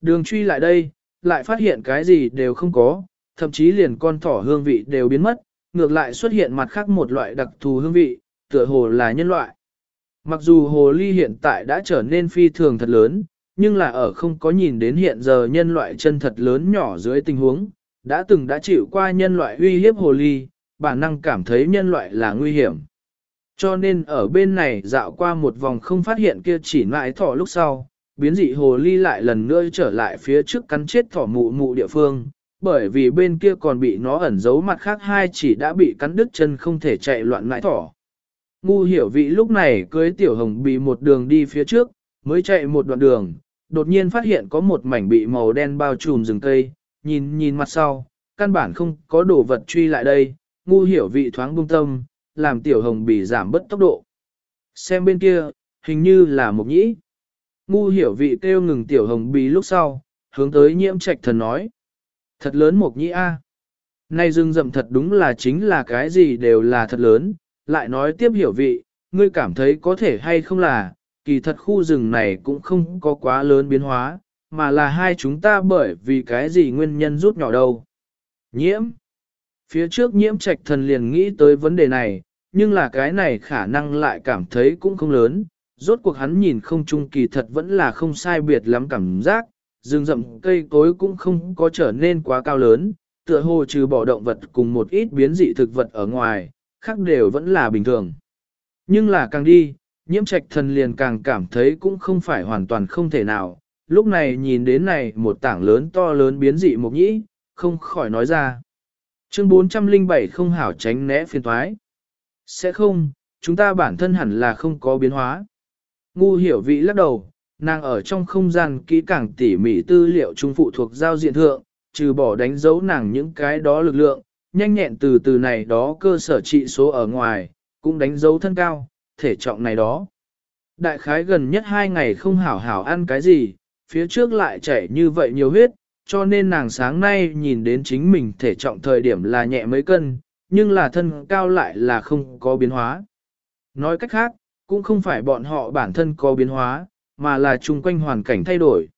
Đường truy lại đây, lại phát hiện cái gì đều không có, thậm chí liền con thỏ hương vị đều biến mất, ngược lại xuất hiện mặt khác một loại đặc thù hương vị, tựa hồ là nhân loại. Mặc dù hồ ly hiện tại đã trở nên phi thường thật lớn, nhưng là ở không có nhìn đến hiện giờ nhân loại chân thật lớn nhỏ dưới tình huống, đã từng đã chịu qua nhân loại uy hiếp hồ ly, bản năng cảm thấy nhân loại là nguy hiểm. Cho nên ở bên này dạo qua một vòng không phát hiện kia chỉ mãi thỏ lúc sau, biến dị hồ ly lại lần nữa trở lại phía trước cắn chết thỏ mụ mụ địa phương, bởi vì bên kia còn bị nó ẩn giấu mặt khác hai chỉ đã bị cắn đứt chân không thể chạy loạn mãi thỏ. Ngu hiểu vị lúc này cưới tiểu hồng bị một đường đi phía trước, mới chạy một đoạn đường, đột nhiên phát hiện có một mảnh bị màu đen bao trùm rừng cây, nhìn nhìn mặt sau, căn bản không có đồ vật truy lại đây, ngu hiểu vị thoáng buông tâm, làm tiểu hồng bị giảm bớt tốc độ. Xem bên kia, hình như là một nhĩ. Ngu hiểu vị kêu ngừng tiểu hồng bì lúc sau, hướng tới nhiễm trạch thần nói. Thật lớn một nhĩ A. nay rừng rậm thật đúng là chính là cái gì đều là thật lớn, lại nói tiếp hiểu vị, ngươi cảm thấy có thể hay không là, kỳ thật khu rừng này cũng không có quá lớn biến hóa, mà là hai chúng ta bởi vì cái gì nguyên nhân rút nhỏ đâu. Nhiễm. Phía trước nhiễm trạch thần liền nghĩ tới vấn đề này, nhưng là cái này khả năng lại cảm thấy cũng không lớn, rốt cuộc hắn nhìn không trung kỳ thật vẫn là không sai biệt lắm cảm giác, rừng rậm cây cối cũng không có trở nên quá cao lớn, tựa hồ trừ bỏ động vật cùng một ít biến dị thực vật ở ngoài, khác đều vẫn là bình thường. Nhưng là càng đi, nhiễm trạch thần liền càng cảm thấy cũng không phải hoàn toàn không thể nào, lúc này nhìn đến này một tảng lớn to lớn biến dị mục nhĩ, không khỏi nói ra. Chương 407 không hảo tránh né phiền thoái. Sẽ không, chúng ta bản thân hẳn là không có biến hóa. Ngu hiểu vị lắc đầu, nàng ở trong không gian kỹ càng tỉ mỉ tư liệu trung phụ thuộc giao diện thượng, trừ bỏ đánh dấu nàng những cái đó lực lượng, nhanh nhẹn từ từ này đó cơ sở trị số ở ngoài, cũng đánh dấu thân cao, thể trọng này đó. Đại khái gần nhất hai ngày không hảo hảo ăn cái gì, phía trước lại chảy như vậy nhiều huyết, cho nên nàng sáng nay nhìn đến chính mình thể trọng thời điểm là nhẹ mấy cân, nhưng là thân cao lại là không có biến hóa. Nói cách khác, cũng không phải bọn họ bản thân có biến hóa, mà là chung quanh hoàn cảnh thay đổi.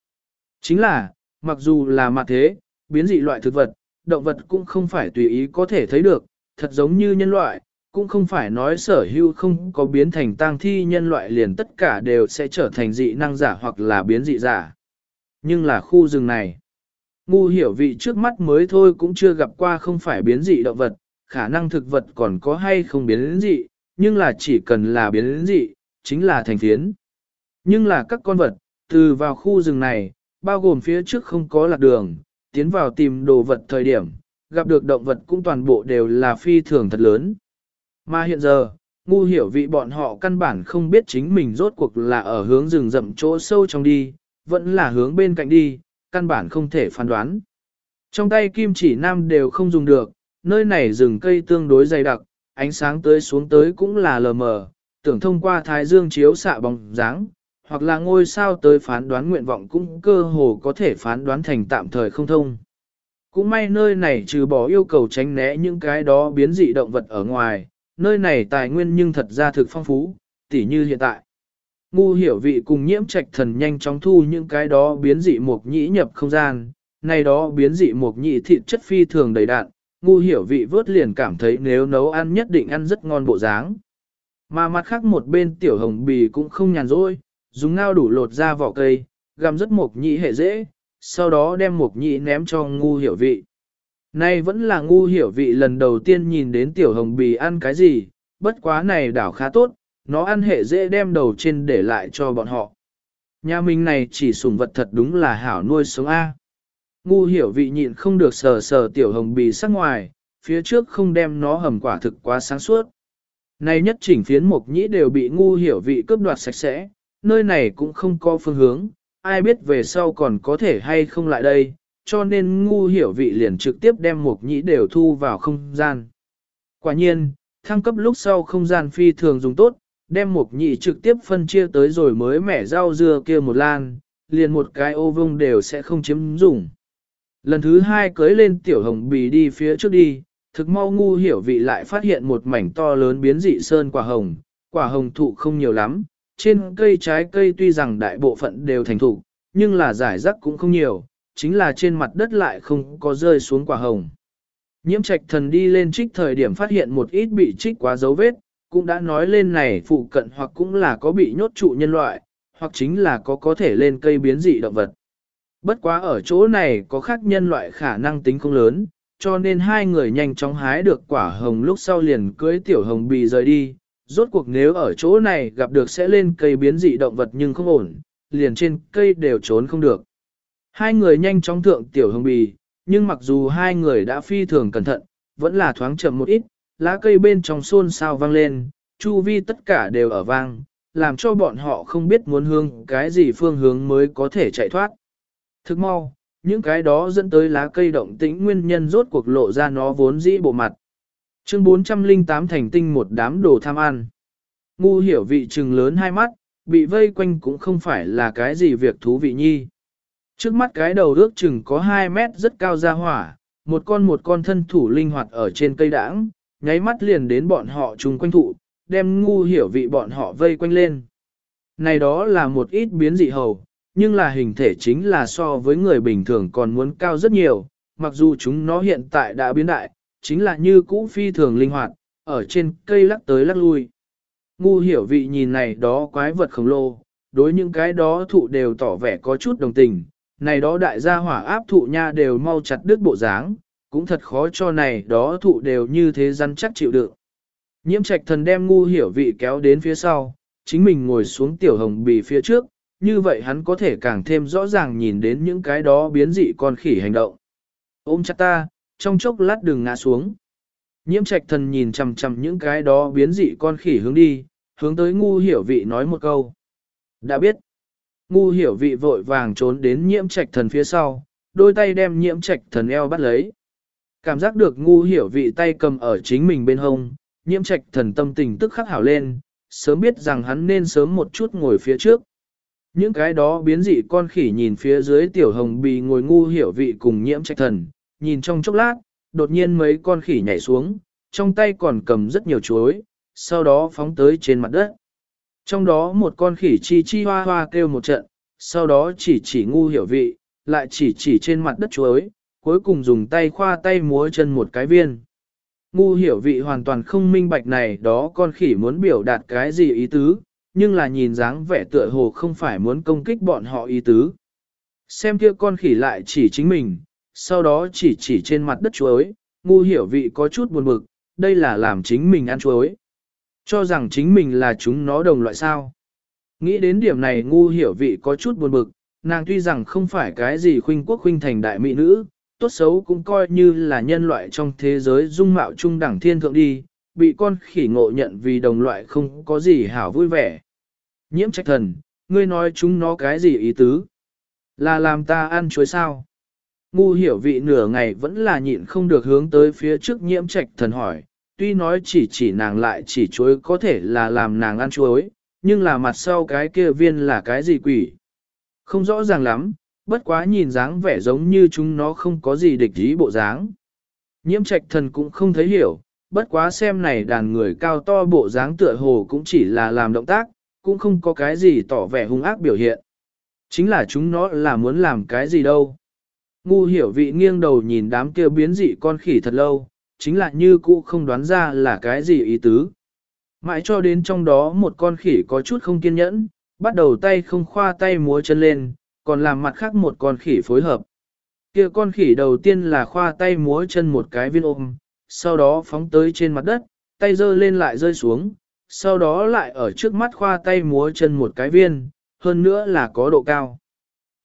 Chính là, mặc dù là mặt thế, biến dị loại thực vật, động vật cũng không phải tùy ý có thể thấy được, thật giống như nhân loại, cũng không phải nói sở hữu không có biến thành tang thi nhân loại liền tất cả đều sẽ trở thành dị năng giả hoặc là biến dị giả. Nhưng là khu rừng này, ngu hiểu vị trước mắt mới thôi cũng chưa gặp qua không phải biến dị động vật, khả năng thực vật còn có hay không biến dị, nhưng là chỉ cần là biến dị, chính là thành phiến. Nhưng là các con vật, từ vào khu rừng này, bao gồm phía trước không có lạc đường, tiến vào tìm đồ vật thời điểm, gặp được động vật cũng toàn bộ đều là phi thường thật lớn. Mà hiện giờ, ngu hiểu vị bọn họ căn bản không biết chính mình rốt cuộc là ở hướng rừng rậm chỗ sâu trong đi, vẫn là hướng bên cạnh đi, căn bản không thể phán đoán. Trong tay kim chỉ nam đều không dùng được, nơi này rừng cây tương đối dày đặc, ánh sáng tới xuống tới cũng là lờ mờ, tưởng thông qua thái dương chiếu xạ bóng dáng, hoặc là ngôi sao tới phán đoán nguyện vọng cũng cơ hồ có thể phán đoán thành tạm thời không thông. Cũng may nơi này trừ bỏ yêu cầu tránh né những cái đó biến dị động vật ở ngoài, nơi này tài nguyên nhưng thật ra thực phong phú, tỉ như hiện tại. Ngu hiểu vị cùng nhiễm trạch thần nhanh chóng thu những cái đó biến dị mục nhĩ nhập không gian, này đó biến dị mục nhĩ thịt chất phi thường đầy đạn, ngu hiểu vị vớt liền cảm thấy nếu nấu ăn nhất định ăn rất ngon bộ dáng. Mà mặt khác một bên tiểu hồng bì cũng không nhàn rỗi, dùng ngao đủ lột ra vỏ cây, găm rất mộc nhị hệ dễ, sau đó đem mộc nhị ném cho ngu hiểu vị. Nay vẫn là ngu hiểu vị lần đầu tiên nhìn đến tiểu hồng bì ăn cái gì, bất quá này đảo khá tốt, nó ăn hệ dễ đem đầu trên để lại cho bọn họ. Nhà mình này chỉ sủng vật thật đúng là hảo nuôi sống A. Ngu hiểu vị nhịn không được sờ sờ tiểu hồng bì sắc ngoài, phía trước không đem nó hầm quả thực quá sáng suốt. Này nhất chỉnh phiến mục nhĩ đều bị ngu hiểu vị cướp đoạt sạch sẽ, nơi này cũng không có phương hướng, ai biết về sau còn có thể hay không lại đây, cho nên ngu hiểu vị liền trực tiếp đem mục nhĩ đều thu vào không gian. Quả nhiên, thăng cấp lúc sau không gian phi thường dùng tốt, đem mục nhĩ trực tiếp phân chia tới rồi mới mẻ rau dưa kia một lan, liền một cái ô vông đều sẽ không chiếm dùng. Lần thứ hai cưới lên tiểu hồng bì đi phía trước đi, thực mau ngu hiểu vị lại phát hiện một mảnh to lớn biến dị sơn quả hồng, quả hồng thụ không nhiều lắm, trên cây trái cây tuy rằng đại bộ phận đều thành thụ, nhưng là giải rắc cũng không nhiều, chính là trên mặt đất lại không có rơi xuống quả hồng. Nhiễm trạch thần đi lên trích thời điểm phát hiện một ít bị trích quá dấu vết, cũng đã nói lên này phụ cận hoặc cũng là có bị nhốt trụ nhân loại, hoặc chính là có có thể lên cây biến dị động vật. Bất quá ở chỗ này có khác nhân loại khả năng tính không lớn, cho nên hai người nhanh chóng hái được quả hồng lúc sau liền cưới tiểu hồng bì rời đi. Rốt cuộc nếu ở chỗ này gặp được sẽ lên cây biến dị động vật nhưng không ổn, liền trên cây đều trốn không được. Hai người nhanh chóng thượng tiểu hồng bì, nhưng mặc dù hai người đã phi thường cẩn thận, vẫn là thoáng chậm một ít, lá cây bên trong xôn xao vang lên, chu vi tất cả đều ở vang, làm cho bọn họ không biết muốn hướng cái gì phương hướng mới có thể chạy thoát. Thức mau, những cái đó dẫn tới lá cây động tĩnh nguyên nhân rốt cuộc lộ ra nó vốn dĩ bộ mặt. Chương 408 thành tinh một đám đồ tham ăn. Ngu hiểu vị trừng lớn hai mắt, bị vây quanh cũng không phải là cái gì việc thú vị nhi. Trước mắt cái đầu ước chừng có 2 mét rất cao ra hỏa, một con một con thân thủ linh hoạt ở trên cây đãng, nháy mắt liền đến bọn họ chung quanh thụ, đem ngu hiểu vị bọn họ vây quanh lên. Này đó là một ít biến dị hầu, nhưng là hình thể chính là so với người bình thường còn muốn cao rất nhiều, mặc dù chúng nó hiện tại đã biến đại, chính là như cũ phi thường linh hoạt, ở trên cây lắc tới lắc lui. Ngu hiểu vị nhìn này đó quái vật khổng lồ, đối những cái đó thụ đều tỏ vẻ có chút đồng tình, này đó đại gia hỏa áp thụ nha đều mau chặt đứt bộ dáng, cũng thật khó cho này đó thụ đều như thế rắn chắc chịu đựng. Nhiễm trạch thần đem ngu hiểu vị kéo đến phía sau, chính mình ngồi xuống tiểu hồng bì phía trước, như vậy hắn có thể càng thêm rõ ràng nhìn đến những cái đó biến dị con khỉ hành động. Ôm chặt ta, trong chốc lát đừng ngã xuống. Nhiễm trạch thần nhìn chằm chằm những cái đó biến dị con khỉ hướng đi, hướng tới ngu hiểu vị nói một câu. Đã biết. Ngu hiểu vị vội vàng trốn đến nhiễm trạch thần phía sau, đôi tay đem nhiễm trạch thần eo bắt lấy. Cảm giác được ngu hiểu vị tay cầm ở chính mình bên hông, nhiễm trạch thần tâm tình tức khắc hảo lên, sớm biết rằng hắn nên sớm một chút ngồi phía trước. Những cái đó biến dị con khỉ nhìn phía dưới tiểu hồng bì ngồi ngu hiểu vị cùng nhiễm trạch thần, nhìn trong chốc lát, đột nhiên mấy con khỉ nhảy xuống, trong tay còn cầm rất nhiều chuối, sau đó phóng tới trên mặt đất. Trong đó một con khỉ chi chi hoa hoa kêu một trận, sau đó chỉ chỉ ngu hiểu vị, lại chỉ chỉ trên mặt đất chuối, cuối cùng dùng tay khoa tay múa chân một cái viên. Ngu hiểu vị hoàn toàn không minh bạch này đó con khỉ muốn biểu đạt cái gì ý tứ, nhưng là nhìn dáng vẻ tựa hồ không phải muốn công kích bọn họ ý tứ. Xem kia con khỉ lại chỉ chính mình, sau đó chỉ chỉ trên mặt đất chuối, ngu hiểu vị có chút buồn bực, đây là làm chính mình ăn chuối. Cho rằng chính mình là chúng nó đồng loại sao. Nghĩ đến điểm này ngu hiểu vị có chút buồn bực, nàng tuy rằng không phải cái gì khuynh quốc khuynh thành đại mỹ nữ, tốt xấu cũng coi như là nhân loại trong thế giới dung mạo trung đẳng thiên thượng đi, bị con khỉ ngộ nhận vì đồng loại không có gì hảo vui vẻ. Nhiễm trách thần, ngươi nói chúng nó cái gì ý tứ? Là làm ta ăn chuối sao? Ngu hiểu vị nửa ngày vẫn là nhịn không được hướng tới phía trước nhiễm trạch thần hỏi, tuy nói chỉ chỉ nàng lại chỉ chuối có thể là làm nàng ăn chuối, nhưng là mặt sau cái kia viên là cái gì quỷ? Không rõ ràng lắm, bất quá nhìn dáng vẻ giống như chúng nó không có gì địch ý bộ dáng. Nhiễm trạch thần cũng không thấy hiểu, bất quá xem này đàn người cao to bộ dáng tựa hồ cũng chỉ là làm động tác, cũng không có cái gì tỏ vẻ hung ác biểu hiện. Chính là chúng nó là muốn làm cái gì đâu. Ngu hiểu vị nghiêng đầu nhìn đám kia biến dị con khỉ thật lâu, chính là như cũ không đoán ra là cái gì ý tứ. Mãi cho đến trong đó một con khỉ có chút không kiên nhẫn, bắt đầu tay không khoa tay múa chân lên, còn làm mặt khác một con khỉ phối hợp. Kia con khỉ đầu tiên là khoa tay múa chân một cái viên ôm, sau đó phóng tới trên mặt đất, tay giơ lên lại rơi xuống, sau đó lại ở trước mắt khoa tay múa chân một cái viên, hơn nữa là có độ cao.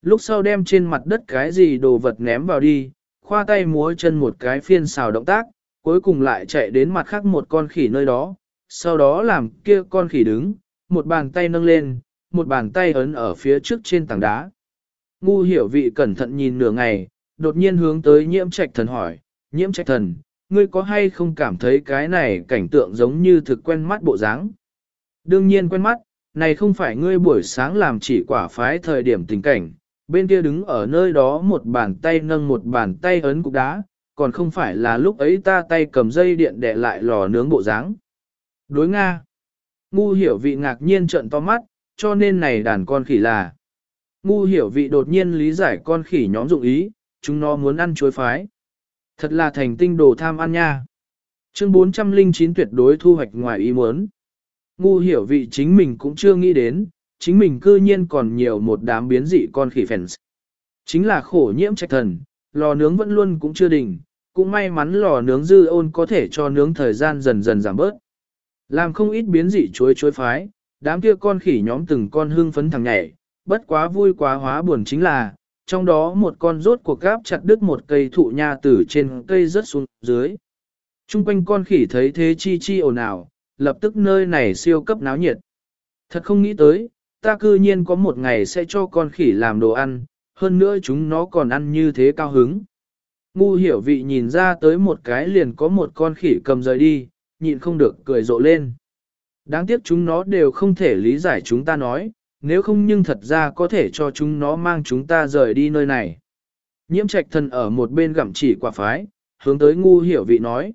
Lúc sau đem trên mặt đất cái gì đồ vật ném vào đi, khoa tay múa chân một cái phiên xào động tác, cuối cùng lại chạy đến mặt khác một con khỉ nơi đó, sau đó làm kia con khỉ đứng, một bàn tay nâng lên, một bàn tay ấn ở phía trước trên tảng đá. Ngu hiểu vị cẩn thận nhìn nửa ngày, đột nhiên hướng tới nhiễm trạch thần hỏi, nhiễm trạch thần, ngươi có hay không cảm thấy cái này cảnh tượng giống như thực quen mắt bộ dáng? Đương nhiên quen mắt, này không phải ngươi buổi sáng làm chỉ quả phái thời điểm tình cảnh, bên kia đứng ở nơi đó một bàn tay nâng một bàn tay ấn cục đá, còn không phải là lúc ấy ta tay cầm dây điện để lại lò nướng bộ dáng. Đối Nga. Ngu hiểu vị ngạc nhiên trợn to mắt, cho nên này đàn con khỉ là. Ngu hiểu vị đột nhiên lý giải con khỉ nhóm dụng ý, chúng nó muốn ăn chuối phái. Thật là thành tinh đồ tham ăn nha. Chương 409 tuyệt đối thu hoạch ngoài ý muốn. Ngu hiểu vị chính mình cũng chưa nghĩ đến, chính mình cư nhiên còn nhiều một đám biến dị con khỉ phèn. Chính là khổ nhiễm trạch thần, lò nướng vẫn luôn cũng chưa đỉnh, cũng may mắn lò nướng dư ôn có thể cho nướng thời gian dần dần giảm bớt. Làm không ít biến dị chuối chuối phái, đám kia con khỉ nhóm từng con hương phấn thằng nhảy, bất quá vui quá hóa buồn chính là, trong đó một con rốt cuộc gáp chặt đứt một cây thụ nha từ trên cây rớt xuống dưới. Trung quanh con khỉ thấy thế chi chi ồn ào, lập tức nơi này siêu cấp náo nhiệt. Thật không nghĩ tới, ta cư nhiên có một ngày sẽ cho con khỉ làm đồ ăn, hơn nữa chúng nó còn ăn như thế cao hứng. Ngu hiểu vị nhìn ra tới một cái liền có một con khỉ cầm rời đi, nhịn không được cười rộ lên. Đáng tiếc chúng nó đều không thể lý giải chúng ta nói, nếu không nhưng thật ra có thể cho chúng nó mang chúng ta rời đi nơi này. Nhiễm trạch thần ở một bên gặm chỉ quả phái, hướng tới ngu hiểu vị nói.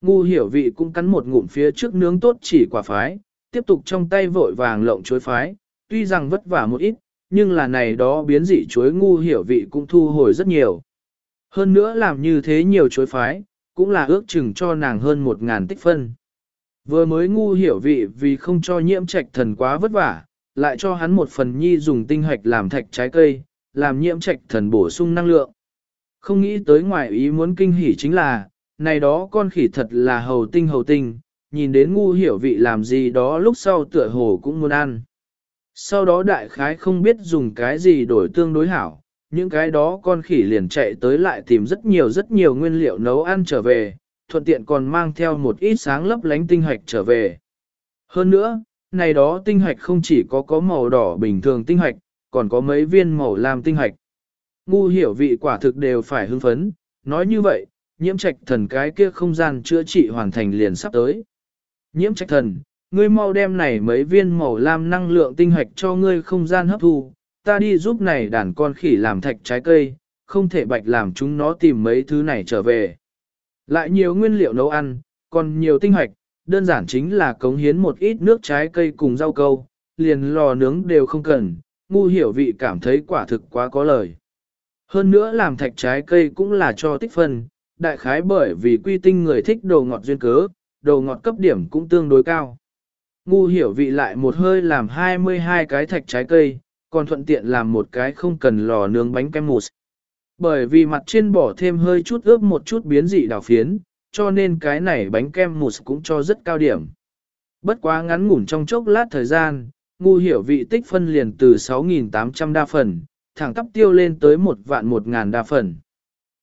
Ngu hiểu vị cũng cắn một ngụm phía trước nướng tốt chỉ quả phái, tiếp tục trong tay vội vàng lộng chuối phái, tuy rằng vất vả một ít, nhưng là này đó biến dị chuối ngu hiểu vị cũng thu hồi rất nhiều. Hơn nữa làm như thế nhiều chuối phái, cũng là ước chừng cho nàng hơn một ngàn tích phân. Vừa mới ngu hiểu vị vì không cho nhiễm trạch thần quá vất vả, lại cho hắn một phần nhi dùng tinh hoạch làm thạch trái cây, làm nhiễm trạch thần bổ sung năng lượng. Không nghĩ tới ngoài ý muốn kinh hỉ chính là, này đó con khỉ thật là hầu tinh hầu tinh, nhìn đến ngu hiểu vị làm gì đó lúc sau tựa hồ cũng muốn ăn. Sau đó đại khái không biết dùng cái gì đổi tương đối hảo, những cái đó con khỉ liền chạy tới lại tìm rất nhiều rất nhiều nguyên liệu nấu ăn trở về, thuận tiện còn mang theo một ít sáng lấp lánh tinh hoạch trở về. Hơn nữa, này đó tinh hạch không chỉ có có màu đỏ bình thường tinh hạch còn có mấy viên màu lam tinh hạch Ngu hiểu vị quả thực đều phải hưng phấn, nói như vậy, nhiễm trạch thần cái kia không gian chữa trị hoàn thành liền sắp tới. Nhiễm trạch thần, ngươi mau đem này mấy viên màu lam năng lượng tinh hạch cho ngươi không gian hấp thu, ta đi giúp này đàn con khỉ làm thạch trái cây, không thể bạch làm chúng nó tìm mấy thứ này trở về. Lại nhiều nguyên liệu nấu ăn, còn nhiều tinh hạch đơn giản chính là cống hiến một ít nước trái cây cùng rau câu, liền lò nướng đều không cần, ngu hiểu vị cảm thấy quả thực quá có lời. Hơn nữa làm thạch trái cây cũng là cho tích phân, đại khái bởi vì quy tinh người thích đồ ngọt duyên cớ, đồ ngọt cấp điểm cũng tương đối cao. Ngu hiểu vị lại một hơi làm 22 cái thạch trái cây, còn thuận tiện làm một cái không cần lò nướng bánh kem mousse. Bởi vì mặt trên bỏ thêm hơi chút ướp một chút biến dị đào phiến, cho nên cái này bánh kem mousse cũng cho rất cao điểm. Bất quá ngắn ngủn trong chốc lát thời gian, ngu hiểu vị tích phân liền từ 6.800 đa phần, thẳng tắp tiêu lên tới một vạn một ngàn đa phần.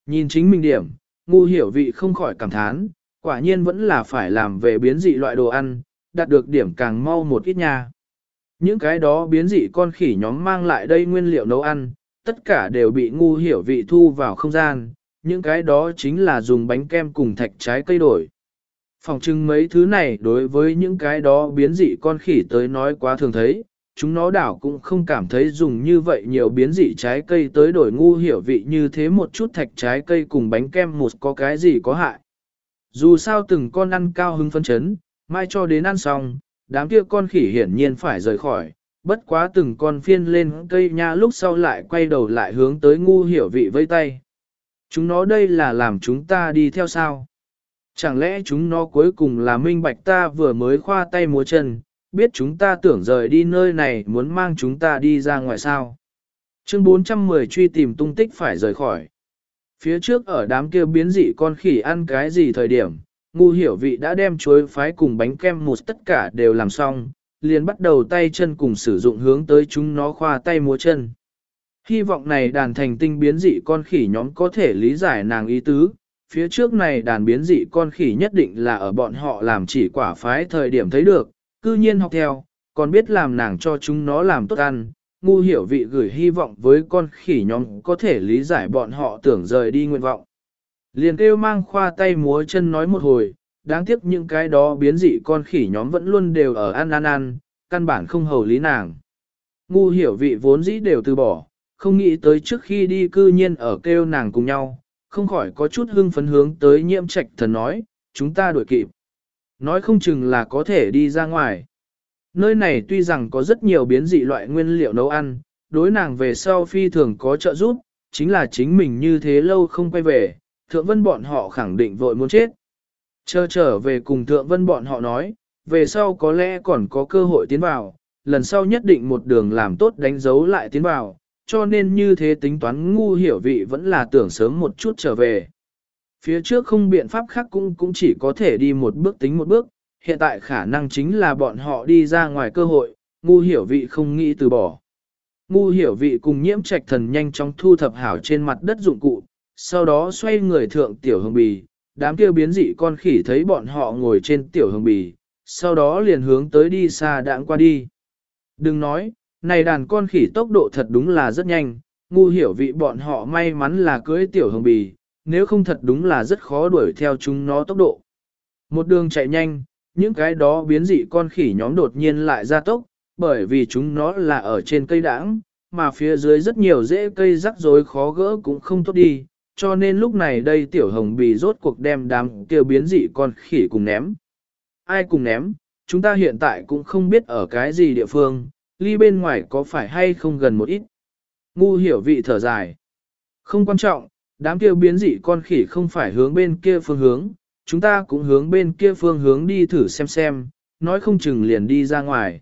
Nhìn chính mình điểm, ngu hiểu vị không khỏi cảm thán, quả nhiên vẫn là phải làm về biến dị loại đồ ăn, đạt được điểm càng mau một ít nha. Những cái đó biến dị con khỉ nhóm mang lại đây nguyên liệu nấu ăn, tất cả đều bị ngu hiểu vị thu vào không gian, những cái đó chính là dùng bánh kem cùng thạch trái cây đổi. Phòng trưng mấy thứ này đối với những cái đó biến dị con khỉ tới nói quá thường thấy, chúng nó đảo cũng không cảm thấy dùng như vậy nhiều biến dị trái cây tới đổi ngu hiểu vị như thế một chút thạch trái cây cùng bánh kem một có cái gì có hại. Dù sao từng con ăn cao hứng phân chấn, mai cho đến ăn xong, đám kia con khỉ hiển nhiên phải rời khỏi, bất quá từng con phiên lên cây nha lúc sau lại quay đầu lại hướng tới ngu hiểu vị vây tay. Chúng nó đây là làm chúng ta đi theo sao? Chẳng lẽ chúng nó cuối cùng là minh bạch ta vừa mới khoa tay múa chân, biết chúng ta tưởng rời đi nơi này muốn mang chúng ta đi ra ngoài sao? Chương 410 truy tìm tung tích phải rời khỏi. Phía trước ở đám kia biến dị con khỉ ăn cái gì thời điểm, ngu hiểu vị đã đem chuối phái cùng bánh kem một tất cả đều làm xong, liền bắt đầu tay chân cùng sử dụng hướng tới chúng nó khoa tay múa chân. Hy vọng này đàn thành tinh biến dị con khỉ nhóm có thể lý giải nàng ý tứ, phía trước này đàn biến dị con khỉ nhất định là ở bọn họ làm chỉ quả phái thời điểm thấy được, cư nhiên học theo, còn biết làm nàng cho chúng nó làm tốt ăn. Ngu hiểu vị gửi hy vọng với con khỉ nhóm có thể lý giải bọn họ tưởng rời đi nguyện vọng. Liền kêu mang khoa tay múa chân nói một hồi, đáng tiếc những cái đó biến dị con khỉ nhóm vẫn luôn đều ở ăn ăn ăn, căn bản không hầu lý nàng. Ngu hiểu vị vốn dĩ đều từ bỏ, không nghĩ tới trước khi đi cư nhiên ở kêu nàng cùng nhau, không khỏi có chút hưng phấn hướng tới nhiễm trạch thần nói, chúng ta đuổi kịp. Nói không chừng là có thể đi ra ngoài. Nơi này tuy rằng có rất nhiều biến dị loại nguyên liệu nấu ăn, đối nàng về sau phi thường có trợ giúp, chính là chính mình như thế lâu không quay về, thượng vân bọn họ khẳng định vội muốn chết. Chờ trở về cùng thượng vân bọn họ nói, về sau có lẽ còn có cơ hội tiến vào, lần sau nhất định một đường làm tốt đánh dấu lại tiến vào, cho nên như thế tính toán ngu hiểu vị vẫn là tưởng sớm một chút trở về. Phía trước không biện pháp khác cũng cũng chỉ có thể đi một bước tính một bước, hiện tại khả năng chính là bọn họ đi ra ngoài cơ hội, ngu hiểu vị không nghĩ từ bỏ. Ngu hiểu vị cùng nhiễm trạch thần nhanh chóng thu thập hảo trên mặt đất dụng cụ, sau đó xoay người thượng tiểu hương bì, đám kia biến dị con khỉ thấy bọn họ ngồi trên tiểu hương bì, sau đó liền hướng tới đi xa đãng qua đi. Đừng nói, này đàn con khỉ tốc độ thật đúng là rất nhanh, ngu hiểu vị bọn họ may mắn là cưới tiểu hồng bì, nếu không thật đúng là rất khó đuổi theo chúng nó tốc độ. Một đường chạy nhanh, những cái đó biến dị con khỉ nhóm đột nhiên lại ra tốc, bởi vì chúng nó là ở trên cây đãng, mà phía dưới rất nhiều rễ cây rắc rối khó gỡ cũng không tốt đi, cho nên lúc này đây tiểu hồng bì rốt cuộc đem đám kêu biến dị con khỉ cùng ném. Ai cùng ném, chúng ta hiện tại cũng không biết ở cái gì địa phương, ly bên ngoài có phải hay không gần một ít. Ngu hiểu vị thở dài. Không quan trọng, đám kia biến dị con khỉ không phải hướng bên kia phương hướng, chúng ta cũng hướng bên kia phương hướng đi thử xem xem, nói không chừng liền đi ra ngoài.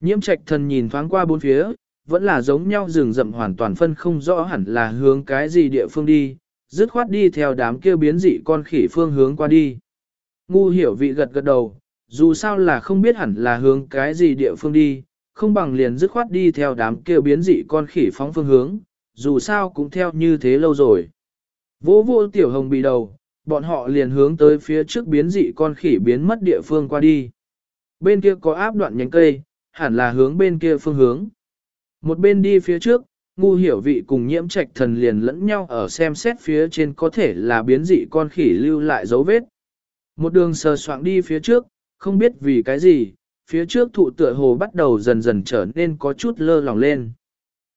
Nhiễm trạch thần nhìn thoáng qua bốn phía, vẫn là giống nhau rừng rậm hoàn toàn phân không rõ hẳn là hướng cái gì địa phương đi, dứt khoát đi theo đám kia biến dị con khỉ phương hướng qua đi. Ngu hiểu vị gật gật đầu, dù sao là không biết hẳn là hướng cái gì địa phương đi, không bằng liền dứt khoát đi theo đám kêu biến dị con khỉ phóng phương hướng, dù sao cũng theo như thế lâu rồi. Vô vô tiểu hồng bị đầu, bọn họ liền hướng tới phía trước biến dị con khỉ biến mất địa phương qua đi. Bên kia có áp đoạn nhánh cây, hẳn là hướng bên kia phương hướng. Một bên đi phía trước, ngu hiểu vị cùng nhiễm trạch thần liền lẫn nhau ở xem xét phía trên có thể là biến dị con khỉ lưu lại dấu vết. Một đường sờ soạng đi phía trước, không biết vì cái gì, phía trước thụ tựa hồ bắt đầu dần dần trở nên có chút lơ lỏng lên.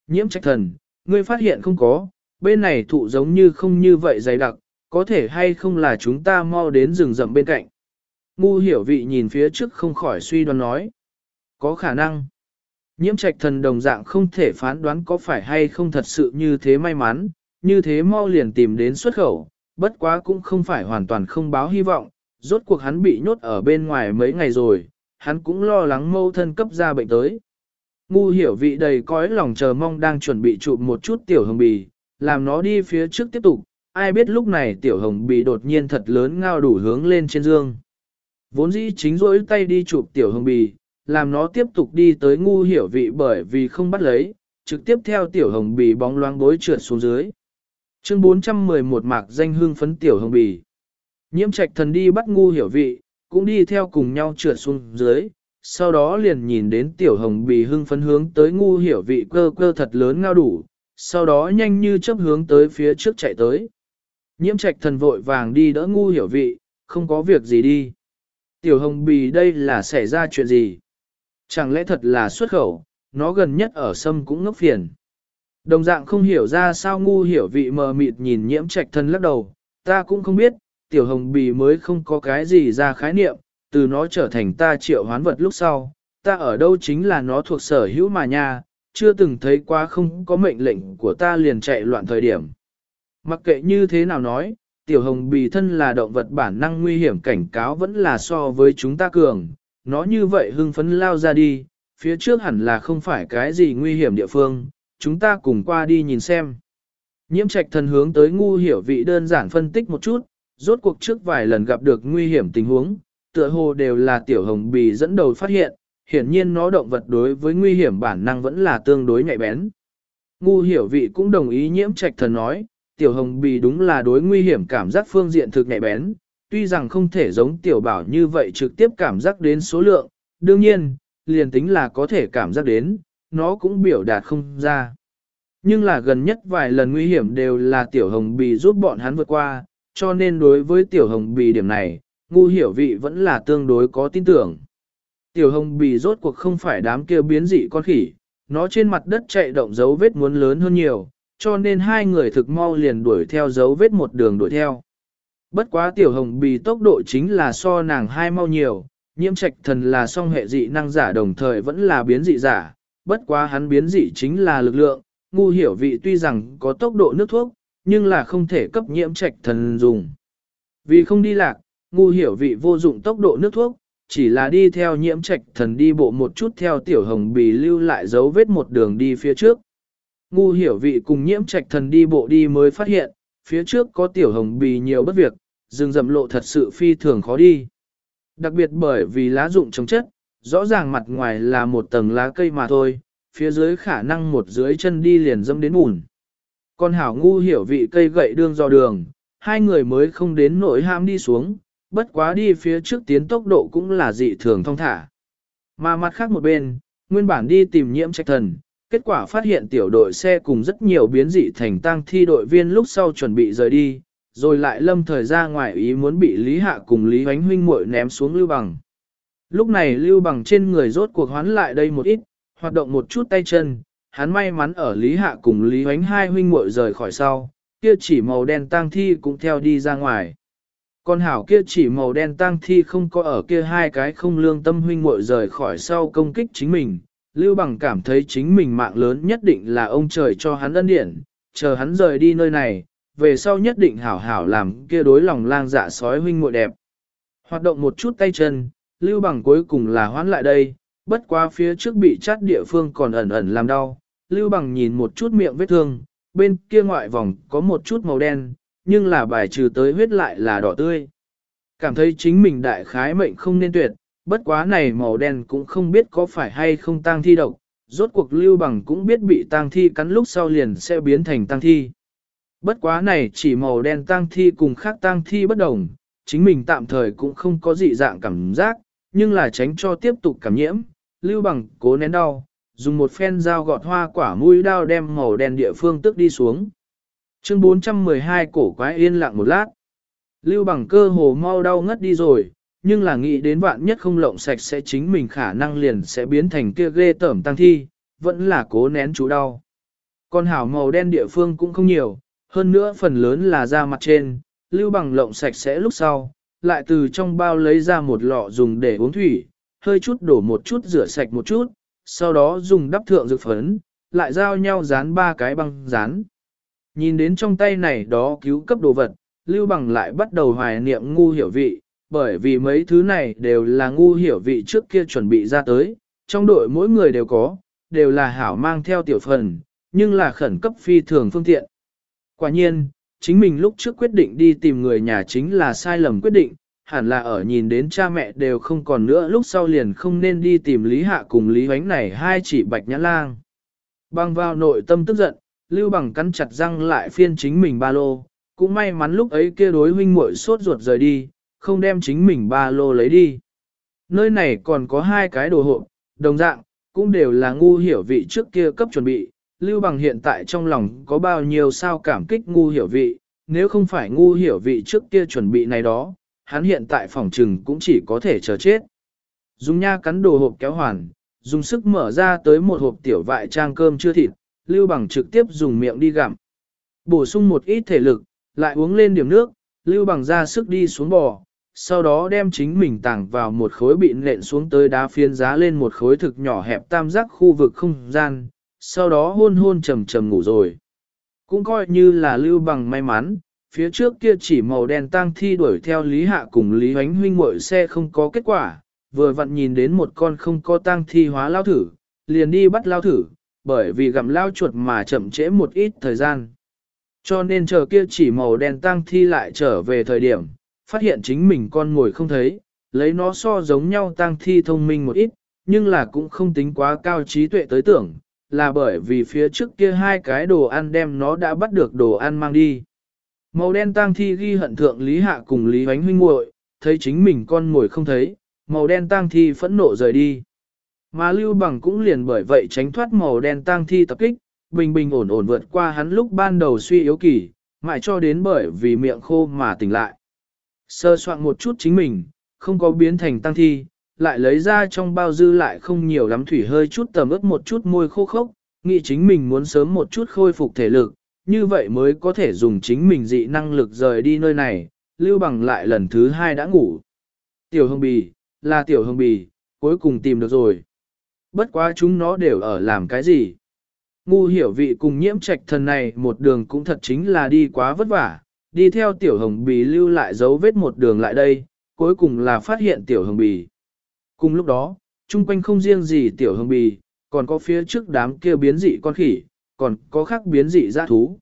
Nhiễm trạch thần, ngươi phát hiện không có, bên này thụ giống như không như vậy dày đặc, có thể hay không là chúng ta mau đến rừng rậm bên cạnh. Ngu hiểu vị nhìn phía trước không khỏi suy đoán nói. Có khả năng. Nhiễm trạch thần đồng dạng không thể phán đoán có phải hay không thật sự như thế may mắn, như thế mau liền tìm đến xuất khẩu, bất quá cũng không phải hoàn toàn không báo hy vọng, rốt cuộc hắn bị nhốt ở bên ngoài mấy ngày rồi, hắn cũng lo lắng mâu thân cấp ra bệnh tới. Ngu hiểu vị đầy cõi lòng chờ mong đang chuẩn bị chụp một chút tiểu hồng bì, làm nó đi phía trước tiếp tục, ai biết lúc này tiểu hồng bì đột nhiên thật lớn ngao đủ hướng lên trên dương. Vốn dĩ chính rỗi tay đi chụp tiểu hồng bì, làm nó tiếp tục đi tới ngu hiểu vị bởi vì không bắt lấy, trực tiếp theo tiểu hồng bì bóng loáng bối trượt xuống dưới. Chương 411 mạc danh hương phấn tiểu hồng bì. Nhiễm trạch thần đi bắt ngu hiểu vị, cũng đi theo cùng nhau trượt xuống dưới, sau đó liền nhìn đến tiểu hồng bì hưng phấn hướng tới ngu hiểu vị cơ cơ thật lớn ngao đủ, sau đó nhanh như chấp hướng tới phía trước chạy tới. Nhiễm trạch thần vội vàng đi đỡ ngu hiểu vị, không có việc gì đi. Tiểu hồng bì đây là xảy ra chuyện gì? Chẳng lẽ thật là xuất khẩu, nó gần nhất ở sâm cũng ngốc phiền. Đồng dạng không hiểu ra sao ngu hiểu vị mờ mịt nhìn nhiễm trạch thân lắc đầu, ta cũng không biết, tiểu hồng bì mới không có cái gì ra khái niệm, từ nó trở thành ta triệu hoán vật lúc sau, ta ở đâu chính là nó thuộc sở hữu mà nha, chưa từng thấy qua không có mệnh lệnh của ta liền chạy loạn thời điểm. Mặc kệ như thế nào nói, tiểu hồng bì thân là động vật bản năng nguy hiểm cảnh cáo vẫn là so với chúng ta cường, nó như vậy hưng phấn lao ra đi, phía trước hẳn là không phải cái gì nguy hiểm địa phương, chúng ta cùng qua đi nhìn xem. Nhiễm trạch thần hướng tới ngu hiểu vị đơn giản phân tích một chút, rốt cuộc trước vài lần gặp được nguy hiểm tình huống, tựa hồ đều là tiểu hồng bì dẫn đầu phát hiện, hiển nhiên nó động vật đối với nguy hiểm bản năng vẫn là tương đối nhạy bén. Ngu hiểu vị cũng đồng ý nhiễm trạch thần nói, tiểu hồng bì đúng là đối nguy hiểm cảm giác phương diện thực nhạy bén, tuy rằng không thể giống tiểu bảo như vậy trực tiếp cảm giác đến số lượng, đương nhiên, liền tính là có thể cảm giác đến, nó cũng biểu đạt không ra. Nhưng là gần nhất vài lần nguy hiểm đều là tiểu hồng bì giúp bọn hắn vượt qua, cho nên đối với tiểu hồng bì điểm này, ngu hiểu vị vẫn là tương đối có tin tưởng. Tiểu hồng bì rốt cuộc không phải đám kia biến dị con khỉ, nó trên mặt đất chạy động dấu vết muốn lớn hơn nhiều, cho nên hai người thực mau liền đuổi theo dấu vết một đường đuổi theo. Bất quá tiểu hồng bì tốc độ chính là so nàng hai mau nhiều, nhiễm trạch thần là song hệ dị năng giả đồng thời vẫn là biến dị giả, bất quá hắn biến dị chính là lực lượng, ngu hiểu vị tuy rằng có tốc độ nước thuốc, nhưng là không thể cấp nhiễm trạch thần dùng. Vì không đi lạc, ngu hiểu vị vô dụng tốc độ nước thuốc, chỉ là đi theo nhiễm trạch thần đi bộ một chút theo tiểu hồng bì lưu lại dấu vết một đường đi phía trước. Ngu hiểu vị cùng nhiễm trạch thần đi bộ đi mới phát hiện, phía trước có tiểu hồng bì nhiều bất việc, rừng rậm lộ thật sự phi thường khó đi. Đặc biệt bởi vì lá rụng chống chất, rõ ràng mặt ngoài là một tầng lá cây mà thôi, phía dưới khả năng một dưới chân đi liền dâm đến bùn. Con hảo ngu hiểu vị cây gậy đương do đường, hai người mới không đến nỗi ham đi xuống, bất quá đi phía trước tiến tốc độ cũng là dị thường thông thả. Mà mặt khác một bên, nguyên bản đi tìm nhiễm trạch thần, kết quả phát hiện tiểu đội xe cùng rất nhiều biến dị thành tăng thi đội viên lúc sau chuẩn bị rời đi, rồi lại lâm thời ra ngoài ý muốn bị Lý Hạ cùng Lý Hoánh huynh muội ném xuống Lưu Bằng. Lúc này Lưu Bằng trên người rốt cuộc hoán lại đây một ít, hoạt động một chút tay chân, hắn may mắn ở Lý Hạ cùng Lý Huánh hai huynh muội rời khỏi sau, kia chỉ màu đen tang thi cũng theo đi ra ngoài. Con hảo kia chỉ màu đen tang thi không có ở kia hai cái không lương tâm huynh muội rời khỏi sau công kích chính mình. Lưu Bằng cảm thấy chính mình mạng lớn nhất định là ông trời cho hắn ân điển, chờ hắn rời đi nơi này, về sau nhất định hảo hảo làm kia đối lòng lang dạ sói huynh muội đẹp. Hoạt động một chút tay chân, Lưu Bằng cuối cùng là hoán lại đây, bất qua phía trước bị chát địa phương còn ẩn ẩn làm đau. Lưu Bằng nhìn một chút miệng vết thương, bên kia ngoại vòng có một chút màu đen, nhưng là bài trừ tới huyết lại là đỏ tươi. Cảm thấy chính mình đại khái mệnh không nên tuyệt, bất quá này màu đen cũng không biết có phải hay không tang thi độc, rốt cuộc lưu bằng cũng biết bị tang thi cắn lúc sau liền sẽ biến thành tang thi. Bất quá này chỉ màu đen tang thi cùng khác tang thi bất đồng, chính mình tạm thời cũng không có dị dạng cảm giác, nhưng là tránh cho tiếp tục cảm nhiễm, lưu bằng cố nén đau, dùng một phen dao gọt hoa quả mũi đao đem màu đen địa phương tức đi xuống. Chương 412 cổ quái yên lặng một lát. Lưu bằng cơ hồ mau đau ngất đi rồi, nhưng là nghĩ đến vạn nhất không lộng sạch sẽ chính mình khả năng liền sẽ biến thành kia ghê tởm tăng thi, vẫn là cố nén chú đau. Con hảo màu đen địa phương cũng không nhiều, hơn nữa phần lớn là da mặt trên, lưu bằng lộng sạch sẽ lúc sau, lại từ trong bao lấy ra một lọ dùng để uống thủy, hơi chút đổ một chút rửa sạch một chút, sau đó dùng đắp thượng dược phấn, lại giao nhau dán ba cái băng dán. Nhìn đến trong tay này đó cứu cấp đồ vật, Lưu Bằng lại bắt đầu hoài niệm ngu hiểu vị, bởi vì mấy thứ này đều là ngu hiểu vị trước kia chuẩn bị ra tới, trong đội mỗi người đều có, đều là hảo mang theo tiểu phần, nhưng là khẩn cấp phi thường phương tiện. Quả nhiên, chính mình lúc trước quyết định đi tìm người nhà chính là sai lầm quyết định, hẳn là ở nhìn đến cha mẹ đều không còn nữa lúc sau liền không nên đi tìm Lý Hạ cùng Lý Huánh này hai chỉ bạch nhã lang. Băng vào nội tâm tức giận, Lưu Bằng cắn chặt răng lại phiên chính mình ba lô, cũng may mắn lúc ấy kia đối huynh muội sốt ruột rời đi, không đem chính mình ba lô lấy đi. Nơi này còn có hai cái đồ hộp, đồng dạng, cũng đều là ngu hiểu vị trước kia cấp chuẩn bị. Lưu Bằng hiện tại trong lòng có bao nhiêu sao cảm kích ngu hiểu vị, nếu không phải ngu hiểu vị trước kia chuẩn bị này đó, hắn hiện tại phòng trừng cũng chỉ có thể chờ chết. Dùng nha cắn đồ hộp kéo hoàn, dùng sức mở ra tới một hộp tiểu vại trang cơm chưa thịt, Lưu Bằng trực tiếp dùng miệng đi gặm. Bổ sung một ít thể lực, lại uống lên điểm nước, Lưu Bằng ra sức đi xuống bò, sau đó đem chính mình tàng vào một khối bị nện xuống tới đá phiến giá lên một khối thực nhỏ hẹp tam giác khu vực không gian, sau đó hôn hôn trầm trầm ngủ rồi. Cũng coi như là Lưu Bằng may mắn, phía trước kia chỉ màu đen tang thi đuổi theo Lý Hạ cùng Lý Hoánh huynh muội xe không có kết quả, vừa vặn nhìn đến một con không có tang thi hóa lao thử, liền đi bắt lao thử, bởi vì gặm lao chuột mà chậm trễ một ít thời gian. Cho nên chờ kia chỉ màu đen tang thi lại trở về thời điểm, phát hiện chính mình con ngồi không thấy, lấy nó so giống nhau tang thi thông minh một ít, nhưng là cũng không tính quá cao trí tuệ tới tưởng, là bởi vì phía trước kia hai cái đồ ăn đem nó đã bắt được đồ ăn mang đi. Màu đen tang thi ghi hận thượng Lý Hạ cùng Lý Hoánh huynh muội, thấy chính mình con ngồi không thấy, màu đen tang thi phẫn nộ rời đi. Mà Lưu Bằng cũng liền bởi vậy tránh thoát màu đen tang thi tập kích, bình bình ổn ổn vượt qua hắn lúc ban đầu suy yếu kỳ, mãi cho đến bởi vì miệng khô mà tỉnh lại. Sơ soạn một chút chính mình, không có biến thành tăng thi, lại lấy ra trong bao dư lại không nhiều lắm thủy hơi chút tầm ướt một chút môi khô khốc, nghĩ chính mình muốn sớm một chút khôi phục thể lực, như vậy mới có thể dùng chính mình dị năng lực rời đi nơi này, lưu bằng lại lần thứ hai đã ngủ. Tiểu hương bì, là tiểu hương bì, cuối cùng tìm được rồi. Bất quá chúng nó đều ở làm cái gì? Ngu hiểu vị cùng nhiễm trạch thần này một đường cũng thật chính là đi quá vất vả, đi theo tiểu hồng bì lưu lại dấu vết một đường lại đây, cuối cùng là phát hiện tiểu hồng bì. Cùng lúc đó, chung quanh không riêng gì tiểu hồng bì, còn có phía trước đám kia biến dị con khỉ, còn có khác biến dị dã thú.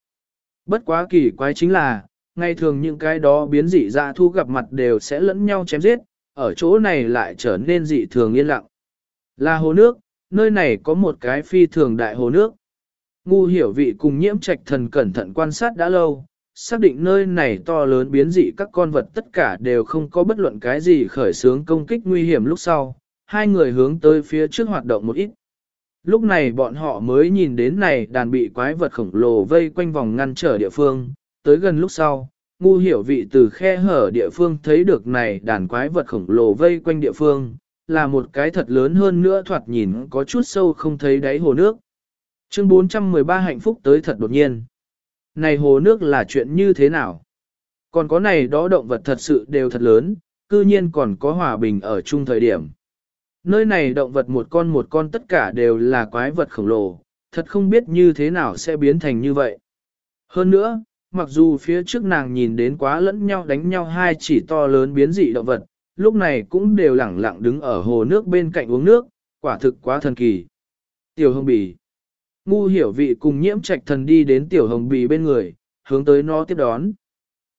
Bất quá kỳ quái chính là, ngày thường những cái đó biến dị dã thú gặp mặt đều sẽ lẫn nhau chém giết, ở chỗ này lại trở nên dị thường yên lặng. Là hồ nước, nơi này có một cái phi thường đại hồ nước. Ngu hiểu vị cùng nhiễm trạch thần cẩn thận quan sát đã lâu, xác định nơi này to lớn biến dị các con vật tất cả đều không có bất luận cái gì khởi xướng công kích nguy hiểm lúc sau, hai người hướng tới phía trước hoạt động một ít. Lúc này bọn họ mới nhìn đến này đàn bị quái vật khổng lồ vây quanh vòng ngăn trở địa phương, tới gần lúc sau, ngu hiểu vị từ khe hở địa phương thấy được này đàn quái vật khổng lồ vây quanh địa phương, là một cái thật lớn hơn nữa thoạt nhìn có chút sâu không thấy đáy hồ nước. Chương 413 hạnh phúc tới thật đột nhiên. Này hồ nước là chuyện như thế nào? Còn có này đó động vật thật sự đều thật lớn, cư nhiên còn có hòa bình ở chung thời điểm. Nơi này động vật một con một con tất cả đều là quái vật khổng lồ, thật không biết như thế nào sẽ biến thành như vậy. Hơn nữa, mặc dù phía trước nàng nhìn đến quá lẫn nhau đánh nhau hai chỉ to lớn biến dị động vật, lúc này cũng đều lẳng lặng đứng ở hồ nước bên cạnh uống nước, quả thực quá thần kỳ. Tiểu hồng bì. Ngu hiểu vị cùng nhiễm trạch thần đi đến tiểu hồng bì bên người, hướng tới nó tiếp đón.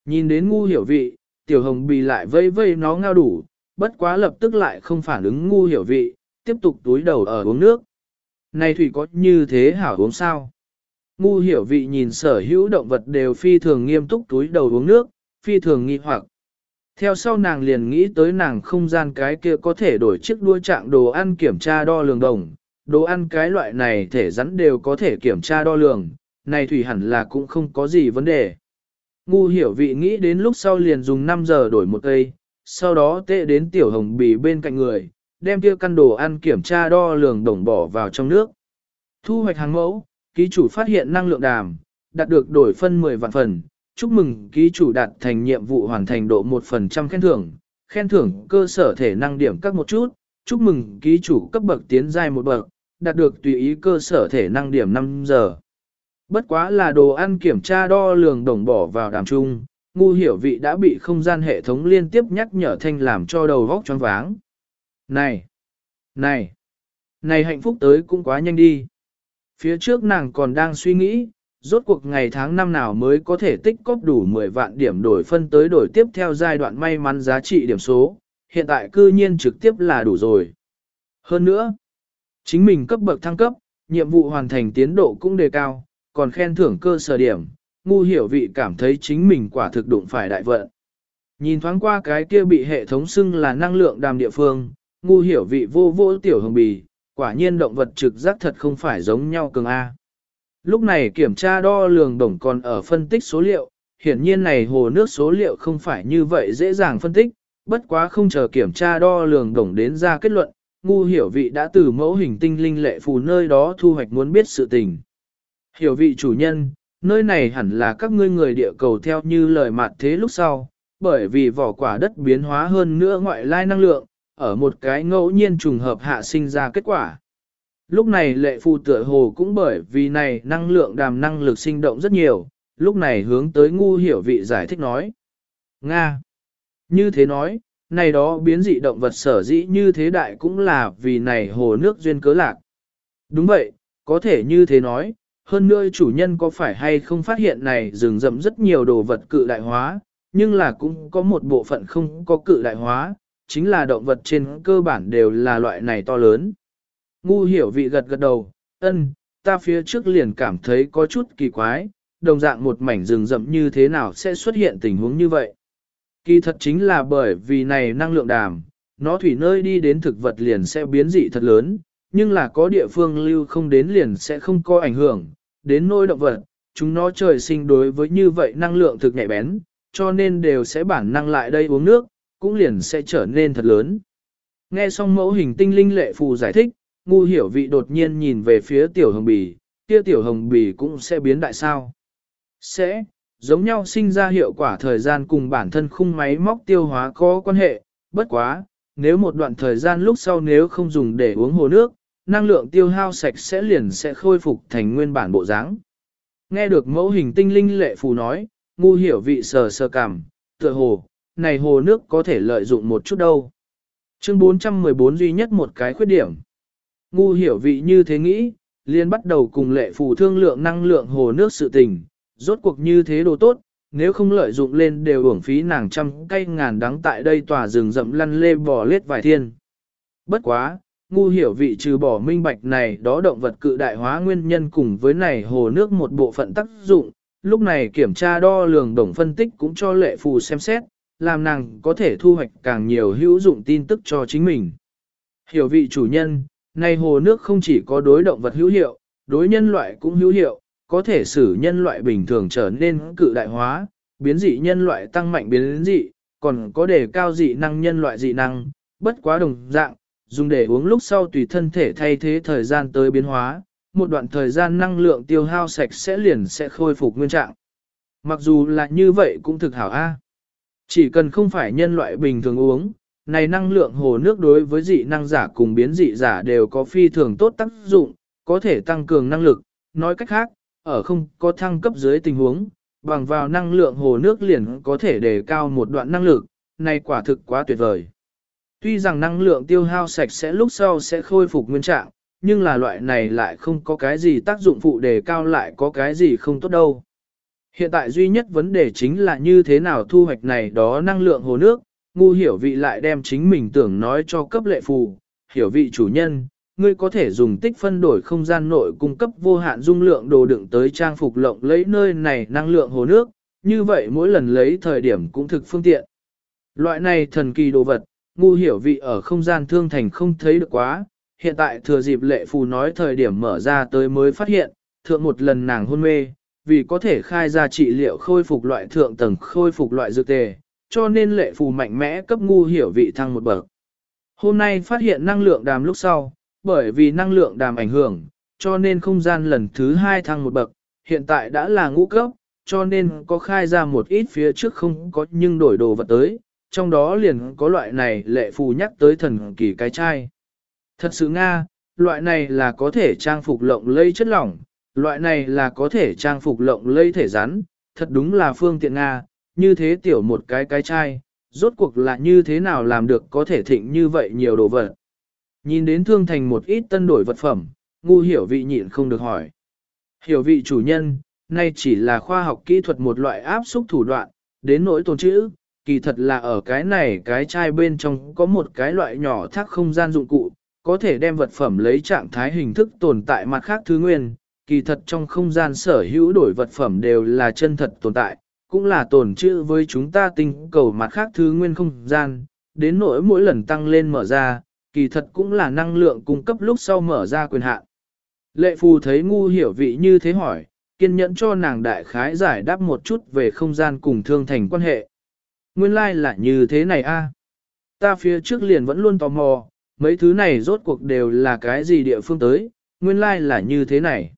Nhìn đến ngu hiểu vị, tiểu hồng bì lại vây vây nó ngao đủ, bất quá lập tức lại không phản ứng ngu hiểu vị, tiếp tục túi đầu ở uống nước. Này thủy có như thế hảo uống sao? Ngu hiểu vị nhìn sở hữu động vật đều phi thường nghiêm túc túi đầu uống nước, phi thường nghi hoặc. Theo sau nàng liền nghĩ tới nàng không gian cái kia có thể đổi chiếc đua trạng đồ ăn kiểm tra đo lường đồng, đồ ăn cái loại này thể rắn đều có thể kiểm tra đo lường, này thủy hẳn là cũng không có gì vấn đề. Ngu hiểu vị nghĩ đến lúc sau liền dùng 5 giờ đổi một cây, sau đó tệ đến tiểu hồng bì bên cạnh người, đem kia căn đồ ăn kiểm tra đo lường đồng bỏ vào trong nước. Thu hoạch hàng mẫu, ký chủ phát hiện năng lượng đàm, đạt được đổi phân 10 vạn phần, chúc mừng ký chủ đạt thành nhiệm vụ hoàn thành độ 1% khen thưởng, khen thưởng cơ sở thể năng điểm các một chút, chúc mừng ký chủ cấp bậc tiến giai một bậc, đạt được tùy ý cơ sở thể năng điểm 5 giờ. Bất quá là đồ ăn kiểm tra đo lường đồng bỏ vào đàm chung ngu hiểu vị đã bị không gian hệ thống liên tiếp nhắc nhở thanh làm cho đầu vóc choáng váng. Này! Này! Này hạnh phúc tới cũng quá nhanh đi. Phía trước nàng còn đang suy nghĩ, rốt cuộc ngày tháng năm nào mới có thể tích cóp đủ 10 vạn điểm đổi phân tới đổi tiếp theo giai đoạn may mắn giá trị điểm số, hiện tại cư nhiên trực tiếp là đủ rồi. Hơn nữa, chính mình cấp bậc thăng cấp, nhiệm vụ hoàn thành tiến độ cũng đề cao, còn khen thưởng cơ sở điểm, ngu hiểu vị cảm thấy chính mình quả thực đụng phải đại vận. Nhìn thoáng qua cái kia bị hệ thống xưng là năng lượng đàm địa phương, ngu hiểu vị vô vô tiểu hồng bì, quả nhiên động vật trực giác thật không phải giống nhau cường A. Lúc này kiểm tra đo lường đồng còn ở phân tích số liệu, hiển nhiên này hồ nước số liệu không phải như vậy dễ dàng phân tích, bất quá không chờ kiểm tra đo lường đồng đến ra kết luận, ngu hiểu vị đã từ mẫu hình tinh linh lệ phù nơi đó thu hoạch muốn biết sự tình. Hiểu vị chủ nhân, nơi này hẳn là các ngươi người địa cầu theo như lời mặt thế lúc sau, bởi vì vỏ quả đất biến hóa hơn nữa ngoại lai năng lượng, ở một cái ngẫu nhiên trùng hợp hạ sinh ra kết quả. Lúc này lệ phù tựa hồ cũng bởi vì này năng lượng đàm năng lực sinh động rất nhiều, lúc này hướng tới ngu hiểu vị giải thích nói. Nga! Như thế nói, này đó biến dị động vật sở dĩ như thế đại cũng là vì này hồ nước duyên cớ lạc. Đúng vậy, có thể như thế nói, hơn nữa chủ nhân có phải hay không phát hiện này rừng rậm rất nhiều đồ vật cự đại hóa, nhưng là cũng có một bộ phận không có cự đại hóa, chính là động vật trên cơ bản đều là loại này to lớn. Ngu hiểu vị gật gật đầu, ân, ta phía trước liền cảm thấy có chút kỳ quái, đồng dạng một mảnh rừng rậm như thế nào sẽ xuất hiện tình huống như vậy. Kỳ thật chính là bởi vì này năng lượng đàm, nó thủy nơi đi đến thực vật liền sẽ biến dị thật lớn, nhưng là có địa phương lưu không đến liền sẽ không có ảnh hưởng, đến nôi động vật, chúng nó trời sinh đối với như vậy năng lượng thực nhạy bén, cho nên đều sẽ bản năng lại đây uống nước, cũng liền sẽ trở nên thật lớn. Nghe xong mẫu hình tinh linh lệ phù giải thích, ngu hiểu vị đột nhiên nhìn về phía tiểu hồng bì, kia tiểu hồng bì cũng sẽ biến đại sao. Sẽ, giống nhau sinh ra hiệu quả thời gian cùng bản thân khung máy móc tiêu hóa có quan hệ, bất quá, nếu một đoạn thời gian lúc sau nếu không dùng để uống hồ nước, năng lượng tiêu hao sạch sẽ liền sẽ khôi phục thành nguyên bản bộ dáng. Nghe được mẫu hình tinh linh lệ phù nói, ngu hiểu vị sờ sờ cảm, tựa hồ, này hồ nước có thể lợi dụng một chút đâu. Chương 414 duy nhất một cái khuyết điểm. Ngu hiểu vị như thế nghĩ, liền bắt đầu cùng lệ phù thương lượng năng lượng hồ nước sự tình, rốt cuộc như thế đồ tốt, nếu không lợi dụng lên đều uổng phí nàng trăm cây ngàn đắng tại đây tòa rừng rậm lăn lê bò lết vài thiên. Bất quá, ngu hiểu vị trừ bỏ minh bạch này đó động vật cự đại hóa nguyên nhân cùng với này hồ nước một bộ phận tác dụng, lúc này kiểm tra đo lường đồng phân tích cũng cho lệ phù xem xét, làm nàng có thể thu hoạch càng nhiều hữu dụng tin tức cho chính mình. Hiểu vị chủ nhân, này hồ nước không chỉ có đối động vật hữu hiệu, đối nhân loại cũng hữu hiệu, có thể xử nhân loại bình thường trở nên cự đại hóa, biến dị nhân loại tăng mạnh biến dị, còn có đề cao dị năng nhân loại dị năng, bất quá đồng dạng, dùng để uống lúc sau tùy thân thể thay thế thời gian tới biến hóa, một đoạn thời gian năng lượng tiêu hao sạch sẽ liền sẽ khôi phục nguyên trạng. Mặc dù là như vậy cũng thực hảo A. Chỉ cần không phải nhân loại bình thường uống, này năng lượng hồ nước đối với dị năng giả cùng biến dị giả đều có phi thường tốt tác dụng, có thể tăng cường năng lực. Nói cách khác, ở không có thăng cấp dưới tình huống, bằng vào năng lượng hồ nước liền có thể đề cao một đoạn năng lực, này quả thực quá tuyệt vời. Tuy rằng năng lượng tiêu hao sạch sẽ lúc sau sẽ khôi phục nguyên trạng, nhưng là loại này lại không có cái gì tác dụng phụ đề cao lại có cái gì không tốt đâu. Hiện tại duy nhất vấn đề chính là như thế nào thu hoạch này đó năng lượng hồ nước, ngu hiểu vị lại đem chính mình tưởng nói cho cấp lệ phù, hiểu vị chủ nhân, ngươi có thể dùng tích phân đổi không gian nội cung cấp vô hạn dung lượng đồ đựng tới trang phục lộng lấy nơi này năng lượng hồ nước, như vậy mỗi lần lấy thời điểm cũng thực phương tiện. Loại này thần kỳ đồ vật, ngu hiểu vị ở không gian thương thành không thấy được quá, hiện tại thừa dịp lệ phù nói thời điểm mở ra tới mới phát hiện, thượng một lần nàng hôn mê, vì có thể khai ra trị liệu khôi phục loại thượng tầng khôi phục loại dược tề, cho nên lệ phù mạnh mẽ cấp ngu hiểu vị thăng một bậc. Hôm nay phát hiện năng lượng đàm lúc sau, bởi vì năng lượng đàm ảnh hưởng, cho nên không gian lần thứ hai thăng một bậc, hiện tại đã là ngũ cấp, cho nên có khai ra một ít phía trước không có nhưng đổi đồ vật tới, trong đó liền có loại này lệ phù nhắc tới thần kỳ cái chai. Thật sự Nga, loại này là có thể trang phục lộng lây chất lỏng, loại này là có thể trang phục lộng lây thể rắn, thật đúng là phương tiện Nga, như thế tiểu một cái cái chai, rốt cuộc là như thế nào làm được có thể thịnh như vậy nhiều đồ vật. Nhìn đến thương thành một ít tân đổi vật phẩm, ngu hiểu vị nhịn không được hỏi. Hiểu vị chủ nhân, nay chỉ là khoa học kỹ thuật một loại áp xúc thủ đoạn, đến nỗi tồn chữ, kỳ thật là ở cái này cái chai bên trong có một cái loại nhỏ thác không gian dụng cụ, có thể đem vật phẩm lấy trạng thái hình thức tồn tại mặt khác thứ nguyên, kỳ thật trong không gian sở hữu đổi vật phẩm đều là chân thật tồn tại, cũng là tồn trữ với chúng ta tinh cầu mặt khác thứ nguyên không gian, đến nỗi mỗi lần tăng lên mở ra, kỳ thật cũng là năng lượng cung cấp lúc sau mở ra quyền hạn. Lệ phù thấy ngu hiểu vị như thế hỏi, kiên nhẫn cho nàng đại khái giải đáp một chút về không gian cùng thương thành quan hệ. Nguyên lai like là như thế này a. Ta phía trước liền vẫn luôn tò mò, mấy thứ này rốt cuộc đều là cái gì địa phương tới, nguyên lai like là như thế này.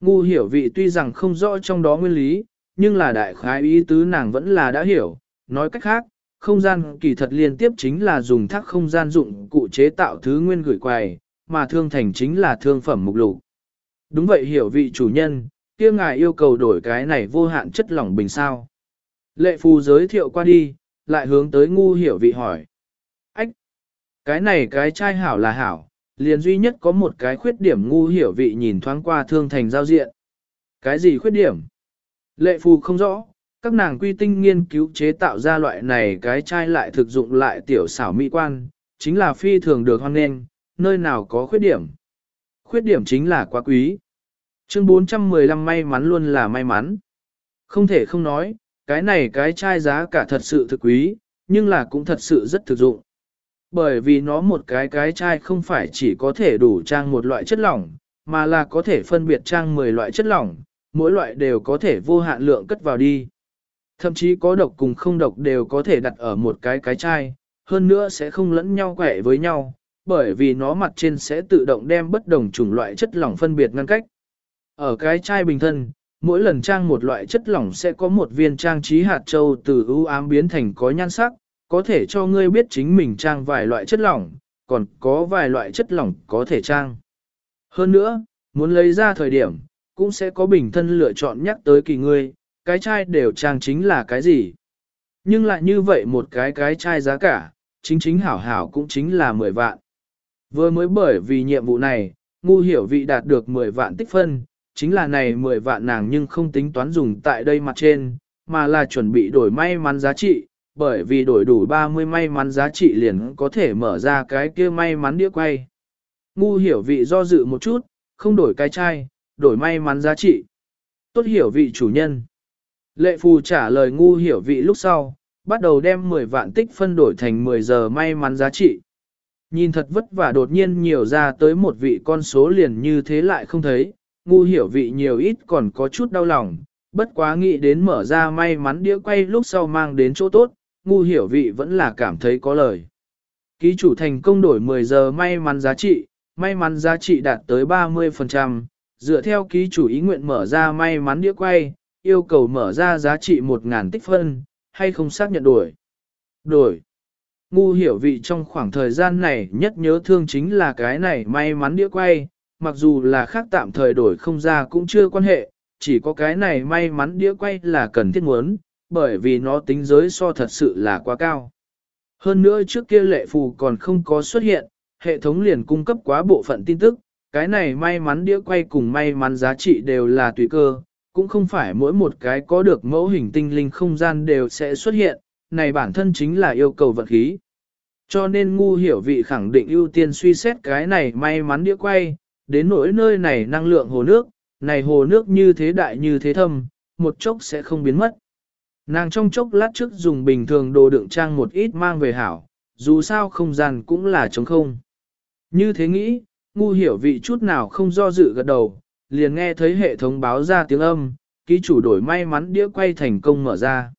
Ngu hiểu vị tuy rằng không rõ trong đó nguyên lý, nhưng là đại khái ý tứ nàng vẫn là đã hiểu, nói cách khác, không gian kỳ thật liên tiếp chính là dùng thác không gian dụng cụ chế tạo thứ nguyên gửi quài, mà thương thành chính là thương phẩm mục lục. Đúng vậy hiểu vị chủ nhân, kia ngài yêu cầu đổi cái này vô hạn chất lỏng bình sao. Lệ phù giới thiệu qua đi, lại hướng tới ngu hiểu vị hỏi. Ách! Cái này cái trai hảo là hảo, liền duy nhất có một cái khuyết điểm ngu hiểu vị nhìn thoáng qua thương thành giao diện. Cái gì khuyết điểm? Lệ phù không rõ, các nàng quy tinh nghiên cứu chế tạo ra loại này cái chai lại thực dụng lại tiểu xảo mỹ quan, chính là phi thường được hoan nghênh, nơi nào có khuyết điểm. Khuyết điểm chính là quá quý. Chương 415 may mắn luôn là may mắn. Không thể không nói, cái này cái chai giá cả thật sự thực quý, nhưng là cũng thật sự rất thực dụng. Bởi vì nó một cái cái chai không phải chỉ có thể đủ trang một loại chất lỏng, mà là có thể phân biệt trang 10 loại chất lỏng, mỗi loại đều có thể vô hạn lượng cất vào đi. Thậm chí có độc cùng không độc đều có thể đặt ở một cái cái chai, hơn nữa sẽ không lẫn nhau quẻ với nhau, bởi vì nó mặt trên sẽ tự động đem bất đồng chủng loại chất lỏng phân biệt ngăn cách. Ở cái chai bình thân, mỗi lần trang một loại chất lỏng sẽ có một viên trang trí hạt châu từ ưu ám biến thành có nhan sắc, có thể cho ngươi biết chính mình trang vài loại chất lỏng, còn có vài loại chất lỏng có thể trang. Hơn nữa, muốn lấy ra thời điểm, cũng sẽ có bình thân lựa chọn nhắc tới kỳ ngươi, cái chai đều trang chính là cái gì. Nhưng lại như vậy một cái cái chai giá cả, chính chính hảo hảo cũng chính là 10 vạn. Vừa mới bởi vì nhiệm vụ này, ngu hiểu vị đạt được 10 vạn tích phân, chính là này 10 vạn nàng nhưng không tính toán dùng tại đây mặt trên, mà là chuẩn bị đổi may mắn giá trị, bởi vì đổi đủ 30 may mắn giá trị liền có thể mở ra cái kia may mắn đĩa quay. Ngu hiểu vị do dự một chút, không đổi cái chai, đổi may mắn giá trị. Tốt hiểu vị chủ nhân. Lệ phù trả lời ngu hiểu vị lúc sau, bắt đầu đem 10 vạn tích phân đổi thành 10 giờ may mắn giá trị. Nhìn thật vất vả đột nhiên nhiều ra tới một vị con số liền như thế lại không thấy, ngu hiểu vị nhiều ít còn có chút đau lòng, bất quá nghĩ đến mở ra may mắn đĩa quay lúc sau mang đến chỗ tốt, ngu hiểu vị vẫn là cảm thấy có lời. Ký chủ thành công đổi 10 giờ may mắn giá trị, may mắn giá trị đạt tới 30%, dựa theo ký chủ ý nguyện mở ra may mắn đĩa quay, yêu cầu mở ra giá trị 1.000 tích phân, hay không xác nhận đổi. Đổi. Ngu hiểu vị trong khoảng thời gian này nhất nhớ thương chính là cái này may mắn đĩa quay, mặc dù là khác tạm thời đổi không ra cũng chưa quan hệ, chỉ có cái này may mắn đĩa quay là cần thiết muốn, bởi vì nó tính giới so thật sự là quá cao. Hơn nữa trước kia lệ phù còn không có xuất hiện, hệ thống liền cung cấp quá bộ phận tin tức, cái này may mắn đĩa quay cùng may mắn giá trị đều là tùy cơ, cũng không phải mỗi một cái có được mẫu hình tinh linh không gian đều sẽ xuất hiện, này bản thân chính là yêu cầu vận khí. Cho nên ngu hiểu vị khẳng định ưu tiên suy xét cái này may mắn đĩa quay, đến nỗi nơi này năng lượng hồ nước, này hồ nước như thế đại như thế thâm, một chốc sẽ không biến mất. Nàng trong chốc lát trước dùng bình thường đồ đựng trang một ít mang về hảo, dù sao không gian cũng là trống không. Như thế nghĩ, ngu hiểu vị chút nào không do dự gật đầu, liền nghe thấy hệ thống báo ra tiếng âm, ký chủ đổi may mắn đĩa quay thành công mở ra.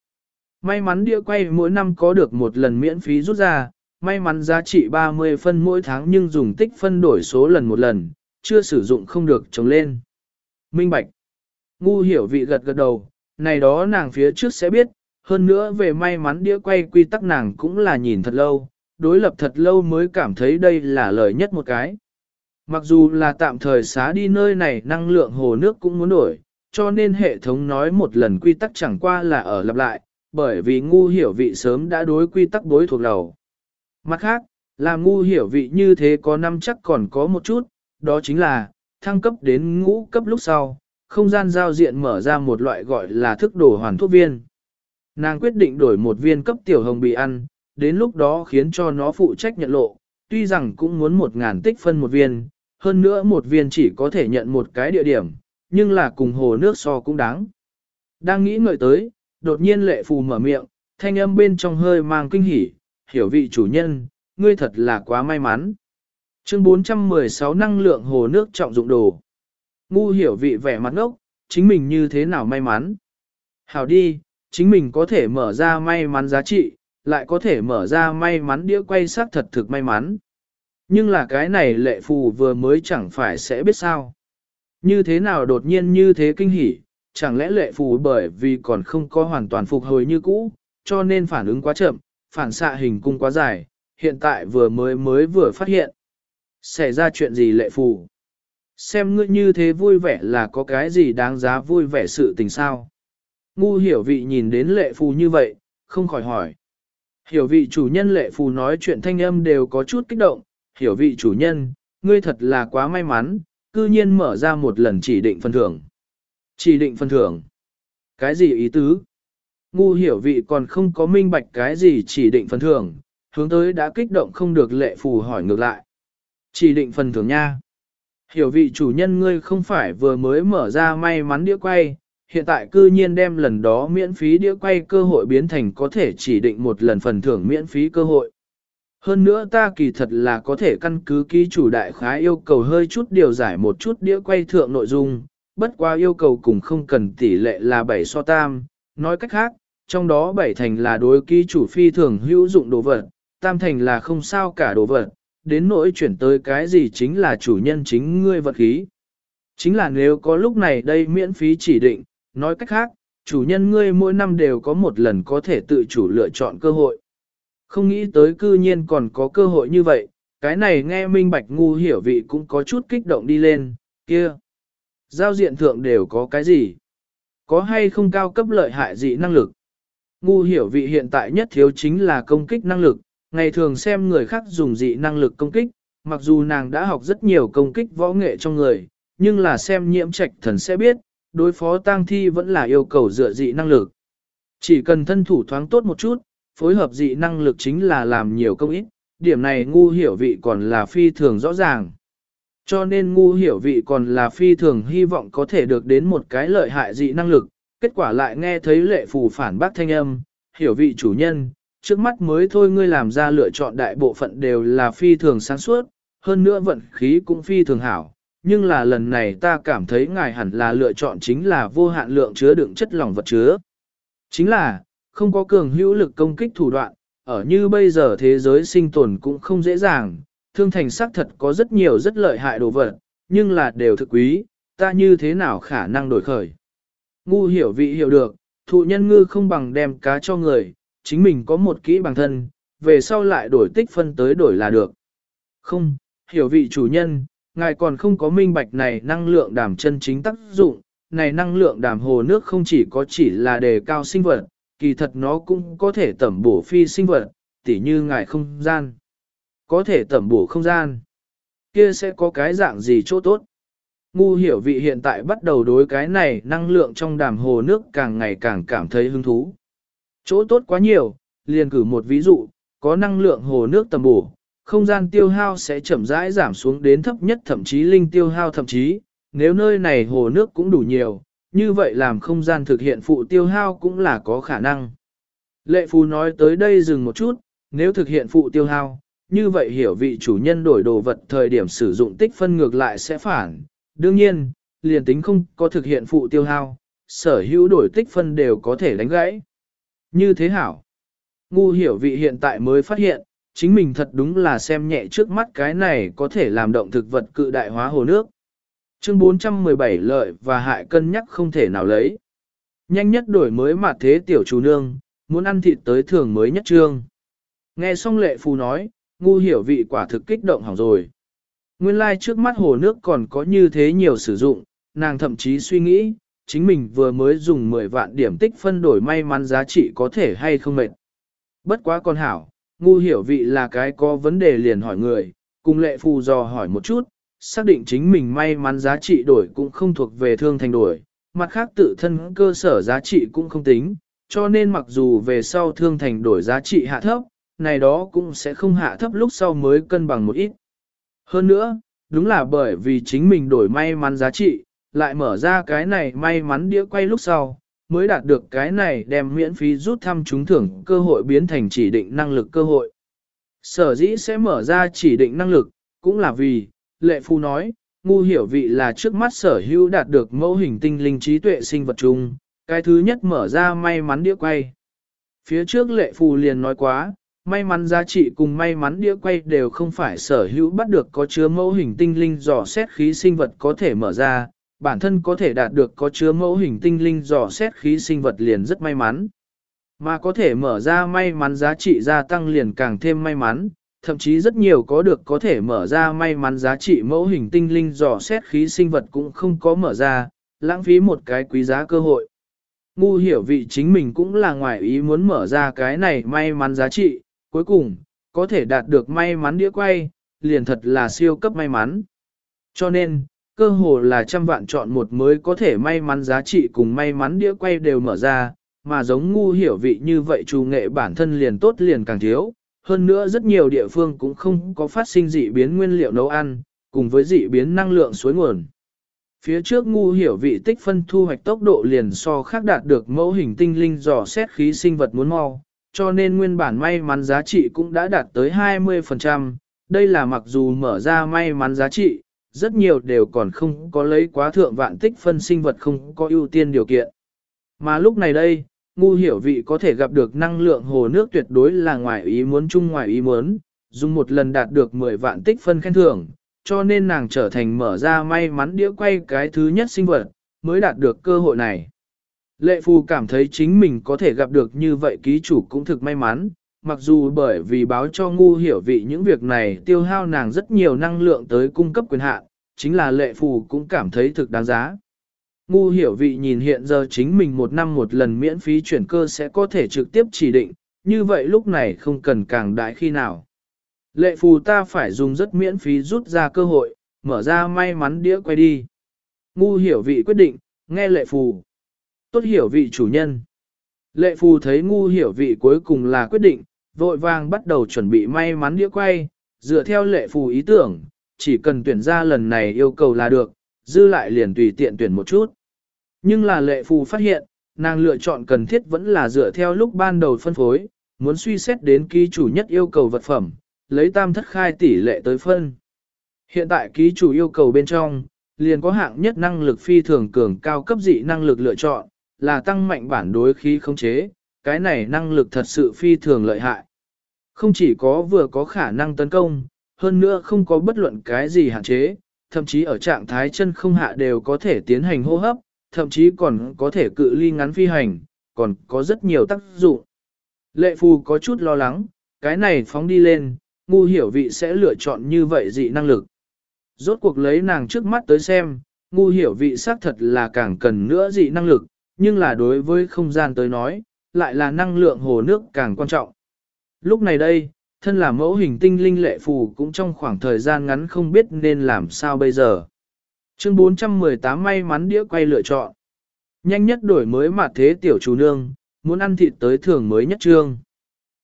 May mắn đĩa quay mỗi năm có được một lần miễn phí rút ra, may mắn giá trị 30 phân mỗi tháng nhưng dùng tích phân đổi số lần một lần, chưa sử dụng không được trồng lên. Minh Bạch Ngu hiểu vị gật gật đầu, này đó nàng phía trước sẽ biết, hơn nữa về may mắn đĩa quay quy tắc nàng cũng là nhìn thật lâu, đối lập thật lâu mới cảm thấy đây là lời nhất một cái. Mặc dù là tạm thời xá đi nơi này năng lượng hồ nước cũng muốn đổi, cho nên hệ thống nói một lần quy tắc chẳng qua là ở lặp lại, bởi vì ngu hiểu vị sớm đã đối quy tắc đối thuộc đầu. Mặt khác, làm ngu hiểu vị như thế có năm chắc còn có một chút, đó chính là, thăng cấp đến ngũ cấp lúc sau, không gian giao diện mở ra một loại gọi là thức đồ hoàn thuốc viên. Nàng quyết định đổi một viên cấp tiểu hồng bị ăn, đến lúc đó khiến cho nó phụ trách nhận lộ, tuy rằng cũng muốn một ngàn tích phân một viên, hơn nữa một viên chỉ có thể nhận một cái địa điểm, nhưng là cùng hồ nước so cũng đáng. Đang nghĩ ngợi tới, đột nhiên lệ phù mở miệng, thanh âm bên trong hơi mang kinh hỉ, hiểu vị chủ nhân, ngươi thật là quá may mắn. Chương 416 năng lượng hồ nước trọng dụng đồ. Ngu hiểu vị vẻ mặt ngốc, chính mình như thế nào may mắn. Hảo đi, chính mình có thể mở ra may mắn giá trị, lại có thể mở ra may mắn đĩa quay sắc thật thực may mắn. Nhưng là cái này lệ phù vừa mới chẳng phải sẽ biết sao. Như thế nào đột nhiên như thế kinh hỉ, chẳng lẽ lệ phù bởi vì còn không có hoàn toàn phục hồi như cũ, cho nên phản ứng quá chậm, phản xạ hình cung quá dài, hiện tại vừa mới mới vừa phát hiện. Xảy ra chuyện gì lệ phù? Xem ngươi như thế vui vẻ là có cái gì đáng giá vui vẻ sự tình sao? Ngu hiểu vị nhìn đến lệ phù như vậy, không khỏi hỏi. Hiểu vị chủ nhân lệ phù nói chuyện thanh âm đều có chút kích động, hiểu vị chủ nhân, ngươi thật là quá may mắn, cư nhiên mở ra một lần chỉ định phần thưởng. Chỉ định phần thưởng. Cái gì ý tứ? Ngu hiểu vị còn không có minh bạch cái gì chỉ định phần thưởng, hướng tới đã kích động không được lệ phù hỏi ngược lại. Chỉ định phần thưởng nha. Hiểu vị chủ nhân ngươi không phải vừa mới mở ra may mắn đĩa quay, hiện tại cư nhiên đem lần đó miễn phí đĩa quay cơ hội biến thành có thể chỉ định một lần phần thưởng miễn phí cơ hội. Hơn nữa ta kỳ thật là có thể căn cứ ký chủ đại khái yêu cầu hơi chút điều giải một chút đĩa quay thượng nội dung, bất qua yêu cầu cùng không cần tỷ lệ là 7 so tam, nói cách khác, trong đó 7 thành là đối ký chủ phi thường hữu dụng đồ vật, tam thành là không sao cả đồ vật, đến nỗi chuyển tới cái gì chính là chủ nhân chính ngươi vật khí. Chính là nếu có lúc này đây miễn phí chỉ định, nói cách khác, chủ nhân ngươi mỗi năm đều có một lần có thể tự chủ lựa chọn cơ hội. Không nghĩ tới cư nhiên còn có cơ hội như vậy, Cái này nghe minh bạch ngu hiểu vị cũng có chút kích động đi lên, kia. Giao diện thượng đều có cái gì? Có hay không cao cấp lợi hại dị năng lực? Ngu hiểu vị hiện tại nhất thiếu chính là công kích năng lực, ngày thường xem người khác dùng dị năng lực công kích, mặc dù nàng đã học rất nhiều công kích võ nghệ trong người, nhưng là xem nhiễm trạch thần sẽ biết, đối phó tang thi vẫn là yêu cầu dựa dị năng lực. Chỉ cần thân thủ thoáng tốt một chút, phối hợp dị năng lực chính là làm nhiều công ít, điểm này ngu hiểu vị còn là phi thường rõ ràng. Cho nên ngu hiểu vị còn là phi thường hy vọng có thể được đến một cái lợi hại dị năng lực, kết quả lại nghe thấy lệ phù phản bác thanh âm, hiểu vị chủ nhân, trước mắt mới thôi ngươi làm ra lựa chọn đại bộ phận đều là phi thường sáng suốt, hơn nữa vận khí cũng phi thường hảo, nhưng là lần này ta cảm thấy ngài hẳn là lựa chọn chính là vô hạn lượng chứa đựng chất lỏng vật chứa. Chính là, không có cường hữu lực công kích thủ đoạn, ở như bây giờ thế giới sinh tồn cũng không dễ dàng, thương thành xác thật có rất nhiều rất lợi hại đồ vật, nhưng là đều thực quý, ta như thế nào khả năng đổi khởi. Ngu hiểu vị hiểu được, thụ nhân ngư không bằng đem cá cho người, chính mình có một kỹ bằng thân, về sau lại đổi tích phân tới đổi là được. Không, hiểu vị chủ nhân, ngài còn không có minh bạch này năng lượng đàm chân chính tác dụng, này năng lượng đàm hồ nước không chỉ có chỉ là đề cao sinh vật, kỳ thật nó cũng có thể tẩm bổ phi sinh vật, tỉ như ngài không gian. Có thể tẩm bổ không gian. Kia sẽ có cái dạng gì chỗ tốt? Ngu hiểu vị hiện tại bắt đầu đối cái này năng lượng trong đàm hồ nước càng ngày càng cảm thấy hứng thú. Chỗ tốt quá nhiều, liền cử một ví dụ, có năng lượng hồ nước tầm bổ, không gian tiêu hao sẽ chậm rãi giảm xuống đến thấp nhất thậm chí linh tiêu hao thậm chí, nếu nơi này hồ nước cũng đủ nhiều, như vậy làm không gian thực hiện phụ tiêu hao cũng là có khả năng. Lệ phú nói tới đây dừng một chút, nếu thực hiện phụ tiêu hao, như vậy hiểu vị chủ nhân đổi đồ vật thời điểm sử dụng tích phân ngược lại sẽ phản. Đương nhiên, liền tính không có thực hiện phụ tiêu hao, sở hữu đổi tích phân đều có thể đánh gãy. Như thế hảo. Ngu hiểu vị hiện tại mới phát hiện, chính mình thật đúng là xem nhẹ trước mắt cái này có thể làm động thực vật cự đại hóa hồ nước. Chương 417 lợi và hại cân nhắc không thể nào lấy. Nhanh nhất đổi mới mà thế tiểu chủ nương, muốn ăn thịt tới thường mới nhất trương. Nghe xong lệ phù nói, ngu hiểu vị quả thực kích động hỏng rồi. Nguyên lai like trước mắt hồ nước còn có như thế nhiều sử dụng, nàng thậm chí suy nghĩ, chính mình vừa mới dùng 10 vạn điểm tích phân đổi may mắn giá trị có thể hay không mệt. Bất quá con hảo, ngu hiểu vị là cái có vấn đề liền hỏi người, cùng lệ phù dò hỏi một chút, xác định chính mình may mắn giá trị đổi cũng không thuộc về thương thành đổi, mặt khác tự thân cơ sở giá trị cũng không tính, cho nên mặc dù về sau thương thành đổi giá trị hạ thấp, này đó cũng sẽ không hạ thấp lúc sau mới cân bằng một ít. Hơn nữa, đúng là bởi vì chính mình đổi may mắn giá trị, lại mở ra cái này may mắn đĩa quay lúc sau, mới đạt được cái này đem miễn phí rút thăm trúng thưởng cơ hội biến thành chỉ định năng lực cơ hội. Sở dĩ sẽ mở ra chỉ định năng lực, cũng là vì, lệ phu nói, ngu hiểu vị là trước mắt sở hữu đạt được mẫu hình tinh linh trí tuệ sinh vật chung, cái thứ nhất mở ra may mắn đĩa quay. Phía trước lệ phù liền nói quá, may mắn giá trị cùng may mắn đĩa quay đều không phải sở hữu bắt được có chứa mẫu hình tinh linh dò xét khí sinh vật có thể mở ra, bản thân có thể đạt được có chứa mẫu hình tinh linh dò xét khí sinh vật liền rất may mắn. Mà có thể mở ra may mắn giá trị gia tăng liền càng thêm may mắn, thậm chí rất nhiều có được có thể mở ra may mắn giá trị mẫu hình tinh linh dò xét khí sinh vật cũng không có mở ra, lãng phí một cái quý giá cơ hội. Ngu hiểu vị chính mình cũng là ngoài ý muốn mở ra cái này may mắn giá trị, cuối cùng, có thể đạt được may mắn đĩa quay, liền thật là siêu cấp may mắn. Cho nên, cơ hồ là trăm vạn chọn một mới có thể may mắn giá trị cùng may mắn đĩa quay đều mở ra, mà giống ngu hiểu vị như vậy trù nghệ bản thân liền tốt liền càng thiếu. Hơn nữa rất nhiều địa phương cũng không có phát sinh dị biến nguyên liệu nấu ăn, cùng với dị biến năng lượng suối nguồn. Phía trước ngu hiểu vị tích phân thu hoạch tốc độ liền so khác đạt được mẫu hình tinh linh dò xét khí sinh vật muốn mau, cho nên nguyên bản may mắn giá trị cũng đã đạt tới 20%. Đây là mặc dù mở ra may mắn giá trị, rất nhiều đều còn không có lấy quá thượng vạn tích phân sinh vật không có ưu tiên điều kiện. Mà lúc này đây, ngu hiểu vị có thể gặp được năng lượng hồ nước tuyệt đối là ngoài ý muốn chung ngoài ý muốn, dùng một lần đạt được 10 vạn tích phân khen thưởng, cho nên nàng trở thành mở ra may mắn đĩa quay cái thứ nhất sinh vật, mới đạt được cơ hội này. Lệ phù cảm thấy chính mình có thể gặp được như vậy ký chủ cũng thực may mắn, mặc dù bởi vì báo cho ngu hiểu vị những việc này tiêu hao nàng rất nhiều năng lượng tới cung cấp quyền hạn, chính là lệ phù cũng cảm thấy thực đáng giá. Ngu hiểu vị nhìn hiện giờ chính mình một năm một lần miễn phí chuyển cơ sẽ có thể trực tiếp chỉ định, như vậy lúc này không cần càng đại khi nào. Lệ phù ta phải dùng rất miễn phí rút ra cơ hội, mở ra may mắn đĩa quay đi. Ngu hiểu vị quyết định, nghe lệ phù. Tốt hiểu vị chủ nhân. Lệ phù thấy ngu hiểu vị cuối cùng là quyết định, vội vàng bắt đầu chuẩn bị may mắn đĩa quay, dựa theo lệ phù ý tưởng, chỉ cần tuyển ra lần này yêu cầu là được, dư lại liền tùy tiện tuyển một chút. Nhưng là lệ phù phát hiện, nàng lựa chọn cần thiết vẫn là dựa theo lúc ban đầu phân phối, muốn suy xét đến ký chủ nhất yêu cầu vật phẩm, lấy tam thất khai tỷ lệ tới phân. Hiện tại ký chủ yêu cầu bên trong, liền có hạng nhất năng lực phi thường cường cao cấp dị năng lực lựa chọn, là tăng mạnh bản đối khí khống chế, cái này năng lực thật sự phi thường lợi hại. Không chỉ có vừa có khả năng tấn công, hơn nữa không có bất luận cái gì hạn chế, thậm chí ở trạng thái chân không hạ đều có thể tiến hành hô hấp, thậm chí còn có thể cự ly ngắn phi hành, còn có rất nhiều tác dụng. Lệ phù có chút lo lắng, cái này phóng đi lên, ngu hiểu vị sẽ lựa chọn như vậy dị năng lực. Rốt cuộc lấy nàng trước mắt tới xem, ngu hiểu vị xác thật là càng cần nữa dị năng lực, nhưng là đối với không gian tới nói, lại là năng lượng hồ nước càng quan trọng. Lúc này đây, thân là mẫu hình tinh linh lệ phù cũng trong khoảng thời gian ngắn không biết nên làm sao bây giờ. Chương 418 may mắn đĩa quay lựa chọn. Nhanh nhất đổi mới mà thế tiểu chủ nương, muốn ăn thịt tới thường mới nhất trương.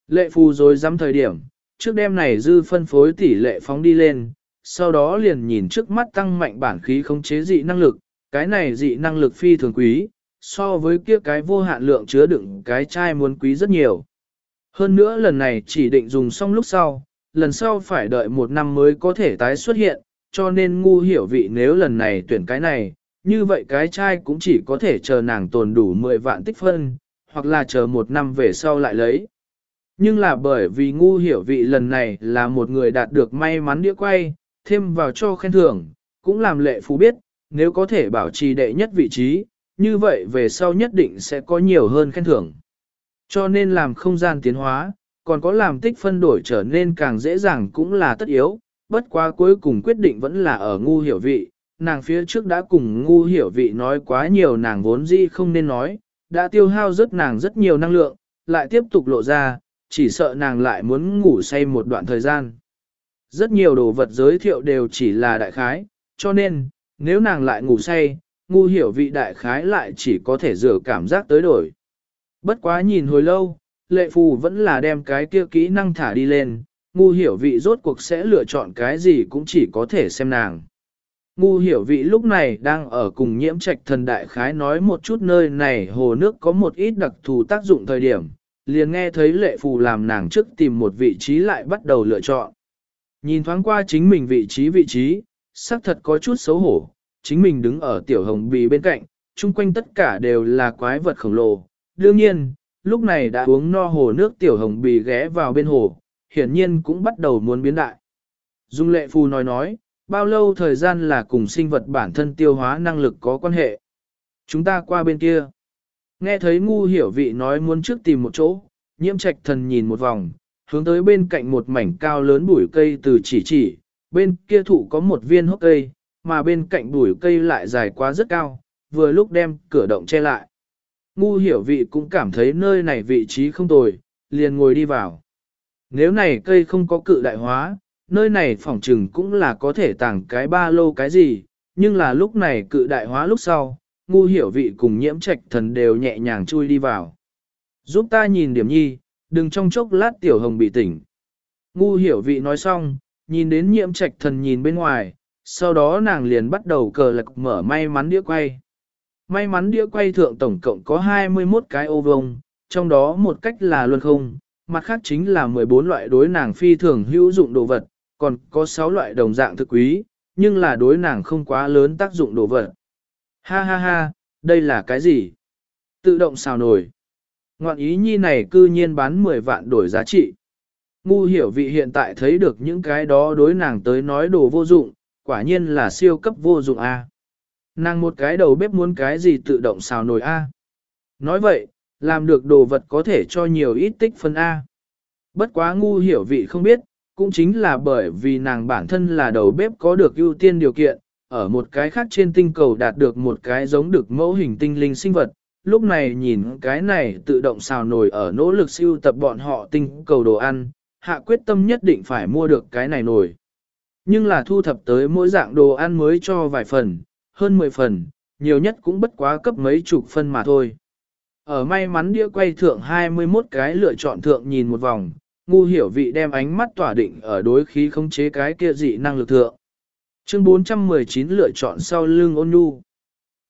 Lệ phù rồi dám thời điểm, trước đêm này dư phân phối tỷ lệ phóng đi lên, sau đó liền nhìn trước mắt tăng mạnh bản khí khống chế dị năng lực, cái này dị năng lực phi thường quý, so với kia cái vô hạn lượng chứa đựng cái chai muốn quý rất nhiều. Hơn nữa lần này chỉ định dùng xong lúc sau, lần sau phải đợi một năm mới có thể tái xuất hiện, cho nên ngu hiểu vị nếu lần này tuyển cái này, như vậy cái chai cũng chỉ có thể chờ nàng tồn đủ 10 vạn tích phân, hoặc là chờ một năm về sau lại lấy. Nhưng là bởi vì ngu hiểu vị lần này là một người đạt được may mắn đĩa quay, thêm vào cho khen thưởng, cũng làm lệ phú biết, nếu có thể bảo trì đệ nhất vị trí, như vậy về sau nhất định sẽ có nhiều hơn khen thưởng. Cho nên làm không gian tiến hóa, còn có làm tích phân đổi trở nên càng dễ dàng cũng là tất yếu, bất quá cuối cùng quyết định vẫn là ở ngu hiểu vị, nàng phía trước đã cùng ngu hiểu vị nói quá nhiều nàng vốn dĩ không nên nói, đã tiêu hao rất nàng rất nhiều năng lượng, lại tiếp tục lộ ra, chỉ sợ nàng lại muốn ngủ say một đoạn thời gian. Rất nhiều đồ vật giới thiệu đều chỉ là đại khái, cho nên, nếu nàng lại ngủ say, ngu hiểu vị đại khái lại chỉ có thể rửa cảm giác tới đổi. Bất quá nhìn hồi lâu, lệ phù vẫn là đem cái kia kỹ năng thả đi lên, ngu hiểu vị rốt cuộc sẽ lựa chọn cái gì cũng chỉ có thể xem nàng. Ngu hiểu vị lúc này đang ở cùng nhiễm trạch thần đại khái nói một chút nơi này hồ nước có một ít đặc thù tác dụng thời điểm, liền nghe thấy lệ phù làm nàng trước tìm một vị trí lại bắt đầu lựa chọn. Nhìn thoáng qua chính mình vị trí vị trí, xác thật có chút xấu hổ, chính mình đứng ở tiểu hồng bì bên cạnh, chung quanh tất cả đều là quái vật khổng lồ. Đương nhiên, lúc này đã uống no hồ nước tiểu hồng bì ghé vào bên hồ, hiển nhiên cũng bắt đầu muốn biến đại. Dung lệ phù nói nói, bao lâu thời gian là cùng sinh vật bản thân tiêu hóa năng lực có quan hệ. Chúng ta qua bên kia. Nghe thấy ngu hiểu vị nói muốn trước tìm một chỗ, nhiễm trạch thần nhìn một vòng, hướng tới bên cạnh một mảnh cao lớn bụi cây từ chỉ chỉ, bên kia thụ có một viên hốc cây, mà bên cạnh bụi cây lại dài quá rất cao, vừa lúc đem cửa động che lại. Ngu hiểu vị cũng cảm thấy nơi này vị trí không tồi, liền ngồi đi vào. Nếu này cây không có cự đại hóa, nơi này phỏng trừng cũng là có thể tàng cái ba lô cái gì, nhưng là lúc này cự đại hóa lúc sau, ngu hiểu vị cùng nhiễm trạch thần đều nhẹ nhàng chui đi vào. Giúp ta nhìn điểm nhi, đừng trong chốc lát tiểu hồng bị tỉnh. Ngu hiểu vị nói xong, nhìn đến nhiễm trạch thần nhìn bên ngoài, sau đó nàng liền bắt đầu cờ lạc mở may mắn đĩa quay. May mắn đĩa quay thượng tổng cộng có 21 cái ô vông, trong đó một cách là luân không, mặt khác chính là 14 loại đối nàng phi thường hữu dụng đồ vật, còn có 6 loại đồng dạng thực quý, nhưng là đối nàng không quá lớn tác dụng đồ vật. Ha ha ha, đây là cái gì? Tự động xào nổi. Ngoạn ý nhi này cư nhiên bán 10 vạn đổi giá trị. Ngu hiểu vị hiện tại thấy được những cái đó đối nàng tới nói đồ vô dụng, quả nhiên là siêu cấp vô dụng A. Nàng một cái đầu bếp muốn cái gì tự động xào nồi A. Nói vậy, làm được đồ vật có thể cho nhiều ít tích phân A. Bất quá ngu hiểu vị không biết, cũng chính là bởi vì nàng bản thân là đầu bếp có được ưu tiên điều kiện, ở một cái khác trên tinh cầu đạt được một cái giống được mẫu hình tinh linh sinh vật. Lúc này nhìn cái này tự động xào nồi ở nỗ lực siêu tập bọn họ tinh cầu đồ ăn, hạ quyết tâm nhất định phải mua được cái này nồi. Nhưng là thu thập tới mỗi dạng đồ ăn mới cho vài phần, hơn 10 phần, nhiều nhất cũng bất quá cấp mấy chục phân mà thôi. Ở may mắn đĩa quay thượng 21 cái lựa chọn thượng nhìn một vòng, ngu hiểu vị đem ánh mắt tỏa định ở đối khí khống chế cái kia dị năng lực thượng. Chương 419 lựa chọn sau lưng ôn nhu.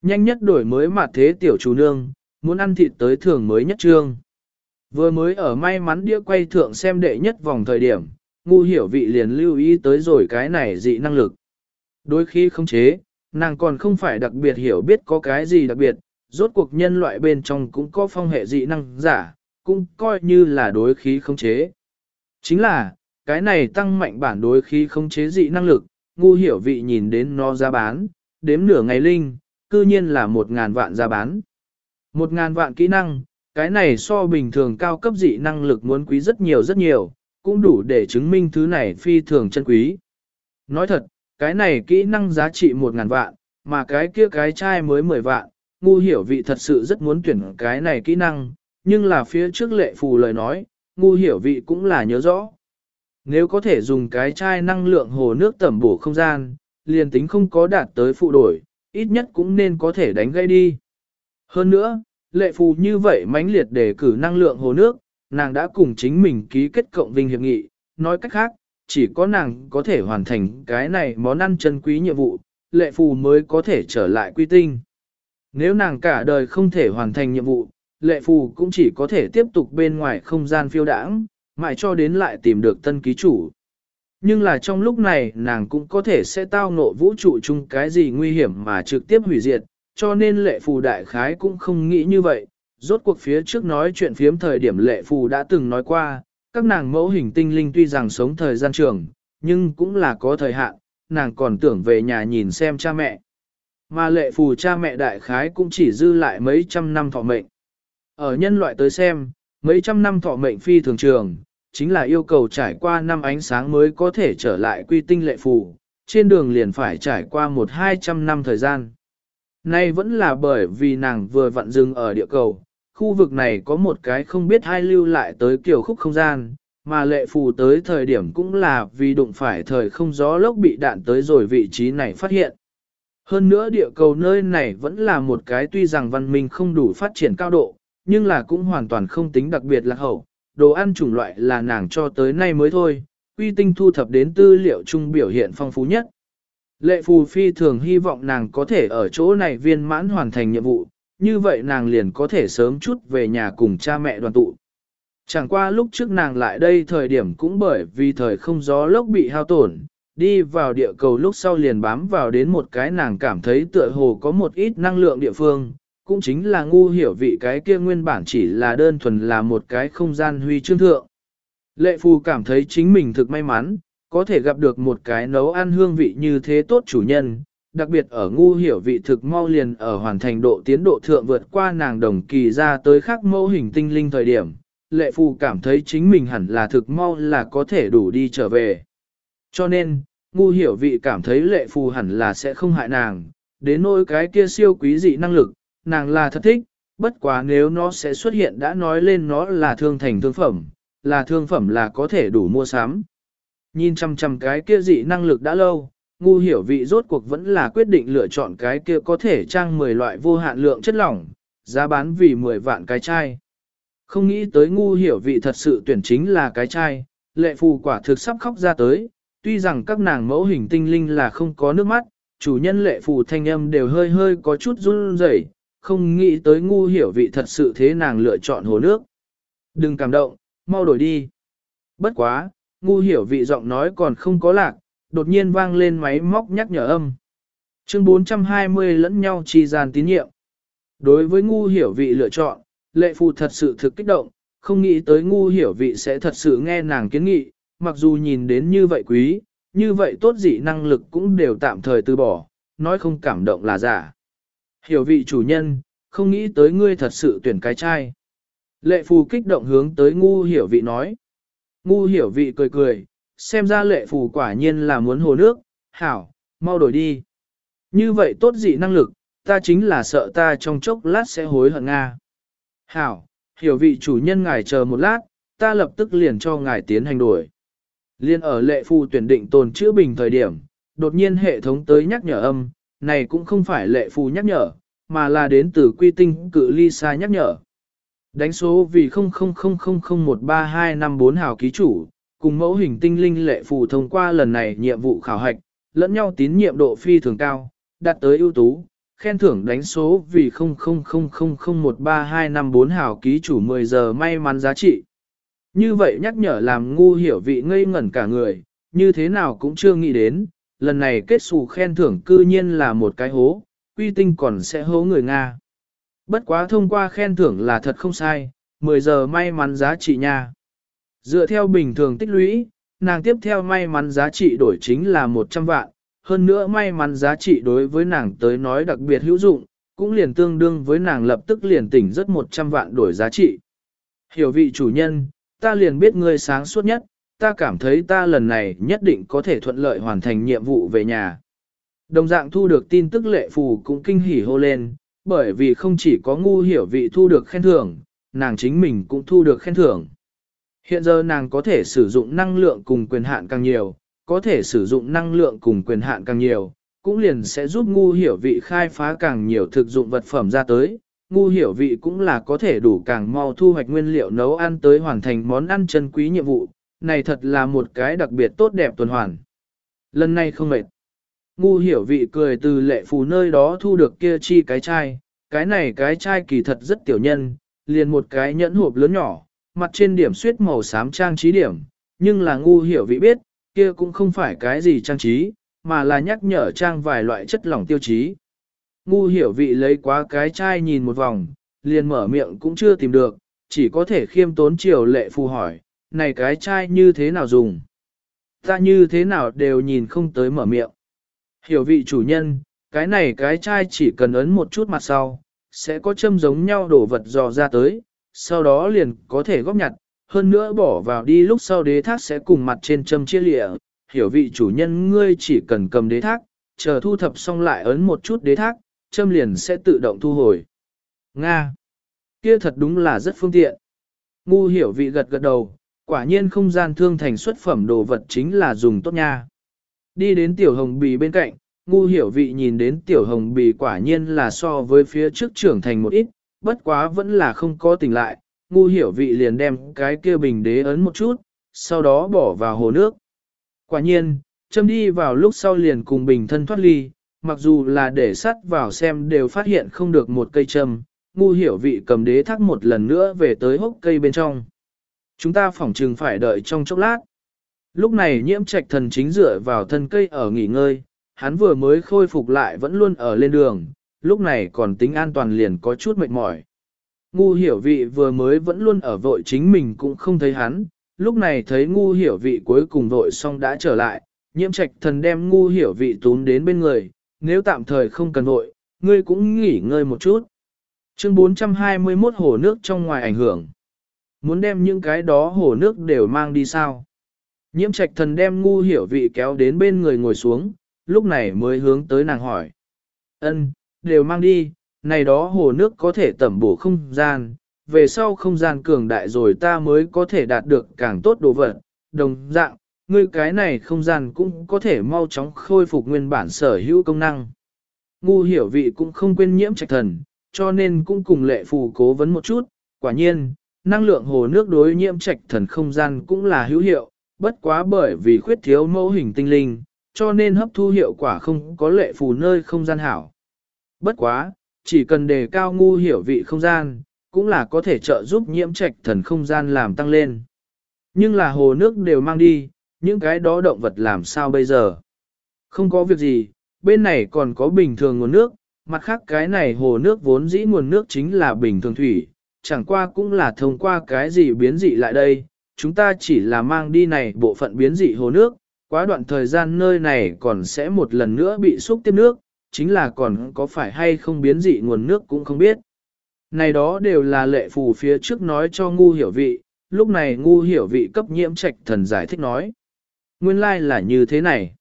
Nhanh nhất đổi mới mà thế tiểu chủ nương, muốn ăn thịt tới thường mới nhất trương. Vừa mới ở may mắn đĩa quay thượng xem đệ nhất vòng thời điểm, ngu hiểu vị liền lưu ý tới rồi cái này dị năng lực. Đôi khi không chế, nàng còn không phải đặc biệt hiểu biết có cái gì đặc biệt, rốt cuộc nhân loại bên trong cũng có phong hệ dị năng giả, cũng coi như là đối khí không chế. Chính là, cái này tăng mạnh bản đối khí không chế dị năng lực, ngu hiểu vị nhìn đến nó giá bán, đếm nửa ngày linh, cư nhiên là một ngàn vạn giá bán. Một ngàn vạn kỹ năng, cái này so bình thường cao cấp dị năng lực muốn quý rất nhiều rất nhiều, cũng đủ để chứng minh thứ này phi thường chân quý. Nói thật, cái này kỹ năng giá trị một ngàn vạn, mà cái kia cái chai mới mười vạn, ngu hiểu vị thật sự rất muốn tuyển cái này kỹ năng, nhưng là phía trước lệ phù lời nói, ngu hiểu vị cũng là nhớ rõ. Nếu có thể dùng cái chai năng lượng hồ nước tẩm bổ không gian, liền tính không có đạt tới phụ đổi, ít nhất cũng nên có thể đánh gây đi. Hơn nữa, lệ phù như vậy mãnh liệt để cử năng lượng hồ nước, nàng đã cùng chính mình ký kết cộng vinh hiệp nghị, nói cách khác, chỉ có nàng có thể hoàn thành cái này món ăn chân quý nhiệm vụ, lệ phù mới có thể trở lại quy tinh. Nếu nàng cả đời không thể hoàn thành nhiệm vụ, lệ phù cũng chỉ có thể tiếp tục bên ngoài không gian phiêu đãng, mãi cho đến lại tìm được tân ký chủ. Nhưng là trong lúc này nàng cũng có thể sẽ tao ngộ vũ trụ chung cái gì nguy hiểm mà trực tiếp hủy diệt, cho nên lệ phù đại khái cũng không nghĩ như vậy. Rốt cuộc phía trước nói chuyện phiếm thời điểm lệ phù đã từng nói qua, các nàng mẫu hình tinh linh tuy rằng sống thời gian trường, nhưng cũng là có thời hạn, nàng còn tưởng về nhà nhìn xem cha mẹ. Mà lệ phù cha mẹ đại khái cũng chỉ dư lại mấy trăm năm thọ mệnh. Ở nhân loại tới xem, mấy trăm năm thọ mệnh phi thường trường, chính là yêu cầu trải qua năm ánh sáng mới có thể trở lại quy tinh lệ phù, trên đường liền phải trải qua một hai trăm năm thời gian. Nay vẫn là bởi vì nàng vừa vặn dừng ở địa cầu, khu vực này có một cái không biết hai lưu lại tới kiểu khúc không gian, mà lệ phù tới thời điểm cũng là vì đụng phải thời không gió lốc bị đạn tới rồi vị trí này phát hiện. Hơn nữa địa cầu nơi này vẫn là một cái tuy rằng văn minh không đủ phát triển cao độ, nhưng là cũng hoàn toàn không tính đặc biệt lạc hậu, đồ ăn chủng loại là nàng cho tới nay mới thôi, quy tinh thu thập đến tư liệu chung biểu hiện phong phú nhất. Lệ phù phi thường hy vọng nàng có thể ở chỗ này viên mãn hoàn thành nhiệm vụ, như vậy nàng liền có thể sớm chút về nhà cùng cha mẹ đoàn tụ. Chẳng qua lúc trước nàng lại đây thời điểm cũng bởi vì thời không gió lốc bị hao tổn, đi vào địa cầu lúc sau liền bám vào đến một cái nàng cảm thấy tựa hồ có một ít năng lượng địa phương, cũng chính là ngu hiểu vị cái kia nguyên bản chỉ là đơn thuần là một cái không gian huy chương thượng. Lệ phù cảm thấy chính mình thực may mắn, có thể gặp được một cái nấu ăn hương vị như thế tốt chủ nhân, đặc biệt ở ngu hiểu vị thực mau liền ở hoàn thành độ tiến độ thượng vượt qua nàng đồng kỳ ra tới khắc mẫu hình tinh linh thời điểm. Lệ phù cảm thấy chính mình hẳn là thực mau là có thể đủ đi trở về. Cho nên, ngu hiểu vị cảm thấy lệ phù hẳn là sẽ không hại nàng, đến nỗi cái kia siêu quý dị năng lực, nàng là thật thích, bất quá nếu nó sẽ xuất hiện đã nói lên nó là thương thành thương phẩm, là thương phẩm là có thể đủ mua sắm. Nhìn chăm chăm cái kia dị năng lực đã lâu, ngu hiểu vị rốt cuộc vẫn là quyết định lựa chọn cái kia có thể trang 10 loại vô hạn lượng chất lỏng, giá bán vì 10 vạn cái chai. Không nghĩ tới ngu hiểu vị thật sự tuyển chính là cái chai, lệ phù quả thực sắp khóc ra tới, tuy rằng các nàng mẫu hình tinh linh là không có nước mắt, chủ nhân lệ phù thanh âm đều hơi hơi có chút run rẩy, không nghĩ tới ngu hiểu vị thật sự thế nàng lựa chọn hồ nước. Đừng cảm động, mau đổi đi. Bất quá, ngu hiểu vị giọng nói còn không có lạc, đột nhiên vang lên máy móc nhắc nhở âm. Chương 420 lẫn nhau chi gian tín nhiệm. Đối với ngu hiểu vị lựa chọn, lệ phù thật sự thực kích động, không nghĩ tới ngu hiểu vị sẽ thật sự nghe nàng kiến nghị, mặc dù nhìn đến như vậy quý, như vậy tốt dị năng lực cũng đều tạm thời từ bỏ, nói không cảm động là giả. Hiểu vị chủ nhân, không nghĩ tới ngươi thật sự tuyển cái trai. Lệ phù kích động hướng tới ngu hiểu vị nói. Ngu hiểu vị cười cười, xem ra lệ phù quả nhiên là muốn hồ nước, hảo, mau đổi đi. Như vậy tốt dị năng lực, ta chính là sợ ta trong chốc lát sẽ hối hận Nga. Hảo, hiểu vị chủ nhân ngài chờ một lát, ta lập tức liền cho ngài tiến hành đổi. Liên ở lệ phù tuyển định tồn chữa bình thời điểm, đột nhiên hệ thống tới nhắc nhở âm, này cũng không phải lệ phù nhắc nhở, mà là đến từ quy tinh cự ly xa nhắc nhở. Đánh số vì 0000013254 hào ký chủ, cùng mẫu hình tinh linh lệ phù thông qua lần này nhiệm vụ khảo hạch, lẫn nhau tín nhiệm độ phi thường cao, đạt tới ưu tú, khen thưởng đánh số vì 0000013254 hào ký chủ 10 giờ may mắn giá trị. Như vậy nhắc nhở làm ngu hiểu vị ngây ngẩn cả người, như thế nào cũng chưa nghĩ đến, lần này kết xù khen thưởng cư nhiên là một cái hố, quy tinh còn sẽ hố người Nga. Bất quá thông qua khen thưởng là thật không sai, 10 giờ may mắn giá trị nha. Dựa theo bình thường tích lũy, nàng tiếp theo may mắn giá trị đổi chính là 100 vạn, hơn nữa may mắn giá trị đối với nàng tới nói đặc biệt hữu dụng, cũng liền tương đương với nàng lập tức liền tỉnh rất 100 vạn đổi giá trị. Hiểu vị chủ nhân, ta liền biết ngươi sáng suốt nhất, ta cảm thấy ta lần này nhất định có thể thuận lợi hoàn thành nhiệm vụ về nhà. Đồng dạng thu được tin tức lệ phù cũng kinh hỉ hô lên, bởi vì không chỉ có ngu hiểu vị thu được khen thưởng, nàng chính mình cũng thu được khen thưởng. Hiện giờ nàng có thể sử dụng năng lượng cùng quyền hạn càng nhiều, có thể sử dụng năng lượng cùng quyền hạn càng nhiều, cũng liền sẽ giúp ngu hiểu vị khai phá càng nhiều thực dụng vật phẩm ra tới. Ngu hiểu vị cũng là có thể đủ càng mau thu hoạch nguyên liệu nấu ăn tới hoàn thành món ăn chân quý nhiệm vụ, này thật là một cái đặc biệt tốt đẹp tuần hoàn. Lần này không mệt. Ngu hiểu vị cười từ lệ phù nơi đó thu được kia chi cái chai, cái này cái chai kỳ thật rất tiểu nhân, liền một cái nhẫn hộp lớn nhỏ, mặt trên điểm suyết màu xám trang trí điểm, nhưng là ngu hiểu vị biết, kia cũng không phải cái gì trang trí, mà là nhắc nhở trang vài loại chất lỏng tiêu chí. Ngu hiểu vị lấy quá cái chai nhìn một vòng, liền mở miệng cũng chưa tìm được, chỉ có thể khiêm tốn chiều lệ phù hỏi, này cái chai như thế nào dùng? Ta như thế nào đều nhìn không tới mở miệng. Hiểu vị chủ nhân, cái này cái chai chỉ cần ấn một chút mặt sau, sẽ có châm giống nhau đổ vật dò ra tới, sau đó liền có thể góp nhặt, hơn nữa bỏ vào đi lúc sau đế thác sẽ cùng mặt trên châm chia lịa. Hiểu vị chủ nhân ngươi chỉ cần cầm đế thác, chờ thu thập xong lại ấn một chút đế thác, châm liền sẽ tự động thu hồi. Nga! Kia thật đúng là rất phương tiện. Ngu hiểu vị gật gật đầu, quả nhiên không gian thương thành xuất phẩm đồ vật chính là dùng tốt nha. Đi đến tiểu hồng bì bên cạnh, ngu hiểu vị nhìn đến tiểu hồng bì quả nhiên là so với phía trước trưởng thành một ít, bất quá vẫn là không có tỉnh lại, ngu hiểu vị liền đem cái kia bình đế ấn một chút, sau đó bỏ vào hồ nước. Quả nhiên, châm đi vào lúc sau liền cùng bình thân thoát ly, mặc dù là để sắt vào xem đều phát hiện không được một cây châm, ngu hiểu vị cầm đế thắt một lần nữa về tới hốc cây bên trong. Chúng ta phỏng trừng phải đợi trong chốc lát. Lúc này nhiễm trạch thần chính dựa vào thân cây ở nghỉ ngơi, hắn vừa mới khôi phục lại vẫn luôn ở lên đường, lúc này còn tính an toàn liền có chút mệt mỏi. Ngu hiểu vị vừa mới vẫn luôn ở vội chính mình cũng không thấy hắn, lúc này thấy ngu hiểu vị cuối cùng vội xong đã trở lại, nhiễm trạch thần đem ngu hiểu vị tún đến bên người, nếu tạm thời không cần vội, ngươi cũng nghỉ ngơi một chút. Chương 421 hồ nước trong ngoài ảnh hưởng. Muốn đem những cái đó hồ nước đều mang đi sao? Nhiễm trạch thần đem ngu hiểu vị kéo đến bên người ngồi xuống, lúc này mới hướng tới nàng hỏi. Ân, đều mang đi, này đó hồ nước có thể tẩm bổ không gian, về sau không gian cường đại rồi ta mới có thể đạt được càng tốt đồ vật. Đồng dạng, ngươi cái này không gian cũng có thể mau chóng khôi phục nguyên bản sở hữu công năng. Ngu hiểu vị cũng không quên nhiễm trạch thần, cho nên cũng cùng lệ phù cố vấn một chút, quả nhiên, năng lượng hồ nước đối nhiễm trạch thần không gian cũng là hữu hiệu, bất quá bởi vì khuyết thiếu mẫu hình tinh linh, cho nên hấp thu hiệu quả không có lệ phù nơi không gian hảo. Bất quá, chỉ cần đề cao ngu hiểu vị không gian, cũng là có thể trợ giúp nhiễm trạch thần không gian làm tăng lên. Nhưng là hồ nước đều mang đi, những cái đó động vật làm sao bây giờ? Không có việc gì, bên này còn có bình thường nguồn nước, mặt khác cái này hồ nước vốn dĩ nguồn nước chính là bình thường thủy, chẳng qua cũng là thông qua cái gì biến dị lại đây, chúng ta chỉ là mang đi này bộ phận biến dị hồ nước, quá đoạn thời gian nơi này còn sẽ một lần nữa bị xúc tiếp nước, chính là còn có phải hay không biến dị nguồn nước cũng không biết. Này đó đều là lệ phù phía trước nói cho ngu hiểu vị, lúc này ngu hiểu vị cấp nhiễm trạch thần giải thích nói. Nguyên lai là như thế này.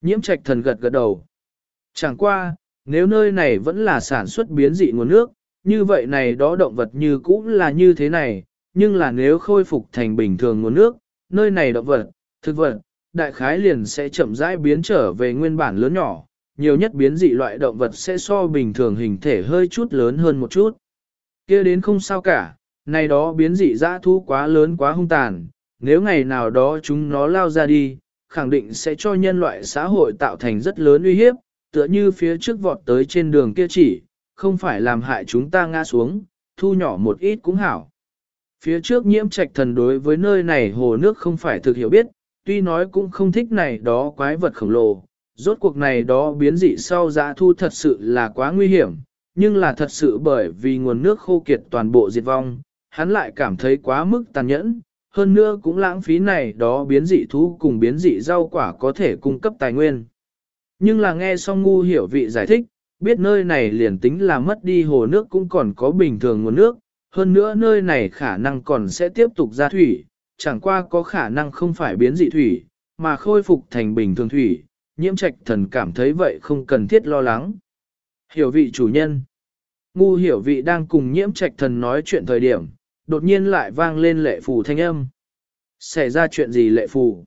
Nhiễm trạch thần gật gật đầu. Chẳng qua, nếu nơi này vẫn là sản xuất biến dị nguồn nước, như vậy này đó động vật như cũ là như thế này, nhưng là nếu khôi phục thành bình thường nguồn nước, nơi này động vật, thực vật, đại khái liền sẽ chậm rãi biến trở về nguyên bản lớn nhỏ, nhiều nhất biến dị loại động vật sẽ so bình thường hình thể hơi chút lớn hơn một chút. kia đến không sao cả, này đó biến dị dã thu quá lớn quá hung tàn, nếu ngày nào đó chúng nó lao ra đi, khẳng định sẽ cho nhân loại xã hội tạo thành rất lớn uy hiếp, tựa như phía trước vọt tới trên đường kia chỉ, không phải làm hại chúng ta ngã xuống, thu nhỏ một ít cũng hảo. Phía trước nhiễm trạch thần đối với nơi này hồ nước không phải thực hiểu biết, tuy nói cũng không thích này đó quái vật khổng lồ, rốt cuộc này đó biến dị sau giã thu thật sự là quá nguy hiểm, nhưng là thật sự bởi vì nguồn nước khô kiệt toàn bộ diệt vong, hắn lại cảm thấy quá mức tàn nhẫn, hơn nữa cũng lãng phí này đó biến dị thú cùng biến dị rau quả có thể cung cấp tài nguyên. Nhưng là nghe xong ngu hiểu vị giải thích, biết nơi này liền tính là mất đi hồ nước cũng còn có bình thường nguồn nước, hơn nữa nơi này khả năng còn sẽ tiếp tục ra thủy, chẳng qua có khả năng không phải biến dị thủy, mà khôi phục thành bình thường thủy, nhiễm trạch thần cảm thấy vậy không cần thiết lo lắng. Hiểu vị chủ nhân Ngu hiểu vị đang cùng nhiễm trạch thần nói chuyện thời điểm, đột nhiên lại vang lên lệ phù thanh âm. Xảy ra chuyện gì lệ phù?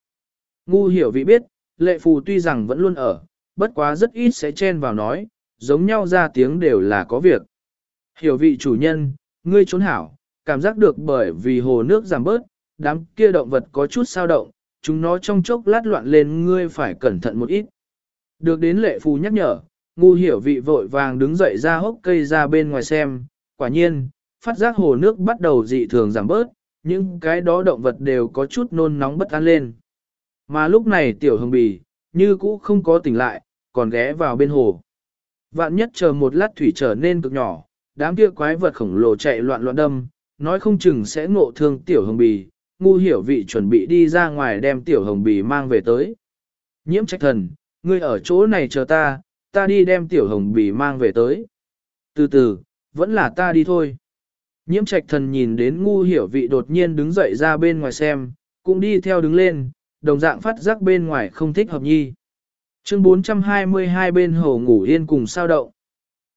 Ngu hiểu vị biết, lệ phù tuy rằng vẫn luôn ở, bất quá rất ít sẽ chen vào nói, giống nhau ra tiếng đều là có việc. Hiểu vị chủ nhân, ngươi trốn hảo, cảm giác được bởi vì hồ nước giảm bớt, đám kia động vật có chút sao động, chúng nó trong chốc lát loạn lên ngươi phải cẩn thận một ít. Được đến lệ phù nhắc nhở, ngu hiểu vị vội vàng đứng dậy ra hốc cây ra bên ngoài xem, quả nhiên, phát giác hồ nước bắt đầu dị thường giảm bớt, những cái đó động vật đều có chút nôn nóng bất an lên. Mà lúc này tiểu hồng bì, như cũ không có tỉnh lại, còn ghé vào bên hồ. Vạn nhất chờ một lát thủy trở nên cực nhỏ, đám kia quái vật khổng lồ chạy loạn loạn đâm, nói không chừng sẽ ngộ thương tiểu hồng bì, ngu hiểu vị chuẩn bị đi ra ngoài đem tiểu hồng bì mang về tới. Nhiễm trách thần, ngươi ở chỗ này chờ ta, ta đi đem tiểu hồng bì mang về tới. Từ từ, vẫn là ta đi thôi. Nhiễm trạch thần nhìn đến ngu hiểu vị đột nhiên đứng dậy ra bên ngoài xem, cũng đi theo đứng lên, đồng dạng phát giác bên ngoài không thích hợp nhi. Chương 422 bên hồ ngủ yên cùng sao động.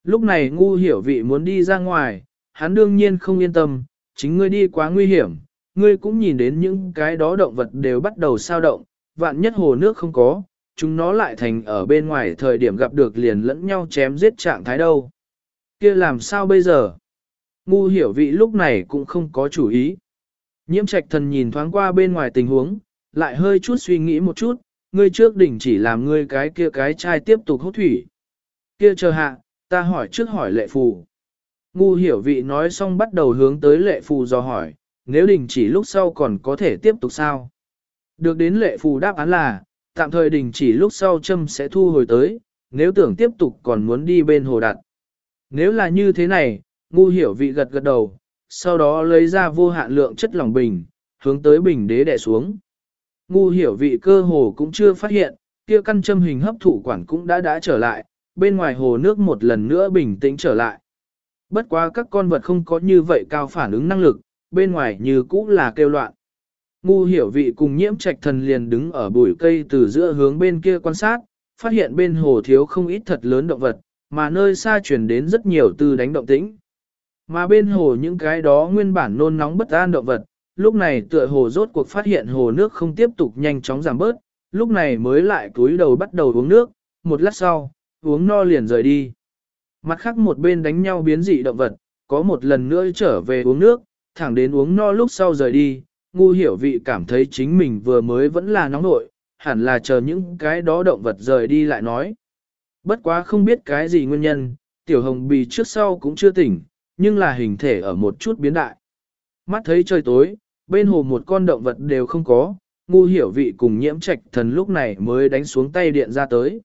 Lúc này ngu hiểu vị muốn đi ra ngoài, hắn đương nhiên không yên tâm, chính ngươi đi quá nguy hiểm, ngươi cũng nhìn đến những cái đó động vật đều bắt đầu sao động, vạn nhất hồ nước không có, chúng nó lại thành ở bên ngoài thời điểm gặp được liền lẫn nhau chém giết trạng thái đâu. kia làm sao bây giờ? Ngu hiểu vị lúc này cũng không có chủ ý. Nhiễm trạch thần nhìn thoáng qua bên ngoài tình huống, lại hơi chút suy nghĩ một chút, ngươi trước đỉnh chỉ làm ngươi cái kia cái chai tiếp tục hút thủy. Kia chờ hạ, ta hỏi trước hỏi lệ phù. Ngu hiểu vị nói xong bắt đầu hướng tới lệ phù do hỏi, nếu đình chỉ lúc sau còn có thể tiếp tục sao? Được đến lệ phù đáp án là, tạm thời đình chỉ lúc sau châm sẽ thu hồi tới, nếu tưởng tiếp tục còn muốn đi bên hồ đặt. Nếu là như thế này, ngu hiểu vị gật gật đầu, sau đó lấy ra vô hạn lượng chất lỏng bình, hướng tới bình đế đè xuống. Ngu hiểu vị cơ hồ cũng chưa phát hiện, kia căn châm hình hấp thụ quản cũng đã đã trở lại, bên ngoài hồ nước một lần nữa bình tĩnh trở lại. Bất quá các con vật không có như vậy cao phản ứng năng lực, bên ngoài như cũ là kêu loạn. Ngu hiểu vị cùng nhiễm trạch thần liền đứng ở bụi cây từ giữa hướng bên kia quan sát, phát hiện bên hồ thiếu không ít thật lớn động vật, mà nơi xa chuyển đến rất nhiều tư đánh động tĩnh. Mà bên hồ những cái đó nguyên bản nôn nóng bất an động vật, lúc này tựa hồ rốt cuộc phát hiện hồ nước không tiếp tục nhanh chóng giảm bớt, lúc này mới lại cúi đầu bắt đầu uống nước, một lát sau, uống no liền rời đi. Mặt khác một bên đánh nhau biến dị động vật, có một lần nữa trở về uống nước, thẳng đến uống no lúc sau rời đi, ngu hiểu vị cảm thấy chính mình vừa mới vẫn là nóng nội, hẳn là chờ những cái đó động vật rời đi lại nói. Bất quá không biết cái gì nguyên nhân, tiểu hồng bì trước sau cũng chưa tỉnh, nhưng là hình thể ở một chút biến đại. Mắt thấy trời tối, bên hồ một con động vật đều không có, ngu hiểu vị cùng nhiễm trạch thần lúc này mới đánh xuống tay điện ra tới.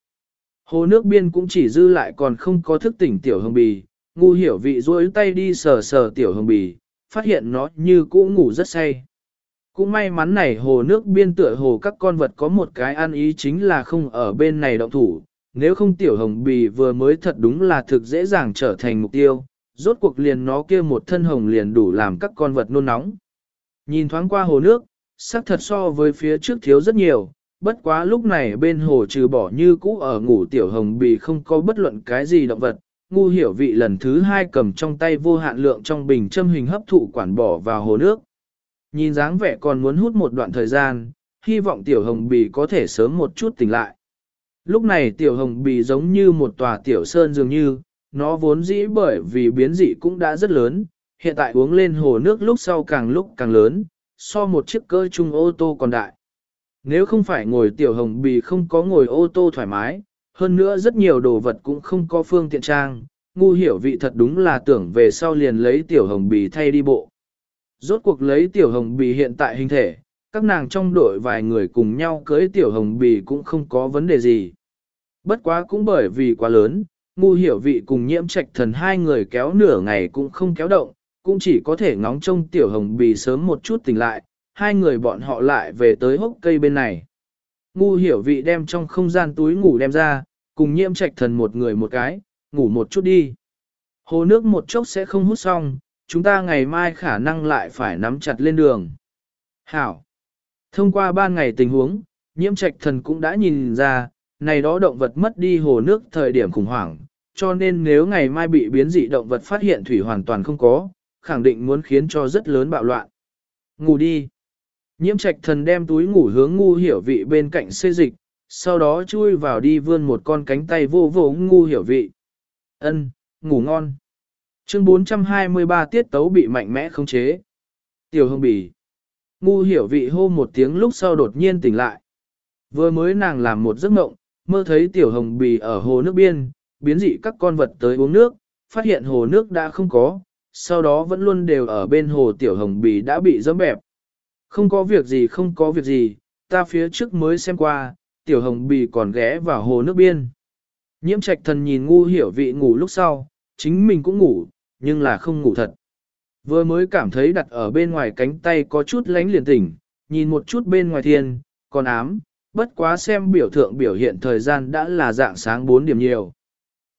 Hồ nước biên cũng chỉ dư lại còn không có thức tỉnh tiểu hồng bì, ngu hiểu vị duỗi tay đi sờ sờ tiểu hồng bì, phát hiện nó như cũ ngủ rất say. Cũng may mắn này hồ nước biên tựa hồ các con vật có một cái ăn ý chính là không ở bên này động thủ, nếu không tiểu hồng bì vừa mới thật đúng là thực dễ dàng trở thành mục tiêu, rốt cuộc liền nó kia một thân hồng liền đủ làm các con vật nôn nóng. Nhìn thoáng qua hồ nước, sắc thật so với phía trước thiếu rất nhiều, bất quá lúc này bên hồ trừ bỏ như cũ ở ngủ tiểu hồng bì không có bất luận cái gì động vật. Ngu hiểu vị lần thứ hai cầm trong tay vô hạn lượng trong bình châm hình hấp thụ quản bỏ vào hồ nước. Nhìn dáng vẻ còn muốn hút một đoạn thời gian, hy vọng tiểu hồng bì có thể sớm một chút tỉnh lại. Lúc này tiểu hồng bì giống như một tòa tiểu sơn dường như, nó vốn dĩ bởi vì biến dị cũng đã rất lớn, hiện tại uống lên hồ nước lúc sau càng lúc càng lớn, so một chiếc cơ chung ô tô còn đại. Nếu không phải ngồi tiểu hồng bì không có ngồi ô tô thoải mái, hơn nữa rất nhiều đồ vật cũng không có phương tiện trang, ngu hiểu vị thật đúng là tưởng về sau liền lấy tiểu hồng bì thay đi bộ. Rốt cuộc lấy tiểu hồng bì hiện tại hình thể, các nàng trong đội vài người cùng nhau cưới tiểu hồng bì cũng không có vấn đề gì. Bất quá cũng bởi vì quá lớn, ngu hiểu vị cùng nhiễm trạch thần hai người kéo nửa ngày cũng không kéo động, cũng chỉ có thể ngóng trông tiểu hồng bì sớm một chút tỉnh lại, hai người bọn họ lại về tới hốc cây bên này. Ngu hiểu vị đem trong không gian túi ngủ đem ra, cùng nhiễm trạch thần một người một cái, ngủ một chút đi. Hồ nước một chốc sẽ không hút xong, chúng ta ngày mai khả năng lại phải nắm chặt lên đường. Hảo. Thông qua ba ngày tình huống, nhiễm trạch thần cũng đã nhìn ra, này đó động vật mất đi hồ nước thời điểm khủng hoảng, cho nên nếu ngày mai bị biến dị động vật phát hiện thủy hoàn toàn không có, khẳng định muốn khiến cho rất lớn bạo loạn. Ngủ đi. Nhiễm trạch thần đem túi ngủ hướng ngu hiểu vị bên cạnh xê dịch, sau đó chui vào đi vươn một con cánh tay vô vô ngu hiểu vị. Ân, ngủ ngon. Chương 423 tiết tấu bị mạnh mẽ khống chế. Tiểu hương bì. Ngu hiểu vị hô một tiếng lúc sau đột nhiên tỉnh lại. Vừa mới nàng làm một giấc mộng, mơ thấy tiểu hồng bì ở hồ nước biên, biến dị các con vật tới uống nước, phát hiện hồ nước đã không có, sau đó vẫn luôn đều ở bên hồ tiểu hồng bì đã bị dẫm bẹp. Không có việc gì không có việc gì, ta phía trước mới xem qua, tiểu hồng bì còn ghé vào hồ nước biên. Nhiễm trạch thần nhìn ngu hiểu vị ngủ lúc sau, chính mình cũng ngủ, nhưng là không ngủ thật. Vừa mới cảm thấy đặt ở bên ngoài cánh tay có chút lánh liền tỉnh, nhìn một chút bên ngoài thiên, còn ám, bất quá xem biểu thượng biểu hiện thời gian đã là dạng sáng 4 điểm nhiều.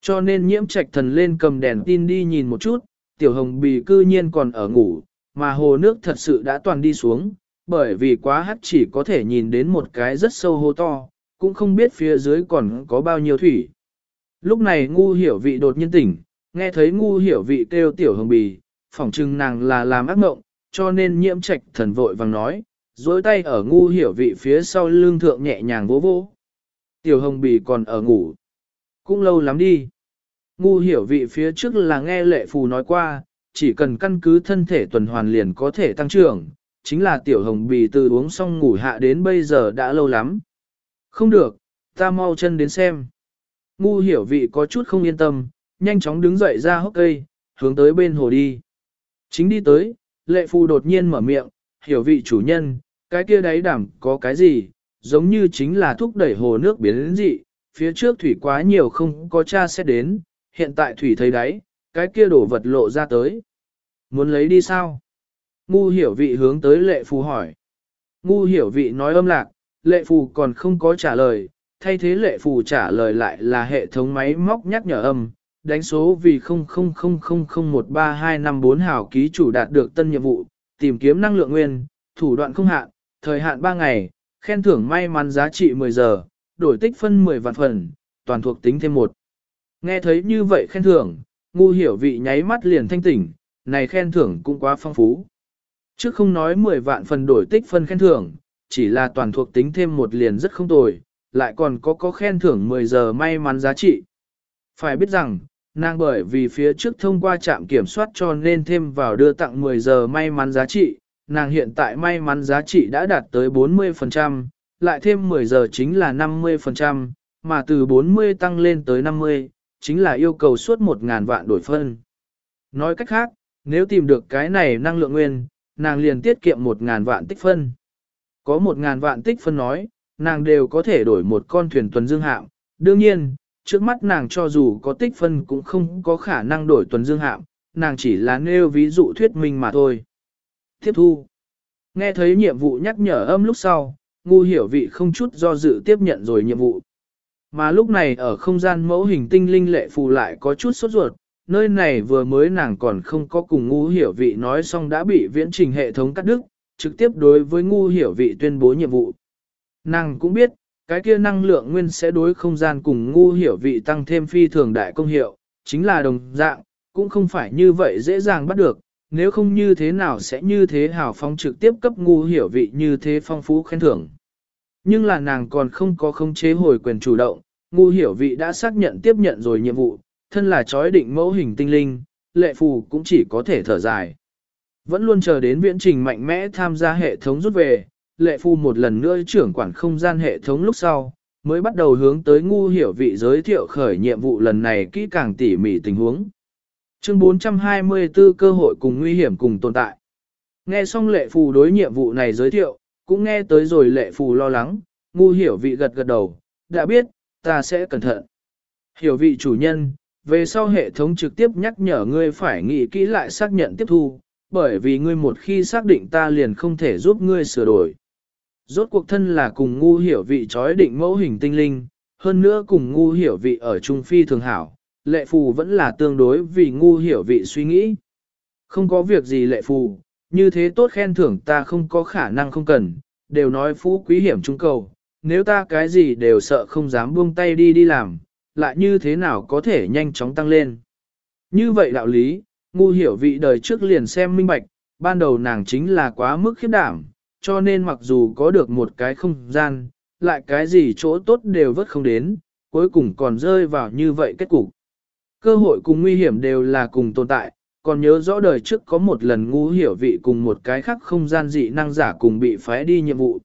Cho nên nhiễm trạch thần lên cầm đèn tin đi nhìn một chút, tiểu hồng bì cư nhiên còn ở ngủ, mà hồ nước thật sự đã toàn đi xuống, bởi vì quá hắt chỉ có thể nhìn đến một cái rất sâu hô to, cũng không biết phía dưới còn có bao nhiêu thủy. Lúc này ngu hiểu vị đột nhiên tỉnh, nghe thấy ngu hiểu vị kêu tiểu hồng bì, phỏng chừng nàng là làm ác mộng, cho nên nhiễm trạch thần vội vàng nói, dối tay ở ngu hiểu vị phía sau lưng thượng nhẹ nhàng vỗ vỗ. Tiểu hồng bì còn ở ngủ. Cũng lâu lắm đi. Ngu hiểu vị phía trước là nghe lệ phù nói qua, chỉ cần căn cứ thân thể tuần hoàn liền có thể tăng trưởng, chính là tiểu hồng bì từ uống xong ngủ hạ đến bây giờ đã lâu lắm. Không được, ta mau chân đến xem. Ngu hiểu vị có chút không yên tâm, nhanh chóng đứng dậy ra hốc cây, hướng tới bên hồ đi. Chính đi tới, lệ Phu đột nhiên mở miệng, hiểu vị chủ nhân, cái kia đáy đảm có cái gì, giống như chính là thúc đẩy hồ nước biến đến dị, phía trước thủy quá nhiều không có cha xét đến, hiện tại thủy thấy đáy, cái kia đổ vật lộ ra tới. Muốn lấy đi sao? Ngu hiểu vị hướng tới lệ phù hỏi. Ngu hiểu vị nói âm lạc, lệ phù còn không có trả lời, thay thế lệ phù trả lời lại là hệ thống máy móc nhắc nhở âm, đánh số vì 0000013254 hào ký chủ đạt được tân nhiệm vụ, tìm kiếm năng lượng nguyên, thủ đoạn không hạn, thời hạn 3 ngày, khen thưởng may mắn giá trị 10 giờ, đổi tích phân 10 vạn phần, toàn thuộc tính thêm một. Nghe thấy như vậy khen thưởng, ngu hiểu vị nháy mắt liền thanh tỉnh, này khen thưởng cũng quá phong phú. Trước không nói 10 vạn phần đổi tích phân khen thưởng, chỉ là toàn thuộc tính thêm một liền rất không tồi, lại còn có có khen thưởng 10 giờ may mắn giá trị. Phải biết rằng, nàng bởi vì phía trước thông qua trạm kiểm soát cho nên thêm vào đưa tặng 10 giờ may mắn giá trị, nàng hiện tại may mắn giá trị đã đạt tới 40%, lại thêm 10 giờ chính là 50%, mà từ 40 tăng lên tới 50, chính là yêu cầu suốt 1.000 vạn đổi phân. Nói cách khác, nếu tìm được cái này năng lượng nguyên, nàng liền tiết kiệm 1.000 vạn tích phân. Có một ngàn vạn tích phân nói, nàng đều có thể đổi một con thuyền tuần dương hạm. Đương nhiên, trước mắt nàng cho dù có tích phân cũng không có khả năng đổi tuần dương hạm, nàng chỉ là nêu ví dụ thuyết minh mà thôi. Tiếp thu. Nghe thấy nhiệm vụ nhắc nhở âm lúc sau, ngu hiểu vị không chút do dự tiếp nhận rồi nhiệm vụ. Mà lúc này ở không gian mẫu hình tinh linh lệ phù lại có chút sốt ruột, nơi này vừa mới nàng còn không có cùng ngu hiểu vị nói xong đã bị viễn trình hệ thống cắt đứt, trực tiếp đối với ngu hiểu vị tuyên bố nhiệm vụ. Nàng cũng biết, cái kia năng lượng nguyên sẽ đối không gian cùng ngu hiểu vị tăng thêm phi thường đại công hiệu, chính là đồng dạng, cũng không phải như vậy dễ dàng bắt được, nếu không như thế nào sẽ như thế hào phong trực tiếp cấp ngu hiểu vị như thế phong phú khen thưởng. Nhưng là nàng còn không có không chế hồi quyền chủ động, ngu hiểu vị đã xác nhận tiếp nhận rồi nhiệm vụ, thân là chói định mẫu hình tinh linh, lệ phù cũng chỉ có thể thở dài. Vẫn luôn chờ đến viễn trình mạnh mẽ tham gia hệ thống rút về, lệ phu một lần nữa trưởng quản không gian hệ thống lúc sau, mới bắt đầu hướng tới ngu hiểu vị giới thiệu khởi nhiệm vụ lần này kỹ càng tỉ mỉ tình huống. Chương 424 cơ hội cùng nguy hiểm cùng tồn tại. Nghe xong lệ phù đối nhiệm vụ này giới thiệu, cũng nghe tới rồi lệ phù lo lắng, ngu hiểu vị gật gật đầu, đã biết, ta sẽ cẩn thận. Hiểu vị chủ nhân, về sau hệ thống trực tiếp nhắc nhở ngươi phải nghĩ kỹ lại xác nhận tiếp thu, bởi vì ngươi một khi xác định ta liền không thể giúp ngươi sửa đổi. Rốt cuộc thân là cùng ngu hiểu vị trói định mẫu hình tinh linh, hơn nữa cùng ngu hiểu vị ở Trung Phi thường hảo, lệ phù vẫn là tương đối vì ngu hiểu vị suy nghĩ. Không có việc gì lệ phù, như thế tốt khen thưởng ta không có khả năng không cần, đều nói phú quý hiểm trung cầu, nếu ta cái gì đều sợ không dám buông tay đi đi làm, lại như thế nào có thể nhanh chóng tăng lên. Như vậy đạo lý, ngu hiểu vị đời trước liền xem minh bạch, ban đầu nàng chính là quá mức khiếp đảm, cho nên mặc dù có được một cái không gian, lại cái gì chỗ tốt đều vớt không đến, cuối cùng còn rơi vào như vậy kết cục. Cơ hội cùng nguy hiểm đều là cùng tồn tại, còn nhớ rõ đời trước có một lần ngu hiểu vị cùng một cái khác không gian dị năng giả cùng bị phái đi nhiệm vụ.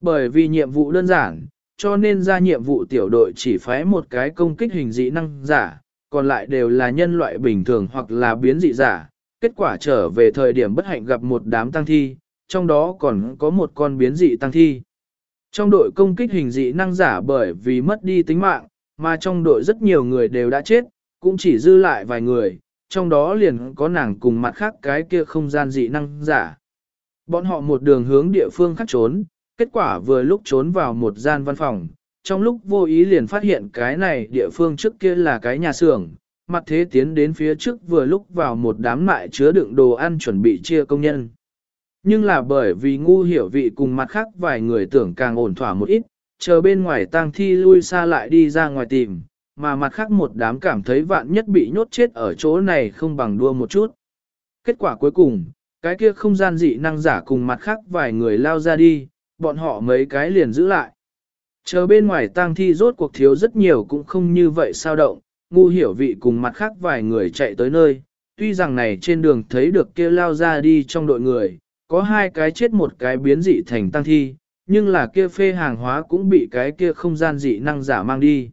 Bởi vì nhiệm vụ đơn giản, cho nên ra nhiệm vụ tiểu đội chỉ phái một cái công kích hình dị năng giả, còn lại đều là nhân loại bình thường hoặc là biến dị giả. Kết quả trở về thời điểm bất hạnh gặp một đám tăng thi, trong đó còn có một con biến dị tăng thi. Trong đội công kích hình dị năng giả bởi vì mất đi tính mạng, mà trong đội rất nhiều người đều đã chết, cũng chỉ dư lại vài người, trong đó liền có nàng cùng mặt khác cái kia không gian dị năng giả. Bọn họ một đường hướng địa phương khác trốn, kết quả vừa lúc trốn vào một gian văn phòng, trong lúc vô ý liền phát hiện cái này địa phương trước kia là cái nhà xưởng, mặt thế tiến đến phía trước vừa lúc vào một đám mại chứa đựng đồ ăn chuẩn bị chia công nhân. Nhưng là bởi vì ngu hiểu vị cùng mặt khác vài người tưởng càng ổn thỏa một ít, chờ bên ngoài tang thi lui xa lại đi ra ngoài tìm, mà mặt khác một đám cảm thấy vạn nhất bị nhốt chết ở chỗ này không bằng đua một chút. Kết quả cuối cùng, cái kia không gian dị năng giả cùng mặt khác vài người lao ra đi, bọn họ mấy cái liền giữ lại. Chờ bên ngoài tang thi rốt cuộc thiếu rất nhiều cũng không như vậy sao động, ngu hiểu vị cùng mặt khác vài người chạy tới nơi, tuy rằng này trên đường thấy được kia lao ra đi trong đội người, có hai cái chết một cái biến dị thành tăng thi, nhưng là kia phê hàng hóa cũng bị cái kia không gian dị năng giả mang đi.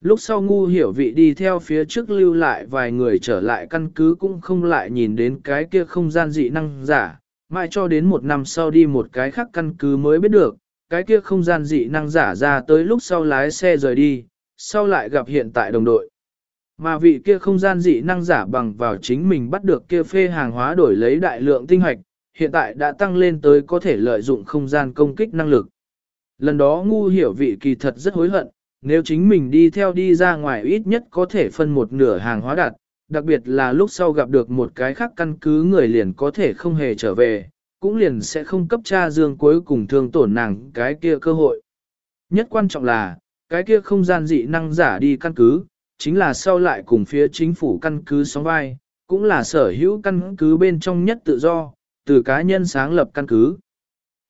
Lúc sau ngu hiểu vị đi theo phía trước lưu lại vài người trở lại căn cứ cũng không lại nhìn đến cái kia không gian dị năng giả, mãi cho đến một năm sau đi một cái khác căn cứ mới biết được, cái kia không gian dị năng giả ra tới lúc sau lái xe rời đi, sau lại gặp hiện tại đồng đội. Mà vị kia không gian dị năng giả bằng vào chính mình bắt được kia phê hàng hóa đổi lấy đại lượng tinh hoạch, hiện tại đã tăng lên tới có thể lợi dụng không gian công kích năng lực. Lần đó ngu hiểu vị kỳ thật rất hối hận, nếu chính mình đi theo đi ra ngoài ít nhất có thể phân một nửa hàng hóa đặt, đặc biệt là lúc sau gặp được một cái khác căn cứ người liền có thể không hề trở về, cũng liền sẽ không cấp cha dương cuối cùng thương tổn nàng cái kia cơ hội. Nhất quan trọng là, cái kia không gian dị năng giả đi căn cứ, chính là sau lại cùng phía chính phủ căn cứ sóng vai, cũng là sở hữu căn cứ bên trong nhất tự do, từ cá nhân sáng lập căn cứ.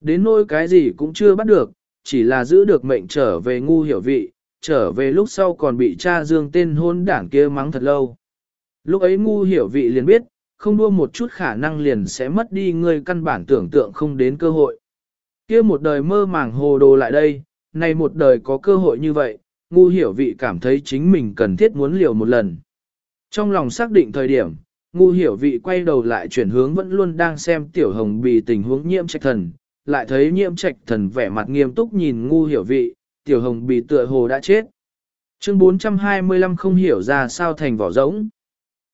Đến nỗi cái gì cũng chưa bắt được, chỉ là giữ được mệnh trở về ngu hiểu vị, trở về lúc sau còn bị cha dương tên hôn đảng kia mắng thật lâu. Lúc ấy ngu hiểu vị liền biết, không đua một chút khả năng liền sẽ mất đi người căn bản tưởng tượng không đến cơ hội. kia một đời mơ màng hồ đồ lại đây, nay một đời có cơ hội như vậy, ngu hiểu vị cảm thấy chính mình cần thiết muốn liều một lần. Trong lòng xác định thời điểm, ngu hiểu vị quay đầu lại chuyển hướng vẫn luôn đang xem tiểu hồng bì tình huống nhiễm trạch thần, lại thấy nhiễm trạch thần vẻ mặt nghiêm túc nhìn ngu hiểu vị, tiểu hồng bì tựa hồ đã chết. Chương 425 không hiểu ra sao thành vỏ rỗng.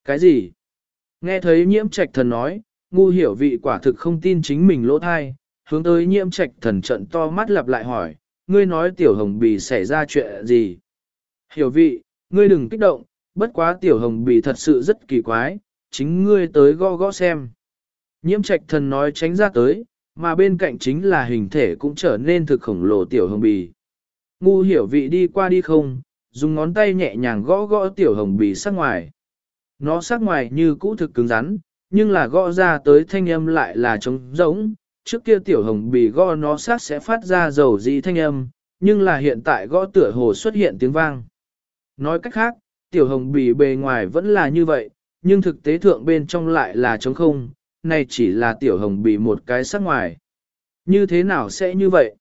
Cái gì? Nghe thấy nhiễm trạch thần nói, ngu hiểu vị quả thực không tin chính mình lỗ thai, hướng tới nhiễm trạch thần trận to mắt lặp lại hỏi, ngươi nói tiểu hồng bì xảy ra chuyện gì? Hiểu vị, ngươi đừng kích động, bất quá tiểu hồng bì thật sự rất kỳ quái, chính ngươi tới gõ gõ xem. Nhiễm trạch thần nói tránh ra tới, mà bên cạnh chính là hình thể cũng trở nên thực khổng lồ tiểu hồng bì. Ngu hiểu vị đi qua đi không, dùng ngón tay nhẹ nhàng gõ gõ tiểu hồng bì sắc ngoài. Nó sắc ngoài như cũ thực cứng rắn, nhưng là gõ ra tới thanh âm lại là trống rỗng. Trước kia tiểu hồng bì gõ nó sắc sẽ phát ra dầu dị thanh âm, nhưng là hiện tại gõ tựa hồ xuất hiện tiếng vang. Nói cách khác, tiểu hồng bì bề ngoài vẫn là như vậy, nhưng thực tế thượng bên trong lại là trống không, này chỉ là tiểu hồng bì một cái sắc ngoài. Như thế nào sẽ như vậy?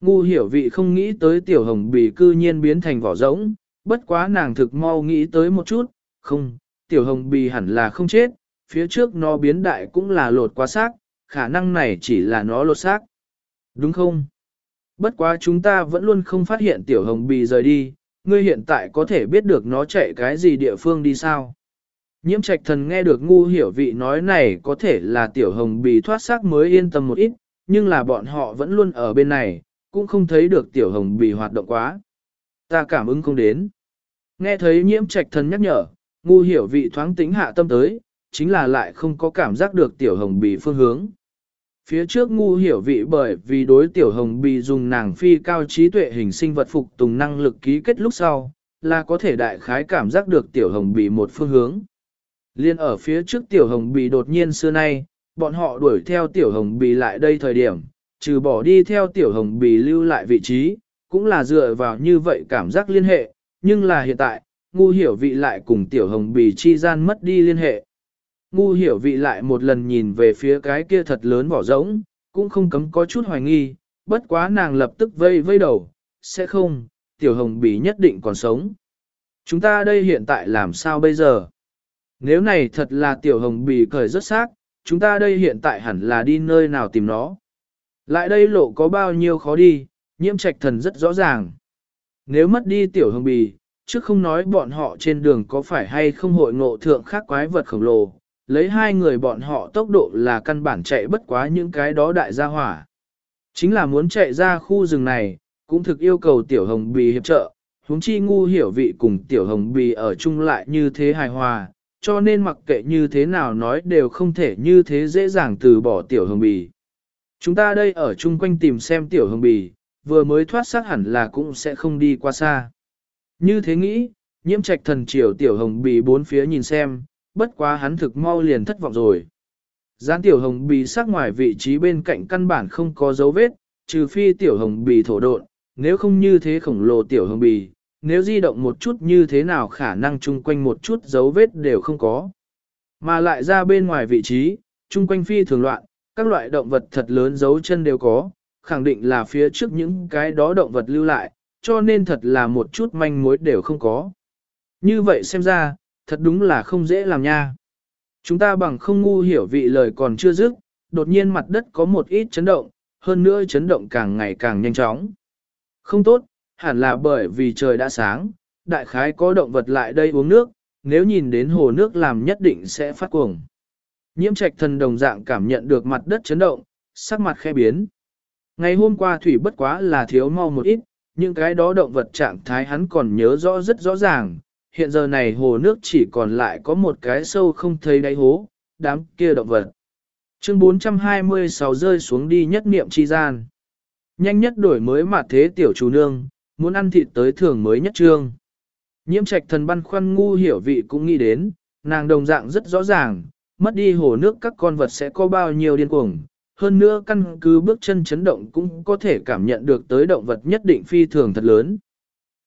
Ngu hiểu vị không nghĩ tới tiểu hồng bì cư nhiên biến thành vỏ rỗng, bất quá nàng thực mau nghĩ tới một chút, không, tiểu hồng bì hẳn là không chết, phía trước nó biến đại cũng là lột quá xác, khả năng này chỉ là nó lột xác. Đúng không? Bất quá chúng ta vẫn luôn không phát hiện tiểu hồng bì rời đi, ngươi hiện tại có thể biết được nó chạy cái gì địa phương đi sao? Nhiễm trạch thần nghe được ngu hiểu vị nói này có thể là tiểu hồng bì thoát xác mới yên tâm một ít, nhưng là bọn họ vẫn luôn ở bên này, cũng không thấy được tiểu hồng bì hoạt động quá. Ta cảm ứng không đến. Nghe thấy nhiễm trạch thần nhắc nhở, ngu hiểu vị thoáng tính hạ tâm tới, chính là lại không có cảm giác được tiểu hồng bì phương hướng. Phía trước ngu hiểu vị bởi vì đối tiểu hồng bì dùng nàng phi cao trí tuệ hình sinh vật phục tùng năng lực ký kết lúc sau, là có thể đại khái cảm giác được tiểu hồng bì một phương hướng. Liên ở phía trước tiểu hồng bì đột nhiên xưa nay, bọn họ đuổi theo tiểu hồng bì lại đây thời điểm, trừ bỏ đi theo tiểu hồng bì lưu lại vị trí, cũng là dựa vào như vậy cảm giác liên hệ, nhưng là hiện tại, ngu hiểu vị lại cùng tiểu hồng bì chi gian mất đi liên hệ. Ngu hiểu vị lại một lần nhìn về phía cái kia thật lớn vỏ rỗng, cũng không cấm có chút hoài nghi, bất quá nàng lập tức vây vây đầu, sẽ không, tiểu hồng bì nhất định còn sống. Chúng ta đây hiện tại làm sao bây giờ? Nếu này thật là tiểu hồng bì cởi rất xác, chúng ta đây hiện tại hẳn là đi nơi nào tìm nó. Lại đây lộ có bao nhiêu khó đi, nhiễm trạch thần rất rõ ràng. Nếu mất đi tiểu hồng bì, chứ không nói bọn họ trên đường có phải hay không hội ngộ thượng khác quái vật khổng lồ, lấy hai người bọn họ tốc độ là căn bản chạy bất quá những cái đó đại gia hỏa. Chính là muốn chạy ra khu rừng này, cũng thực yêu cầu tiểu hồng bì hiệp trợ, huống chi ngu hiểu vị cùng tiểu hồng bì ở chung lại như thế hài hòa, cho nên mặc kệ như thế nào nói đều không thể như thế dễ dàng từ bỏ tiểu hồng bì. Chúng ta đây ở chung quanh tìm xem tiểu hồng bì, vừa mới thoát xác hẳn là cũng sẽ không đi qua xa. Như thế nghĩ, nhiễm trạch thần triều tiểu hồng bì bốn phía nhìn xem, bất quá hắn thực mau liền thất vọng rồi. Gián tiểu hồng bì sắc ngoài vị trí bên cạnh căn bản không có dấu vết, trừ phi tiểu hồng bì thổ độn, nếu không như thế khổng lồ tiểu hồng bì, nếu di động một chút như thế nào khả năng chung quanh một chút dấu vết đều không có. Mà lại ra bên ngoài vị trí, chung quanh phi thường loạn, các loại động vật thật lớn dấu chân đều có, khẳng định là phía trước những cái đó động vật lưu lại, cho nên thật là một chút manh mối đều không có. Như vậy xem ra, thật đúng là không dễ làm nha. Chúng ta bằng không ngu hiểu vị lời còn chưa dứt, đột nhiên mặt đất có một ít chấn động, hơn nữa chấn động càng ngày càng nhanh chóng. Không tốt, hẳn là bởi vì trời đã sáng, đại khái có động vật lại đây uống nước, nếu nhìn đến hồ nước làm nhất định sẽ phát cuồng. Nhiễm trạch thần đồng dạng cảm nhận được mặt đất chấn động, sắc mặt khe biến. Ngày hôm qua thủy bất quá là thiếu mau một ít, những cái đó động vật trạng thái hắn còn nhớ rõ rất rõ ràng. Hiện giờ này hồ nước chỉ còn lại có một cái sâu không thấy đáy hố, đám kia động vật. Chương 426 rơi xuống đi nhất niệm chi gian. Nhanh nhất đổi mới mà thế tiểu chủ nương, muốn ăn thịt tới thường mới nhất trương. Nhiễm trạch thần băn khoăn ngu hiểu vị cũng nghĩ đến, nàng đồng dạng rất rõ ràng, mất đi hồ nước các con vật sẽ có bao nhiêu điên cuồng. Hơn nữa căn cứ bước chân chấn động cũng có thể cảm nhận được tới động vật nhất định phi thường thật lớn.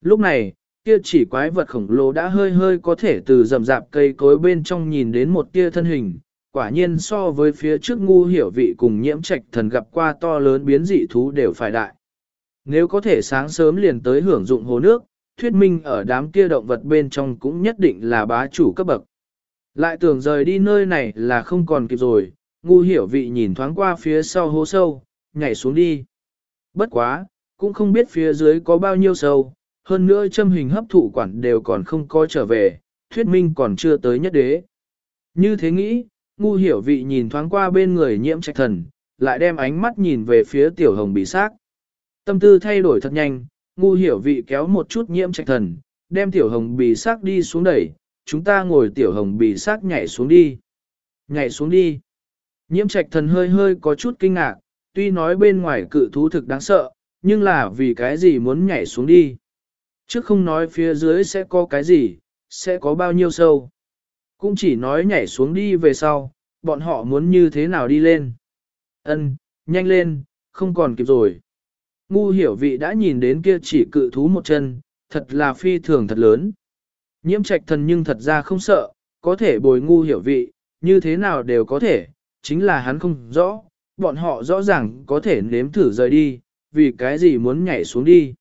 Lúc này, kia chỉ quái vật khổng lồ đã hơi hơi có thể từ rầm rạp cây cối bên trong nhìn đến một tia thân hình, quả nhiên so với phía trước ngu hiểu vị cùng nhiễm trạch thần gặp qua to lớn biến dị thú đều phải đại. Nếu có thể sáng sớm liền tới hưởng dụng hồ nước, thuyết minh ở đám kia động vật bên trong cũng nhất định là bá chủ cấp bậc. Lại tưởng rời đi nơi này là không còn kịp rồi, ngu hiểu vị nhìn thoáng qua phía sau hố sâu, nhảy xuống đi. Bất quá, cũng không biết phía dưới có bao nhiêu sâu, hơn nữa châm hình hấp thụ quản đều còn không có trở về, thuyết minh còn chưa tới nhất đế. Như thế nghĩ, ngu hiểu vị nhìn thoáng qua bên người nhiễm trạch thần, lại đem ánh mắt nhìn về phía tiểu hồng bị xác. Tâm tư thay đổi thật nhanh, ngu hiểu vị kéo một chút nhiễm trạch thần, đem tiểu hồng bì xác đi xuống đẩy, chúng ta ngồi tiểu hồng bì xác nhảy xuống đi. Nhảy xuống đi. Nhiễm trạch thần hơi hơi có chút kinh ngạc, tuy nói bên ngoài cự thú thực đáng sợ, nhưng là vì cái gì muốn nhảy xuống đi. Chứ không nói phía dưới sẽ có cái gì, sẽ có bao nhiêu sâu. Cũng chỉ nói nhảy xuống đi về sau, bọn họ muốn như thế nào đi lên. Ân, nhanh lên, không còn kịp rồi. Ngu hiểu vị đã nhìn đến kia chỉ cự thú một chân, thật là phi thường thật lớn. Nhiễm trạch thần nhưng thật ra không sợ, có thể bồi ngu hiểu vị, như thế nào đều có thể, chính là hắn không rõ, bọn họ rõ ràng có thể nếm thử rời đi, vì cái gì muốn nhảy xuống đi.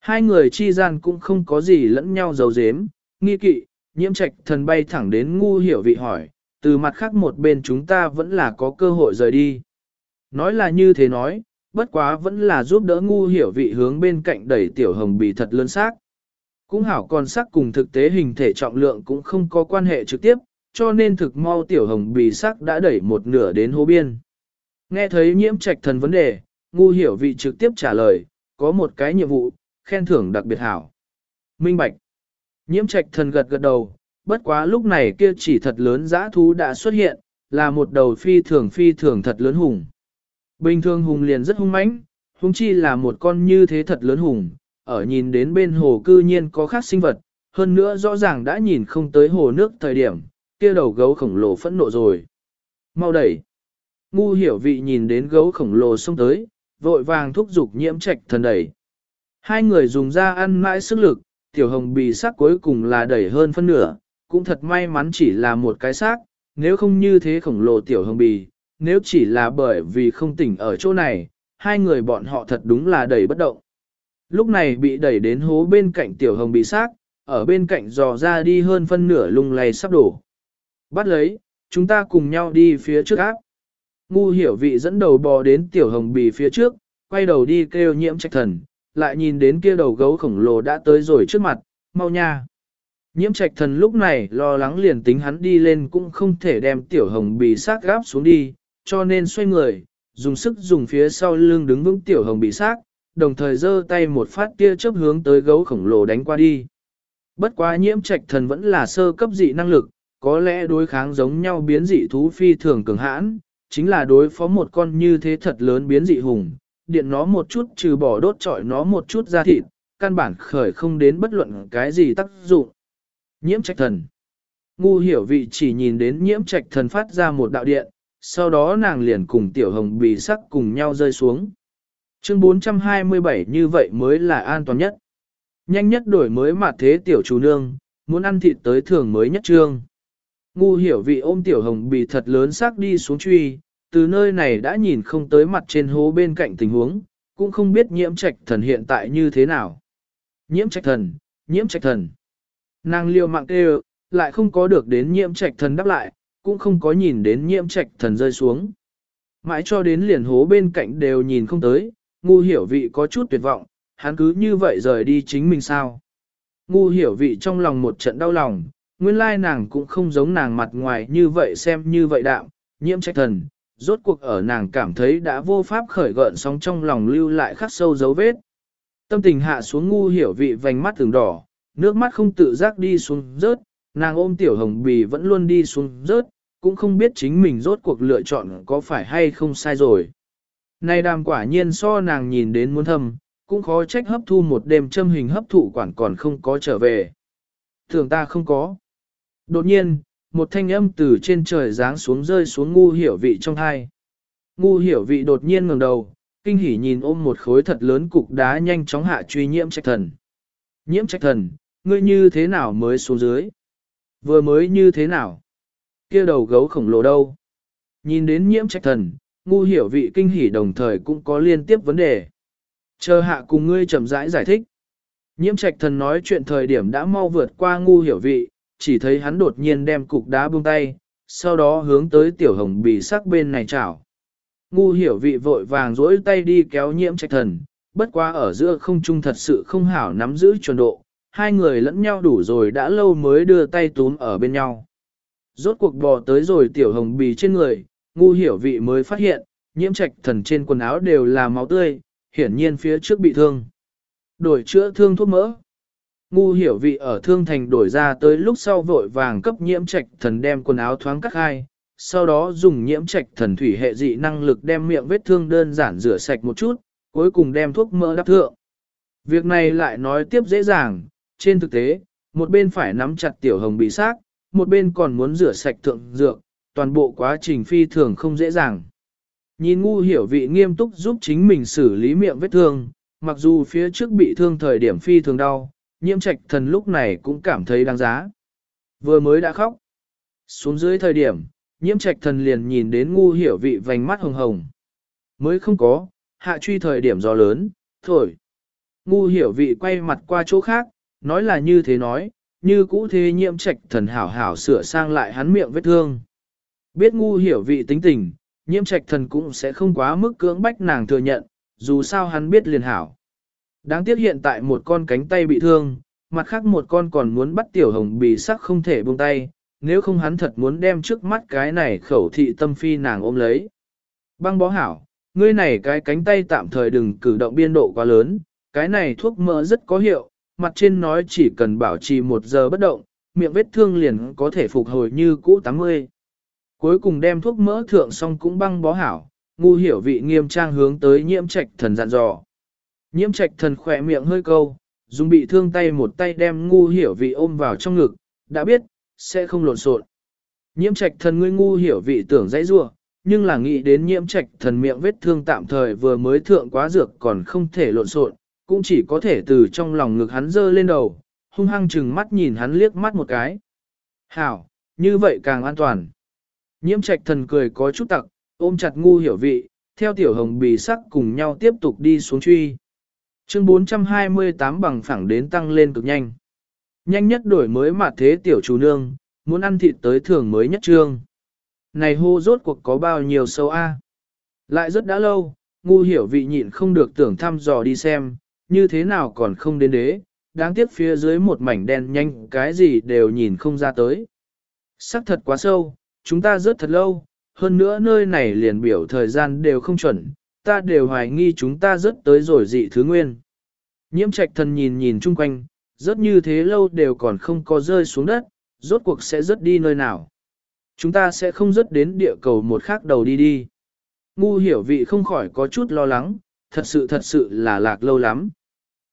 Hai người chi gian cũng không có gì lẫn nhau giấu giếm, nghi kỵ, nhiễm trạch thần bay thẳng đến ngu hiểu vị hỏi, từ mặt khác một bên chúng ta vẫn là có cơ hội rời đi. Nói là như thế nói, bất quá vẫn là giúp đỡ ngu hiểu vị hướng bên cạnh đẩy tiểu hồng bị thật lớn xác. Cũng hảo còn sắc cùng thực tế hình thể trọng lượng cũng không có quan hệ trực tiếp, cho nên thực mau tiểu hồng bì sắc đã đẩy một nửa đến hố biên. Nghe thấy nhiễm trạch thần vấn đề, ngu hiểu vị trực tiếp trả lời, có một cái nhiệm vụ, khen thưởng đặc biệt hảo. Minh Bạch. Nhiễm trạch thần gật gật đầu, bất quá lúc này kia chỉ thật lớn dã thú đã xuất hiện, là một đầu phi thường phi thường thật lớn hùng. Bình thường hùng liền rất hung mãnh, hung chi là một con như thế thật lớn hùng, ở nhìn đến bên hồ cư nhiên có khác sinh vật, hơn nữa rõ ràng đã nhìn không tới hồ nước thời điểm, kia đầu gấu khổng lồ phẫn nộ rồi. Mau đẩy. Ngu hiểu vị nhìn đến gấu khổng lồ xông tới, vội vàng thúc giục nhiễm trạch thần đẩy. Hai người dùng ra ăn mãi sức lực, tiểu hồng bì xác cuối cùng là đẩy hơn phân nửa, cũng thật may mắn chỉ là một cái xác, nếu không như thế khổng lồ tiểu hồng bì, nếu chỉ là bởi vì không tỉnh ở chỗ này, hai người bọn họ thật đúng là đẩy bất động. Lúc này bị đẩy đến hố bên cạnh tiểu hồng bị xác, ở bên cạnh dò ra đi hơn phân nửa lung lay sắp đổ. Bắt lấy, chúng ta cùng nhau đi phía trước áp. Ngu hiểu vị dẫn đầu bò đến tiểu hồng bì phía trước, quay đầu đi kêu nhiễm trạch thần, lại nhìn đến kia đầu gấu khổng lồ đã tới rồi trước mặt, mau nha. Nhiễm trạch thần lúc này lo lắng liền tính hắn đi lên cũng không thể đem tiểu hồng bì xác gáp xuống đi, cho nên xoay người, dùng sức dùng phía sau lưng đứng vững tiểu hồng bì xác, đồng thời giơ tay một phát tia chớp hướng tới gấu khổng lồ đánh qua đi. Bất quá nhiễm trạch thần vẫn là sơ cấp dị năng lực, có lẽ đối kháng giống nhau biến dị thú phi thường cường hãn, chính là đối phó một con như thế thật lớn biến dị hùng, điện nó một chút trừ bỏ đốt trọi nó một chút ra thịt, căn bản khởi không đến bất luận cái gì tác dụng. Nhiễm trạch thần Ngu hiểu vị chỉ nhìn đến nhiễm trạch thần phát ra một đạo điện, sau đó nàng liền cùng tiểu hồng bì sắc cùng nhau rơi xuống. Chương 427 như vậy mới là an toàn nhất. Nhanh nhất đổi mới mà thế tiểu chủ nương, muốn ăn thịt tới thường mới nhất trương. Ngu hiểu vị ôm tiểu hồng bị thật lớn xác đi xuống truy, từ nơi này đã nhìn không tới mặt trên hố bên cạnh tình huống, cũng không biết nhiễm trạch thần hiện tại như thế nào. Nhiễm trạch thần, nhiễm trạch thần. Nàng liều mạng kêu, lại không có được đến nhiễm trạch thần đáp lại, cũng không có nhìn đến nhiễm trạch thần rơi xuống. Mãi cho đến liền hố bên cạnh đều nhìn không tới, ngu hiểu vị có chút tuyệt vọng, hắn cứ như vậy rời đi chính mình sao. Ngu hiểu vị trong lòng một trận đau lòng, nguyên lai nàng cũng không giống nàng mặt ngoài như vậy xem như vậy đạm, nhiễm trách thần, rốt cuộc ở nàng cảm thấy đã vô pháp khởi gợn sóng trong lòng lưu lại khắc sâu dấu vết. Tâm tình hạ xuống ngu hiểu vị vành mắt thường đỏ, nước mắt không tự giác đi xuống rớt, nàng ôm tiểu hồng bì vẫn luôn đi xuống rớt, cũng không biết chính mình rốt cuộc lựa chọn có phải hay không sai rồi. Này đàm quả nhiên so nàng nhìn đến muốn thầm, cũng khó trách hấp thu một đêm châm hình hấp thụ quản còn không có trở về. Thường ta không có. Đột nhiên, một thanh âm từ trên trời giáng xuống rơi xuống ngu hiểu vị trong hai. Ngu hiểu vị đột nhiên ngẩng đầu, kinh hỉ nhìn ôm một khối thật lớn cục đá nhanh chóng hạ truy nhiễm trạch thần. Nhiễm trạch thần, ngươi như thế nào mới xuống dưới? Vừa mới như thế nào? kia đầu gấu khổng lồ đâu? Nhìn đến nhiễm trạch thần, ngu hiểu vị kinh hỉ đồng thời cũng có liên tiếp vấn đề. Chờ hạ cùng ngươi chậm rãi giải, giải thích. Nhiễm trạch thần nói chuyện thời điểm đã mau vượt qua ngu hiểu vị, chỉ thấy hắn đột nhiên đem cục đá buông tay, sau đó hướng tới tiểu hồng bì sắc bên này chảo. Ngu hiểu vị vội vàng dỗi tay đi kéo nhiễm trạch thần, bất quá ở giữa không trung thật sự không hảo nắm giữ chuẩn độ, hai người lẫn nhau đủ rồi đã lâu mới đưa tay túm ở bên nhau. Rốt cuộc bò tới rồi tiểu hồng bì trên người, ngu hiểu vị mới phát hiện, nhiễm trạch thần trên quần áo đều là máu tươi, hiển nhiên phía trước bị thương. Đổi chữa thương thuốc mỡ. Ngu hiểu vị ở thương thành đổi ra tới lúc sau vội vàng cấp nhiễm trạch thần đem quần áo thoáng cắt hai, sau đó dùng nhiễm trạch thần thủy hệ dị năng lực đem miệng vết thương đơn giản rửa sạch một chút, cuối cùng đem thuốc mỡ đắp thượng. Việc này lại nói tiếp dễ dàng, trên thực tế, một bên phải nắm chặt tiểu hồng bị xác, một bên còn muốn rửa sạch thượng dược, toàn bộ quá trình phi thường không dễ dàng. Nhìn ngu hiểu vị nghiêm túc giúp chính mình xử lý miệng vết thương, mặc dù phía trước bị thương thời điểm phi thường đau, nhiễm trạch thần lúc này cũng cảm thấy đáng giá. Vừa mới đã khóc. Xuống dưới thời điểm, nhiễm trạch thần liền nhìn đến ngu hiểu vị vành mắt hồng hồng. Mới không có, hạ truy thời điểm gió lớn, thổi. Ngu hiểu vị quay mặt qua chỗ khác, nói là như thế nói, như cũ thế nhiễm trạch thần hảo hảo sửa sang lại hắn miệng vết thương. Biết ngu hiểu vị tính tình, nhiễm trạch thần cũng sẽ không quá mức cưỡng bách nàng thừa nhận, dù sao hắn biết liền hảo. Đáng tiếc hiện tại một con cánh tay bị thương, mặt khác một con còn muốn bắt tiểu hồng bì sắc không thể buông tay, nếu không hắn thật muốn đem trước mắt cái này khẩu thị tâm phi nàng ôm lấy. Băng bó hảo, ngươi này cái cánh tay tạm thời đừng cử động biên độ quá lớn, cái này thuốc mỡ rất có hiệu, mặt trên nói chỉ cần bảo trì một giờ bất động, miệng vết thương liền có thể phục hồi như cũ 80. Cuối cùng đem thuốc mỡ thượng xong cũng băng bó hảo, ngu hiểu vị nghiêm trang hướng tới nhiễm trạch thần dặn dò. Nhiễm trạch thần khỏe miệng hơi câu, dùng bị thương tay một tay đem ngu hiểu vị ôm vào trong ngực, đã biết, sẽ không lộn xộn. Nhiễm trạch thần ngươi ngu hiểu vị tưởng dãy rua, nhưng là nghĩ đến nhiễm trạch thần miệng vết thương tạm thời vừa mới thượng quá dược còn không thể lộn xộn, cũng chỉ có thể từ trong lòng ngực hắn dơ lên đầu, hung hăng chừng mắt nhìn hắn liếc mắt một cái. Hảo, như vậy càng an toàn. Nhiễm trạch thần cười có chút tặc, ôm chặt ngu hiểu vị, theo tiểu hồng bì sắc cùng nhau tiếp tục đi xuống truy. Chương 428 bằng phẳng đến tăng lên cực nhanh. Nhanh nhất đổi mới mà thế tiểu chủ nương, muốn ăn thịt tới thường mới nhất trương. Này hô rốt cuộc có bao nhiêu sâu a? Lại rất đã lâu, ngu hiểu vị nhịn không được tưởng thăm dò đi xem, như thế nào còn không đến đế, đáng tiếc phía dưới một mảnh đen nhanh cái gì đều nhìn không ra tới. Sắc thật quá sâu, chúng ta rớt thật lâu, hơn nữa nơi này liền biểu thời gian đều không chuẩn, ta đều hoài nghi chúng ta rất tới rồi dị thứ nguyên. Nhiễm trạch thần nhìn nhìn chung quanh, rất như thế lâu đều còn không có rơi xuống đất, rốt cuộc sẽ rớt đi nơi nào. Chúng ta sẽ không rớt đến địa cầu một khác đầu đi đi. Ngu hiểu vị không khỏi có chút lo lắng, thật sự thật sự là lạc lâu lắm.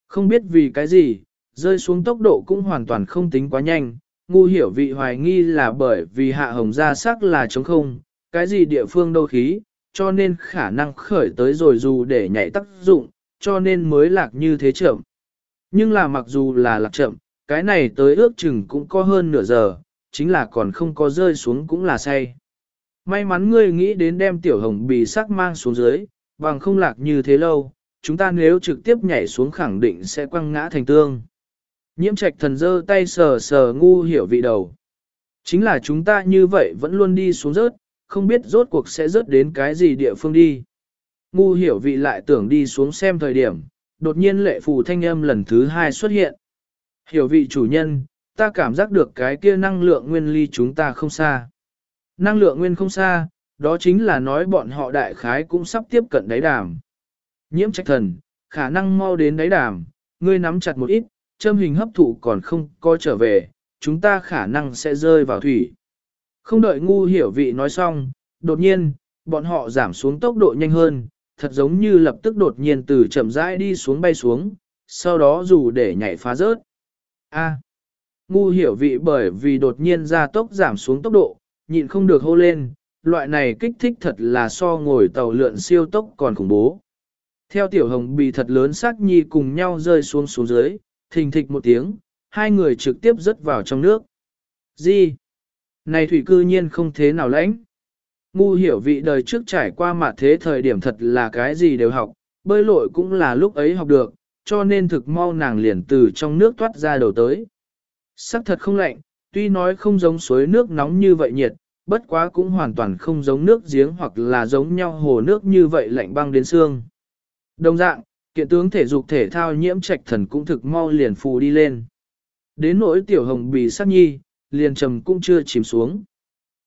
Không biết vì cái gì, rơi xuống tốc độ cũng hoàn toàn không tính quá nhanh, ngu hiểu vị hoài nghi là bởi vì hạ hồng ra sắc là trống không, cái gì địa phương đâu khí, cho nên khả năng khởi tới rồi dù để nhảy tác dụng, cho nên mới lạc như thế chậm. Nhưng là mặc dù là lạc chậm, cái này tới ước chừng cũng có hơn nửa giờ, chính là còn không có rơi xuống cũng là say. May mắn ngươi nghĩ đến đem tiểu hồng bì sắc mang xuống dưới, bằng không lạc như thế lâu, chúng ta nếu trực tiếp nhảy xuống khẳng định sẽ quăng ngã thành tương. Nhiễm trạch thần dơ tay sờ sờ ngu hiểu vị đầu. Chính là chúng ta như vậy vẫn luôn đi xuống rớt, không biết rốt cuộc sẽ rớt đến cái gì địa phương đi. Ngu hiểu vị lại tưởng đi xuống xem thời điểm, đột nhiên lệ phù thanh âm lần thứ hai xuất hiện. Hiểu vị chủ nhân, ta cảm giác được cái kia năng lượng nguyên ly chúng ta không xa. Năng lượng nguyên không xa, đó chính là nói bọn họ đại khái cũng sắp tiếp cận đáy đàm. Nhiễm trách thần, khả năng mau đến đáy đàm, ngươi nắm chặt một ít, châm hình hấp thụ còn không có trở về, chúng ta khả năng sẽ rơi vào thủy. Không đợi ngu hiểu vị nói xong, đột nhiên, bọn họ giảm xuống tốc độ nhanh hơn, thật giống như lập tức đột nhiên từ chậm rãi đi xuống bay xuống, sau đó dù để nhảy phá rớt. A. ngu hiểu vị bởi vì đột nhiên ra tốc giảm xuống tốc độ, nhịn không được hô lên, loại này kích thích thật là so ngồi tàu lượn siêu tốc còn khủng bố. Theo tiểu hồng bị thật lớn sắc nhi cùng nhau rơi xuống xuống dưới, thình thịch một tiếng, hai người trực tiếp rớt vào trong nước. Gì? Này thủy cư nhiên không thế nào lãnh. Ngu hiểu vị đời trước trải qua mặt thế thời điểm thật là cái gì đều học, bơi lội cũng là lúc ấy học được, cho nên thực mau nàng liền từ trong nước toát ra đầu tới. Sắc thật không lạnh, tuy nói không giống suối nước nóng như vậy nhiệt, bất quá cũng hoàn toàn không giống nước giếng hoặc là giống nhau hồ nước như vậy lạnh băng đến xương. Đồng dạng, kiện tướng thể dục thể thao nhiễm trạch thần cũng thực mau liền phù đi lên. Đến nỗi tiểu hồng bì sắc nhi, liền trầm cũng chưa chìm xuống.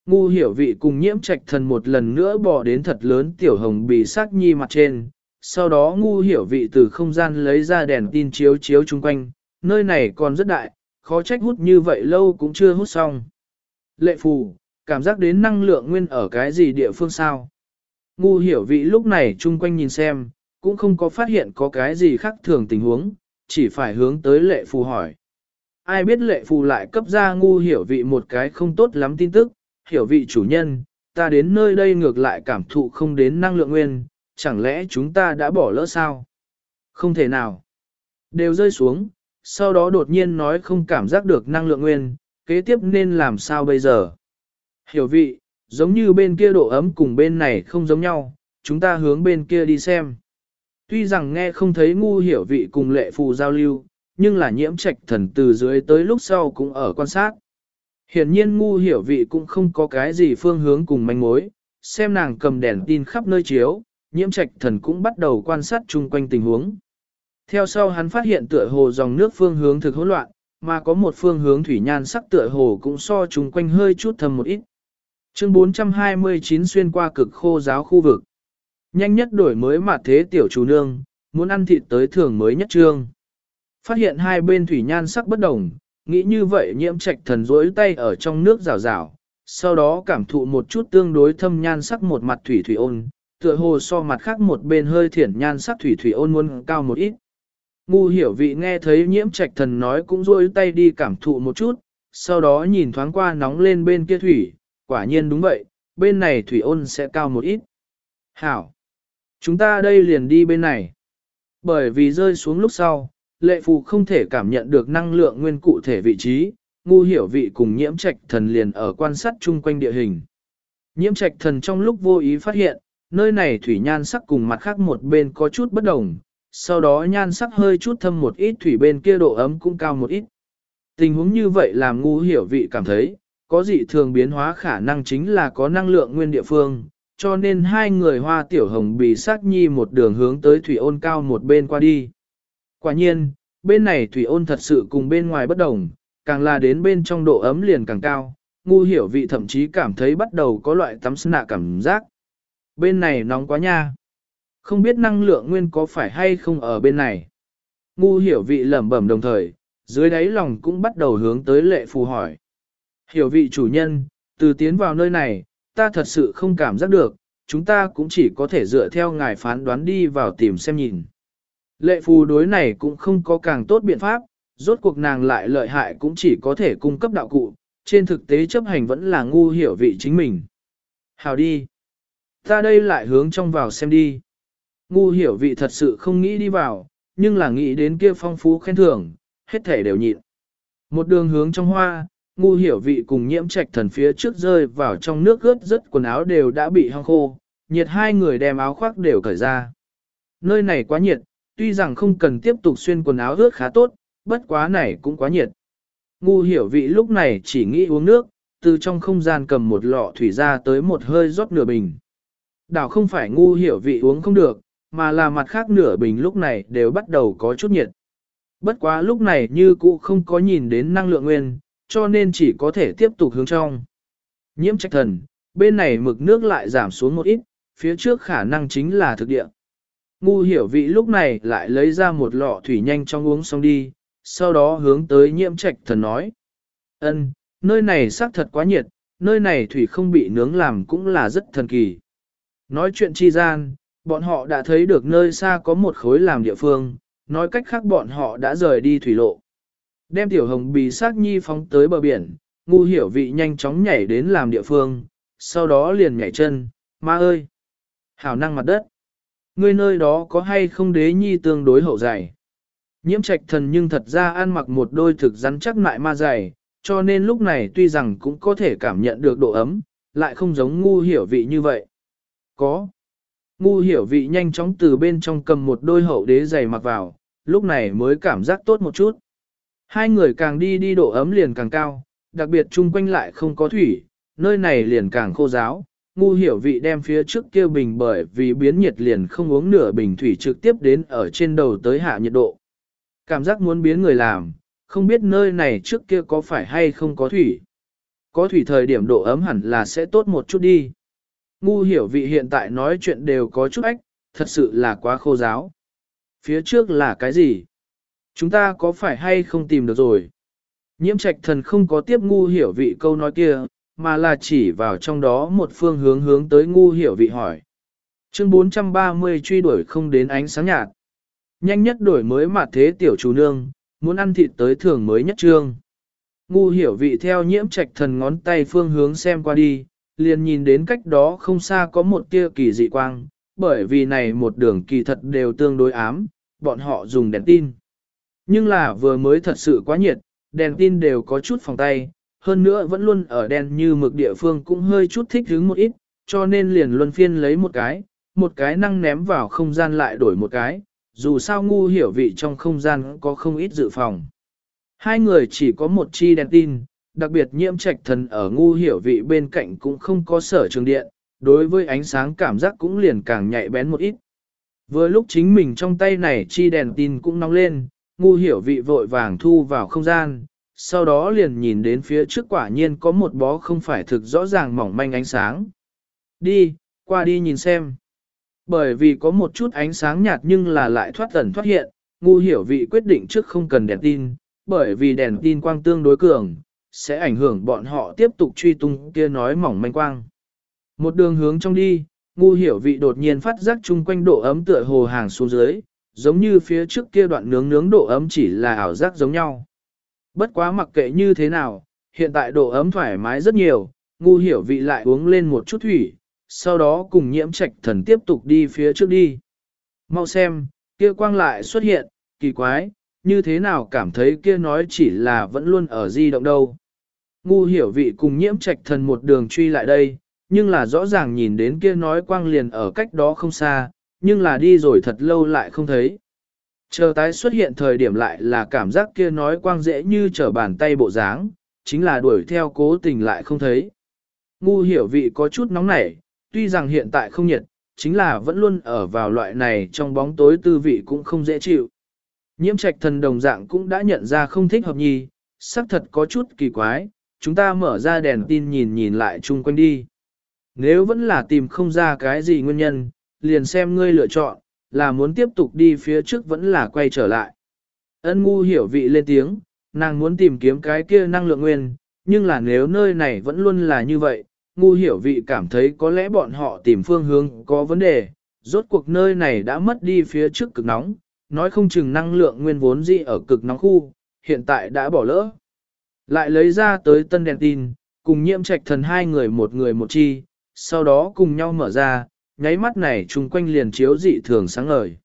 Ngu hiểu vị cùng nhiễm trạch thần một lần nữa bỏ đến thật lớn tiểu hồng bì sắc nhi mặt trên, sau đó ngu hiểu vị từ không gian lấy ra đèn tin chiếu chiếu chung quanh, nơi này còn rất đại, khó trách hút như vậy lâu cũng chưa hút xong. Lệ phù, cảm giác đến năng lượng nguyên ở cái gì địa phương sao. Ngu hiểu vị lúc này chung quanh nhìn xem, cũng không có phát hiện có cái gì khác thường tình huống, chỉ phải hướng tới lệ phù hỏi. Ai biết lệ phù lại cấp ra ngu hiểu vị một cái không tốt lắm tin tức, hiểu vị chủ nhân, ta đến nơi đây ngược lại cảm thụ không đến năng lượng nguyên, chẳng lẽ chúng ta đã bỏ lỡ sao? Không thể nào. Đều rơi xuống, sau đó đột nhiên nói không cảm giác được năng lượng nguyên, kế tiếp nên làm sao bây giờ? Hiểu vị, giống như bên kia độ ấm cùng bên này không giống nhau, chúng ta hướng bên kia đi xem. Tuy rằng nghe không thấy ngu hiểu vị cùng lệ phù giao lưu, nhưng là nhiễm trạch thần từ dưới tới lúc sau cũng ở quan sát. Hiển nhiên ngu hiểu vị cũng không có cái gì phương hướng cùng manh mối, xem nàng cầm đèn tin khắp nơi chiếu, nhiễm trạch thần cũng bắt đầu quan sát chung quanh tình huống. Theo sau hắn phát hiện tựa hồ dòng nước phương hướng thực hỗn loạn, mà có một phương hướng thủy nhan sắc tựa hồ cũng so chung quanh hơi chút thầm một ít. Chương 429 xuyên qua cực khô giáo khu vực. Nhanh nhất đổi mới mà thế tiểu chủ nương, muốn ăn thịt tới thường mới nhất trương. Phát hiện hai bên thủy nhan sắc bất đồng, nghĩ như vậy nhiễm trạch thần rối tay ở trong nước rào rào, sau đó cảm thụ một chút tương đối thâm nhan sắc một mặt thủy thủy ôn, tựa hồ so mặt khác một bên hơi thiển nhan sắc thủy thủy ôn muốn cao một ít. Ngu hiểu vị nghe thấy nhiễm trạch thần nói cũng rối tay đi cảm thụ một chút, sau đó nhìn thoáng qua nóng lên bên kia thủy, quả nhiên đúng vậy, bên này thủy ôn sẽ cao một ít. Hảo! Chúng ta đây liền đi bên này. Bởi vì rơi xuống lúc sau, lệ phù không thể cảm nhận được năng lượng nguyên cụ thể vị trí, ngu hiểu vị cùng nhiễm trạch thần liền ở quan sát chung quanh địa hình. Nhiễm trạch thần trong lúc vô ý phát hiện, nơi này thủy nhan sắc cùng mặt khác một bên có chút bất đồng, sau đó nhan sắc hơi chút thâm một ít thủy bên kia độ ấm cũng cao một ít. Tình huống như vậy làm ngu hiểu vị cảm thấy, có dị thường biến hóa khả năng chính là có năng lượng nguyên địa phương, cho nên hai người hoa tiểu hồng bị sát nhi một đường hướng tới thủy ôn cao một bên qua đi. Quả nhiên, bên này thủy ôn thật sự cùng bên ngoài bất đồng, càng là đến bên trong độ ấm liền càng cao, ngu hiểu vị thậm chí cảm thấy bắt đầu có loại tắm nạ cảm giác. Bên này nóng quá nha. Không biết năng lượng nguyên có phải hay không ở bên này. Ngu hiểu vị lẩm bẩm đồng thời, dưới đáy lòng cũng bắt đầu hướng tới lệ phù hỏi. Hiểu vị chủ nhân, từ tiến vào nơi này, ta thật sự không cảm giác được, chúng ta cũng chỉ có thể dựa theo ngài phán đoán đi vào tìm xem nhìn. Lệ phù đối này cũng không có càng tốt biện pháp, rốt cuộc nàng lại lợi hại cũng chỉ có thể cung cấp đạo cụ, trên thực tế chấp hành vẫn là ngu hiểu vị chính mình. Hào đi. Ta đây lại hướng trong vào xem đi. Ngu hiểu vị thật sự không nghĩ đi vào, nhưng là nghĩ đến kia phong phú khen thưởng, hết thể đều nhịn. Một đường hướng trong hoa, ngu hiểu vị cùng nhiễm trạch thần phía trước rơi vào trong nước ướt rất quần áo đều đã bị hong khô, nhiệt hai người đem áo khoác đều cởi ra. Nơi này quá nhiệt, tuy rằng không cần tiếp tục xuyên quần áo ướt khá tốt, bất quá này cũng quá nhiệt. Ngu hiểu vị lúc này chỉ nghĩ uống nước, từ trong không gian cầm một lọ thủy ra tới một hơi rót nửa bình. Đảo không phải ngu hiểu vị uống không được, mà là mặt khác nửa bình lúc này đều bắt đầu có chút nhiệt. Bất quá lúc này như cũ không có nhìn đến năng lượng nguyên, cho nên chỉ có thể tiếp tục hướng trong. Nhiễm trách thần, bên này mực nước lại giảm xuống một ít, phía trước khả năng chính là thực địa. Ngu hiểu vị lúc này lại lấy ra một lọ thủy nhanh trong uống xong đi, sau đó hướng tới nhiễm trạch thần nói. ân nơi này xác thật quá nhiệt, nơi này thủy không bị nướng làm cũng là rất thần kỳ. Nói chuyện chi gian, bọn họ đã thấy được nơi xa có một khối làm địa phương, nói cách khác bọn họ đã rời đi thủy lộ. Đem tiểu hồng bì sát nhi phóng tới bờ biển, ngu hiểu vị nhanh chóng nhảy đến làm địa phương, sau đó liền nhảy chân, ma ơi! Hảo năng mặt đất! Ngươi nơi đó có hay không đế nhi tương đối hậu dày? Nhiễm trạch thần nhưng thật ra ăn mặc một đôi thực rắn chắc lại ma dày, cho nên lúc này tuy rằng cũng có thể cảm nhận được độ ấm, lại không giống ngu hiểu vị như vậy. Có. Ngu hiểu vị nhanh chóng từ bên trong cầm một đôi hậu đế giày mặc vào, lúc này mới cảm giác tốt một chút. Hai người càng đi đi độ ấm liền càng cao, đặc biệt chung quanh lại không có thủy, nơi này liền càng khô giáo. Ngu hiểu vị đem phía trước kia bình bởi vì biến nhiệt liền không uống nửa bình thủy trực tiếp đến ở trên đầu tới hạ nhiệt độ. Cảm giác muốn biến người làm, không biết nơi này trước kia có phải hay không có thủy. Có thủy thời điểm độ ấm hẳn là sẽ tốt một chút đi. Ngu hiểu vị hiện tại nói chuyện đều có chút ách, thật sự là quá khô giáo. Phía trước là cái gì? Chúng ta có phải hay không tìm được rồi? Nhiễm trạch thần không có tiếp ngu hiểu vị câu nói kia, mà là chỉ vào trong đó một phương hướng hướng tới ngu hiểu vị hỏi. Chương 430 truy đuổi không đến ánh sáng nhạt. Nhanh nhất đổi mới mà thế tiểu chủ nương, muốn ăn thịt tới thường mới nhất trương. Ngu hiểu vị theo nhiễm trạch thần ngón tay phương hướng xem qua đi, liền nhìn đến cách đó không xa có một tia kỳ dị quang, bởi vì này một đường kỳ thật đều tương đối ám, bọn họ dùng đèn tin. Nhưng là vừa mới thật sự quá nhiệt, đèn tin đều có chút phòng tay, hơn nữa vẫn luôn ở đen như mực địa phương cũng hơi chút thích hứng một ít, cho nên liền luân phiên lấy một cái, một cái năng ném vào không gian lại đổi một cái, dù sao ngu hiểu vị trong không gian có không ít dự phòng. Hai người chỉ có một chi đèn tin, đặc biệt nhiễm trạch thần ở ngu hiểu vị bên cạnh cũng không có sở trường điện, đối với ánh sáng cảm giác cũng liền càng nhạy bén một ít. Vừa lúc chính mình trong tay này chi đèn tin cũng nóng lên, ngu hiểu vị vội vàng thu vào không gian, sau đó liền nhìn đến phía trước quả nhiên có một bó không phải thực rõ ràng mỏng manh ánh sáng. Đi, qua đi nhìn xem. Bởi vì có một chút ánh sáng nhạt nhưng là lại thoát tẩn thoát hiện, ngu hiểu vị quyết định trước không cần đèn tin, bởi vì đèn tin quang tương đối cường, sẽ ảnh hưởng bọn họ tiếp tục truy tung kia nói mỏng manh quang. Một đường hướng trong đi, ngu hiểu vị đột nhiên phát giác chung quanh độ ấm tựa hồ hàng xuống dưới, giống như phía trước kia đoạn nướng nướng độ ấm chỉ là ảo giác giống nhau. Bất quá mặc kệ như thế nào, hiện tại độ ấm thoải mái rất nhiều, ngu hiểu vị lại uống lên một chút thủy, sau đó cùng nhiễm trạch thần tiếp tục đi phía trước đi. Mau xem, kia quang lại xuất hiện, kỳ quái, như thế nào cảm thấy kia nói chỉ là vẫn luôn ở di động đâu. Ngu hiểu vị cùng nhiễm trạch thần một đường truy lại đây, nhưng là rõ ràng nhìn đến kia nói quang liền ở cách đó không xa, nhưng là đi rồi thật lâu lại không thấy. Chờ tái xuất hiện thời điểm lại là cảm giác kia nói quang dễ như trở bàn tay bộ dáng, chính là đuổi theo cố tình lại không thấy. Ngu hiểu vị có chút nóng nảy, tuy rằng hiện tại không nhiệt, chính là vẫn luôn ở vào loại này trong bóng tối tư vị cũng không dễ chịu. Nhiễm trạch thần đồng dạng cũng đã nhận ra không thích hợp nhi, xác thật có chút kỳ quái, chúng ta mở ra đèn tin nhìn nhìn lại chung quanh đi. Nếu vẫn là tìm không ra cái gì nguyên nhân, liền xem ngươi lựa chọn, là muốn tiếp tục đi phía trước vẫn là quay trở lại. Ân ngu hiểu vị lên tiếng, nàng muốn tìm kiếm cái kia năng lượng nguyên, nhưng là nếu nơi này vẫn luôn là như vậy, ngu hiểu vị cảm thấy có lẽ bọn họ tìm phương hướng có vấn đề, rốt cuộc nơi này đã mất đi phía trước cực nóng, nói không chừng năng lượng nguyên vốn gì ở cực nóng khu, hiện tại đã bỏ lỡ. Lại lấy ra tới tân đèn tin, cùng nhiễm trạch thần hai người một người một chi, sau đó cùng nhau mở ra, nháy mắt này chung quanh liền chiếu dị thường sáng ngời.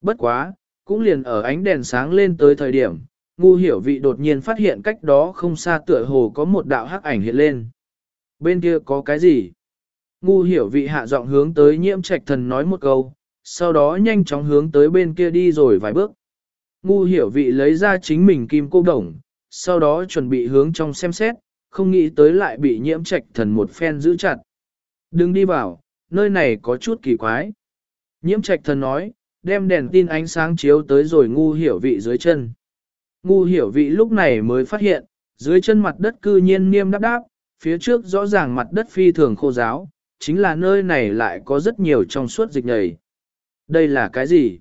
Bất quá, cũng liền ở ánh đèn sáng lên tới thời điểm, ngu hiểu vị đột nhiên phát hiện cách đó không xa tựa hồ có một đạo hắc ảnh hiện lên. Bên kia có cái gì? Ngu hiểu vị hạ giọng hướng tới nhiễm trạch thần nói một câu, sau đó nhanh chóng hướng tới bên kia đi rồi vài bước. Ngu hiểu vị lấy ra chính mình kim cô đồng, sau đó chuẩn bị hướng trong xem xét, không nghĩ tới lại bị nhiễm trạch thần một phen giữ chặt. Đừng đi vào, nơi này có chút kỳ quái. Nhiễm trạch thần nói, đem đèn tin ánh sáng chiếu tới rồi ngu hiểu vị dưới chân. Ngu hiểu vị lúc này mới phát hiện, dưới chân mặt đất cư nhiên niêm đáp đáp, phía trước rõ ràng mặt đất phi thường khô giáo, chính là nơi này lại có rất nhiều trong suốt dịch nhầy. Đây là cái gì?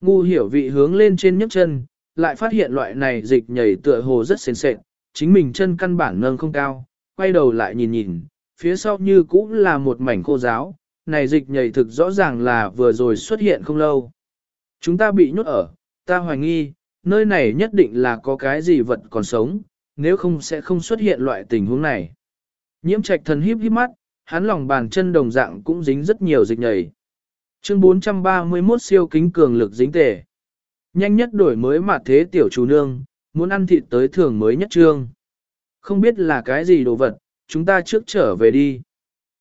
Ngu hiểu vị hướng lên trên nhấc chân, lại phát hiện loại này dịch nhảy tựa hồ rất sền sệt, chính mình chân căn bản nâng không cao, quay đầu lại nhìn nhìn, phía sau như cũng là một mảnh khô giáo, này dịch nhảy thực rõ ràng là vừa rồi xuất hiện không lâu. Chúng ta bị nhốt ở, ta hoài nghi, nơi này nhất định là có cái gì vật còn sống, nếu không sẽ không xuất hiện loại tình huống này. Nhiễm trạch thần híp híp mắt, hắn lòng bàn chân đồng dạng cũng dính rất nhiều dịch nhảy. Chương 431 siêu kính cường lực dính tề. Nhanh nhất đổi mới mà thế tiểu chủ nương, muốn ăn thịt tới thường mới nhất trương. Không biết là cái gì đồ vật, chúng ta trước trở về đi.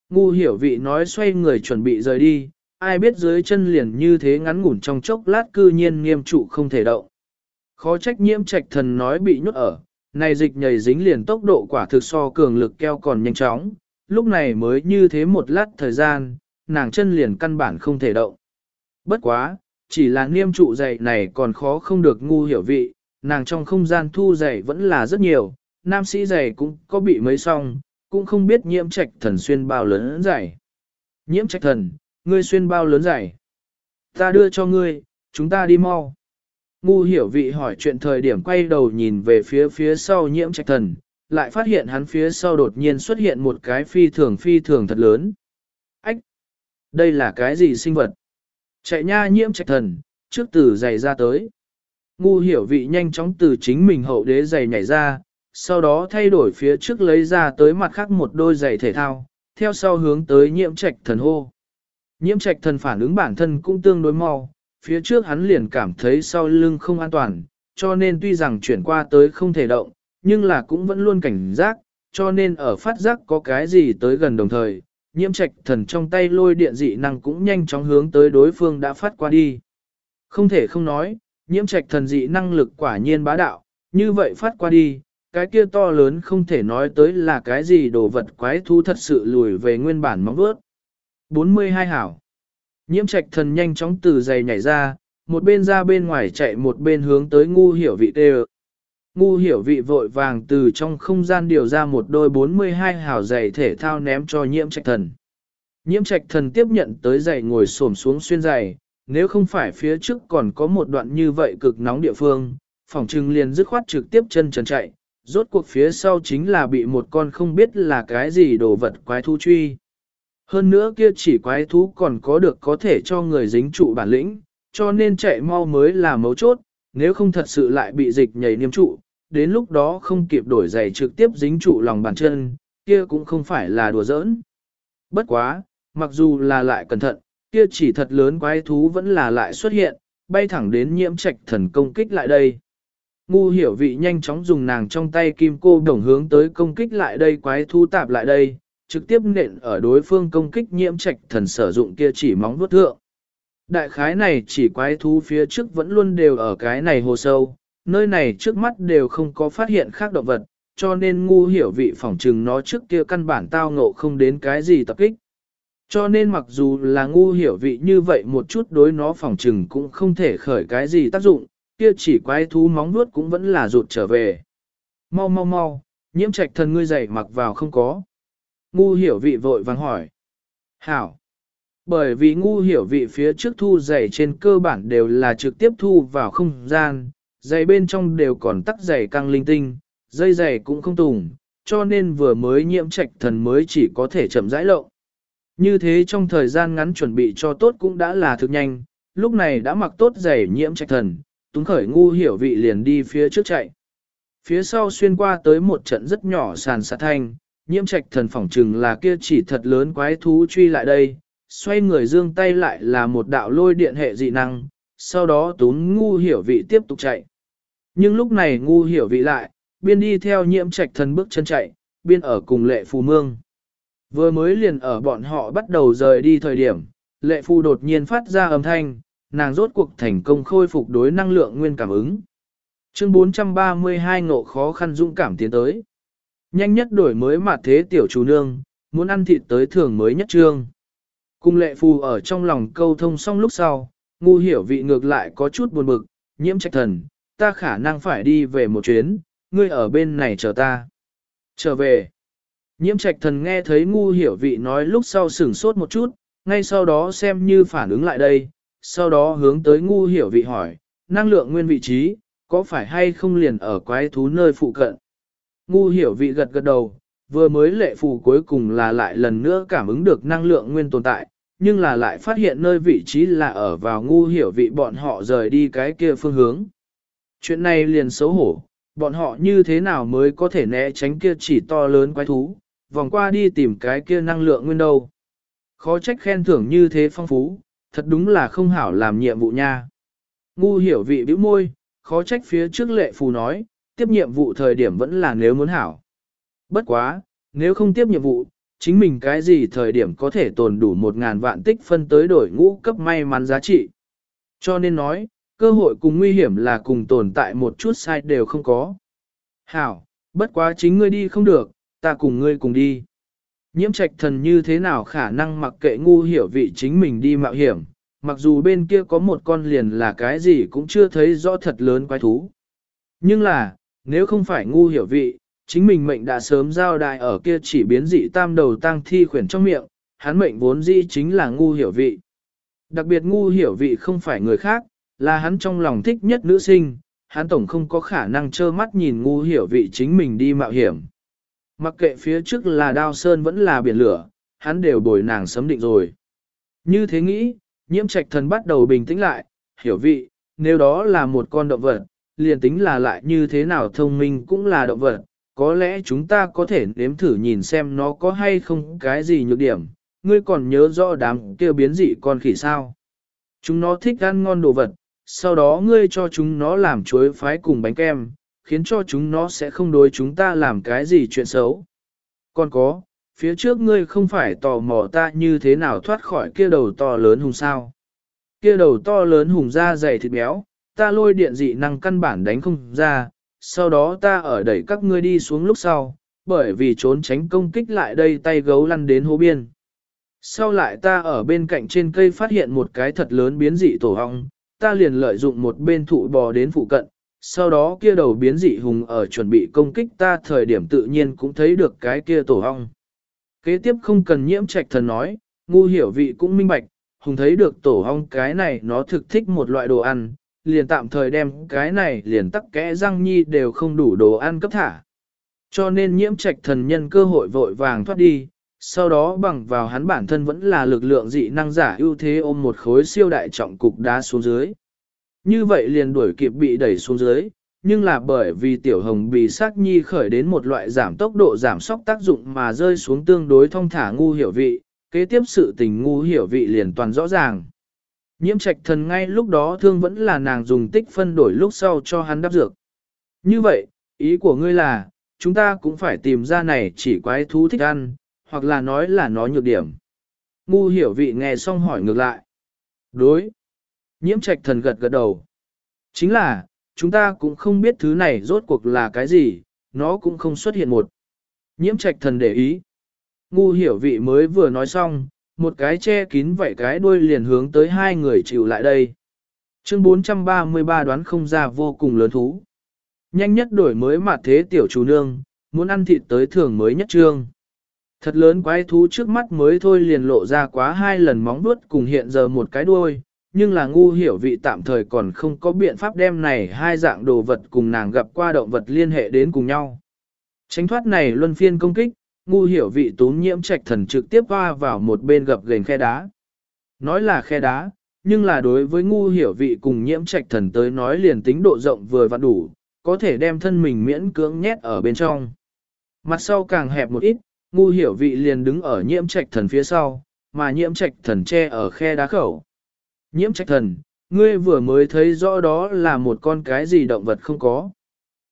Ngu hiểu vị nói xoay người chuẩn bị rời đi, ai biết dưới chân liền như thế ngắn ngủn trong chốc lát cư nhiên nghiêm trụ không thể động. Khó trách nhiễm trạch thần nói bị nhốt ở, này dịch nhảy dính liền tốc độ quả thực so cường lực keo còn nhanh chóng, lúc này mới như thế một lát thời gian, nàng chân liền căn bản không thể động. Bất quá, chỉ là niêm trụ dày này còn khó không được ngu hiểu vị, nàng trong không gian thu dày vẫn là rất nhiều, nam sĩ dày cũng có bị mấy song, cũng không biết nhiễm trạch thần xuyên bao lớn dày. Nhiễm trạch thần, ngươi xuyên bao lớn dày. Ta đưa cho ngươi, chúng ta đi mau. Ngu hiểu vị hỏi chuyện thời điểm quay đầu nhìn về phía phía sau nhiễm trạch thần, lại phát hiện hắn phía sau đột nhiên xuất hiện một cái phi thường phi thường thật lớn. Ách! Đây là cái gì sinh vật? Chạy nha nhiễm trạch thần, trước từ giày ra tới. Ngu hiểu vị nhanh chóng từ chính mình hậu đế giày nhảy ra, sau đó thay đổi phía trước lấy ra tới mặt khác một đôi giày thể thao, theo sau hướng tới nhiễm trạch thần hô. Nhiễm trạch thần phản ứng bản thân cũng tương đối mau, phía trước hắn liền cảm thấy sau lưng không an toàn, cho nên tuy rằng chuyển qua tới không thể động, nhưng là cũng vẫn luôn cảnh giác, cho nên ở phát giác có cái gì tới gần đồng thời, nhiễm trạch thần trong tay lôi điện dị năng cũng nhanh chóng hướng tới đối phương đã phát qua đi. Không thể không nói, nhiễm trạch thần dị năng lực quả nhiên bá đạo, như vậy phát qua đi, cái kia to lớn không thể nói tới là cái gì đồ vật quái thú thật sự lùi về nguyên bản móng vuốt. 42 hảo. Nhiễm trạch thần nhanh chóng từ giày nhảy ra, một bên ra bên ngoài chạy một bên hướng tới ngu hiểu vị tê Ngu hiểu vị vội vàng từ trong không gian điều ra một đôi 42 hảo giày thể thao ném cho nhiễm trạch thần. Nhiễm trạch thần tiếp nhận tới giày ngồi xổm xuống xuyên giày, nếu không phải phía trước còn có một đoạn như vậy cực nóng địa phương, phòng trừng liền dứt khoát trực tiếp chân trần chạy, rốt cuộc phía sau chính là bị một con không biết là cái gì đồ vật quái thú truy. Hơn nữa kia chỉ quái thú còn có được có thể cho người dính trụ bản lĩnh, cho nên chạy mau mới là mấu chốt, nếu không thật sự lại bị dịch nhảy niêm trụ, đến lúc đó không kịp đổi giày trực tiếp dính trụ lòng bàn chân, kia cũng không phải là đùa giỡn. Bất quá, mặc dù là lại cẩn thận, kia chỉ thật lớn quái thú vẫn là lại xuất hiện, bay thẳng đến nhiễm trạch thần công kích lại đây. Ngu hiểu vị nhanh chóng dùng nàng trong tay kim cô đồng hướng tới công kích lại đây quái thú tạp lại đây, trực tiếp nện ở đối phương công kích nhiễm trạch thần sử dụng kia chỉ móng vuốt thượng. Đại khái này chỉ quái thú phía trước vẫn luôn đều ở cái này hồ sâu, nơi này trước mắt đều không có phát hiện khác động vật, cho nên ngu hiểu vị phỏng trừng nó trước kia căn bản tao ngộ không đến cái gì tập kích. Cho nên mặc dù là ngu hiểu vị như vậy một chút đối nó phỏng trừng cũng không thể khởi cái gì tác dụng, kia chỉ quái thú móng vuốt cũng vẫn là rụt trở về. Mau mau mau, nhiễm trạch thần ngươi dậy mặc vào không có. Ngu hiểu vị vội vàng hỏi. Hảo. Bởi vì ngu hiểu vị phía trước thu giày trên cơ bản đều là trực tiếp thu vào không gian, giày bên trong đều còn tắc giày căng linh tinh, dây giày cũng không tùng, cho nên vừa mới nhiễm trạch thần mới chỉ có thể chậm rãi lộ. Như thế trong thời gian ngắn chuẩn bị cho tốt cũng đã là thực nhanh, lúc này đã mặc tốt giày nhiễm trạch thần, túng khởi ngu hiểu vị liền đi phía trước chạy. Phía sau xuyên qua tới một trận rất nhỏ sàn sạt thanh, nhiễm trạch thần phỏng trừng là kia chỉ thật lớn quái thú truy lại đây, xoay người dương tay lại là một đạo lôi điện hệ dị năng, sau đó tún ngu hiểu vị tiếp tục chạy. Nhưng lúc này ngu hiểu vị lại, biên đi theo nhiễm trạch thần bước chân chạy, biên ở cùng lệ phù mương. Vừa mới liền ở bọn họ bắt đầu rời đi thời điểm, lệ phù đột nhiên phát ra âm thanh, nàng rốt cuộc thành công khôi phục đối năng lượng nguyên cảm ứng. Chương 432 ngộ khó khăn dũng cảm tiến tới. Nhanh nhất đổi mới mặt thế tiểu chủ nương, muốn ăn thịt tới thường mới nhất trương. Cung lệ phù ở trong lòng câu thông xong lúc sau, ngu hiểu vị ngược lại có chút buồn bực, nhiễm trạch thần, ta khả năng phải đi về một chuyến, ngươi ở bên này chờ ta. Trở về. Nhiễm trạch thần nghe thấy ngu hiểu vị nói lúc sau sửng sốt một chút, ngay sau đó xem như phản ứng lại đây, sau đó hướng tới ngu hiểu vị hỏi, năng lượng nguyên vị trí, có phải hay không liền ở quái thú nơi phụ cận. Ngu hiểu vị gật gật đầu, vừa mới lệ phù cuối cùng là lại lần nữa cảm ứng được năng lượng nguyên tồn tại, nhưng là lại phát hiện nơi vị trí là ở vào ngu hiểu vị bọn họ rời đi cái kia phương hướng. Chuyện này liền xấu hổ, bọn họ như thế nào mới có thể né tránh kia chỉ to lớn quái thú, vòng qua đi tìm cái kia năng lượng nguyên đâu. Khó trách khen thưởng như thế phong phú, thật đúng là không hảo làm nhiệm vụ nha. Ngu hiểu vị bĩu môi, khó trách phía trước lệ phù nói, tiếp nhiệm vụ thời điểm vẫn là nếu muốn hảo. Bất quá, nếu không tiếp nhiệm vụ, chính mình cái gì thời điểm có thể tồn đủ một ngàn vạn tích phân tới đổi ngũ cấp may mắn giá trị. Cho nên nói, cơ hội cùng nguy hiểm là cùng tồn tại một chút sai đều không có. Hảo, bất quá chính ngươi đi không được, ta cùng ngươi cùng đi. Nhiễm trạch thần như thế nào khả năng mặc kệ ngu hiểu vị chính mình đi mạo hiểm, mặc dù bên kia có một con liền là cái gì cũng chưa thấy rõ thật lớn quái thú. Nhưng là, nếu không phải ngu hiểu vị, chính mình mệnh đã sớm giao đại ở kia chỉ biến dị tam đầu tăng thi khuyển trong miệng, hắn mệnh vốn dĩ chính là ngu hiểu vị. Đặc biệt ngu hiểu vị không phải người khác, là hắn trong lòng thích nhất nữ sinh, hắn tổng không có khả năng trơ mắt nhìn ngu hiểu vị chính mình đi mạo hiểm. Mặc kệ phía trước là đao sơn vẫn là biển lửa, hắn đều bồi nàng sấm định rồi. Như thế nghĩ, nhiễm trạch thần bắt đầu bình tĩnh lại, hiểu vị, nếu đó là một con động vật, liền tính là lại như thế nào thông minh cũng là động vật, có lẽ chúng ta có thể nếm thử nhìn xem nó có hay không cái gì nhược điểm, ngươi còn nhớ rõ đám kia biến dị con khỉ sao. Chúng nó thích ăn ngon đồ vật, sau đó ngươi cho chúng nó làm chuối phái cùng bánh kem, khiến cho chúng nó sẽ không đối chúng ta làm cái gì chuyện xấu. Còn có, phía trước ngươi không phải tò mò ta như thế nào thoát khỏi kia đầu to lớn hùng sao. Kia đầu to lớn hùng da dày thịt béo, ta lôi điện dị năng căn bản đánh không ra, sau đó ta ở đẩy các ngươi đi xuống lúc sau, bởi vì trốn tránh công kích lại đây tay gấu lăn đến hố biên. Sau lại ta ở bên cạnh trên cây phát hiện một cái thật lớn biến dị tổ hong, ta liền lợi dụng một bên thụ bò đến phụ cận, sau đó kia đầu biến dị hùng ở chuẩn bị công kích ta thời điểm tự nhiên cũng thấy được cái kia tổ hong. Kế tiếp không cần nhiễm trạch thần nói, ngu hiểu vị cũng minh bạch, hùng thấy được tổ hong cái này nó thực thích một loại đồ ăn, liền tạm thời đem cái này liền tắc kẽ răng nhi đều không đủ đồ ăn cấp thả. Cho nên nhiễm trạch thần nhân cơ hội vội vàng thoát đi, sau đó bằng vào hắn bản thân vẫn là lực lượng dị năng giả ưu thế ôm một khối siêu đại trọng cục đá xuống dưới. Như vậy liền đuổi kịp bị đẩy xuống dưới, nhưng là bởi vì tiểu hồng bị sát nhi khởi đến một loại giảm tốc độ giảm sóc tác dụng mà rơi xuống tương đối thông thả ngu hiểu vị, kế tiếp sự tình ngu hiểu vị liền toàn rõ ràng. Nhiễm trạch thần ngay lúc đó thương vẫn là nàng dùng tích phân đổi lúc sau cho hắn đắp dược. Như vậy, ý của ngươi là, chúng ta cũng phải tìm ra này chỉ quái thú thích ăn, hoặc là nói là nó nhược điểm. Ngu hiểu vị nghe xong hỏi ngược lại. Đối. Nhiễm trạch thần gật gật đầu. Chính là, chúng ta cũng không biết thứ này rốt cuộc là cái gì, nó cũng không xuất hiện một. Nhiễm trạch thần để ý. Ngu hiểu vị mới vừa nói xong, một cái che kín vậy cái đuôi liền hướng tới hai người chịu lại đây. Chương 433 đoán không ra vô cùng lớn thú. Nhanh nhất đổi mới mà thế tiểu chủ nương, muốn ăn thịt tới thường mới nhất trương. Thật lớn quái thú trước mắt mới thôi liền lộ ra quá hai lần móng vuốt cùng hiện giờ một cái đuôi, nhưng là ngu hiểu vị tạm thời còn không có biện pháp đem này hai dạng đồ vật cùng nàng gặp qua động vật liên hệ đến cùng nhau. Tránh thoát này luân phiên công kích, ngu hiểu vị tún nhiễm trạch thần trực tiếp hoa vào một bên gập gần khe đá. Nói là khe đá, nhưng là đối với ngu hiểu vị cùng nhiễm trạch thần tới nói liền tính độ rộng vừa và đủ, có thể đem thân mình miễn cưỡng nhét ở bên trong. Mặt sau càng hẹp một ít, ngu hiểu vị liền đứng ở nhiễm trạch thần phía sau, mà nhiễm trạch thần che ở khe đá khẩu. Nhiễm trạch thần, ngươi vừa mới thấy rõ đó là một con cái gì động vật không có.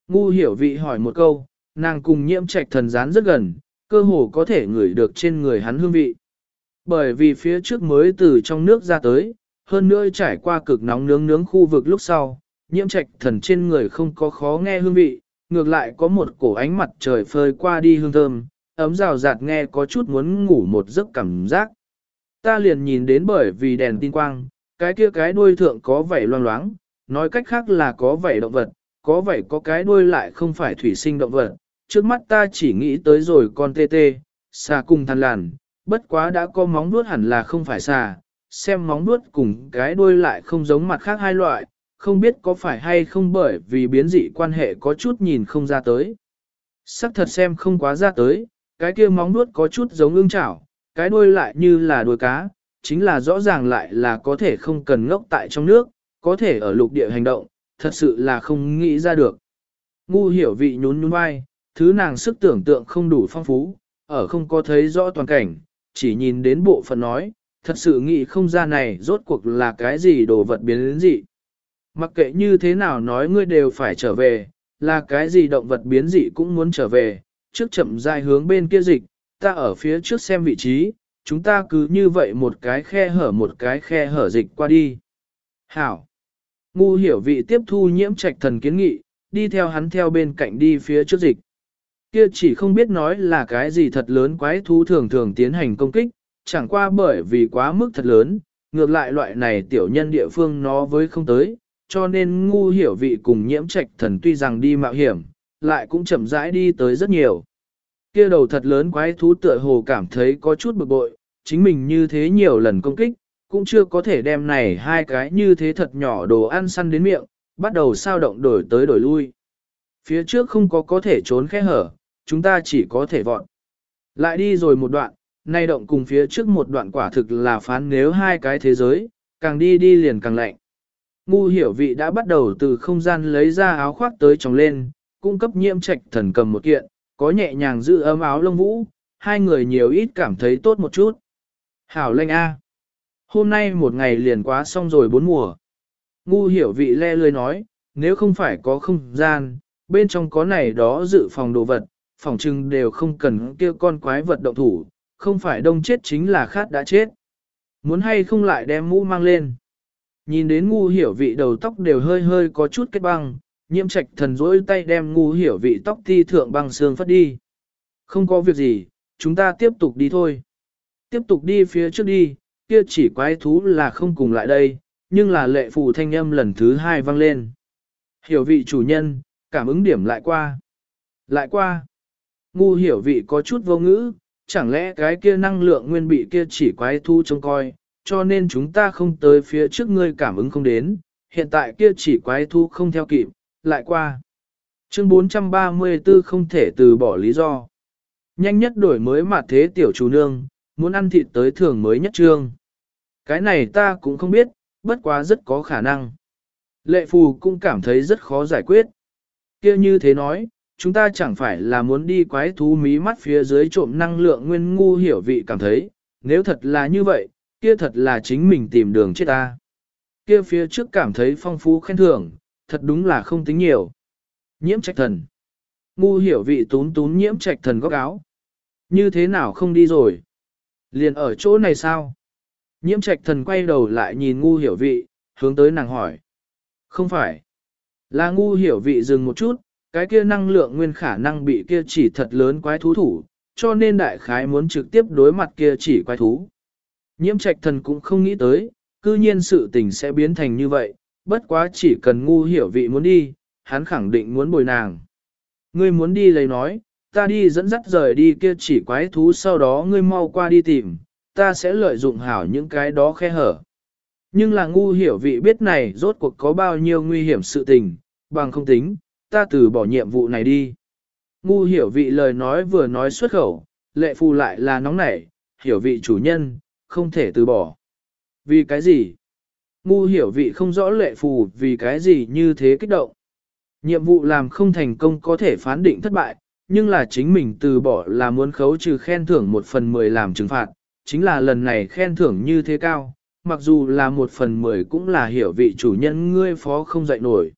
Ngu hiểu vị hỏi một câu, nàng cùng nhiễm trạch thần dán rất gần, cơ hồ có thể ngửi được trên người hắn hương vị. Bởi vì phía trước mới từ trong nước ra tới, hơn nữa trải qua cực nóng nướng nướng khu vực lúc sau, nhiễm trạch thần trên người không có khó nghe hương vị, ngược lại có một cổ ánh mặt trời phơi qua đi hương thơm, ấm rào rạt nghe có chút muốn ngủ một giấc cảm giác. Ta liền nhìn đến bởi vì đèn tin quang, cái kia cái đuôi thượng có vảy loang loáng, nói cách khác là có vảy động vật, có vảy có cái đuôi lại không phải thủy sinh động vật. Trước mắt ta chỉ nghĩ tới rồi con tê tê, xà cùng thằn làn, bất quá đã có móng nuốt hẳn là không phải xà, xem móng nuốt cùng cái đuôi lại không giống mặt khác hai loại, không biết có phải hay không bởi vì biến dị quan hệ có chút nhìn không ra tới. Sắc thật xem không quá ra tới, cái kia móng nuốt có chút giống ương chảo, cái đuôi lại như là đuôi cá, chính là rõ ràng lại là có thể không cần ngốc tại trong nước, có thể ở lục địa hành động, thật sự là không nghĩ ra được. Ngu hiểu vị nhún nhún vai, thứ nàng sức tưởng tượng không đủ phong phú, ở không có thấy rõ toàn cảnh, chỉ nhìn đến bộ phận nói, thật sự nghĩ không ra này rốt cuộc là cái gì đồ vật biến đến dị. Mặc kệ như thế nào nói ngươi đều phải trở về, là cái gì động vật biến dị cũng muốn trở về, trước chậm dài hướng bên kia dịch, ta ở phía trước xem vị trí, chúng ta cứ như vậy một cái khe hở một cái khe hở dịch qua đi. Hảo! Ngu hiểu vị tiếp thu nhiễm trạch thần kiến nghị, đi theo hắn theo bên cạnh đi phía trước dịch. Kia chỉ không biết nói là cái gì thật lớn quái thú thường thường tiến hành công kích, chẳng qua bởi vì quá mức thật lớn, ngược lại loại này tiểu nhân địa phương nó với không tới, cho nên ngu hiểu vị cùng nhiễm trạch thần tuy rằng đi mạo hiểm, lại cũng chậm rãi đi tới rất nhiều. Kia đầu thật lớn quái thú tựa hồ cảm thấy có chút bực bội, chính mình như thế nhiều lần công kích, cũng chưa có thể đem này hai cái như thế thật nhỏ đồ ăn săn đến miệng, bắt đầu sao động đổi tới đổi lui. Phía trước không có có thể trốn khe hở, chúng ta chỉ có thể vọt. Lại đi rồi một đoạn, nay động cùng phía trước một đoạn quả thực là phán nếu hai cái thế giới, càng đi đi liền càng lạnh. Ngu hiểu vị đã bắt đầu từ không gian lấy ra áo khoác tới tròng lên, cung cấp nhiễm trạch thần cầm một kiện, có nhẹ nhàng giữ ấm áo lông vũ, hai người nhiều ít cảm thấy tốt một chút. Hảo lệnh A. Hôm nay một ngày liền quá xong rồi bốn mùa. Ngu hiểu vị le lươi nói, nếu không phải có không gian, bên trong có này đó dự phòng đồ vật, phòng trưng đều không cần kia con quái vật động thủ, không phải đông chết chính là khát đã chết. Muốn hay không lại đem mũ mang lên. Nhìn đến ngu hiểu vị đầu tóc đều hơi hơi có chút kết băng, nhiễm trạch thần rỗi tay đem ngu hiểu vị tóc thi thượng băng xương phất đi. Không có việc gì, chúng ta tiếp tục đi thôi. Tiếp tục đi phía trước đi, kia chỉ quái thú là không cùng lại đây, nhưng là lệ phù thanh âm lần thứ hai vang lên. Hiểu vị chủ nhân, cảm ứng điểm lại qua. Lại qua. Ngu hiểu vị có chút vô ngữ, chẳng lẽ cái kia năng lượng nguyên bị kia chỉ quái thú trông coi, cho nên chúng ta không tới phía trước ngươi cảm ứng không đến, hiện tại kia chỉ quái thú không theo kịp, lại qua. Chương 434 không thể từ bỏ lý do. Nhanh nhất đổi mới mặt thế tiểu chủ nương, muốn ăn thịt tới thường mới nhất trương. Cái này ta cũng không biết, bất quá rất có khả năng. Lệ phù cũng cảm thấy rất khó giải quyết. kia như thế nói, chúng ta chẳng phải là muốn đi quái thú mí mắt phía dưới trộm năng lượng nguyên ngu hiểu vị cảm thấy, nếu thật là như vậy, kia thật là chính mình tìm đường chết ta. Kia phía trước cảm thấy phong phú khen thưởng, thật đúng là không tính nhiều. Nhiễm trạch thần. Ngu hiểu vị tún tún nhiễm trạch thần góc áo. Như thế nào không đi rồi? Liền ở chỗ này sao? Nhiễm trạch thần quay đầu lại nhìn ngu hiểu vị, hướng tới nàng hỏi. Không phải. Là ngu hiểu vị dừng một chút, cái kia năng lượng nguyên khả năng bị kia chỉ thật lớn quái thú thủ, cho nên đại khái muốn trực tiếp đối mặt kia chỉ quái thú. Nhiễm trạch thần cũng không nghĩ tới, cư nhiên sự tình sẽ biến thành như vậy, bất quá chỉ cần ngu hiểu vị muốn đi, hắn khẳng định muốn bồi nàng. Ngươi muốn đi lấy nói, ta đi dẫn dắt rời đi kia chỉ quái thú sau đó ngươi mau qua đi tìm, ta sẽ lợi dụng hảo những cái đó khe hở. Nhưng là ngu hiểu vị biết này rốt cuộc có bao nhiêu nguy hiểm sự tình, bằng không tính, ta từ bỏ nhiệm vụ này đi. Ngu hiểu vị lời nói vừa nói xuất khẩu, lệ phù lại là nóng nảy, hiểu vị chủ nhân, không thể từ bỏ. Vì cái gì? Ngu hiểu vị không rõ lệ phù vì cái gì như thế kích động. Nhiệm vụ làm không thành công có thể phán định thất bại, nhưng là chính mình từ bỏ là muốn khấu trừ khen thưởng một phần mười làm trừng phạt, chính là lần này khen thưởng như thế cao, mặc dù là một phần mười cũng là hiểu vị chủ nhân ngươi phó không dạy nổi.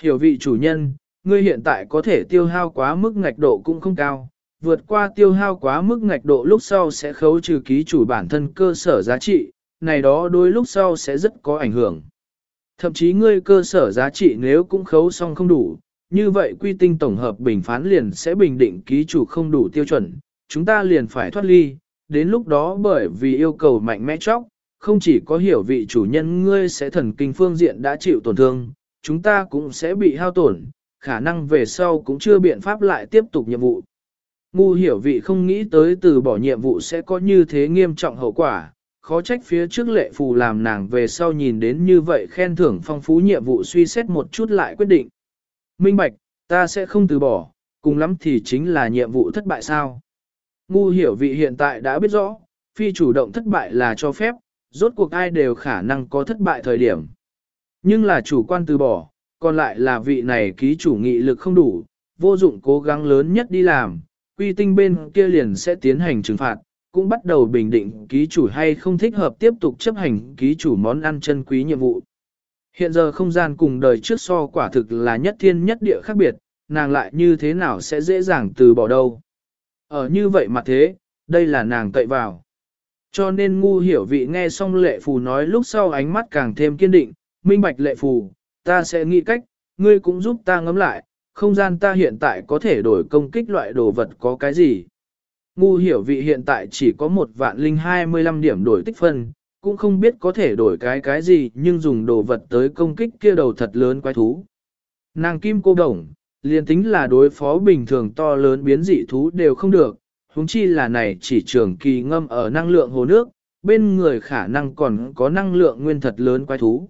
Hiểu vị chủ nhân, ngươi hiện tại có thể tiêu hao quá mức ngạch độ cũng không cao, vượt qua tiêu hao quá mức ngạch độ lúc sau sẽ khấu trừ ký chủ bản thân cơ sở giá trị, này đó đôi lúc sau sẽ rất có ảnh hưởng. Thậm chí ngươi cơ sở giá trị nếu cũng khấu xong không đủ, như vậy quy tinh tổng hợp bình phán liền sẽ bình định ký chủ không đủ tiêu chuẩn, chúng ta liền phải thoát ly, đến lúc đó bởi vì yêu cầu mạnh mẽ chóc, không chỉ có hiểu vị chủ nhân ngươi sẽ thần kinh phương diện đã chịu tổn thương, chúng ta cũng sẽ bị hao tổn, khả năng về sau cũng chưa biện pháp lại tiếp tục nhiệm vụ. Ngu hiểu vị không nghĩ tới từ bỏ nhiệm vụ sẽ có như thế nghiêm trọng hậu quả, khó trách phía trước lệ phù làm nàng về sau nhìn đến như vậy khen thưởng phong phú nhiệm vụ suy xét một chút lại quyết định. Minh Bạch, ta sẽ không từ bỏ, cùng lắm thì chính là nhiệm vụ thất bại sao. Ngu hiểu vị hiện tại đã biết rõ, phi chủ động thất bại là cho phép, rốt cuộc ai đều khả năng có thất bại thời điểm. Nhưng là chủ quan từ bỏ, còn lại là vị này ký chủ nghị lực không đủ, vô dụng cố gắng lớn nhất đi làm, quy tinh bên kia liền sẽ tiến hành trừng phạt, cũng bắt đầu bình định ký chủ hay không thích hợp tiếp tục chấp hành ký chủ món ăn chân quý nhiệm vụ. Hiện giờ không gian cùng đời trước so quả thực là nhất thiên nhất địa khác biệt, nàng lại như thế nào sẽ dễ dàng từ bỏ đâu. Ở như vậy mà thế, đây là nàng cậy vào. Cho nên ngu hiểu vị nghe xong lệ phù nói lúc sau ánh mắt càng thêm kiên định, minh bạch lệ phù, ta sẽ nghĩ cách, ngươi cũng giúp ta ngẫm lại, không gian ta hiện tại có thể đổi công kích loại đồ vật có cái gì. Ngu hiểu vị hiện tại chỉ có một vạn linh 25 điểm đổi tích phân, cũng không biết có thể đổi cái cái gì nhưng dùng đồ vật tới công kích kia đầu thật lớn quái thú. Nàng kim cô đồng, liền tính là đối phó bình thường to lớn biến dị thú đều không được, huống chi là này chỉ trường kỳ ngâm ở năng lượng hồ nước, bên người khả năng còn có năng lượng nguyên thật lớn quái thú.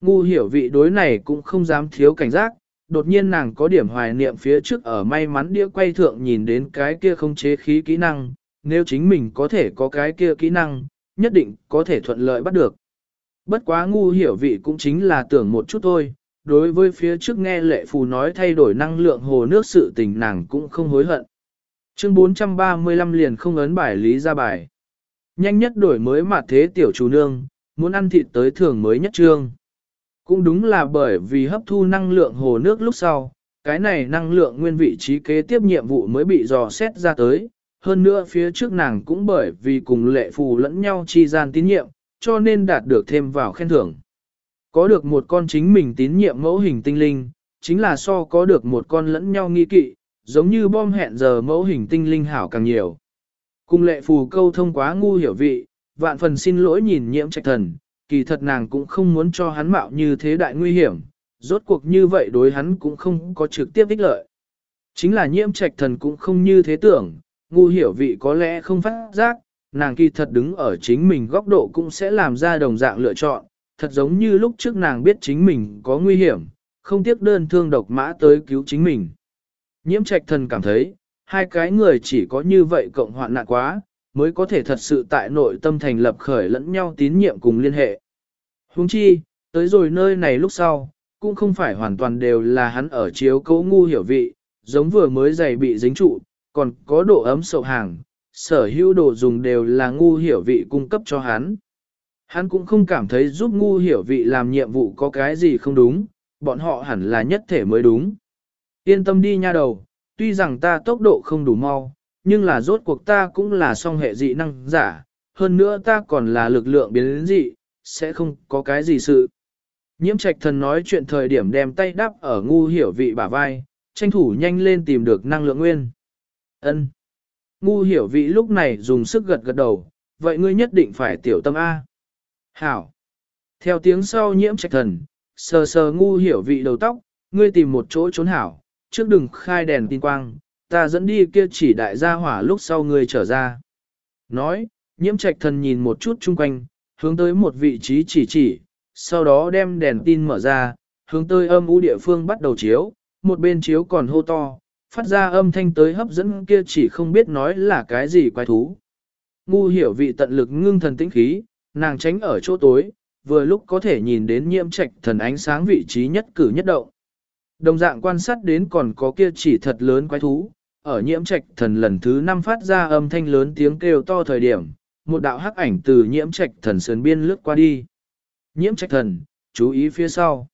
Ngu hiểu vị đối này cũng không dám thiếu cảnh giác, đột nhiên nàng có điểm hoài niệm phía trước ở may mắn đĩa quay thượng nhìn đến cái kia không chế khí kỹ năng, nếu chính mình có thể có cái kia kỹ năng, nhất định có thể thuận lợi bắt được. Bất quá ngu hiểu vị cũng chính là tưởng một chút thôi, đối với phía trước nghe lệ phù nói thay đổi năng lượng hồ nước sự tình nàng cũng không hối hận. Chương 435 liền không ấn bài lý ra bài. Nhanh nhất đổi mới mà thế tiểu chủ nương, muốn ăn thịt tới thường mới nhất trương. Cũng đúng là bởi vì hấp thu năng lượng hồ nước lúc sau, cái này năng lượng nguyên vị trí kế tiếp nhiệm vụ mới bị dò xét ra tới. Hơn nữa phía trước nàng cũng bởi vì cùng lệ phù lẫn nhau chi gian tín nhiệm, cho nên đạt được thêm vào khen thưởng. Có được một con chính mình tín nhiệm mẫu hình tinh linh, chính là so có được một con lẫn nhau nghi kỵ, giống như bom hẹn giờ mẫu hình tinh linh hảo càng nhiều. Cùng lệ phù câu thông quá ngu hiểu vị, vạn phần xin lỗi nhìn nhiễm trạch thần, kỳ thật nàng cũng không muốn cho hắn mạo như thế đại nguy hiểm, rốt cuộc như vậy đối hắn cũng không có trực tiếp ích lợi. Chính là nhiễm trạch thần cũng không như thế tưởng, ngu hiểu vị có lẽ không phát giác, nàng kỳ thật đứng ở chính mình góc độ cũng sẽ làm ra đồng dạng lựa chọn, thật giống như lúc trước nàng biết chính mình có nguy hiểm, không tiếc đơn thương độc mã tới cứu chính mình. Nhiễm trạch thần cảm thấy, hai cái người chỉ có như vậy cộng hoạn nạn quá, mới có thể thật sự tại nội tâm thành lập khởi lẫn nhau tín nhiệm cùng liên hệ. Huống chi, tới rồi nơi này lúc sau, cũng không phải hoàn toàn đều là hắn ở chiếu cố ngu hiểu vị, giống vừa mới giày bị dính trụ, còn có độ ấm sậu hàng, sở hữu đồ dùng đều là ngu hiểu vị cung cấp cho hắn. Hắn cũng không cảm thấy giúp ngu hiểu vị làm nhiệm vụ có cái gì không đúng, bọn họ hẳn là nhất thể mới đúng. Yên tâm đi nha đầu, tuy rằng ta tốc độ không đủ mau, nhưng là rốt cuộc ta cũng là song hệ dị năng giả, hơn nữa ta còn là lực lượng biến dị, sẽ không có cái gì sự. Nhiễm trạch thần nói chuyện thời điểm đem tay đắp ở ngu hiểu vị bả vai, tranh thủ nhanh lên tìm được năng lượng nguyên. Ân. Ngu hiểu vị lúc này dùng sức gật gật đầu, vậy ngươi nhất định phải tiểu tâm A. Hảo. Theo tiếng sau nhiễm trạch thần, sờ sờ ngu hiểu vị đầu tóc, ngươi tìm một chỗ trốn hảo, trước đừng khai đèn tin quang, ta dẫn đi kia chỉ đại gia hỏa lúc sau ngươi trở ra. Nói, nhiễm trạch thần nhìn một chút chung quanh, hướng tới một vị trí chỉ chỉ, sau đó đem đèn tin mở ra, hướng tới âm u địa phương bắt đầu chiếu, một bên chiếu còn hô to, phát ra âm thanh tới hấp dẫn kia chỉ không biết nói là cái gì quái thú. Ngu hiểu vị tận lực ngưng thần tĩnh khí, nàng tránh ở chỗ tối, vừa lúc có thể nhìn đến nhiễm trạch thần ánh sáng vị trí nhất cử nhất động. Đồng dạng quan sát đến còn có kia chỉ thật lớn quái thú, ở nhiễm trạch thần lần thứ năm phát ra âm thanh lớn tiếng kêu to thời điểm, một đạo hắc ảnh từ nhiễm trạch thần sườn biên lướt qua đi. Nhiễm trạch thần, chú ý phía sau.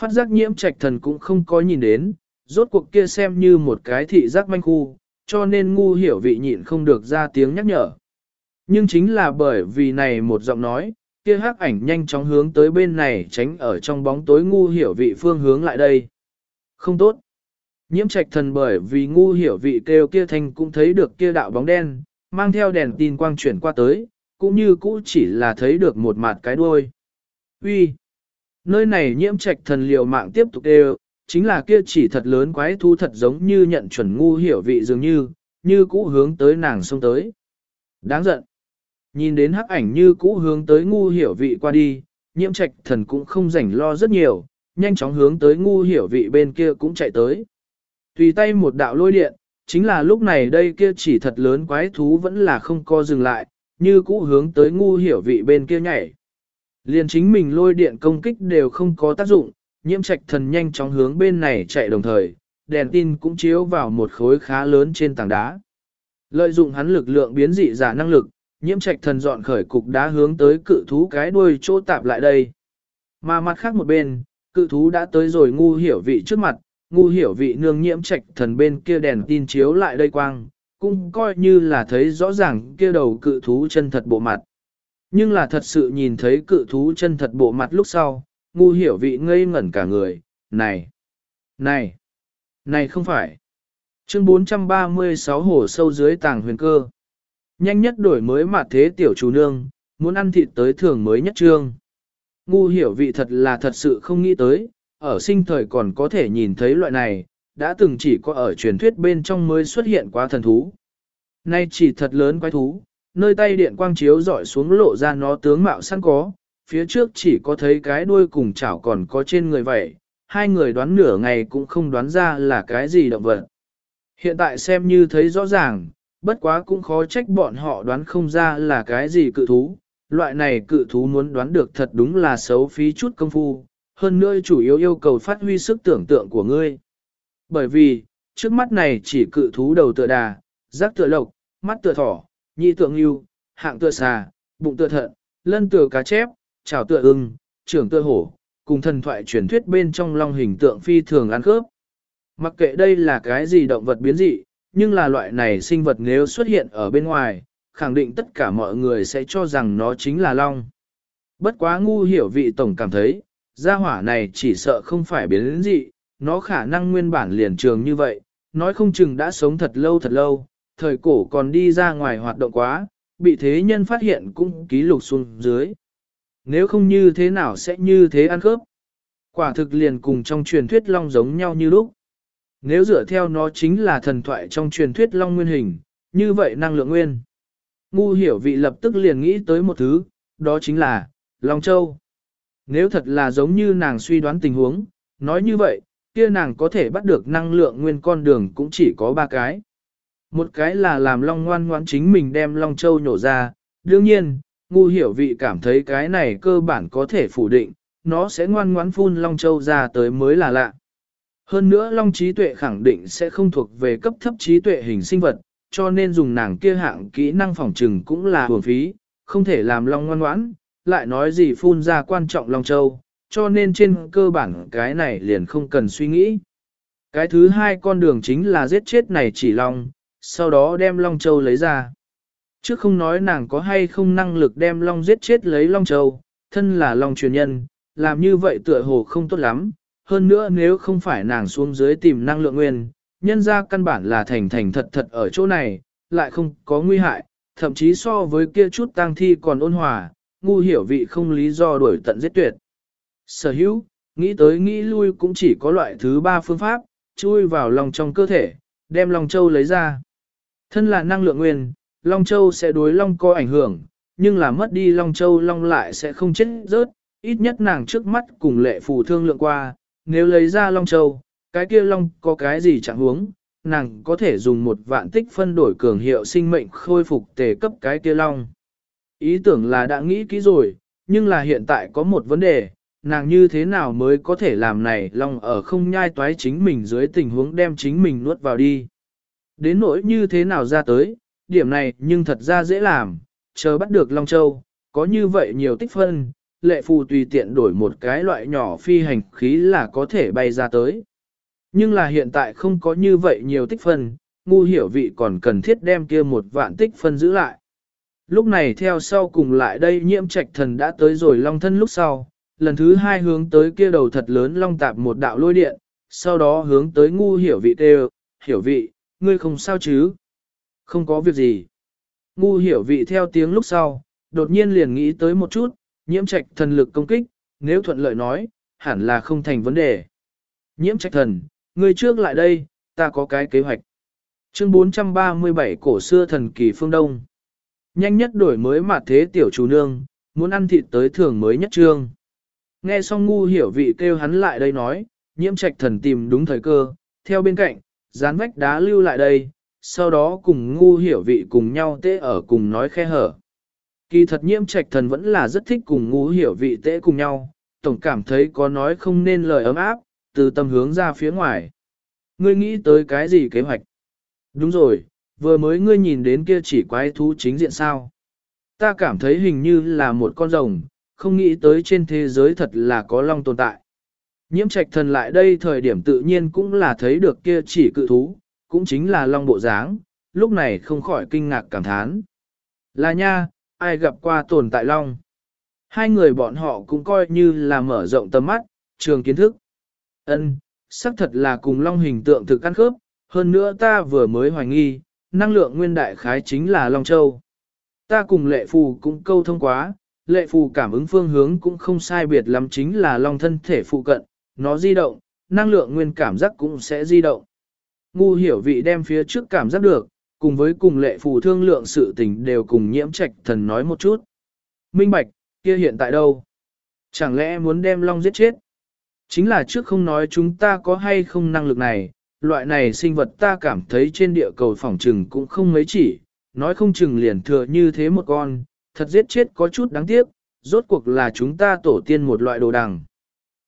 Phát giác nhiễm trạch thần cũng không có nhìn đến, rốt cuộc kia xem như một cái thị giác manh khu, cho nên ngu hiểu vị nhịn không được ra tiếng nhắc nhở. Nhưng chính là bởi vì này một giọng nói, kia hắc ảnh nhanh chóng hướng tới bên này tránh ở trong bóng tối ngu hiểu vị phương hướng lại đây. Không tốt. Nhiễm trạch thần bởi vì ngu hiểu vị kêu kia thanh cũng thấy được kia đạo bóng đen, mang theo đèn tin quang chuyển qua tới, cũng như cũ chỉ là thấy được một mặt cái đuôi. Uy, Nơi này nhiễm trạch thần liều mạng tiếp tục đều, chính là kia chỉ thật lớn quái thu thật giống như nhận chuẩn ngu hiểu vị dường như, như cũ hướng tới nàng xông tới. Đáng giận. Nhìn đến hắc ảnh như cũ hướng tới ngu hiểu vị qua đi, nhiễm trạch thần cũng không rảnh lo rất nhiều, nhanh chóng hướng tới ngu hiểu vị bên kia cũng chạy tới. Tùy tay một đạo lôi điện, chính là lúc này đây kia chỉ thật lớn quái thú vẫn là không co dừng lại, như cũ hướng tới ngu hiểu vị bên kia nhảy. Liền chính mình lôi điện công kích đều không có tác dụng, nhiễm trạch thần nhanh chóng hướng bên này chạy đồng thời, đèn tin cũng chiếu vào một khối khá lớn trên tảng đá. Lợi dụng hắn lực lượng biến dị giả năng lực, nhiễm trạch thần dọn khởi cục đá hướng tới cự thú cái đuôi chỗ tạp lại đây. Mà mặt khác một bên, cự thú đã tới rồi ngu hiểu vị trước mặt, ngu hiểu vị nương nhiễm trạch thần bên kia đèn tin chiếu lại đây quang, cũng coi như là thấy rõ ràng kia đầu cự thú chân thật bộ mặt. Nhưng là thật sự nhìn thấy cự thú chân thật bộ mặt lúc sau, ngu hiểu vị ngây ngẩn cả người, này, này, này không phải. Chương 436 hồ sâu dưới tàng huyền cơ. Nhanh nhất đổi mới mặt thế tiểu chủ nương, muốn ăn thịt tới thường mới nhất trương. Ngu hiểu vị thật là thật sự không nghĩ tới, ở sinh thời còn có thể nhìn thấy loại này, đã từng chỉ có ở truyền thuyết bên trong mới xuất hiện quá thần thú. Nay chỉ thật lớn quái thú, nơi tay điện quang chiếu dọi xuống lộ ra nó tướng mạo sẵn có, phía trước chỉ có thấy cái đuôi cùng chảo còn có trên người vậy, hai người đoán nửa ngày cũng không đoán ra là cái gì động vật. Hiện tại xem như thấy rõ ràng, bất quá cũng khó trách bọn họ đoán không ra là cái gì cự thú. Loại này cự thú muốn đoán được thật đúng là xấu phí chút công phu, hơn nữa chủ yếu yêu cầu phát huy sức tưởng tượng của ngươi. Bởi vì, trước mắt này chỉ cự thú đầu tựa đà, giác tựa lộc, mắt tựa thỏ, nhị tượng yêu, hạng tựa xà, bụng tựa thận, lân tựa cá chép, chảo tựa ưng, trưởng tựa hổ, cùng thần thoại truyền thuyết bên trong long hình tượng phi thường ăn khớp. Mặc kệ đây là cái gì động vật biến dị, nhưng là loại này sinh vật nếu xuất hiện ở bên ngoài, khẳng định tất cả mọi người sẽ cho rằng nó chính là long. Bất quá ngu hiểu vị tổng cảm thấy, gia hỏa này chỉ sợ không phải biến dị, nó khả năng nguyên bản liền trường như vậy, nói không chừng đã sống thật lâu thật lâu, thời cổ còn đi ra ngoài hoạt động quá, bị thế nhân phát hiện cũng ký lục xuống dưới. Nếu không như thế nào sẽ như thế ăn khớp? Quả thực liền cùng trong truyền thuyết long giống nhau như lúc. Nếu dựa theo nó chính là thần thoại trong truyền thuyết long nguyên hình, như vậy năng lượng nguyên. Ngu hiểu vị lập tức liền nghĩ tới một thứ, đó chính là, Long Châu. Nếu thật là giống như nàng suy đoán tình huống, nói như vậy, kia nàng có thể bắt được năng lượng nguyên con đường cũng chỉ có ba cái. Một cái là làm Long ngoan ngoãn chính mình đem Long Châu nhổ ra, đương nhiên, ngu hiểu vị cảm thấy cái này cơ bản có thể phủ định, nó sẽ ngoan ngoãn phun Long Châu ra tới mới là lạ. Hơn nữa Long trí tuệ khẳng định sẽ không thuộc về cấp thấp trí tuệ hình sinh vật, cho nên dùng nàng kia hạng kỹ năng phòng trừng cũng là hưởng phí, không thể làm Long ngoan ngoãn, lại nói gì phun ra quan trọng Long Châu, cho nên trên cơ bản cái này liền không cần suy nghĩ. Cái thứ hai con đường chính là giết chết này chỉ Long, sau đó đem Long Châu lấy ra. Trước không nói nàng có hay không năng lực đem Long giết chết lấy Long Châu, thân là Long truyền nhân, làm như vậy tựa hồ không tốt lắm, hơn nữa nếu không phải nàng xuống dưới tìm năng lượng nguyên, nhân ra căn bản là thành thành thật thật ở chỗ này, lại không có nguy hại, thậm chí so với kia chút tang thi còn ôn hòa, ngu hiểu vị không lý do đuổi tận giết tuyệt. Sở hữu, nghĩ tới nghĩ lui cũng chỉ có loại thứ ba phương pháp, chui vào lòng trong cơ thể, đem Long Châu lấy ra. Thân là năng lượng nguyên, Long Châu sẽ đối Long có ảnh hưởng, nhưng là mất đi Long Châu Long lại sẽ không chết rớt, ít nhất nàng trước mắt cùng lệ phù thương lượng qua, nếu lấy ra Long Châu, cái kia Long có cái gì chẳng huống, nàng có thể dùng một vạn tích phân đổi cường hiệu sinh mệnh khôi phục tề cấp cái kia Long. Ý tưởng là đã nghĩ kỹ rồi, nhưng là hiện tại có một vấn đề, nàng như thế nào mới có thể làm này Long ở không nhai toái chính mình dưới tình huống đem chính mình nuốt vào đi. Đến nỗi như thế nào ra tới, điểm này nhưng thật ra dễ làm, chờ bắt được Long Châu, có như vậy nhiều tích phân, lệ phù tùy tiện đổi một cái loại nhỏ phi hành khí là có thể bay ra tới. Nhưng là hiện tại không có như vậy nhiều tích phân, ngu hiểu vị còn cần thiết đem kia một vạn tích phân giữ lại. Lúc này theo sau cùng lại đây nhiễm trạch thần đã tới rồi long thân lúc sau, lần thứ hai hướng tới kia đầu thật lớn long tạp một đạo lôi điện, sau đó hướng tới ngu hiểu vị đều, hiểu vị, ngươi không sao chứ? Không có việc gì. Ngu hiểu vị theo tiếng lúc sau, đột nhiên liền nghĩ tới một chút, nhiễm trạch thần lực công kích, nếu thuận lợi nói, hẳn là không thành vấn đề. Nhiễm trạch thần, ngươi trước lại đây, ta có cái kế hoạch. Chương 437 cổ xưa thần kỳ phương Đông. Nhanh nhất đổi mới mặt thế tiểu chủ nương, muốn ăn thịt tới thường mới nhất trương. Nghe xong ngu hiểu vị kêu hắn lại đây nói, nhiễm trạch thần tìm đúng thời cơ, theo bên cạnh, dán vách đá lưu lại đây, sau đó cùng ngu hiểu vị cùng nhau tê ở cùng nói khe hở. Kỳ thật nhiễm trạch thần vẫn là rất thích cùng ngu hiểu vị tê cùng nhau, tổng cảm thấy có nói không nên lời ấm áp, từ tâm hướng ra phía ngoài. Ngươi nghĩ tới cái gì kế hoạch? Đúng rồi, vừa mới ngươi nhìn đến kia chỉ quái thú chính diện sao. Ta cảm thấy hình như là một con rồng, không nghĩ tới trên thế giới thật là có long tồn tại. Nhiễm trạch thần lại đây thời điểm tự nhiên cũng là thấy được kia chỉ cự thú, cũng chính là long bộ dáng, lúc này không khỏi kinh ngạc cảm thán. Là nha, ai gặp qua tồn tại long. Hai người bọn họ cũng coi như là mở rộng tầm mắt, trường kiến thức. Ân, xác thật là cùng long hình tượng thực căn khớp, hơn nữa ta vừa mới hoài nghi, năng lượng nguyên đại khái chính là Long Châu. Ta cùng lệ phù cũng câu thông quá, lệ phù cảm ứng phương hướng cũng không sai biệt lắm chính là Long thân thể phụ cận, nó di động, năng lượng nguyên cảm giác cũng sẽ di động. Ngu hiểu vị đem phía trước cảm giác được, cùng với cùng lệ phù thương lượng sự tình đều cùng nhiễm trạch thần nói một chút. Minh Bạch, kia hiện tại đâu? Chẳng lẽ muốn đem Long giết chết? Chính là trước không nói chúng ta có hay không năng lực này, loại này sinh vật ta cảm thấy trên địa cầu phỏng trừng cũng không mấy chỉ, nói không chừng liền thừa như thế một con, thật giết chết có chút đáng tiếc, rốt cuộc là chúng ta tổ tiên một loại đồ đằng.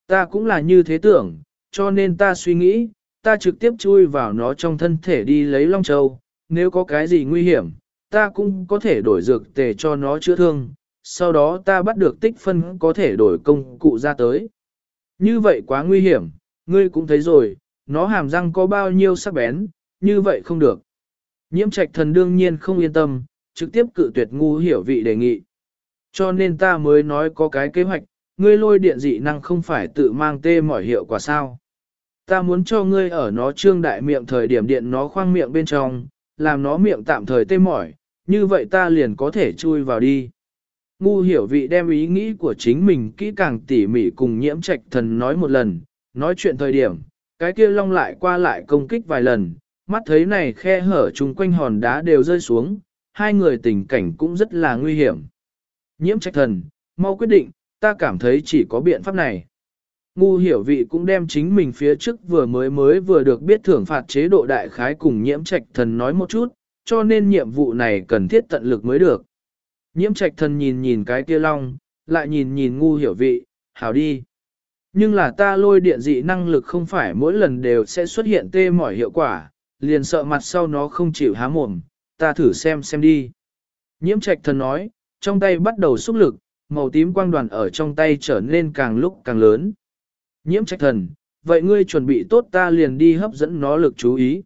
Ta cũng là như thế tưởng, cho nên ta suy nghĩ, ta trực tiếp chui vào nó trong thân thể đi lấy Long Châu, nếu có cái gì nguy hiểm, ta cũng có thể đổi dược tề cho nó chữa thương, sau đó ta bắt được tích phân có thể đổi công cụ ra tới. Như vậy quá nguy hiểm, ngươi cũng thấy rồi, nó hàm răng có bao nhiêu sắc bén, như vậy không được. Nhiễm trạch thần đương nhiên không yên tâm, trực tiếp cự tuyệt ngu hiểu vị đề nghị. Cho nên ta mới nói có cái kế hoạch, ngươi lôi điện dị năng không phải tự mang tê mỏi hiệu quả sao. Ta muốn cho ngươi ở nó trương đại miệng thời điểm điện nó khoang miệng bên trong, làm nó miệng tạm thời tê mỏi, như vậy ta liền có thể chui vào đi. Ngu hiểu vị đem ý nghĩ của chính mình kỹ càng tỉ mỉ cùng nhiễm trạch thần nói một lần, nói chuyện thời điểm, cái kia long lại qua lại công kích vài lần, mắt thấy này khe hở chung quanh hòn đá đều rơi xuống, hai người tình cảnh cũng rất là nguy hiểm. Nhiễm trạch thần, mau quyết định, ta cảm thấy chỉ có biện pháp này. Ngu hiểu vị cũng đem chính mình phía trước vừa mới mới vừa được biết thưởng phạt chế độ đại khái cùng nhiễm trạch thần nói một chút, cho nên nhiệm vụ này cần thiết tận lực mới được. Nhiễm trạch thần nhìn nhìn cái kia long, lại nhìn nhìn ngu hiểu vị, hảo đi. Nhưng là ta lôi điện dị năng lực không phải mỗi lần đều sẽ xuất hiện tê mỏi hiệu quả, liền sợ mặt sau nó không chịu há mồm, ta thử xem xem đi. Nhiễm trạch thần nói, trong tay bắt đầu xúc lực, màu tím quang đoàn ở trong tay trở nên càng lúc càng lớn. Nhiễm trạch thần, vậy ngươi chuẩn bị tốt ta liền đi hấp dẫn nó lực chú ý.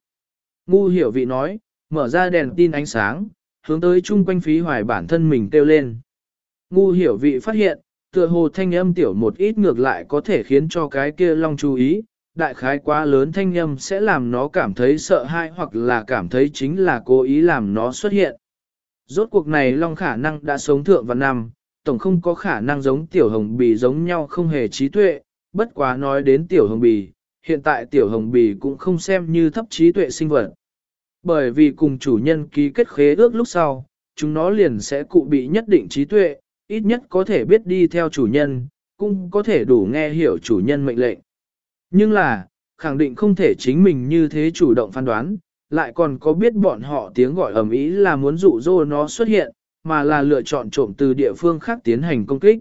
Ngu hiểu vị nói, mở ra đèn tin ánh sáng, hướng tới chung quanh phí hoài bản thân mình kêu lên. Ngu hiểu vị phát hiện, tựa hồ thanh âm tiểu một ít ngược lại có thể khiến cho cái kia long chú ý, đại khái quá lớn thanh âm sẽ làm nó cảm thấy sợ hãi hoặc là cảm thấy chính là cố ý làm nó xuất hiện. Rốt cuộc này long khả năng đã sống thượng và nằm, tổng không có khả năng giống tiểu hồng bì giống nhau không hề trí tuệ, bất quá nói đến tiểu hồng bì, hiện tại tiểu hồng bì cũng không xem như thấp trí tuệ sinh vật. Bởi vì cùng chủ nhân ký kết khế ước lúc sau, chúng nó liền sẽ cụ bị nhất định trí tuệ, ít nhất có thể biết đi theo chủ nhân, cũng có thể đủ nghe hiểu chủ nhân mệnh lệnh. Nhưng là, khẳng định không thể chính mình như thế chủ động phán đoán, lại còn có biết bọn họ tiếng gọi ầm ĩ là muốn dụ dỗ nó xuất hiện, mà là lựa chọn trộm từ địa phương khác tiến hành công kích.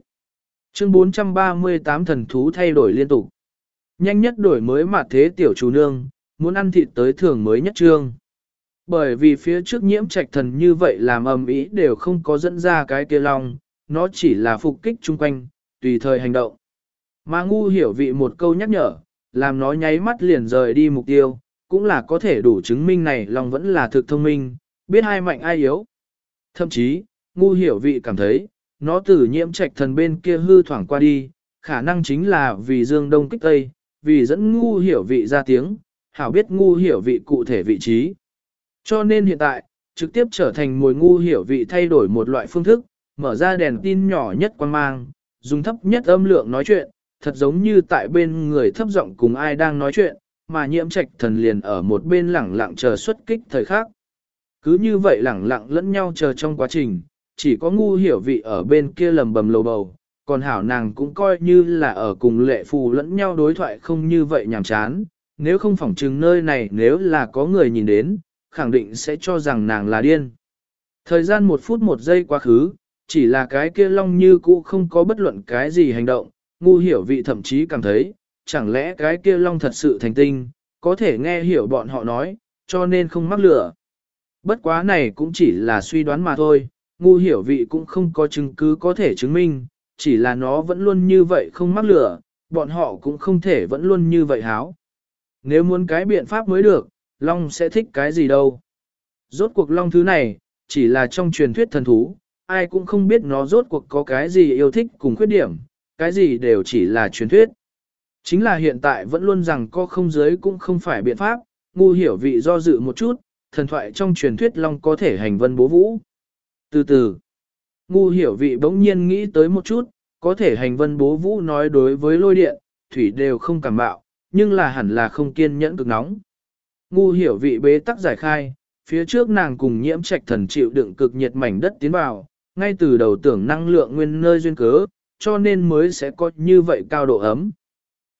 Chương 438 thần thú thay đổi liên tục. Nhanh nhất đổi mới mà thế tiểu chủ nương, muốn ăn thịt tới thường mới nhất trương. Bởi vì phía trước nhiễm trạch thần như vậy làm ầm ĩ đều không có dẫn ra cái kia long, nó chỉ là phục kích chung quanh, tùy thời hành động. Mà ngu hiểu vị một câu nhắc nhở, làm nó nháy mắt liền rời đi mục tiêu, cũng là có thể đủ chứng minh này lòng vẫn là thực thông minh, biết ai mạnh ai yếu. Thậm chí, ngu hiểu vị cảm thấy, nó từ nhiễm trạch thần bên kia hư thoảng qua đi, khả năng chính là vì dương đông kích tây, vì dẫn ngu hiểu vị ra tiếng, hảo biết ngu hiểu vị cụ thể vị trí. Cho nên hiện tại, trực tiếp trở thành mùi ngu hiểu vị thay đổi một loại phương thức, mở ra đèn tin nhỏ nhất quan mang, dùng thấp nhất âm lượng nói chuyện, thật giống như tại bên người thấp giọng cùng ai đang nói chuyện, mà nhiễm trạch thần liền ở một bên lẳng lặng chờ xuất kích thời khắc. Cứ như vậy lẳng lặng lẫn nhau chờ trong quá trình, chỉ có ngu hiểu vị ở bên kia lầm bầm lầu bầu, còn hảo nàng cũng coi như là ở cùng lệ phù lẫn nhau đối thoại không như vậy nhàm chán, nếu không phỏng chừng nơi này nếu là có người nhìn đến, khẳng định sẽ cho rằng nàng là điên. Thời gian một phút một giây quá khứ, chỉ là cái kia long như cũ không có bất luận cái gì hành động, ngu hiểu vị thậm chí cảm thấy, chẳng lẽ cái kia long thật sự thành tinh, có thể nghe hiểu bọn họ nói, cho nên không mắc lửa. Bất quá này cũng chỉ là suy đoán mà thôi, ngu hiểu vị cũng không có chứng cứ có thể chứng minh, chỉ là nó vẫn luôn như vậy không mắc lửa, bọn họ cũng không thể vẫn luôn như vậy háo. Nếu muốn cái biện pháp mới được, Long sẽ thích cái gì đâu. Rốt cuộc Long thứ này, chỉ là trong truyền thuyết thần thú, ai cũng không biết nó rốt cuộc có cái gì yêu thích cùng khuyết điểm, cái gì đều chỉ là truyền thuyết. Chính là hiện tại vẫn luôn rằng có không giới cũng không phải biện pháp, ngu hiểu vị do dự một chút, thần thoại trong truyền thuyết Long có thể hành vân bố vũ. Từ từ, ngu hiểu vị bỗng nhiên nghĩ tới một chút, có thể hành vân bố vũ nói đối với lôi điện, thủy đều không cảm bạo, nhưng là hẳn là không kiên nhẫn cực nóng. Ngu hiểu vị bế tắc giải khai, phía trước nàng cùng nhiễm trạch thần chịu đựng cực nhiệt mảnh đất tiến vào, ngay từ đầu tưởng năng lượng nguyên nơi duyên cớ, cho nên mới sẽ có như vậy cao độ ấm.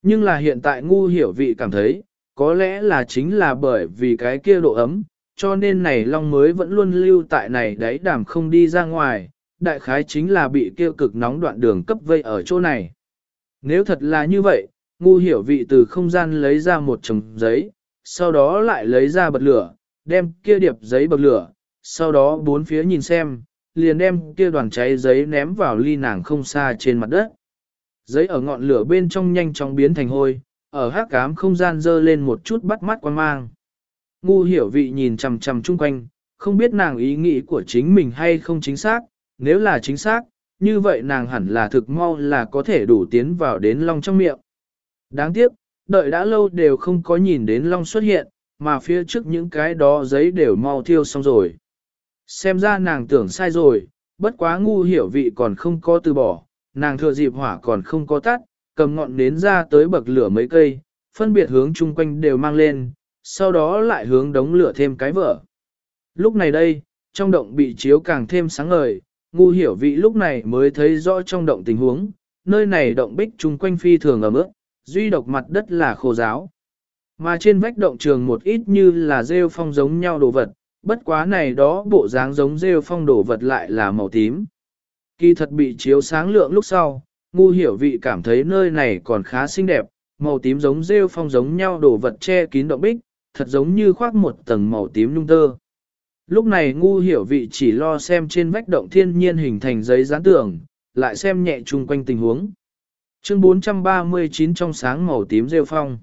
Nhưng là hiện tại ngu hiểu vị cảm thấy, có lẽ là chính là bởi vì cái kia độ ấm, cho nên này long mới vẫn luôn lưu tại này đấy đảm không đi ra ngoài, đại khái chính là bị kia cực nóng đoạn đường cấp vây ở chỗ này. Nếu thật là như vậy, ngu hiểu vị từ không gian lấy ra một chồng giấy, sau đó lại lấy ra bật lửa, đem kia điệp giấy bật lửa, sau đó bốn phía nhìn xem, liền đem kia đoàn cháy giấy ném vào ly nàng không xa trên mặt đất. Giấy ở ngọn lửa bên trong nhanh chóng biến thành hôi, ở hắc cám không gian dơ lên một chút bắt mắt quan mang. Ngu hiểu vị nhìn chằm chằm chung quanh, không biết nàng ý nghĩ của chính mình hay không chính xác, nếu là chính xác, như vậy nàng hẳn là thực mau là có thể đủ tiến vào đến long trong miệng. Đáng tiếc, đợi đã lâu đều không có nhìn đến long xuất hiện, mà phía trước những cái đó giấy đều mau thiêu xong rồi. Xem ra nàng tưởng sai rồi, bất quá ngu hiểu vị còn không có từ bỏ, nàng thừa dịp hỏa còn không có tắt, cầm ngọn nến ra tới bậc lửa mấy cây, phân biệt hướng chung quanh đều mang lên, sau đó lại hướng đống lửa thêm cái vở. Lúc này đây, trong động bị chiếu càng thêm sáng ngời, ngu hiểu vị lúc này mới thấy rõ trong động tình huống, nơi này động bích chung quanh phi thường ở mức, duy độc mặt đất là khô giáo. Mà trên vách động trường một ít như là rêu phong giống nhau đồ vật, bất quá này đó bộ dáng giống rêu phong đổ vật lại là màu tím. Kỳ thật bị chiếu sáng lượng lúc sau, ngu hiểu vị cảm thấy nơi này còn khá xinh đẹp, màu tím giống rêu phong giống nhau đổ vật che kín động bích, thật giống như khoác một tầng màu tím lung tơ. Lúc này ngu hiểu vị chỉ lo xem trên vách động thiên nhiên hình thành giấy dán tường, lại xem nhẹ chung quanh tình huống. Chương 439 trong sáng màu tím rêu phong.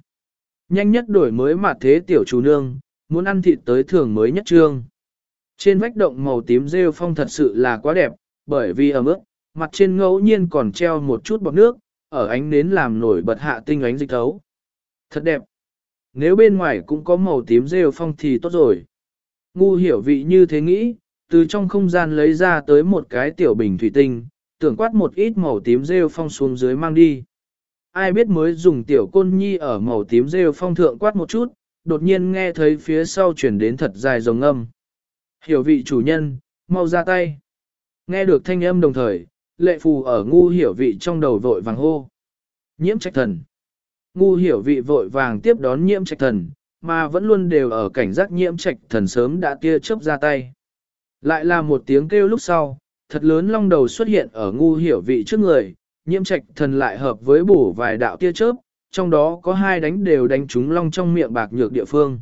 Nhanh nhất đổi mới mặt thế tiểu chủ nương, muốn ăn thịt tới thường mới nhất trương. Trên vách động màu tím rêu phong thật sự là quá đẹp, bởi vì ở mức, mặt trên ngẫu nhiên còn treo một chút bọt nước, ở ánh nến làm nổi bật hạ tinh ánh dịch thấu. Thật đẹp. Nếu bên ngoài cũng có màu tím rêu phong thì tốt rồi. Ngu hiểu vị như thế nghĩ, từ trong không gian lấy ra tới một cái tiểu bình thủy tinh, tưởng quát một ít màu tím rêu phong xuống dưới mang đi. Ai biết mới dùng tiểu côn nhi ở màu tím rêu phong thượng quát một chút, đột nhiên nghe thấy phía sau chuyển đến thật dài rồng âm. Hiểu vị chủ nhân, mau ra tay. Nghe được thanh âm đồng thời, lệ phù ở ngu hiểu vị trong đầu vội vàng hô. Nhiễm trạch thần. Ngu hiểu vị vội vàng tiếp đón nhiễm trạch thần, mà vẫn luôn đều ở cảnh giác nhiễm trạch thần sớm đã tia chớp ra tay. Lại là một tiếng kêu lúc sau, thật lớn long đầu xuất hiện ở ngu hiểu vị trước người, nhiễm trạch thần lại hợp với bổ vài đạo tia chớp, trong đó có hai đánh đều đánh trúng long trong miệng bạc nhược địa phương.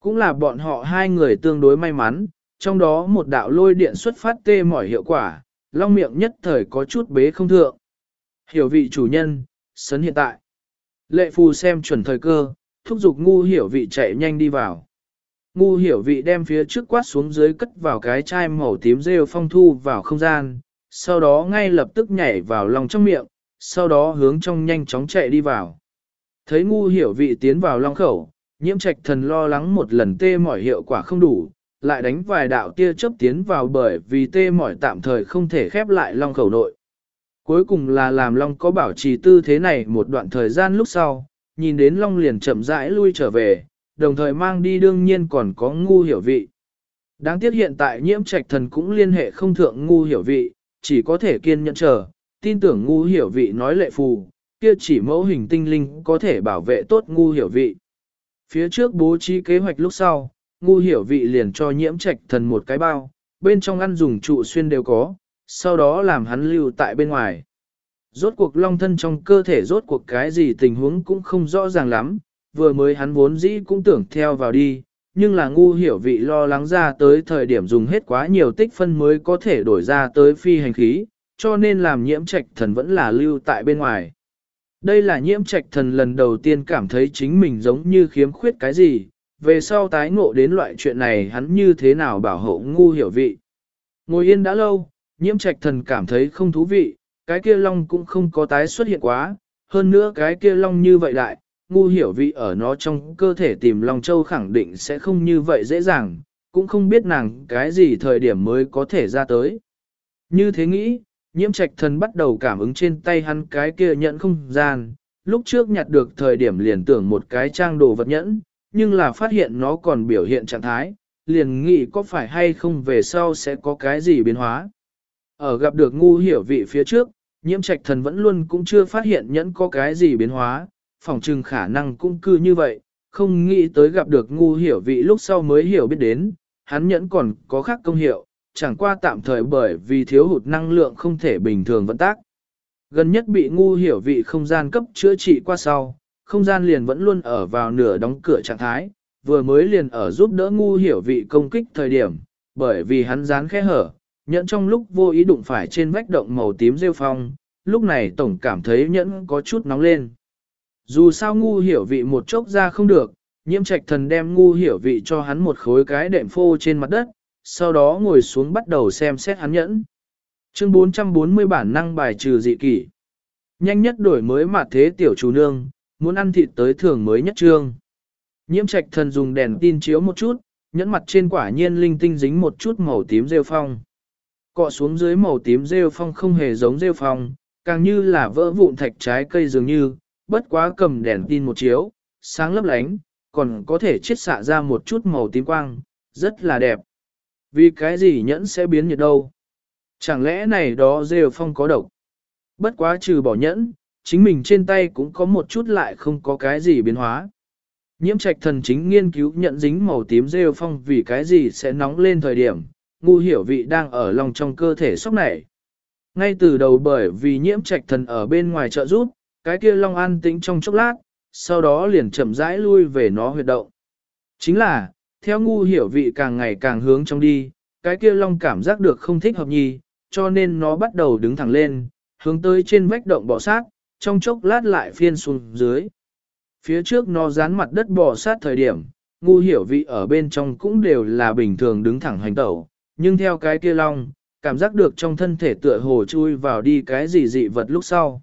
Cũng là bọn họ hai người tương đối may mắn, trong đó một đạo lôi điện xuất phát tê mỏi hiệu quả, long miệng nhất thời có chút bế không thượng. Hiểu vị chủ nhân, sấn hiện tại. Lệ phù xem chuẩn thời cơ, thúc giục ngu hiểu vị chạy nhanh đi vào. Ngu hiểu vị đem phía trước quát xuống dưới cất vào cái chai màu tím rêu phong thu vào không gian, sau đó ngay lập tức nhảy vào lòng trong miệng, sau đó hướng trong nhanh chóng chạy đi vào. Thấy ngu hiểu vị tiến vào long khẩu, nhiễm trạch thần lo lắng một lần tê mỏi hiệu quả không đủ, lại đánh vài đạo tia chớp tiến vào bởi vì tê mỏi tạm thời không thể khép lại long khẩu nội. Cuối cùng là làm long có bảo trì tư thế này một đoạn thời gian lúc sau, nhìn đến long liền chậm rãi lui trở về, đồng thời mang đi đương nhiên còn có ngu hiểu vị. Đáng tiếc hiện tại nhiễm trạch thần cũng liên hệ không thượng ngu hiểu vị, chỉ có thể kiên nhẫn chờ, tin tưởng ngu hiểu vị nói lệ phù, kia chỉ mẫu hình tinh linh có thể bảo vệ tốt ngu hiểu vị. Phía trước bố trí kế hoạch lúc sau, ngu hiểu vị liền cho nhiễm trạch thần một cái bao, bên trong ăn dùng trụ xuyên đều có, sau đó làm hắn lưu tại bên ngoài. Rốt cuộc long thân trong cơ thể rốt cuộc cái gì tình huống cũng không rõ ràng lắm, vừa mới hắn vốn dĩ cũng tưởng theo vào đi, nhưng là ngu hiểu vị lo lắng ra tới thời điểm dùng hết quá nhiều tích phân mới có thể đổi ra tới phi hành khí, cho nên làm nhiễm trạch thần vẫn là lưu tại bên ngoài. Đây là nhiễm trạch thần lần đầu tiên cảm thấy chính mình giống như khiếm khuyết cái gì, về sau tái ngộ đến loại chuyện này hắn như thế nào bảo hộ ngu hiểu vị. Ngồi yên đã lâu, nhiễm trạch thần cảm thấy không thú vị, cái kia long cũng không có tái xuất hiện quá, hơn nữa cái kia long như vậy lại ngu hiểu vị ở nó trong cơ thể tìm long châu khẳng định sẽ không như vậy dễ dàng, cũng không biết nàng cái gì thời điểm mới có thể ra tới. Như thế nghĩ, nhiễm trạch thần bắt đầu cảm ứng trên tay hắn cái kia nhẫn không gian, lúc trước nhặt được thời điểm liền tưởng một cái trang đồ vật nhẫn, nhưng là phát hiện nó còn biểu hiện trạng thái, liền nghĩ có phải hay không về sau sẽ có cái gì biến hóa. Ở gặp được ngu hiểu vị phía trước, nhiễm trạch thần vẫn luôn cũng chưa phát hiện nhẫn có cái gì biến hóa, phòng trừng khả năng cũng cư như vậy, không nghĩ tới gặp được ngu hiểu vị lúc sau mới hiểu biết đến, hắn nhẫn còn có khác công hiệu, chẳng qua tạm thời bởi vì thiếu hụt năng lượng không thể bình thường vận tác. Gần nhất bị ngu hiểu vị không gian cấp chữa trị qua sau, không gian liền vẫn luôn ở vào nửa đóng cửa trạng thái, vừa mới liền ở giúp đỡ ngu hiểu vị công kích thời điểm, bởi vì hắn dán khe hở, nhẫn trong lúc vô ý đụng phải trên vách động màu tím rêu phong, lúc này tổng cảm thấy nhẫn có chút nóng lên. Dù sao ngu hiểu vị một chốc ra không được, nhiễm trạch thần đem ngu hiểu vị cho hắn một khối cái đệm phô trên mặt đất, sau đó ngồi xuống bắt đầu xem xét hắn nhẫn. Chương 440 bản năng bài trừ dị kỷ. Nhanh nhất đổi mới mà thế tiểu chủ nương, muốn ăn thịt tới thường mới nhất trương. Nhiễm trạch thần dùng đèn tin chiếu một chút, nhẫn mặt trên quả nhiên linh tinh dính một chút màu tím rêu phong. Cọ xuống dưới màu tím rêu phong không hề giống rêu phong, càng như là vỡ vụn thạch trái cây dường như, bất quá cầm đèn tin một chiếu, sáng lấp lánh, còn có thể chiết xạ ra một chút màu tím quang, rất là đẹp. Vì cái gì nhẫn sẽ biến nhiệt đâu? Chẳng lẽ này đó rêu phong có độc? Bất quá trừ bỏ nhẫn, chính mình trên tay cũng có một chút lại không có cái gì biến hóa. Nhiễm trạch thần chính nghiên cứu nhận dính màu tím rêu phong vì cái gì sẽ nóng lên thời điểm, ngu hiểu vị đang ở lòng trong cơ thể sốc nảy. Ngay từ đầu bởi vì nhiễm trạch thần ở bên ngoài trợ giúp, cái kia long an tĩnh trong chốc lát, sau đó liền chậm rãi lui về nó huyệt động. Chính là, theo ngu hiểu vị càng ngày càng hướng trong đi, cái kia long cảm giác được không thích hợp nhì, cho nên nó bắt đầu đứng thẳng lên, hướng tới trên vách động bỏ sát, trong chốc lát lại phiên xuống dưới. Phía trước nó dán mặt đất bò sát thời điểm, ngu hiểu vị ở bên trong cũng đều là bình thường đứng thẳng hành tẩu, nhưng theo cái kia long, cảm giác được trong thân thể tựa hồ chui vào đi cái gì dị vật lúc sau.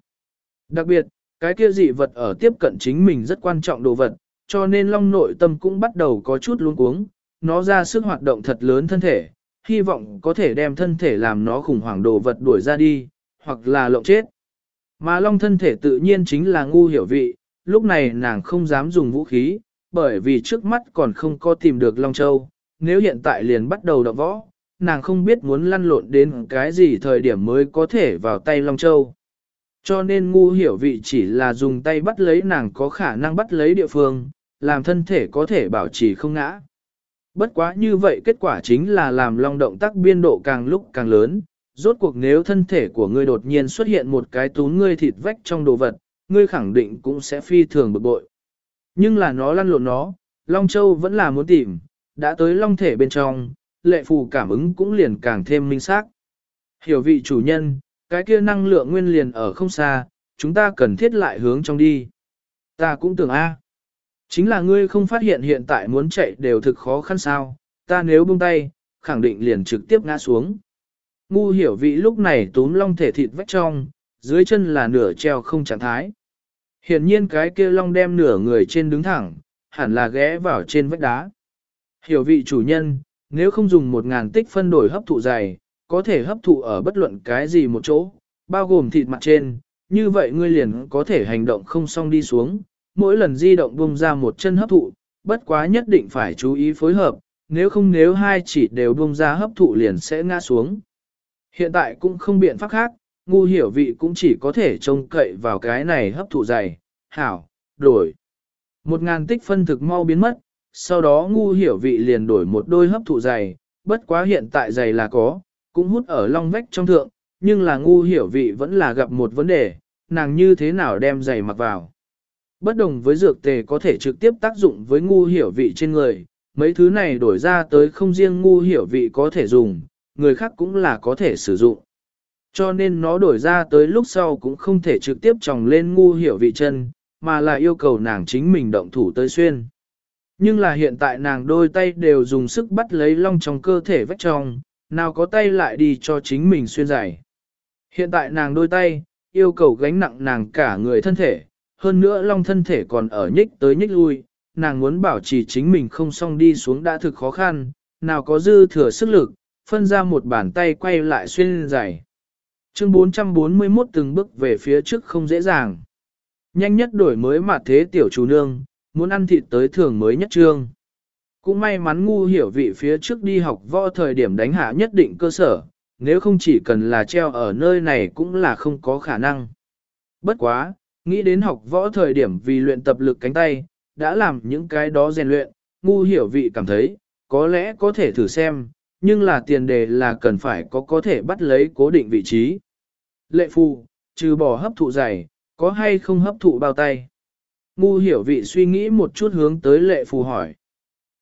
Đặc biệt, cái kia dị vật ở tiếp cận chính mình rất quan trọng đồ vật, cho nên long nội tâm cũng bắt đầu có chút luống cuống, nó ra sức hoạt động thật lớn thân thể, hy vọng có thể đem thân thể làm nó khủng hoảng đồ vật đuổi ra đi, hoặc là lộng chết. Mà long thân thể tự nhiên chính là ngu hiểu vị, lúc này nàng không dám dùng vũ khí, bởi vì trước mắt còn không có tìm được long châu, nếu hiện tại liền bắt đầu đọc võ, nàng không biết muốn lăn lộn đến cái gì thời điểm mới có thể vào tay long châu. Cho nên ngu hiểu vị chỉ là dùng tay bắt lấy nàng có khả năng bắt lấy địa phương, làm thân thể có thể bảo trì không ngã. Bất quá như vậy kết quả chính là làm long động tác biên độ càng lúc càng lớn, rốt cuộc nếu thân thể của ngươi đột nhiên xuất hiện một cái tún ngươi thịt vách trong đồ vật, ngươi khẳng định cũng sẽ phi thường bực bội. Nhưng là nó lăn lộn nó, Long Châu vẫn là muốn tìm, đã tới Long thể bên trong, lệ phù cảm ứng cũng liền càng thêm minh xác. Hiểu vị chủ nhân, cái kia năng lượng nguyên liền ở không xa, chúng ta cần thiết lại hướng trong đi. Ta cũng tưởng A. Chính là ngươi không phát hiện hiện tại muốn chạy đều thực khó khăn sao, ta nếu buông tay, khẳng định liền trực tiếp ngã xuống. Ngu hiểu vị lúc này túm long thể thịt vách trong, dưới chân là nửa treo không trạng thái. Hiện nhiên cái kia long đem nửa người trên đứng thẳng, hẳn là ghé vào trên vách đá. Hiểu vị chủ nhân, nếu không dùng một ngàn tích phân đổi hấp thụ dày, có thể hấp thụ ở bất luận cái gì một chỗ, bao gồm thịt mặt trên, như vậy ngươi liền có thể hành động không song đi xuống, mỗi lần di động bung ra một chân hấp thụ, bất quá nhất định phải chú ý phối hợp, nếu không nếu hai chỉ đều bung ra hấp thụ liền sẽ ngã xuống. Hiện tại cũng không biện pháp khác, ngu hiểu vị cũng chỉ có thể trông cậy vào cái này hấp thụ dày, hảo, đổi. Một ngàn tích phân thực mau biến mất, sau đó ngu hiểu vị liền đổi một đôi hấp thụ dày, bất quá hiện tại dày là có, cũng hút ở long vách trong thượng, nhưng là ngu hiểu vị vẫn là gặp một vấn đề, nàng như thế nào đem giày mặc vào. Bất đồng với dược tề có thể trực tiếp tác dụng với ngu hiểu vị trên người, mấy thứ này đổi ra tới không riêng ngu hiểu vị có thể dùng, người khác cũng là có thể sử dụng. Cho nên nó đổi ra tới lúc sau cũng không thể trực tiếp tròng lên ngu hiểu vị chân, mà là yêu cầu nàng chính mình động thủ tới xuyên. Nhưng là hiện tại nàng đôi tay đều dùng sức bắt lấy long trong cơ thể vách trong, nào có tay lại đi cho chính mình xuyên giải. Hiện tại nàng đôi tay, yêu cầu gánh nặng nàng cả người thân thể, hơn nữa long thân thể còn ở nhích tới nhích lui, nàng muốn bảo trì chính mình không xong đi xuống đã thực khó khăn, nào có dư thừa sức lực, phân ra một bàn tay quay lại xuyên dài. Chương 441 từng bước về phía trước không dễ dàng. Nhanh nhất đổi mới mà thế tiểu chủ nương, muốn ăn thịt tới thường mới nhất trương. Cũng may mắn ngu hiểu vị phía trước đi học võ thời điểm đánh hạ nhất định cơ sở, nếu không chỉ cần là treo ở nơi này cũng là không có khả năng. Bất quá, Nghĩ đến học võ thời điểm vì luyện tập lực cánh tay, đã làm những cái đó rèn luyện, ngu hiểu vị cảm thấy, có lẽ có thể thử xem, nhưng là tiền đề là cần phải có có thể bắt lấy cố định vị trí. Lệ phu, trừ bỏ hấp thụ dày, có hay không hấp thụ bao tay? Ngu hiểu vị suy nghĩ một chút hướng tới lệ phù hỏi.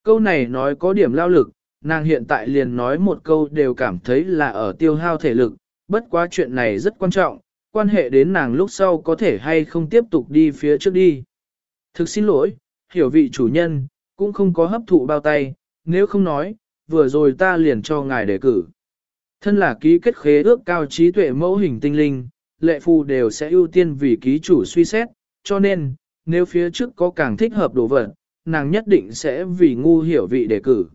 Câu này nói có điểm lao lực, nàng hiện tại liền nói một câu đều cảm thấy là ở tiêu hao thể lực, bất quá chuyện này rất quan trọng, quan hệ đến nàng lúc sau có thể hay không tiếp tục đi phía trước đi. Thực xin lỗi, hiểu vị chủ nhân, cũng không có hấp thụ bao tay, nếu không nói, vừa rồi ta liền cho ngài đề cử. Thân là ký kết khế ước cao trí tuệ mẫu hình tinh linh, lệ phù đều sẽ ưu tiên vì ký chủ suy xét, cho nên, nếu phía trước có càng thích hợp đồ vật, nàng nhất định sẽ vì ngu hiểu vị đề cử.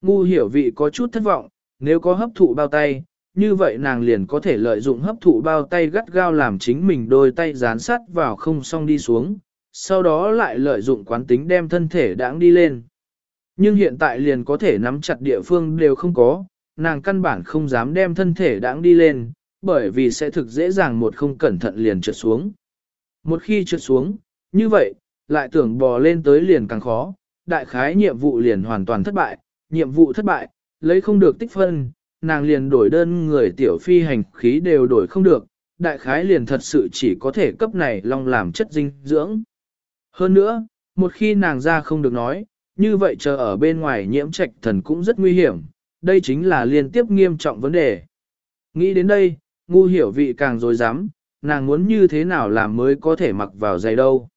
Ngu hiểu vị có chút thất vọng, nếu có hấp thụ bao tay, như vậy nàng liền có thể lợi dụng hấp thụ bao tay gắt gao làm chính mình đôi tay dán sát vào không xong đi xuống, sau đó lại lợi dụng quán tính đem thân thể đãng đi lên. Nhưng hiện tại liền có thể nắm chặt địa phương đều không có, nàng căn bản không dám đem thân thể đãng đi lên, bởi vì sẽ thực dễ dàng một không cẩn thận liền trượt xuống. Một khi trượt xuống, như vậy, lại tưởng bò lên tới liền càng khó, đại khái nhiệm vụ liền hoàn toàn thất bại, nhiệm vụ thất bại, lấy không được tích phân, nàng liền đổi đơn người tiểu phi hành khí đều đổi không được, đại khái liền thật sự chỉ có thể cấp này long làm chất dinh dưỡng. Hơn nữa, một khi nàng ra không được nói, như vậy chờ ở bên ngoài nhiễm trạch thần cũng rất nguy hiểm, đây chính là liên tiếp nghiêm trọng vấn đề. Nghĩ đến đây, ngu hiểu vị càng dối dám, nàng muốn như thế nào làm mới có thể mặc vào giày đâu.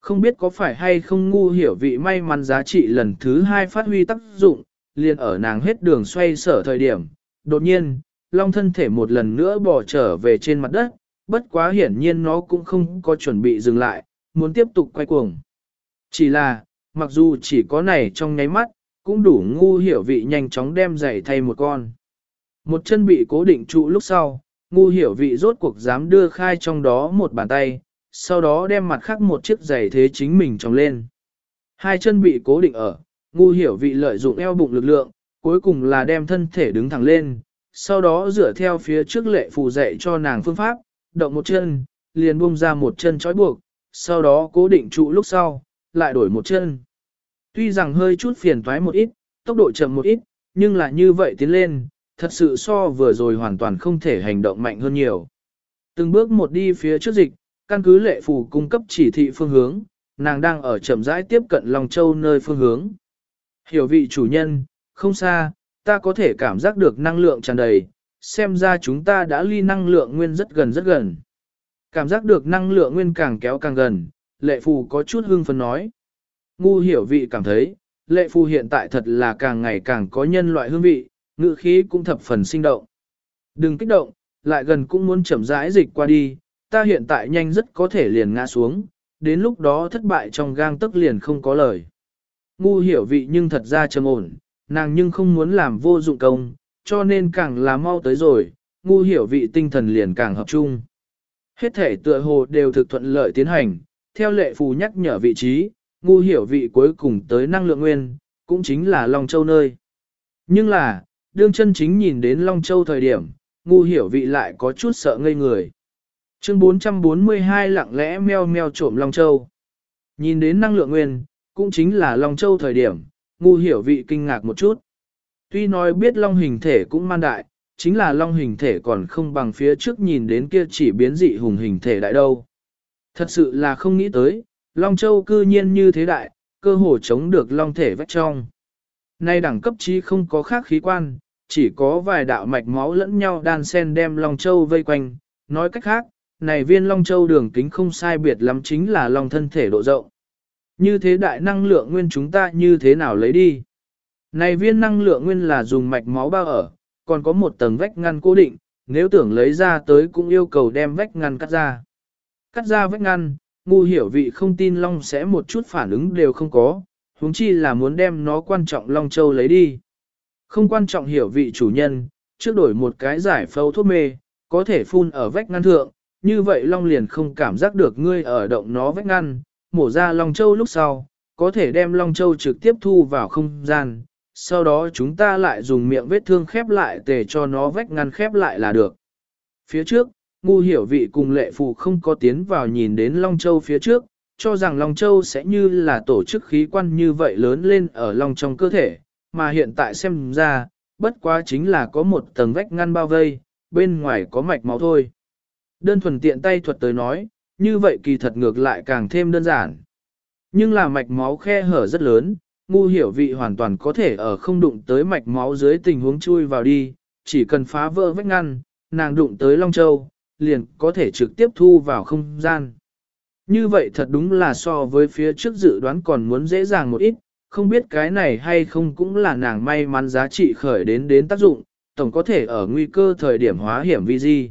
Không biết có phải hay không ngu hiểu vị may mắn giá trị lần thứ hai phát huy tác dụng, liền ở nàng hết đường xoay sở thời điểm. Đột nhiên, long thân thể một lần nữa bò trở về trên mặt đất, bất quá hiển nhiên nó cũng không có chuẩn bị dừng lại, muốn tiếp tục quay cuồng. Chỉ là, mặc dù chỉ có này trong nháy mắt, cũng đủ ngu hiểu vị nhanh chóng đem giày thay một con. Một chân bị cố định trụ lúc sau, ngu hiểu vị rốt cuộc dám đưa khai trong đó một bàn tay, sau đó đem mặt khác một chiếc giày thế chính mình trồng lên. Hai chân bị cố định ở, ngu hiểu vị lợi dụng eo bụng lực lượng, cuối cùng là đem thân thể đứng thẳng lên, sau đó dựa theo phía trước lệ phù dạy cho nàng phương pháp, động một chân, liền buông ra một chân trói buộc, sau đó cố định trụ lúc sau, lại đổi một chân. Tuy rằng hơi chút phiền toái một ít, tốc độ chậm một ít, nhưng là như vậy tiến lên, thật sự so vừa rồi hoàn toàn không thể hành động mạnh hơn nhiều. Từng bước một đi phía trước dịch, căn cứ lệ phù cung cấp chỉ thị phương hướng, nàng đang ở chậm rãi tiếp cận Long Châu nơi phương hướng. Hiểu vị chủ nhân, không xa, ta có thể cảm giác được năng lượng tràn đầy, xem ra chúng ta đã ly năng lượng nguyên rất gần rất gần. Cảm giác được năng lượng nguyên càng kéo càng gần, lệ phù có chút hưng phấn nói. Ngu hiểu vị cảm thấy, lệ phù hiện tại thật là càng ngày càng có nhân loại hương vị, ngữ khí cũng thập phần sinh động. Đừng kích động, lại gần cũng muốn chậm rãi dịch qua đi, ta hiện tại nhanh rất có thể liền ngã xuống, đến lúc đó thất bại trong gang tức liền không có lời. Ngu hiểu vị nhưng thật ra trầm ổn, nàng nhưng không muốn làm vô dụng công, cho nên càng là mau tới rồi, ngu hiểu vị tinh thần liền càng hợp chung. Hết thể tựa hồ đều thực thuận lợi tiến hành, theo lệ phù nhắc nhở vị trí, ngu hiểu vị cuối cùng tới năng lượng nguyên, cũng chính là Long Châu nơi. Nhưng là, đương chân chính nhìn đến Long Châu thời điểm, ngu hiểu vị lại có chút sợ ngây người. Chương 442 lặng lẽ meo meo trộm Long Châu. Nhìn đến năng lượng nguyên, cũng chính là Long Châu thời điểm, ngu hiểu vị kinh ngạc một chút. Tuy nói biết Long hình thể cũng man đại, chính là Long hình thể còn không bằng phía trước nhìn đến kia chỉ biến dị hùng hình thể đại đâu. Thật sự là không nghĩ tới, Long Châu cư nhiên như thế đại, cơ hồ chống được Long thể vách trong. Nay đẳng cấp trí không có khác khí quan, chỉ có vài đạo mạch máu lẫn nhau đan sen đem Long Châu vây quanh, nói cách khác, này viên Long Châu đường kính không sai biệt lắm chính là Long thân thể độ rộng. Như thế đại năng lượng nguyên chúng ta như thế nào lấy đi? Này viên năng lượng nguyên là dùng mạch máu bao ở, còn có một tầng vách ngăn cố định, nếu tưởng lấy ra tới cũng yêu cầu đem vách ngăn cắt ra. Cắt ra vách ngăn, ngu hiểu vị không tin Long sẽ một chút phản ứng đều không có, huống chi là muốn đem nó quan trọng Long Châu lấy đi. Không quan trọng hiểu vị chủ nhân, trước đổi một cái giải phẫu thuốc mê, có thể phun ở vách ngăn thượng, như vậy Long liền không cảm giác được ngươi ở động nó vách ngăn, mổ ra Long Châu lúc sau, có thể đem Long Châu trực tiếp thu vào không gian, sau đó chúng ta lại dùng miệng vết thương khép lại để cho nó vách ngăn khép lại là được. Phía trước, ngu hiểu vị cùng lệ phù không có tiến vào nhìn đến Long Châu phía trước, cho rằng Long Châu sẽ như là tổ chức khí quan như vậy lớn lên ở Long trong cơ thể, mà hiện tại xem ra, bất quá chính là có một tầng vách ngăn bao vây, bên ngoài có mạch máu thôi. Đơn thuần tiện tay thuật tới nói, như vậy kỳ thật ngược lại càng thêm đơn giản. Nhưng là mạch máu khe hở rất lớn, ngu hiểu vị hoàn toàn có thể ở không đụng tới mạch máu dưới tình huống chui vào đi, chỉ cần phá vỡ vách ngăn, nàng đụng tới Long Châu, liền có thể trực tiếp thu vào không gian. Như vậy thật đúng là so với phía trước dự đoán còn muốn dễ dàng một ít, không biết cái này hay không cũng là nàng may mắn giá trị khởi đến đến tác dụng, tổng có thể ở nguy cơ thời điểm hóa hiểm vi di.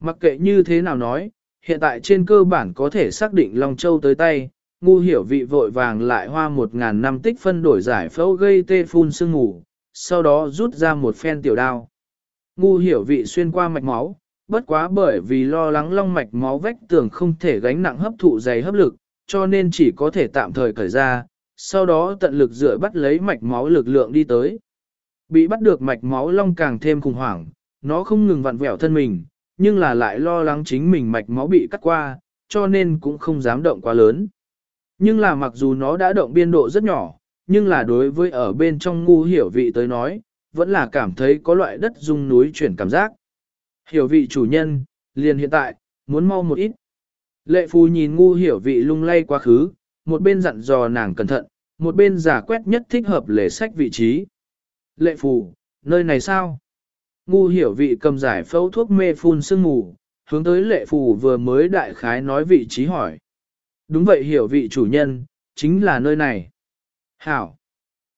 Mặc kệ như thế nào nói, hiện tại trên cơ bản có thể xác định Long Châu tới tay, ngu hiểu vị vội vàng lại hoa một ngàn năm tích phân đổi giải phẫu gây tê phun sương ngủ, sau đó rút ra một phen tiểu đao. Ngu hiểu vị xuyên qua mạch máu, bất quá bởi vì lo lắng long mạch máu vách tường không thể gánh nặng hấp thụ dày hấp lực, cho nên chỉ có thể tạm thời cởi ra, sau đó tận lực dựa bắt lấy mạch máu lực lượng đi tới. Bị bắt được mạch máu long càng thêm khủng hoảng, nó không ngừng vặn vẹo thân mình, nhưng là lại lo lắng chính mình mạch máu bị cắt qua, cho nên cũng không dám động quá lớn. Nhưng là mặc dù nó đã động biên độ rất nhỏ, nhưng là đối với ở bên trong ngu hiểu vị tới nói, vẫn là cảm thấy có loại đất rung núi chuyển cảm giác. Hiểu vị chủ nhân, liền hiện tại, muốn mau một ít. Lệ phu nhìn ngu hiểu vị lung lay quá khứ, một bên dặn dò nàng cẩn thận, một bên giả quét nhất thích hợp lề sách vị trí. Lệ phù, nơi này sao? Ngu hiểu vị cầm giải phẫu thuốc mê phun sương ngủ hướng tới lệ phù vừa mới đại khái nói vị trí hỏi. Đúng vậy hiểu vị chủ nhân, chính là nơi này. Hảo.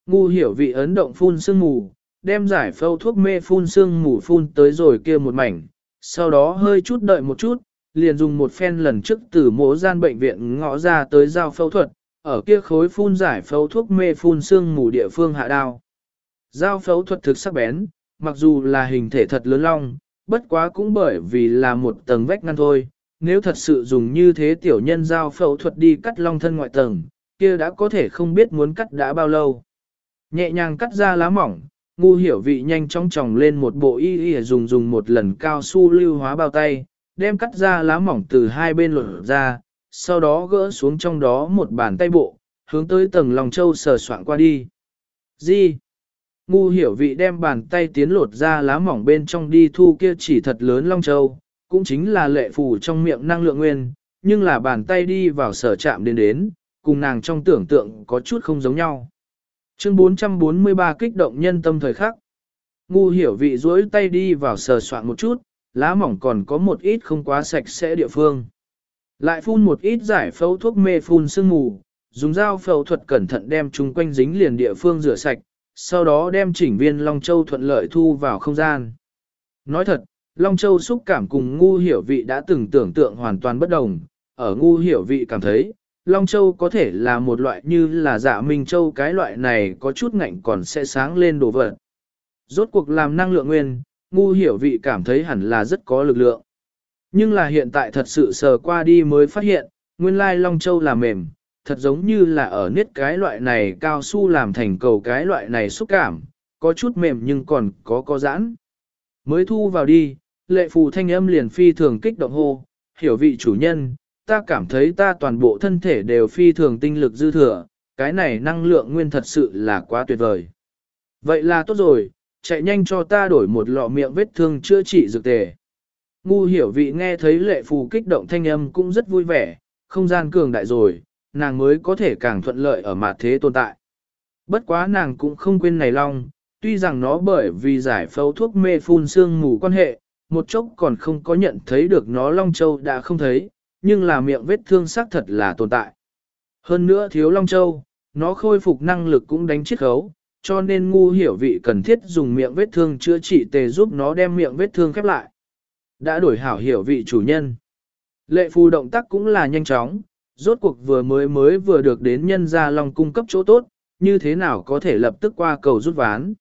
Ngu hiểu vị ấn động phun sương mù, đem giải phẫu thuốc mê phun sương mù phun tới rồi kia một mảnh, sau đó hơi chút đợi một chút, liền dùng một phen lần trước từ mố gian bệnh viện ngõ ra tới giao phẫu thuật, ở kia khối phun giải phẫu thuốc mê phun sương mù địa phương hạ đao. Giao phẫu thuật thực sắc bén, mặc dù là hình thể thật lớn long, bất quá cũng bởi vì là một tầng vách ngăn thôi, nếu thật sự dùng như thế tiểu nhân giao phẫu thuật đi cắt long thân ngoại tầng, kia đã có thể không biết muốn cắt đã bao lâu. Nhẹ nhàng cắt ra lá mỏng, ngu hiểu vị nhanh chóng tròng lên một bộ y y dùng dùng một lần cao su lưu hóa bao tay, đem cắt ra lá mỏng từ hai bên lột ra, sau đó gỡ xuống trong đó một bàn tay bộ, hướng tới tầng lòng châu sờ soạn qua đi. Gì? Ngu hiểu vị đem bàn tay tiến lột ra lá mỏng bên trong đi thu kia chỉ thật lớn long châu, cũng chính là lệ phù trong miệng năng lượng nguyên, nhưng là bàn tay đi vào sở chạm đến đến, cùng nàng trong tưởng tượng có chút không giống nhau. Chương 443 kích động nhân tâm thời khắc. Ngu hiểu vị duỗi tay đi vào sờ soạn một chút, lá mỏng còn có một ít không quá sạch sẽ địa phương. Lại phun một ít giải phẫu thuốc mê phun sương mù, dùng dao phẫu thuật cẩn thận đem chúng quanh dính liền địa phương rửa sạch, sau đó đem chỉnh viên Long Châu thuận lợi thu vào không gian. Nói thật, Long Châu xúc cảm cùng ngu hiểu vị đã từng tưởng tượng hoàn toàn bất đồng, ở ngu hiểu vị cảm thấy, Long Châu có thể là một loại như là dạ Minh Châu cái loại này có chút ngạnh còn sẽ sáng lên đồ vật. Rốt cuộc làm năng lượng nguyên, ngu hiểu vị cảm thấy hẳn là rất có lực lượng. Nhưng là hiện tại thật sự sờ qua đi mới phát hiện, nguyên lai Long Châu là mềm, thật giống như là ở niết cái loại này cao su làm thành cầu cái loại này xúc cảm, có chút mềm nhưng còn có có giãn. Mới thu vào đi, lệ phù thanh âm liền phi thường kích động hô, hiểu vị chủ nhân, ta cảm thấy ta toàn bộ thân thể đều phi thường tinh lực dư thừa, cái này năng lượng nguyên thật sự là quá tuyệt vời. Vậy là tốt rồi, chạy nhanh cho ta đổi một lọ miệng vết thương chữa trị dược tề. Ngu hiểu vị nghe thấy lệ phù kích động thanh âm cũng rất vui vẻ, không gian cường đại rồi, nàng mới có thể càng thuận lợi ở mặt thế tồn tại. Bất quá nàng cũng không quên này long, tuy rằng nó bởi vì giải phẫu thuốc mê phun xương mù quan hệ, một chốc còn không có nhận thấy được nó long châu đã không thấy, nhưng là miệng vết thương xác thật là tồn tại. Hơn nữa thiếu long châu, nó khôi phục năng lực cũng đánh chiết khấu, cho nên ngu hiểu vị cần thiết dùng miệng vết thương chữa trị tề giúp nó đem miệng vết thương khép lại. Đã đổi hảo hiểu vị chủ nhân. Lệ phù động tác cũng là nhanh chóng, rốt cuộc vừa mới mới vừa được đến nhân gia long cung cấp chỗ tốt, như thế nào có thể lập tức qua cầu rút ván.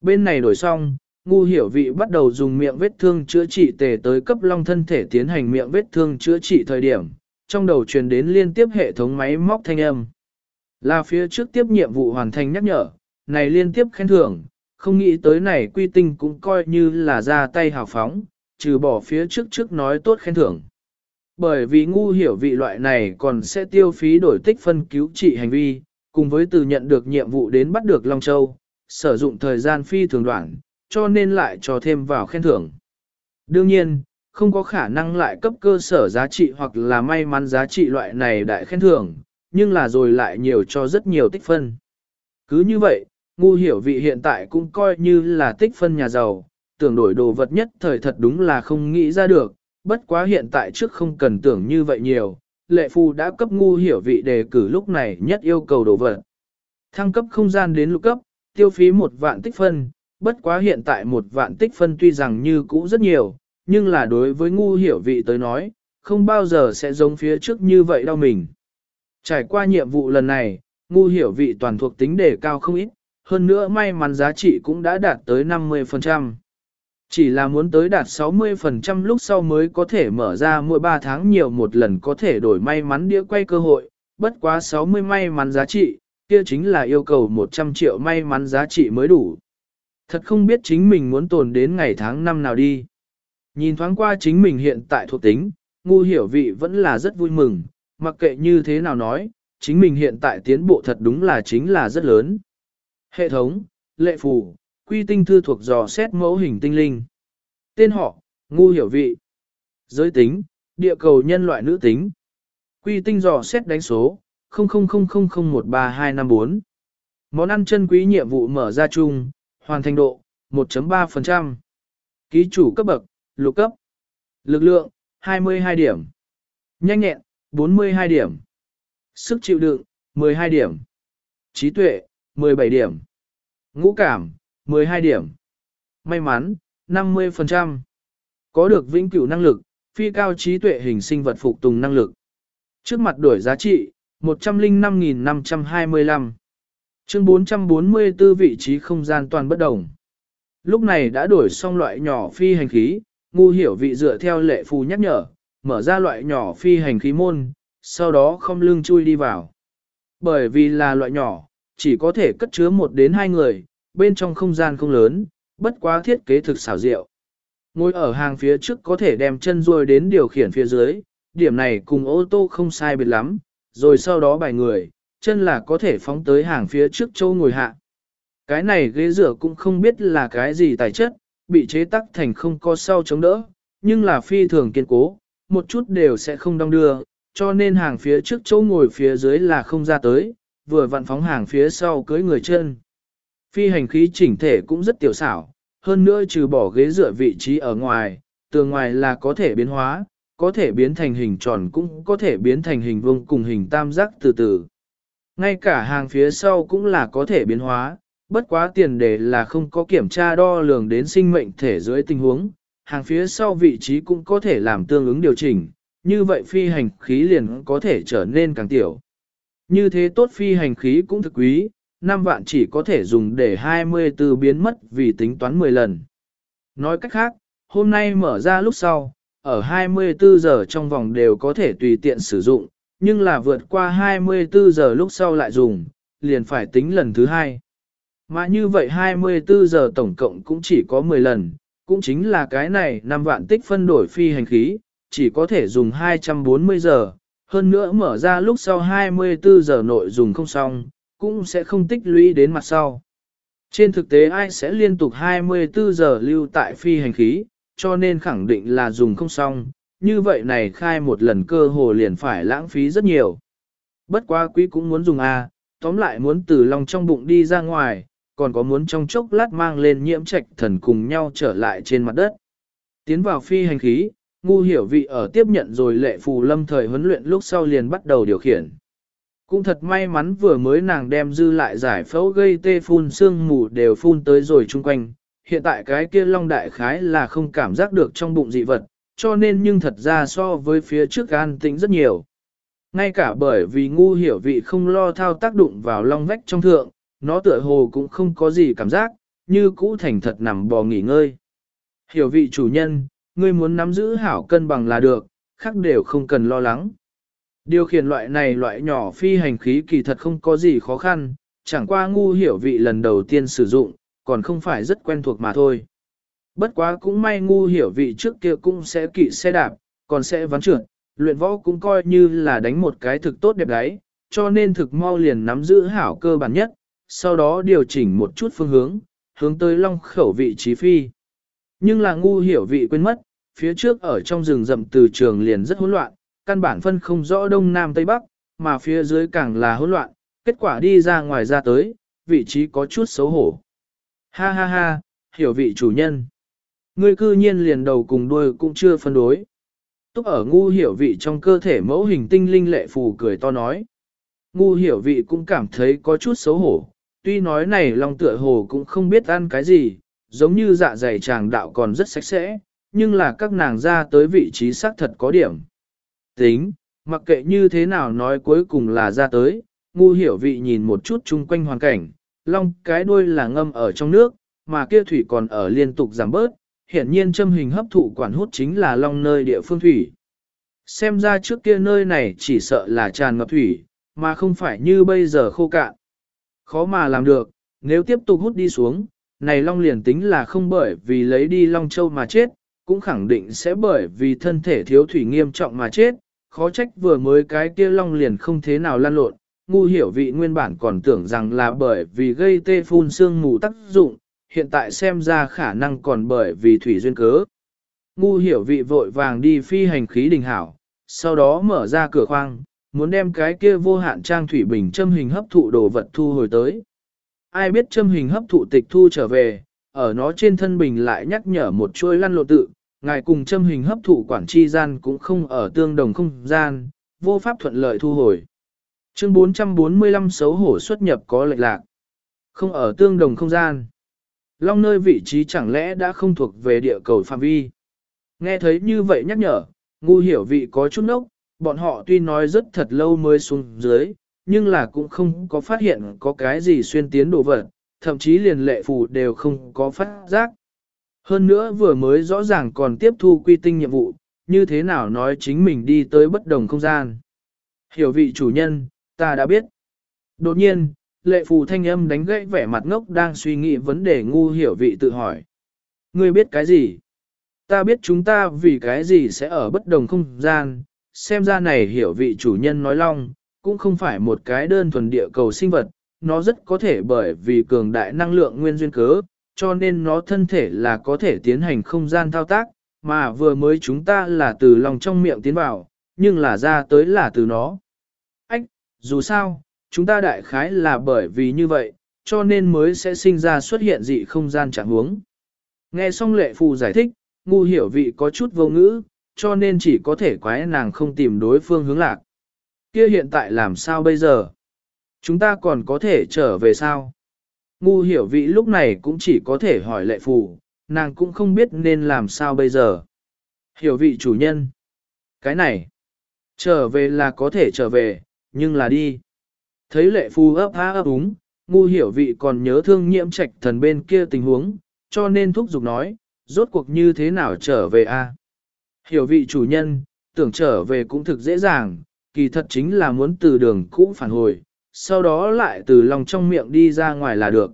Bên này đổi xong, ngu hiểu vị bắt đầu dùng miệng vết thương chữa trị tề tới cấp long thân thể tiến hành miệng vết thương chữa trị thời điểm, trong đầu truyền đến liên tiếp hệ thống máy móc thanh âm. Là phía trước tiếp nhiệm vụ hoàn thành nhắc nhở, này liên tiếp khen thưởng, không nghĩ tới này quy tinh cũng coi như là ra tay hào phóng, trừ bỏ phía trước trước nói tốt khen thưởng. Bởi vì ngu hiểu vị loại này còn sẽ tiêu phí đổi tích phân cứu trị hành vi, cùng với từ nhận được nhiệm vụ đến bắt được Long Châu, sử dụng thời gian phi thường đoạn, cho nên lại cho thêm vào khen thưởng. Đương nhiên, không có khả năng lại cấp cơ sở giá trị hoặc là may mắn giá trị loại này đại khen thưởng, nhưng là rồi lại nhiều cho rất nhiều tích phân. Cứ như vậy, ngu hiểu vị hiện tại cũng coi như là tích phân nhà giàu, tưởng đổi đồ vật nhất thời thật đúng là không nghĩ ra được, bất quá hiện tại trước không cần tưởng như vậy nhiều, lệ phu đã cấp ngu hiểu vị đề cử lúc này nhất yêu cầu đồ vật. Thăng cấp không gian đến lục cấp, tiêu phí một vạn tích phân, bất quá hiện tại một vạn tích phân tuy rằng như cũ rất nhiều, nhưng là đối với ngu hiểu vị tới nói, không bao giờ sẽ giống phía trước như vậy đau mình. Trải qua nhiệm vụ lần này, ngu hiểu vị toàn thuộc tính đề cao không ít, hơn nữa may mắn giá trị cũng đã đạt tới 50%. Chỉ là muốn tới đạt 60% lúc sau mới có thể mở ra mỗi 3 tháng nhiều một lần có thể đổi may mắn đĩa quay cơ hội, bất quá 60 may mắn giá trị, kia chính là yêu cầu 100 triệu may mắn giá trị mới đủ. Thật không biết chính mình muốn tồn đến ngày tháng năm nào đi. Nhìn thoáng qua chính mình hiện tại thuộc tính, ngu hiểu vị vẫn là rất vui mừng, mặc kệ như thế nào nói, chính mình hiện tại tiến bộ thật đúng là chính là rất lớn. Hệ thống, lệ phù, quy tinh thư thuộc dò xét mẫu hình tinh linh. Tên họ, ngu hiểu vị. Giới tính, địa cầu nhân loại nữ tính. Quy tinh dò xét đánh số, 0000013254. Món ăn chân quý nhiệm vụ mở ra chung, hoàn thành độ, 1.3%. Ký chủ cấp bậc, lục cấp. Lực lượng, 22 điểm. Nhanh nhẹn, 42 điểm. Sức chịu đựng, 12 điểm. Trí tuệ, 17 điểm. Ngũ cảm, 12 điểm. May mắn, 50%. Có được vĩnh cửu năng lực, phi cao trí tuệ hình sinh vật phục tùng năng lực. Trước mặt đổi giá trị, 105.525. Chương 444 vị trí không gian toàn bất đồng. Lúc này đã đổi xong loại nhỏ phi hành khí, ngu hiểu vị dựa theo lệ phù nhắc nhở, mở ra loại nhỏ phi hành khí môn, sau đó không lưng chui đi vào. Bởi vì là loại nhỏ, chỉ có thể cất chứa một đến hai người, bên trong không gian không lớn, bất quá thiết kế thực xảo diệu. Ngồi ở hàng phía trước có thể đem chân ruồi đến điều khiển phía dưới, điểm này cùng ô tô không sai biệt lắm, rồi sau đó bài người, chân là có thể phóng tới hàng phía trước châu ngồi hạ. Cái này ghế rửa cũng không biết là cái gì tài chất, bị chế tắc thành không có sau chống đỡ, nhưng là phi thường kiên cố, một chút đều sẽ không đong đưa, cho nên hàng phía trước chỗ ngồi phía dưới là không ra tới, vừa vặn phóng hàng phía sau cưới người chân. Phi hành khí chỉnh thể cũng rất tiểu xảo, hơn nữa trừ bỏ ghế dựa vị trí ở ngoài, tường ngoài là có thể biến hóa, có thể biến thành hình tròn cũng có thể biến thành hình vuông cùng hình tam giác từ từ. Ngay cả hàng phía sau cũng là có thể biến hóa, bất quá tiền đề là không có kiểm tra đo lường đến sinh mệnh thể dưới tình huống, hàng phía sau vị trí cũng có thể làm tương ứng điều chỉnh, như vậy phi hành khí liền có thể trở nên càng tiểu. Như thế tốt phi hành khí cũng thực quý, 5 vạn chỉ có thể dùng để 24 biến mất vì tính toán 10 lần. Nói cách khác, hôm nay mở ra lúc sau, ở 24 giờ trong vòng đều có thể tùy tiện sử dụng, nhưng là vượt qua 24 giờ lúc sau lại dùng, liền phải tính lần thứ hai. Mà như vậy 24 giờ tổng cộng cũng chỉ có 10 lần, cũng chính là cái này 5 vạn tích phân đổi phi hành khí, chỉ có thể dùng 240 giờ, hơn nữa mở ra lúc sau 24 giờ nội dùng không xong, cũng sẽ không tích lũy đến mặt sau. Trên thực tế ai sẽ liên tục 24 giờ lưu tại phi hành khí, cho nên khẳng định là dùng không xong, như vậy này khai một lần cơ hồ liền phải lãng phí rất nhiều. Bất quá quý cũng muốn dùng A, tóm lại muốn từ lòng trong bụng đi ra ngoài, còn có muốn trong chốc lát mang lên nhiễm trạch thần cùng nhau trở lại trên mặt đất. Tiến vào phi hành khí, ngu hiểu vị ở tiếp nhận rồi lệ phù lâm thời huấn luyện lúc sau liền bắt đầu điều khiển. Cũng thật may mắn vừa mới nàng đem dư lại giải phẫu gây tê phun sương mù đều phun tới rồi chung quanh. Hiện tại cái kia long đại khái là không cảm giác được trong bụng dị vật, cho nên nhưng thật ra so với phía trước an tĩnh rất nhiều. Ngay cả bởi vì ngu hiểu vị không lo thao tác đụng vào long vách trong thượng, nó tựa hồ cũng không có gì cảm giác, như cũ thành thật nằm bò nghỉ ngơi. Hiểu vị chủ nhân, ngươi muốn nắm giữ hảo cân bằng là được, khác đều không cần lo lắng. Điều khiển loại này loại nhỏ phi hành khí kỳ thật không có gì khó khăn, chẳng qua ngu hiểu vị lần đầu tiên sử dụng, còn không phải rất quen thuộc mà thôi. Bất quá cũng may ngu hiểu vị trước kia cũng sẽ kỵ xe đạp, còn sẽ ván trượt, luyện võ cũng coi như là đánh một cái thực tốt đẹp đấy, cho nên thực mau liền nắm giữ hảo cơ bản nhất, sau đó điều chỉnh một chút phương hướng, hướng tới long khẩu vị trí phi. Nhưng là ngu hiểu vị quên mất, phía trước ở trong rừng rậm từ trường liền rất hỗn loạn, căn bản phân không rõ đông nam tây bắc, mà phía dưới càng là hỗn loạn, kết quả đi ra ngoài ra tới, vị trí có chút xấu hổ. Ha ha ha, hiểu vị chủ nhân. Ngươi cư nhiên liền đầu cùng đuôi cũng chưa phân đối. Túc ở ngu hiểu vị trong cơ thể mẫu hình tinh linh lệ phù cười to nói. Ngu hiểu vị cũng cảm thấy có chút xấu hổ, tuy nói này lòng tựa hồ cũng không biết ăn cái gì, giống như dạ dày chàng đạo còn rất sạch sẽ, nhưng là các nàng ra tới vị trí xác thật có điểm. Tính, mặc kệ như thế nào nói cuối cùng là ra tới, ngu hiểu vị nhìn một chút chung quanh hoàn cảnh, long cái đuôi là ngâm ở trong nước, mà kia thủy còn ở liên tục giảm bớt, hiển nhiên châm hình hấp thụ quản hút chính là long nơi địa phương thủy. Xem ra trước kia nơi này chỉ sợ là tràn ngập thủy, mà không phải như bây giờ khô cạn. Khó mà làm được, nếu tiếp tục hút đi xuống, này long liền tính là không bởi vì lấy đi long châu mà chết, cũng khẳng định sẽ bởi vì thân thể thiếu thủy nghiêm trọng mà chết, khó trách vừa mới cái kia long liền không thế nào lan lộn, ngu hiểu vị nguyên bản còn tưởng rằng là bởi vì gây tê phun xương mù tác dụng, hiện tại xem ra khả năng còn bởi vì thủy duyên cớ. Ngu hiểu vị vội vàng đi phi hành khí đình hảo, sau đó mở ra cửa khoang, muốn đem cái kia vô hạn trang thủy bình châm hình hấp thụ đồ vật thu hồi tới. Ai biết châm hình hấp thụ tịch thu trở về, ở nó trên thân bình lại nhắc nhở một chuôi lăn lộ tự, ngài cùng châm hình hấp thụ quản chi gian cũng không ở tương đồng không gian, vô pháp thuận lợi thu hồi. Chương 445 xấu hổ xuất nhập có lệch lạc. Không ở tương đồng không gian. Long nơi vị trí chẳng lẽ đã không thuộc về địa cầu phạm vi. Nghe thấy như vậy nhắc nhở, ngu hiểu vị có chút nốc, bọn họ tuy nói rất thật lâu mới xuống dưới, nhưng là cũng không có phát hiện có cái gì xuyên tiến đồ vật, thậm chí liền lệ phù đều không có phát giác. Hơn nữa vừa mới rõ ràng còn tiếp thu quy tinh nhiệm vụ, như thế nào nói chính mình đi tới bất đồng không gian. Hiểu vị chủ nhân, ta đã biết. Đột nhiên, lệ phù thanh âm đánh gãy vẻ mặt ngốc đang suy nghĩ vấn đề ngu hiểu vị tự hỏi. Ngươi biết cái gì? Ta biết chúng ta vì cái gì sẽ ở bất đồng không gian, xem ra này hiểu vị chủ nhân nói long, cũng không phải một cái đơn thuần địa cầu sinh vật, nó rất có thể bởi vì cường đại năng lượng nguyên duyên cớ, cho nên nó thân thể là có thể tiến hành không gian thao tác, mà vừa mới chúng ta là từ lòng trong miệng tiến vào, nhưng là ra tới là từ nó. Ách, dù sao, chúng ta đại khái là bởi vì như vậy, cho nên mới sẽ sinh ra xuất hiện dị không gian trạng huống. Nghe xong lệ phù giải thích, ngu hiểu vị có chút vô ngữ, cho nên chỉ có thể quái nàng không tìm đối phương hướng lạc. Kia hiện tại làm sao bây giờ? Chúng ta còn có thể trở về sao? Ngu hiểu vị lúc này cũng chỉ có thể hỏi lệ phù, nàng cũng không biết nên làm sao bây giờ. Hiểu vị chủ nhân. Cái này. Trở về là có thể trở về, nhưng là đi. Thấy lệ phù ấp há ấp úng, ngu hiểu vị còn nhớ thương nhiễm trạch thần bên kia tình huống, cho nên thúc giục nói, rốt cuộc như thế nào trở về a? Hiểu vị chủ nhân, tưởng trở về cũng thực dễ dàng, kỳ thật chính là muốn từ đường cũ phản hồi, sau đó lại từ lòng trong miệng đi ra ngoài là được.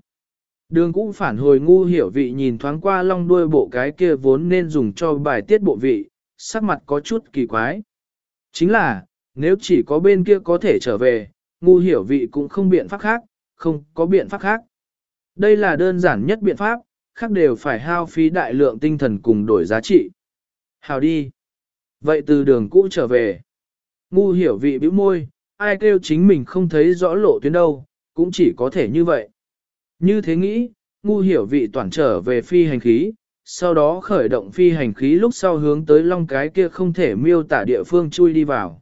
Đường cũ phản hồi ngu hiểu vị nhìn thoáng qua long đuôi bộ cái kia vốn nên dùng cho bài tiết bộ vị, sắc mặt có chút kỳ quái. Chính là, nếu chỉ có bên kia có thể trở về, ngu hiểu vị cũng không biện pháp khác, không có biện pháp khác. Đây là đơn giản nhất biện pháp, khác đều phải hao phí đại lượng tinh thần cùng đổi giá trị. Hào đi. Vậy từ đường cũ trở về. Ngu hiểu vị bĩu môi, ai kêu chính mình không thấy rõ lộ tuyến đâu, cũng chỉ có thể như vậy. Như thế nghĩ, ngu hiểu vị toàn trở về phi hành khí, sau đó khởi động phi hành khí lúc sau hướng tới long cái kia không thể miêu tả địa phương chui đi vào.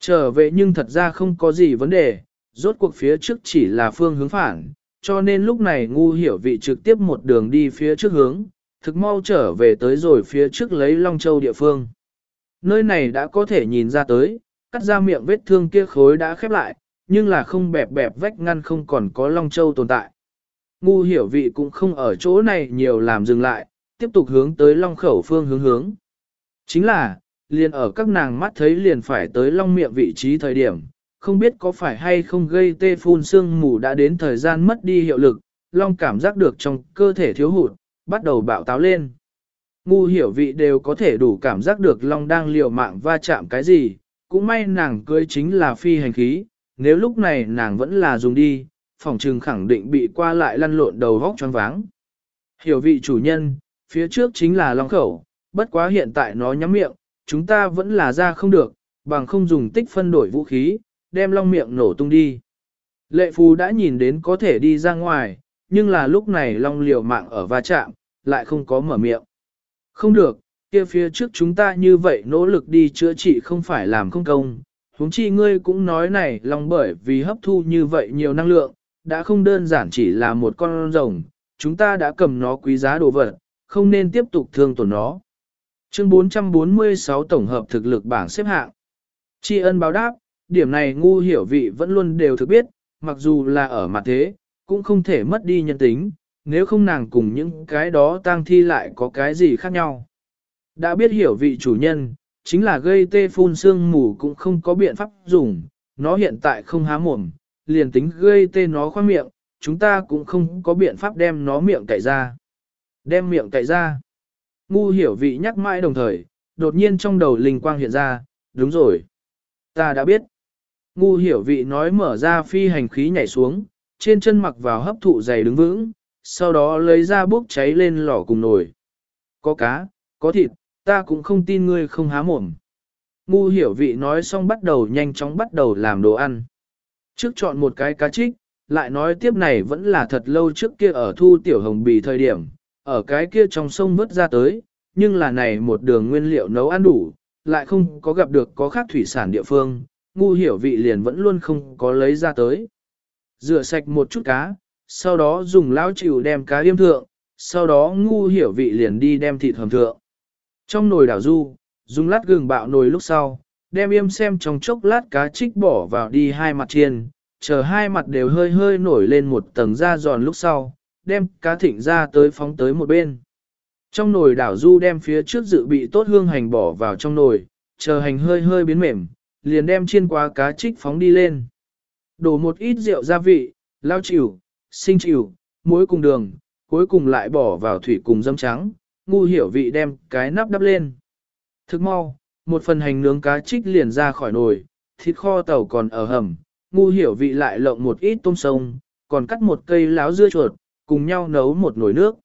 Trở về nhưng thật ra không có gì vấn đề, rốt cuộc phía trước chỉ là phương hướng phản, cho nên lúc này ngu hiểu vị trực tiếp một đường đi phía trước hướng, thực mau trở về tới rồi phía trước lấy Long Châu địa phương. Nơi này đã có thể nhìn ra tới, cắt ra miệng vết thương kia khối đã khép lại, nhưng là không bẹp bẹp vách ngăn không còn có Long Châu tồn tại. Ngu hiểu vị cũng không ở chỗ này nhiều làm dừng lại, tiếp tục hướng tới Long Khẩu phương hướng hướng. Chính là, liền ở các nàng mắt thấy liền phải tới Long miệng vị trí thời điểm, không biết có phải hay không gây tê phun xương mù đã đến thời gian mất đi hiệu lực, Long cảm giác được trong cơ thể thiếu hụt, bắt đầu bạo táo lên. Ngu hiểu vị đều có thể đủ cảm giác được Long đang liều mạng va chạm cái gì, cũng may nàng cưới chính là phi hành khí, nếu lúc này nàng vẫn là dùng đi, phòng trừng khẳng định bị qua lại lăn lộn đầu vóc choáng váng. Hiểu vị chủ nhân, phía trước chính là Long khẩu, bất quá hiện tại nó nhắm miệng, chúng ta vẫn là ra không được, bằng không dùng tích phân đổi vũ khí, đem Long miệng nổ tung đi. Lệ phù đã nhìn đến có thể đi ra ngoài, nhưng là lúc này Long liều mạng ở va chạm, lại không có mở miệng. Không được, kia phía trước chúng ta như vậy nỗ lực đi chữa trị không phải làm không công. huống chi ngươi cũng nói này Long bởi vì hấp thu như vậy nhiều năng lượng, đã không đơn giản chỉ là một con rồng, chúng ta đã cầm nó quý giá đồ vật, không nên tiếp tục thương tổn nó. Chương 446 tổng hợp thực lực bảng xếp hạng. Tri ân báo đáp, điểm này ngu hiểu vị vẫn luôn đều thực biết, mặc dù là ở mặt thế, cũng không thể mất đi nhân tính, nếu không nàng cùng những cái đó tang thi lại có cái gì khác nhau. Đã biết hiểu vị chủ nhân, chính là gây tê phun xương mù cũng không có biện pháp dùng, nó hiện tại không há mồm, liền tính gây tê nó khoang miệng, chúng ta cũng không có biện pháp đem nó miệng cậy ra. Đem miệng cậy ra. Ngu hiểu vị nhắc mãi đồng thời, đột nhiên trong đầu linh quang hiện ra, đúng rồi. Ta đã biết. Ngu hiểu vị nói mở ra phi hành khí nhảy xuống, trên chân mặc vào hấp thụ dày đứng vững, sau đó lấy ra bốc cháy lên lò cùng nồi. Có cá, có thịt, ta cũng không tin ngươi không há mồm. Ngu hiểu vị nói xong bắt đầu nhanh chóng bắt đầu làm đồ ăn. Trước chọn một cái cá trích, lại nói tiếp này vẫn là thật lâu trước kia ở thu tiểu hồng bì thời điểm, ở cái kia trong sông vớt ra tới, nhưng là này một đường nguyên liệu nấu ăn đủ, lại không có gặp được có khác thủy sản địa phương, ngu hiểu vị liền vẫn luôn không có lấy ra tới. Rửa sạch một chút cá, sau đó dùng lao chịu đem cá yêm thượng, sau đó ngu hiểu vị liền đi đem thịt hầm thượng. Trong nồi đảo du, dùng lát gừng bạo nồi lúc sau, đem yêm xem trong chốc lát cá trích bỏ vào đi hai mặt chiên, chờ hai mặt đều hơi hơi nổi lên một tầng da giòn lúc sau, đem cá thịnh ra tới phóng tới một bên. Trong nồi đảo du đem phía trước dự bị tốt hương hành bỏ vào trong nồi, chờ hành hơi hơi biến mềm, liền đem chiên qua cá trích phóng đi lên. Đổ một ít rượu gia vị, lao chịu, sinh chịu, muối cùng đường, cuối cùng lại bỏ vào thủy cùng dâm trắng, ngu hiểu vị đem cái nắp đắp lên. Thức mau, một phần hành nướng cá trích liền ra khỏi nồi, thịt kho tàu còn ở hầm, ngu hiểu vị lại lộng một ít tôm sông, còn cắt một cây láo dưa chuột, cùng nhau nấu một nồi nước.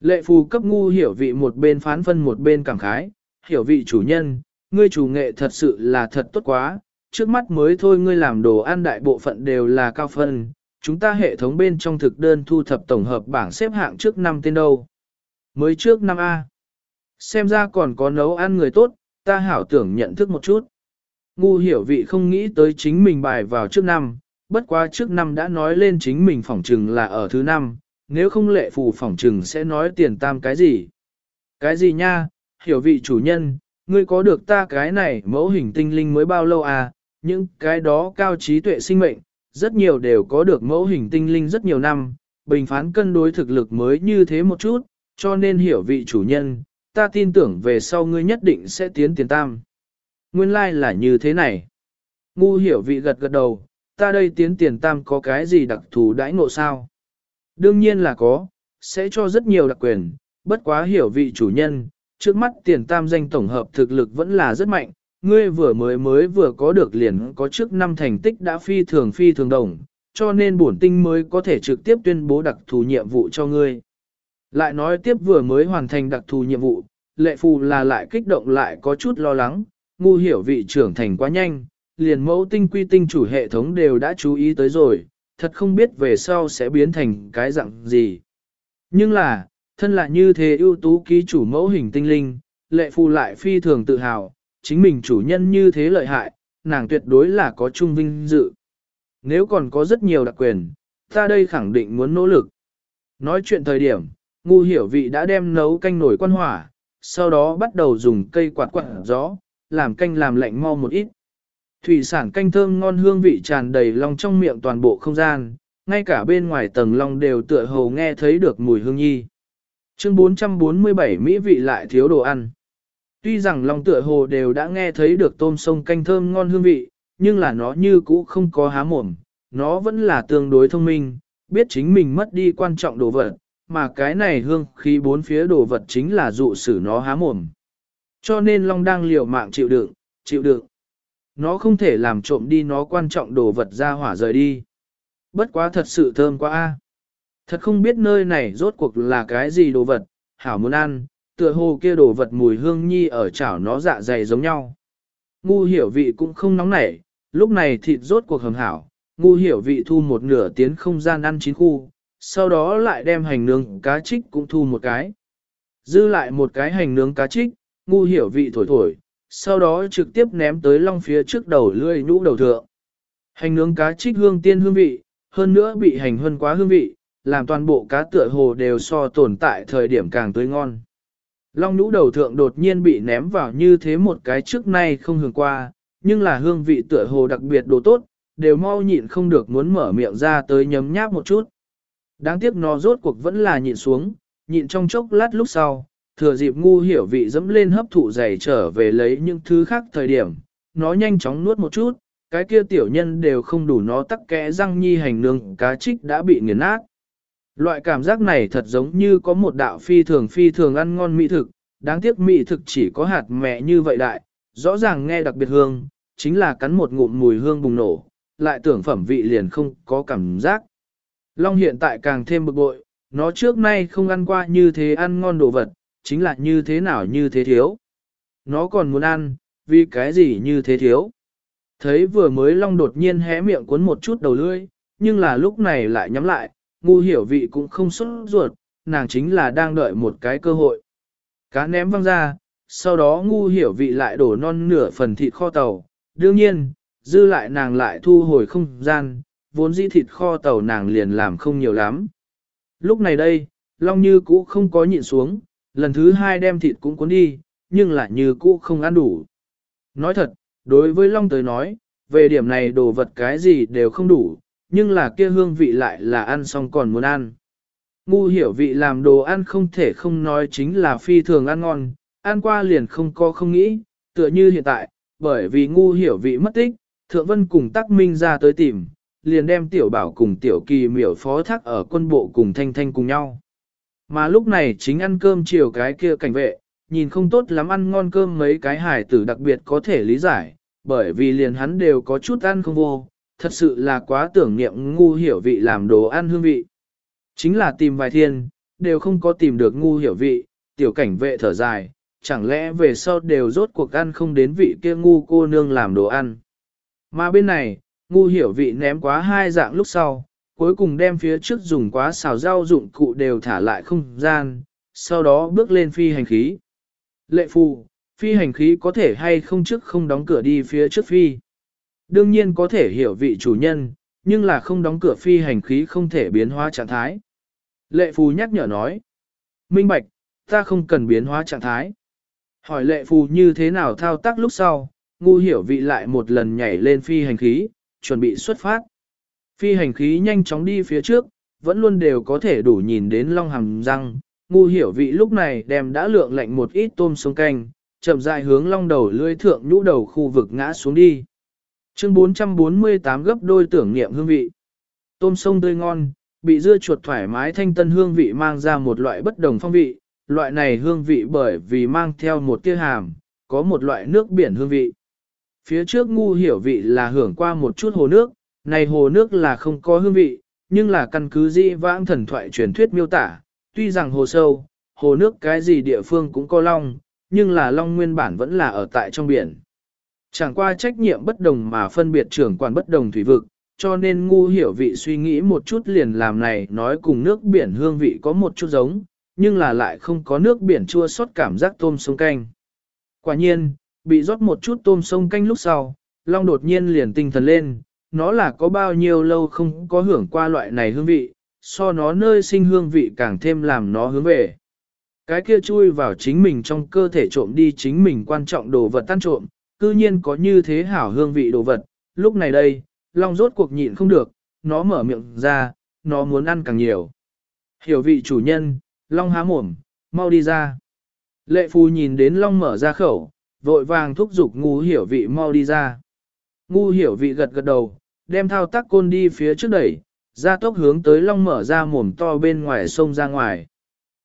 Lệ phù cấp ngu hiểu vị một bên phán phân một bên cảm khái, hiểu vị chủ nhân, ngươi chủ nghệ thật sự là thật tốt quá, trước mắt mới thôi ngươi làm đồ ăn đại bộ phận đều là cao phân, chúng ta hệ thống bên trong thực đơn thu thập tổng hợp bảng xếp hạng trước năm tên đâu. Mới trước năm A. Xem ra còn có nấu ăn người tốt, ta hảo tưởng nhận thức một chút. Ngu hiểu vị không nghĩ tới chính mình bài vào trước năm, bất quá trước năm đã nói lên chính mình phỏng trừng là ở thứ năm, nếu không lệ phù phỏng trừng sẽ nói tiền tam cái gì. Cái gì nha, hiểu vị chủ nhân, ngươi có được ta cái này mẫu hình tinh linh mới bao lâu à, những cái đó cao trí tuệ sinh mệnh, rất nhiều đều có được mẫu hình tinh linh rất nhiều năm, bình phán cân đối thực lực mới như thế một chút, cho nên hiểu vị chủ nhân, ta tin tưởng về sau ngươi nhất định sẽ tiến tiền tam. Nguyên lai like là như thế này. Ngu hiểu vị gật gật đầu, ta đây tiến tiền tam có cái gì đặc thù đãi ngộ sao? Đương nhiên là có, sẽ cho rất nhiều đặc quyền, bất quá hiểu vị chủ nhân, trước mắt tiền tam danh tổng hợp thực lực vẫn là rất mạnh, ngươi vừa mới mới vừa có được liền có trước năm thành tích đã phi thường phi thường đồng, cho nên bổn tinh mới có thể trực tiếp tuyên bố đặc thù nhiệm vụ cho ngươi. Lại nói tiếp vừa mới hoàn thành đặc thù nhiệm vụ, lệ phù là lại kích động lại có chút lo lắng, ngu hiểu vị trưởng thành quá nhanh, liền mẫu tinh quy tinh chủ hệ thống đều đã chú ý tới rồi, thật không biết về sau sẽ biến thành cái dạng gì. Nhưng là, thân là như thế ưu tú ký chủ mẫu hình tinh linh, lệ phù lại phi thường tự hào, chính mình chủ nhân như thế lợi hại, nàng tuyệt đối là có trung vinh dự. Nếu còn có rất nhiều đặc quyền, ta đây khẳng định muốn nỗ lực. Nói chuyện thời điểm, ngu hiểu vị đã đem nấu canh nổi quan hỏa, sau đó bắt đầu dùng cây quạt quạt gió, làm canh làm lạnh mau một ít. Thủy sản canh thơm ngon hương vị tràn đầy lòng trong miệng toàn bộ không gian, ngay cả bên ngoài tầng lòng đều tựa hồ nghe thấy được mùi hương nhi. Chương 447 Mỹ vị lại thiếu đồ ăn. Tuy rằng lòng tựa hồ đều đã nghe thấy được tôm sông canh thơm ngon hương vị, nhưng là nó như cũ không có há mồm, nó vẫn là tương đối thông minh, biết chính mình mất đi quan trọng đồ vật, mà cái này hương khí bốn phía đồ vật chính là dụ sử nó há mồm. Cho nên Long đang liều mạng chịu đựng, chịu đựng. Nó không thể làm trộm đi nó quan trọng đồ vật ra hỏa rời đi. Bất quá thật sự thơm quá a. Thật không biết nơi này rốt cuộc là cái gì đồ vật, hảo muốn ăn, tựa hồ kia đồ vật mùi hương nhi ở chảo nó dạ dày giống nhau. Ngu hiểu vị cũng không nóng nảy, lúc này thịt rốt cuộc hầm hảo, ngu hiểu vị thu một nửa tiến không gian ăn chín khu, sau đó lại đem hành nướng cá trích cũng thu một cái. Dư lại một cái hành nướng cá trích, ngu hiểu vị thổi thổi, sau đó trực tiếp ném tới long phía trước đầu lươi nhũ đầu thượng. Hành nướng cá trích hương tiên hương vị, hơn nữa bị hành hơn quá hương vị, làm toàn bộ cá tựa hồ đều so tồn tại thời điểm càng tươi ngon. Long nhũ đầu thượng đột nhiên bị ném vào như thế một cái trước nay không hưởng qua, nhưng là hương vị tựa hồ đặc biệt đồ tốt, đều mau nhịn không được muốn mở miệng ra tới nhấm nháp một chút. Đáng tiếc nó rốt cuộc vẫn là nhịn xuống, nhịn trong chốc lát lúc sau, thừa dịp ngu hiểu vị dẫm lên hấp thụ dày trở về lấy những thứ khác thời điểm, nó nhanh chóng nuốt một chút, cái kia tiểu nhân đều không đủ nó tắc kẽ răng nhi hành nương cá trích đã bị nghiền nát. Loại cảm giác này thật giống như có một đạo phi thường phi thường ăn ngon mỹ thực, đáng tiếc mỹ thực chỉ có hạt mẹ như vậy đại, rõ ràng nghe đặc biệt hương, chính là cắn một ngụm mùi hương bùng nổ, lại tưởng phẩm vị liền không có cảm giác. Long hiện tại càng thêm bực bội, nó trước nay không ăn qua như thế ăn ngon đồ vật, chính là như thế nào như thế thiếu. Nó còn muốn ăn, vì cái gì như thế thiếu. Thấy vừa mới Long đột nhiên hé miệng cuốn một chút đầu lưỡi, nhưng là lúc này lại nhắm lại, ngu hiểu vị cũng không xuất ruột, nàng chính là đang đợi một cái cơ hội. Cá ném văng ra, sau đó ngu hiểu vị lại đổ non nửa phần thịt kho tàu, đương nhiên, dư lại nàng lại thu hồi không gian, vốn dĩ thịt kho tàu nàng liền làm không nhiều lắm. Lúc này đây, Long Như cũ không có nhịn xuống, lần thứ hai đem thịt cũng cuốn đi, nhưng lại như cũ không ăn đủ. Nói thật, đối với Long tới nói, về điểm này đồ vật cái gì đều không đủ, nhưng là kia hương vị lại là ăn xong còn muốn ăn. Ngu hiểu vị làm đồ ăn không thể không nói chính là phi thường ăn ngon, ăn qua liền không có không nghĩ, tựa như hiện tại, bởi vì ngu hiểu vị mất tích, Thượng Vân cùng Tắc Minh ra tới tìm, liền đem tiểu bảo cùng tiểu kỳ miểu phó thác ở quân bộ cùng thanh thanh cùng nhau. Mà lúc này chính ăn cơm chiều cái kia cảnh vệ, nhìn không tốt lắm ăn ngon cơm mấy cái hải tử đặc biệt có thể lý giải, bởi vì liền hắn đều có chút ăn không vô, thật sự là quá tưởng niệm ngu hiểu vị làm đồ ăn hương vị. Chính là tìm vài thiên, đều không có tìm được ngu hiểu vị, tiểu cảnh vệ thở dài, chẳng lẽ về sau đều rốt cuộc ăn không đến vị kia ngu cô nương làm đồ ăn. Mà bên này, ngu hiểu vị ném quá hai dạng lúc sau, cuối cùng đem phía trước dùng quá xào rau dụng cụ đều thả lại không gian, sau đó bước lên phi hành khí. Lệ phù, phi hành khí có thể hay không trước không đóng cửa đi phía trước phi. Đương nhiên có thể hiểu vị chủ nhân, nhưng là không đóng cửa phi hành khí không thể biến hóa trạng thái. Lệ phù nhắc nhở nói. Minh bạch, ta không cần biến hóa trạng thái. Hỏi lệ phù như thế nào thao tác lúc sau, ngu hiểu vị lại một lần nhảy lên phi hành khí, chuẩn bị xuất phát. Phi hành khí nhanh chóng đi phía trước, vẫn luôn đều có thể đủ nhìn đến long hàm răng. Ngu hiểu vị lúc này đem đã lượng lạnh một ít tôm xuống canh, chậm rãi hướng long đầu lưỡi thượng nhũ đầu khu vực ngã xuống đi. Chương 448 gấp đôi tưởng niệm hương vị. Tôm sông tươi ngon, bị dưa chuột thoải mái thanh tân hương vị mang ra một loại bất đồng phong vị, loại này hương vị bởi vì mang theo một tia hàm, có một loại nước biển hương vị. Phía trước ngu hiểu vị là hưởng qua một chút hồ nước, này hồ nước là không có hương vị, nhưng là căn cứ di vãng thần thoại truyền thuyết miêu tả, tuy rằng hồ sâu, hồ nước cái gì địa phương cũng có long, nhưng là long nguyên bản vẫn là ở tại trong biển. Chẳng qua trách nhiệm bất đồng mà phân biệt trưởng quản bất đồng thủy vực, cho nên ngu hiểu vị suy nghĩ một chút liền làm này nói cùng nước biển hương vị có một chút giống, nhưng là lại không có nước biển chua xót cảm giác tôm sông canh. Quả nhiên, bị rót một chút tôm sông canh lúc sau, Long đột nhiên liền tinh thần lên, nó là có bao nhiêu lâu không có hưởng qua loại này hương vị, so nó nơi sinh hương vị càng thêm làm nó hướng về. Cái kia chui vào chính mình trong cơ thể trộm đi chính mình quan trọng đồ vật tan trộm, cư nhiên có như thế hảo hương vị đồ vật, lúc này đây, Long rốt cuộc nhịn không được, nó mở miệng ra, nó muốn ăn càng nhiều. Hiểu vị chủ nhân, Long há mồm, mau đi ra. Lệ phu nhìn đến Long mở ra khẩu, vội vàng thúc giục ngu hiểu vị mau đi ra. Ngu hiểu vị gật gật đầu, đem thao tác côn đi phía trước đẩy, ra tốc hướng tới long mở ra mồm to bên ngoài sông ra ngoài.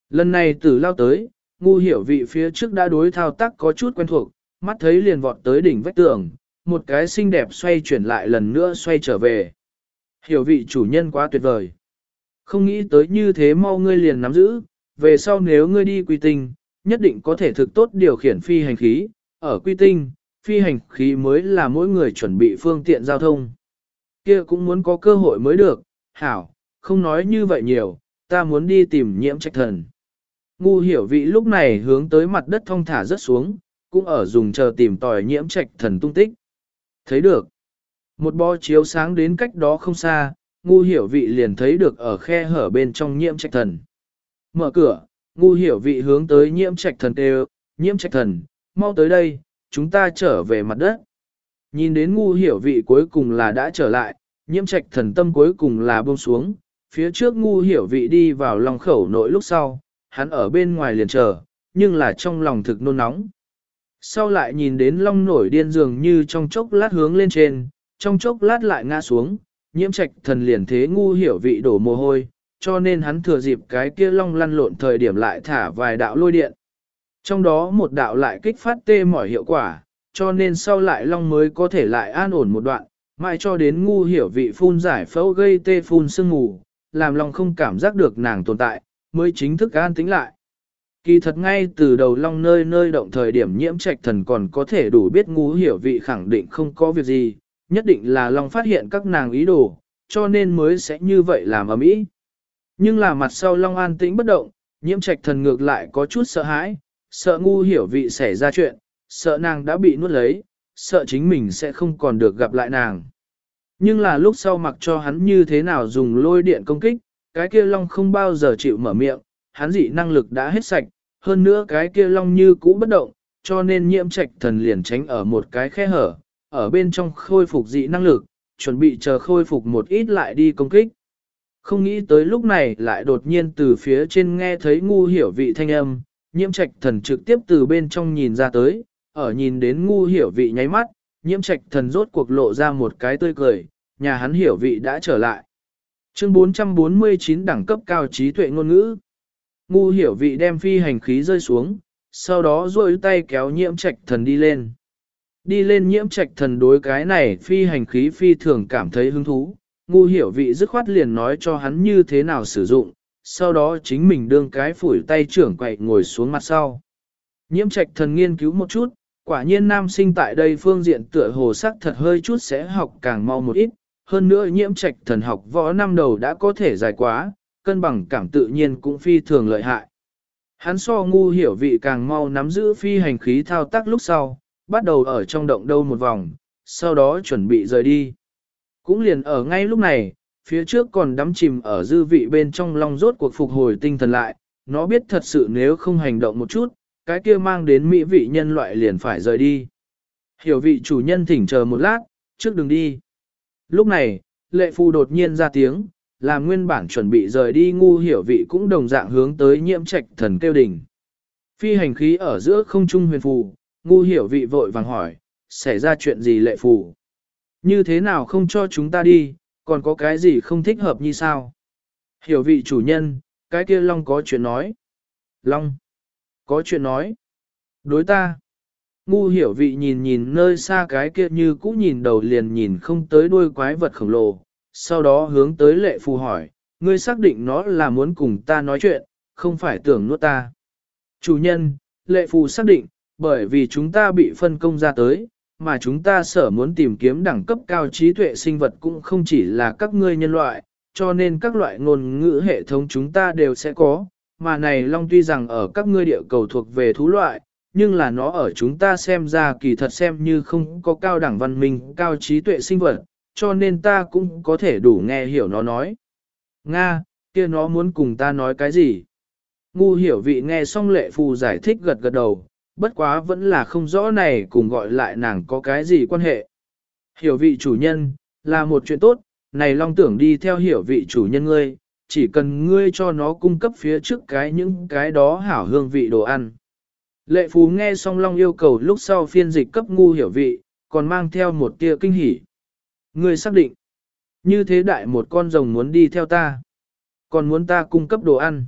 Lần này tử lao tới, ngu hiểu vị phía trước đã đối thao tác có chút quen thuộc, mắt thấy liền vọt tới đỉnh vách tường, một cái xinh đẹp xoay chuyển lại lần nữa xoay trở về. Hiểu vị chủ nhân quá tuyệt vời. Không nghĩ tới như thế mau ngươi liền nắm giữ, về sau nếu ngươi đi quy tinh, nhất định có thể thực tốt điều khiển phi hành khí, ở quy tinh, phi hành khí mới là mỗi người chuẩn bị phương tiện giao thông. Kia cũng muốn có cơ hội mới được, hảo, không nói như vậy nhiều, ta muốn đi tìm nhiễm trách thần. Ngu hiểu vị lúc này hướng tới mặt đất thong thả rất xuống, cũng ở dùng chờ tìm tòi nhiễm trạch thần tung tích. Thấy được. Một bó chiếu sáng đến cách đó không xa, ngu hiểu vị liền thấy được ở khe hở bên trong nhiễm trạch thần. Mở cửa, ngu hiểu vị hướng tới nhiễm trạch thần kêu, nhiễm trạch thần, mau tới đây, chúng ta trở về mặt đất. Nhìn đến ngu hiểu vị cuối cùng là đã trở lại, nhiễm trạch thần tâm cuối cùng là buông xuống, phía trước ngu hiểu vị đi vào lòng khẩu nội lúc sau, hắn ở bên ngoài liền chờ, nhưng là trong lòng thực nôn nóng. Sau lại nhìn đến long nổi điên dường như trong chốc lát hướng lên trên, trong chốc lát lại ngã xuống, nhiễm trạch thần liền thế ngu hiểu vị đổ mồ hôi, cho nên hắn thừa dịp cái kia long lăn lộn thời điểm lại thả vài đạo lôi điện. Trong đó một đạo lại kích phát tê mỏi hiệu quả, cho nên sau lại long mới có thể lại an ổn một đoạn, mãi cho đến ngu hiểu vị phun giải phẫu gây tê phun sương mù, làm long không cảm giác được nàng tồn tại, mới chính thức an tính lại. Kỳ thật ngay từ đầu long nơi nơi động thời điểm nhiễm trạch thần còn có thể đủ biết ngu hiểu vị khẳng định không có việc gì, nhất định là long phát hiện các nàng ý đồ, cho nên mới sẽ như vậy làm ở mỹ. Nhưng là mặt sau long an tĩnh bất động, nhiễm trạch thần ngược lại có chút sợ hãi, sợ ngu hiểu vị xảy ra chuyện, sợ nàng đã bị nuốt lấy, sợ chính mình sẽ không còn được gặp lại nàng. Nhưng là lúc sau mặc cho hắn như thế nào dùng lôi điện công kích, cái kia long không bao giờ chịu mở miệng, hắn dị năng lực đã hết sạch, hơn nữa cái kia long như cũ bất động, cho nên nhiễm trạch thần liền tránh ở một cái khe hở, ở bên trong khôi phục dị năng lực, chuẩn bị chờ khôi phục một ít lại đi công kích. Không nghĩ tới lúc này lại đột nhiên từ phía trên nghe thấy ngu hiểu vị thanh âm, nhiễm trạch thần trực tiếp từ bên trong nhìn ra tới, ở nhìn đến ngu hiểu vị nháy mắt, nhiễm trạch thần rốt cuộc lộ ra một cái tươi cười, nhà hắn hiểu vị đã trở lại. Chương 449 đẳng cấp cao trí tuệ ngôn ngữ. Ngu hiểu vị đem phi hành khí rơi xuống, sau đó duỗi tay kéo nhiễm trạch thần đi lên. Đi lên nhiễm trạch thần đối cái này phi hành khí phi thường cảm thấy hứng thú, ngu hiểu vị dứt khoát liền nói cho hắn như thế nào sử dụng, sau đó chính mình đương cái phủi tay trưởng quậy ngồi xuống mặt sau. Nhiễm trạch thần nghiên cứu một chút, quả nhiên nam sinh tại đây phương diện tựa hồ sắc thật hơi chút sẽ học càng mau một ít, hơn nữa nhiễm trạch thần học võ năm đầu đã có thể dài quá, cân bằng cảm tự nhiên cũng phi thường lợi hại. Hắn so ngu hiểu vị càng mau nắm giữ phi hành khí thao tác lúc sau, bắt đầu ở trong động đâu một vòng, sau đó chuẩn bị rời đi. Cũng liền ở ngay lúc này, phía trước còn đắm chìm ở dư vị bên trong long rốt cuộc phục hồi tinh thần lại, nó biết thật sự nếu không hành động một chút, cái kia mang đến mỹ vị nhân loại liền phải rời đi. Hiểu vị chủ nhân thỉnh chờ một lát, trước đừng đi. Lúc này, lệ phu đột nhiên ra tiếng, làm nguyên bản chuẩn bị rời đi ngu hiểu vị cũng đồng dạng hướng tới nhiễm trạch thần kêu đỉnh. Phi hành khí ở giữa không trung huyền phù, ngu hiểu vị vội vàng hỏi, xảy ra chuyện gì lệ phù? Như thế nào không cho chúng ta đi, còn có cái gì không thích hợp như sao? Hiểu vị chủ nhân, cái kia Long có chuyện nói. Long, có chuyện nói. Đối ta. Ngu hiểu vị nhìn nhìn nơi xa cái kia như cũ nhìn đầu liền nhìn không tới đuôi quái vật khổng lồ, sau đó hướng tới lệ phù hỏi, ngươi xác định nó là muốn cùng ta nói chuyện, không phải tưởng nuốt ta. Chủ nhân, lệ phù xác định, bởi vì chúng ta bị phân công ra tới, mà chúng ta sở muốn tìm kiếm đẳng cấp cao trí tuệ sinh vật cũng không chỉ là các ngươi nhân loại, cho nên các loại ngôn ngữ hệ thống chúng ta đều sẽ có, mà này long tuy rằng ở các ngươi địa cầu thuộc về thú loại, nhưng là nó ở chúng ta xem ra kỳ thật xem như không có cao đẳng văn minh, cao trí tuệ sinh vật, cho nên ta cũng có thể đủ nghe hiểu nó nói. Nga, kia nó muốn cùng ta nói cái gì? Ngu hiểu vị nghe xong lệ phù giải thích gật gật đầu, bất quá vẫn là không rõ này cùng gọi lại nàng có cái gì quan hệ. Hiểu vị chủ nhân, là một chuyện tốt, này long tưởng đi theo hiểu vị chủ nhân ngươi, chỉ cần ngươi cho nó cung cấp phía trước cái những cái đó hảo hương vị đồ ăn. Lệ phú nghe xong long yêu cầu lúc sau phiên dịch cấp ngu hiểu vị, còn mang theo một tia kinh hỉ. Ngươi xác định. Như thế đại một con rồng muốn đi theo ta. Còn muốn ta cung cấp đồ ăn.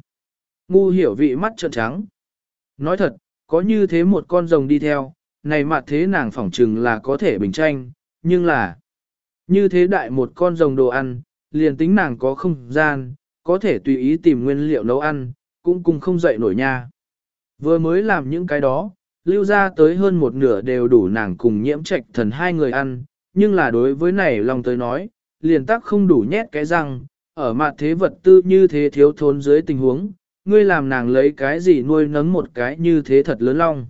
Ngu hiểu vị mắt trợn trắng. Nói thật, có như thế một con rồng đi theo, này mà thế nàng phỏng chừng là có thể bình tranh, nhưng là như thế đại một con rồng đồ ăn, liền tính nàng có không gian, có thể tùy ý tìm nguyên liệu nấu ăn, cũng cùng không dậy nổi nha. Vừa mới làm những cái đó, lưu ra tới hơn một nửa đều đủ nàng cùng nhiễm trạch thần hai người ăn, nhưng là đối với này lòng tới nói, liền tắc không đủ nhét cái răng, ở mặt thế vật tư như thế thiếu thốn dưới tình huống, ngươi làm nàng lấy cái gì nuôi nấng một cái như thế thật lớn long.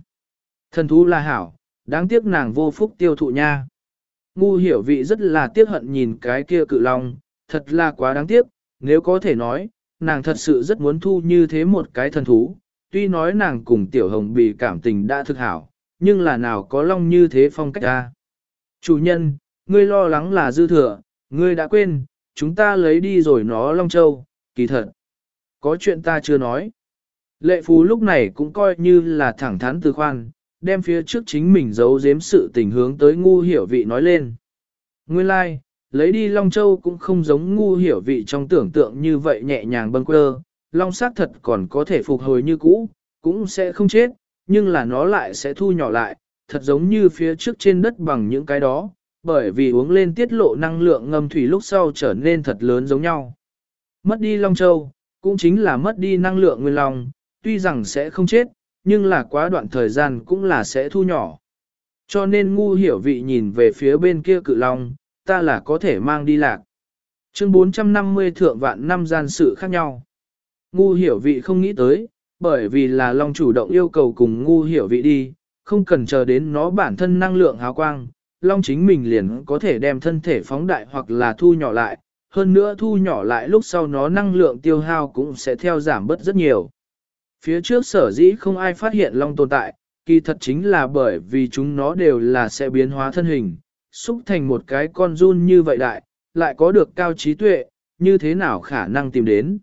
Thần thú là hảo, đáng tiếc nàng vô phúc tiêu thụ nha. Ngu hiểu vị rất là tiếc hận nhìn cái kia cự long, thật là quá đáng tiếc, nếu có thể nói, nàng thật sự rất muốn thu như thế một cái thần thú, tuy nói nàng cùng tiểu hồng bị cảm tình đã thực hảo, nhưng là nào có long như thế phong cách ta. Chủ nhân, ngươi lo lắng là dư thừa, ngươi đã quên, chúng ta lấy đi rồi nó long châu, kỳ thật. Có chuyện ta chưa nói. Lệ phú lúc này cũng coi như là thẳng thắn từ khoan, đem phía trước chính mình giấu giếm sự tình hướng tới ngu hiểu vị nói lên. Nguyên lai, like, lấy đi Long Châu cũng không giống ngu hiểu vị trong tưởng tượng như vậy nhẹ nhàng bâng quơ, Long xác thật còn có thể phục hồi như cũ, cũng sẽ không chết, nhưng là nó lại sẽ thu nhỏ lại, thật giống như phía trước trên đất bằng những cái đó, bởi vì uống lên tiết lộ năng lượng ngâm thủy lúc sau trở nên thật lớn giống nhau. Mất đi Long Châu, cũng chính là mất đi năng lượng nguyên long, tuy rằng sẽ không chết, nhưng là quá đoạn thời gian cũng là sẽ thu nhỏ. Cho nên ngu hiểu vị nhìn về phía bên kia cự long, ta là có thể mang đi lạc. Chương 450 thượng vạn năm gian sự khác nhau. Ngu hiểu vị không nghĩ tới, bởi vì là long chủ động yêu cầu cùng ngu hiểu vị đi, không cần chờ đến nó bản thân năng lượng hào quang, long chính mình liền có thể đem thân thể phóng đại hoặc là thu nhỏ lại, hơn nữa thu nhỏ lại lúc sau nó năng lượng tiêu hao cũng sẽ theo giảm bớt rất nhiều. Phía trước sở dĩ không ai phát hiện long tồn tại, kỳ thật chính là bởi vì chúng nó đều là sẽ biến hóa thân hình, xúc thành một cái con run như vậy đại, lại có được cao trí tuệ, như thế nào khả năng tìm đến.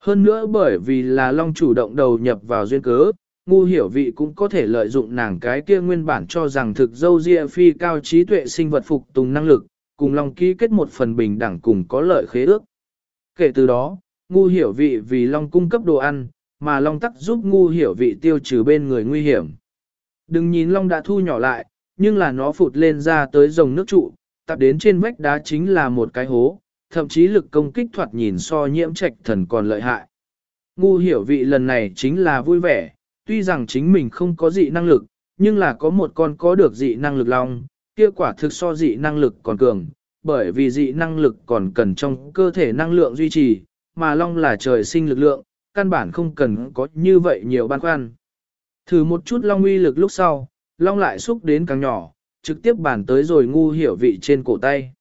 Hơn nữa bởi vì là long chủ động đầu nhập vào duyên cớ, ngu hiểu vị cũng có thể lợi dụng nàng cái kia nguyên bản cho rằng thực dâu ria phi cao trí tuệ sinh vật phục tùng năng lực, cùng long ký kết một phần bình đẳng cùng có lợi khế ước. Kể từ đó, ngu hiểu vị vì long cung cấp đồ ăn, mà long tắc giúp ngu hiểu vị tiêu trừ bên người nguy hiểm. Đừng nhìn long đã thu nhỏ lại, nhưng là nó phụt lên ra tới dòng nước trụ, tập đến trên vách đá chính là một cái hố, thậm chí lực công kích thoạt nhìn so nhiễm trạch thần còn lợi hại. Ngu hiểu vị lần này chính là vui vẻ, tuy rằng chính mình không có dị năng lực, nhưng là có một con có được dị năng lực long, kia quả thực so dị năng lực còn cường, bởi vì dị năng lực còn cần trong cơ thể năng lượng duy trì, mà long là trời sinh lực lượng, căn bản không cần có như vậy nhiều ban khoăn. Thử một chút long uy lực lúc sau, long lại xúc đến càng nhỏ, trực tiếp bàn tới rồi ngu hiểu vị trên cổ tay.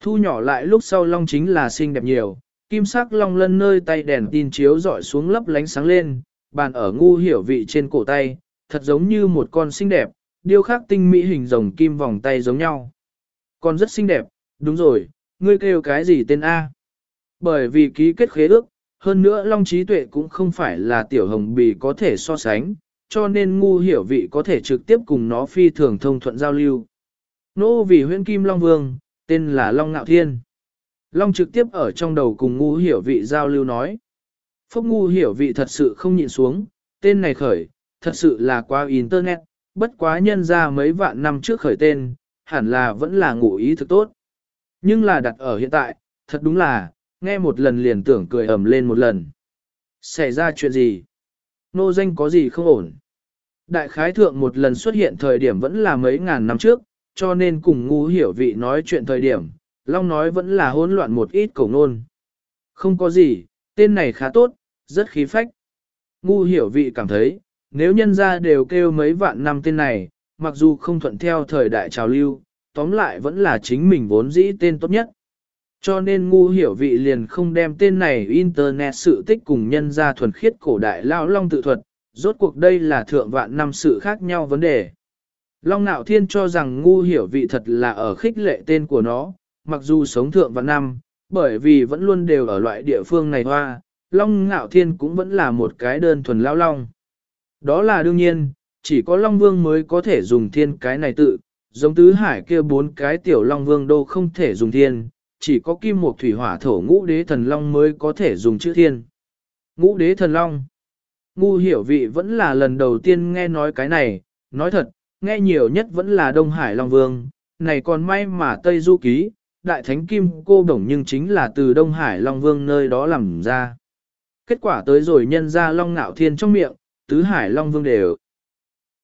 Thu nhỏ lại lúc sau long chính là xinh đẹp nhiều, kim sắc long lân nơi tay đèn tin chiếu dọi xuống lấp lánh sáng lên, bàn ở ngu hiểu vị trên cổ tay, thật giống như một con xinh đẹp, điêu khắc tinh mỹ hình rồng kim vòng tay giống nhau. còn rất xinh đẹp, đúng rồi, ngươi kêu cái gì tên A? Bởi vì ký kết khế ước, hơn nữa Long Trí Tuệ cũng không phải là tiểu hồng bì có thể so sánh, cho nên ngu hiểu vị có thể trực tiếp cùng nó phi thường thông thuận giao lưu. Nô vì huyễn kim Long Vương, tên là Long Ngạo Thiên. Long trực tiếp ở trong đầu cùng ngu hiểu vị giao lưu nói. Phúc ngu hiểu vị thật sự không nhịn xuống, tên này khởi, thật sự là qua internet, bất quá nhân ra mấy vạn năm trước khởi tên, hẳn là vẫn là ngụ ý thực tốt. Nhưng là đặt ở hiện tại, thật đúng là, nghe một lần liền tưởng cười ẩm lên một lần. Xảy ra chuyện gì? Nô danh có gì không ổn? Đại khái thượng một lần xuất hiện thời điểm vẫn là mấy ngàn năm trước, cho nên cùng ngu hiểu vị nói chuyện thời điểm, Long nói vẫn là hỗn loạn một ít cổ nôn. Không có gì, tên này khá tốt, rất khí phách. Ngu hiểu vị cảm thấy, nếu nhân ra đều kêu mấy vạn năm tên này, mặc dù không thuận theo thời đại trào lưu, tóm lại vẫn là chính mình vốn dĩ tên tốt nhất. Cho nên ngu hiểu vị liền không đem tên này Internet sự tích cùng nhân ra thuần khiết cổ đại lao long tự thuật, rốt cuộc đây là thượng vạn năm sự khác nhau vấn đề. Long Nạo Thiên cho rằng ngu hiểu vị thật là ở khích lệ tên của nó, mặc dù sống thượng vạn năm, bởi vì vẫn luôn đều ở loại địa phương này hoa, Long Nạo Thiên cũng vẫn là một cái đơn thuần lao long. Đó là đương nhiên, chỉ có Long Vương mới có thể dùng thiên cái này tự, giống tứ hải kia bốn cái tiểu Long Vương đô không thể dùng thiên, chỉ có kim một thủy hỏa thổ ngũ đế thần long mới có thể dùng chữ thiên. Ngũ đế thần long. Ngu hiểu vị vẫn là lần đầu tiên nghe nói cái này, nói thật, nghe nhiều nhất vẫn là Đông Hải Long Vương, này còn may mà Tây Du Ký, Đại Thánh Kim cô đồng nhưng chính là từ Đông Hải Long Vương nơi đó làm ra. Kết quả tới rồi nhân ra Long Ngạo Thiên trong miệng, Tứ Hải Long Vương đều.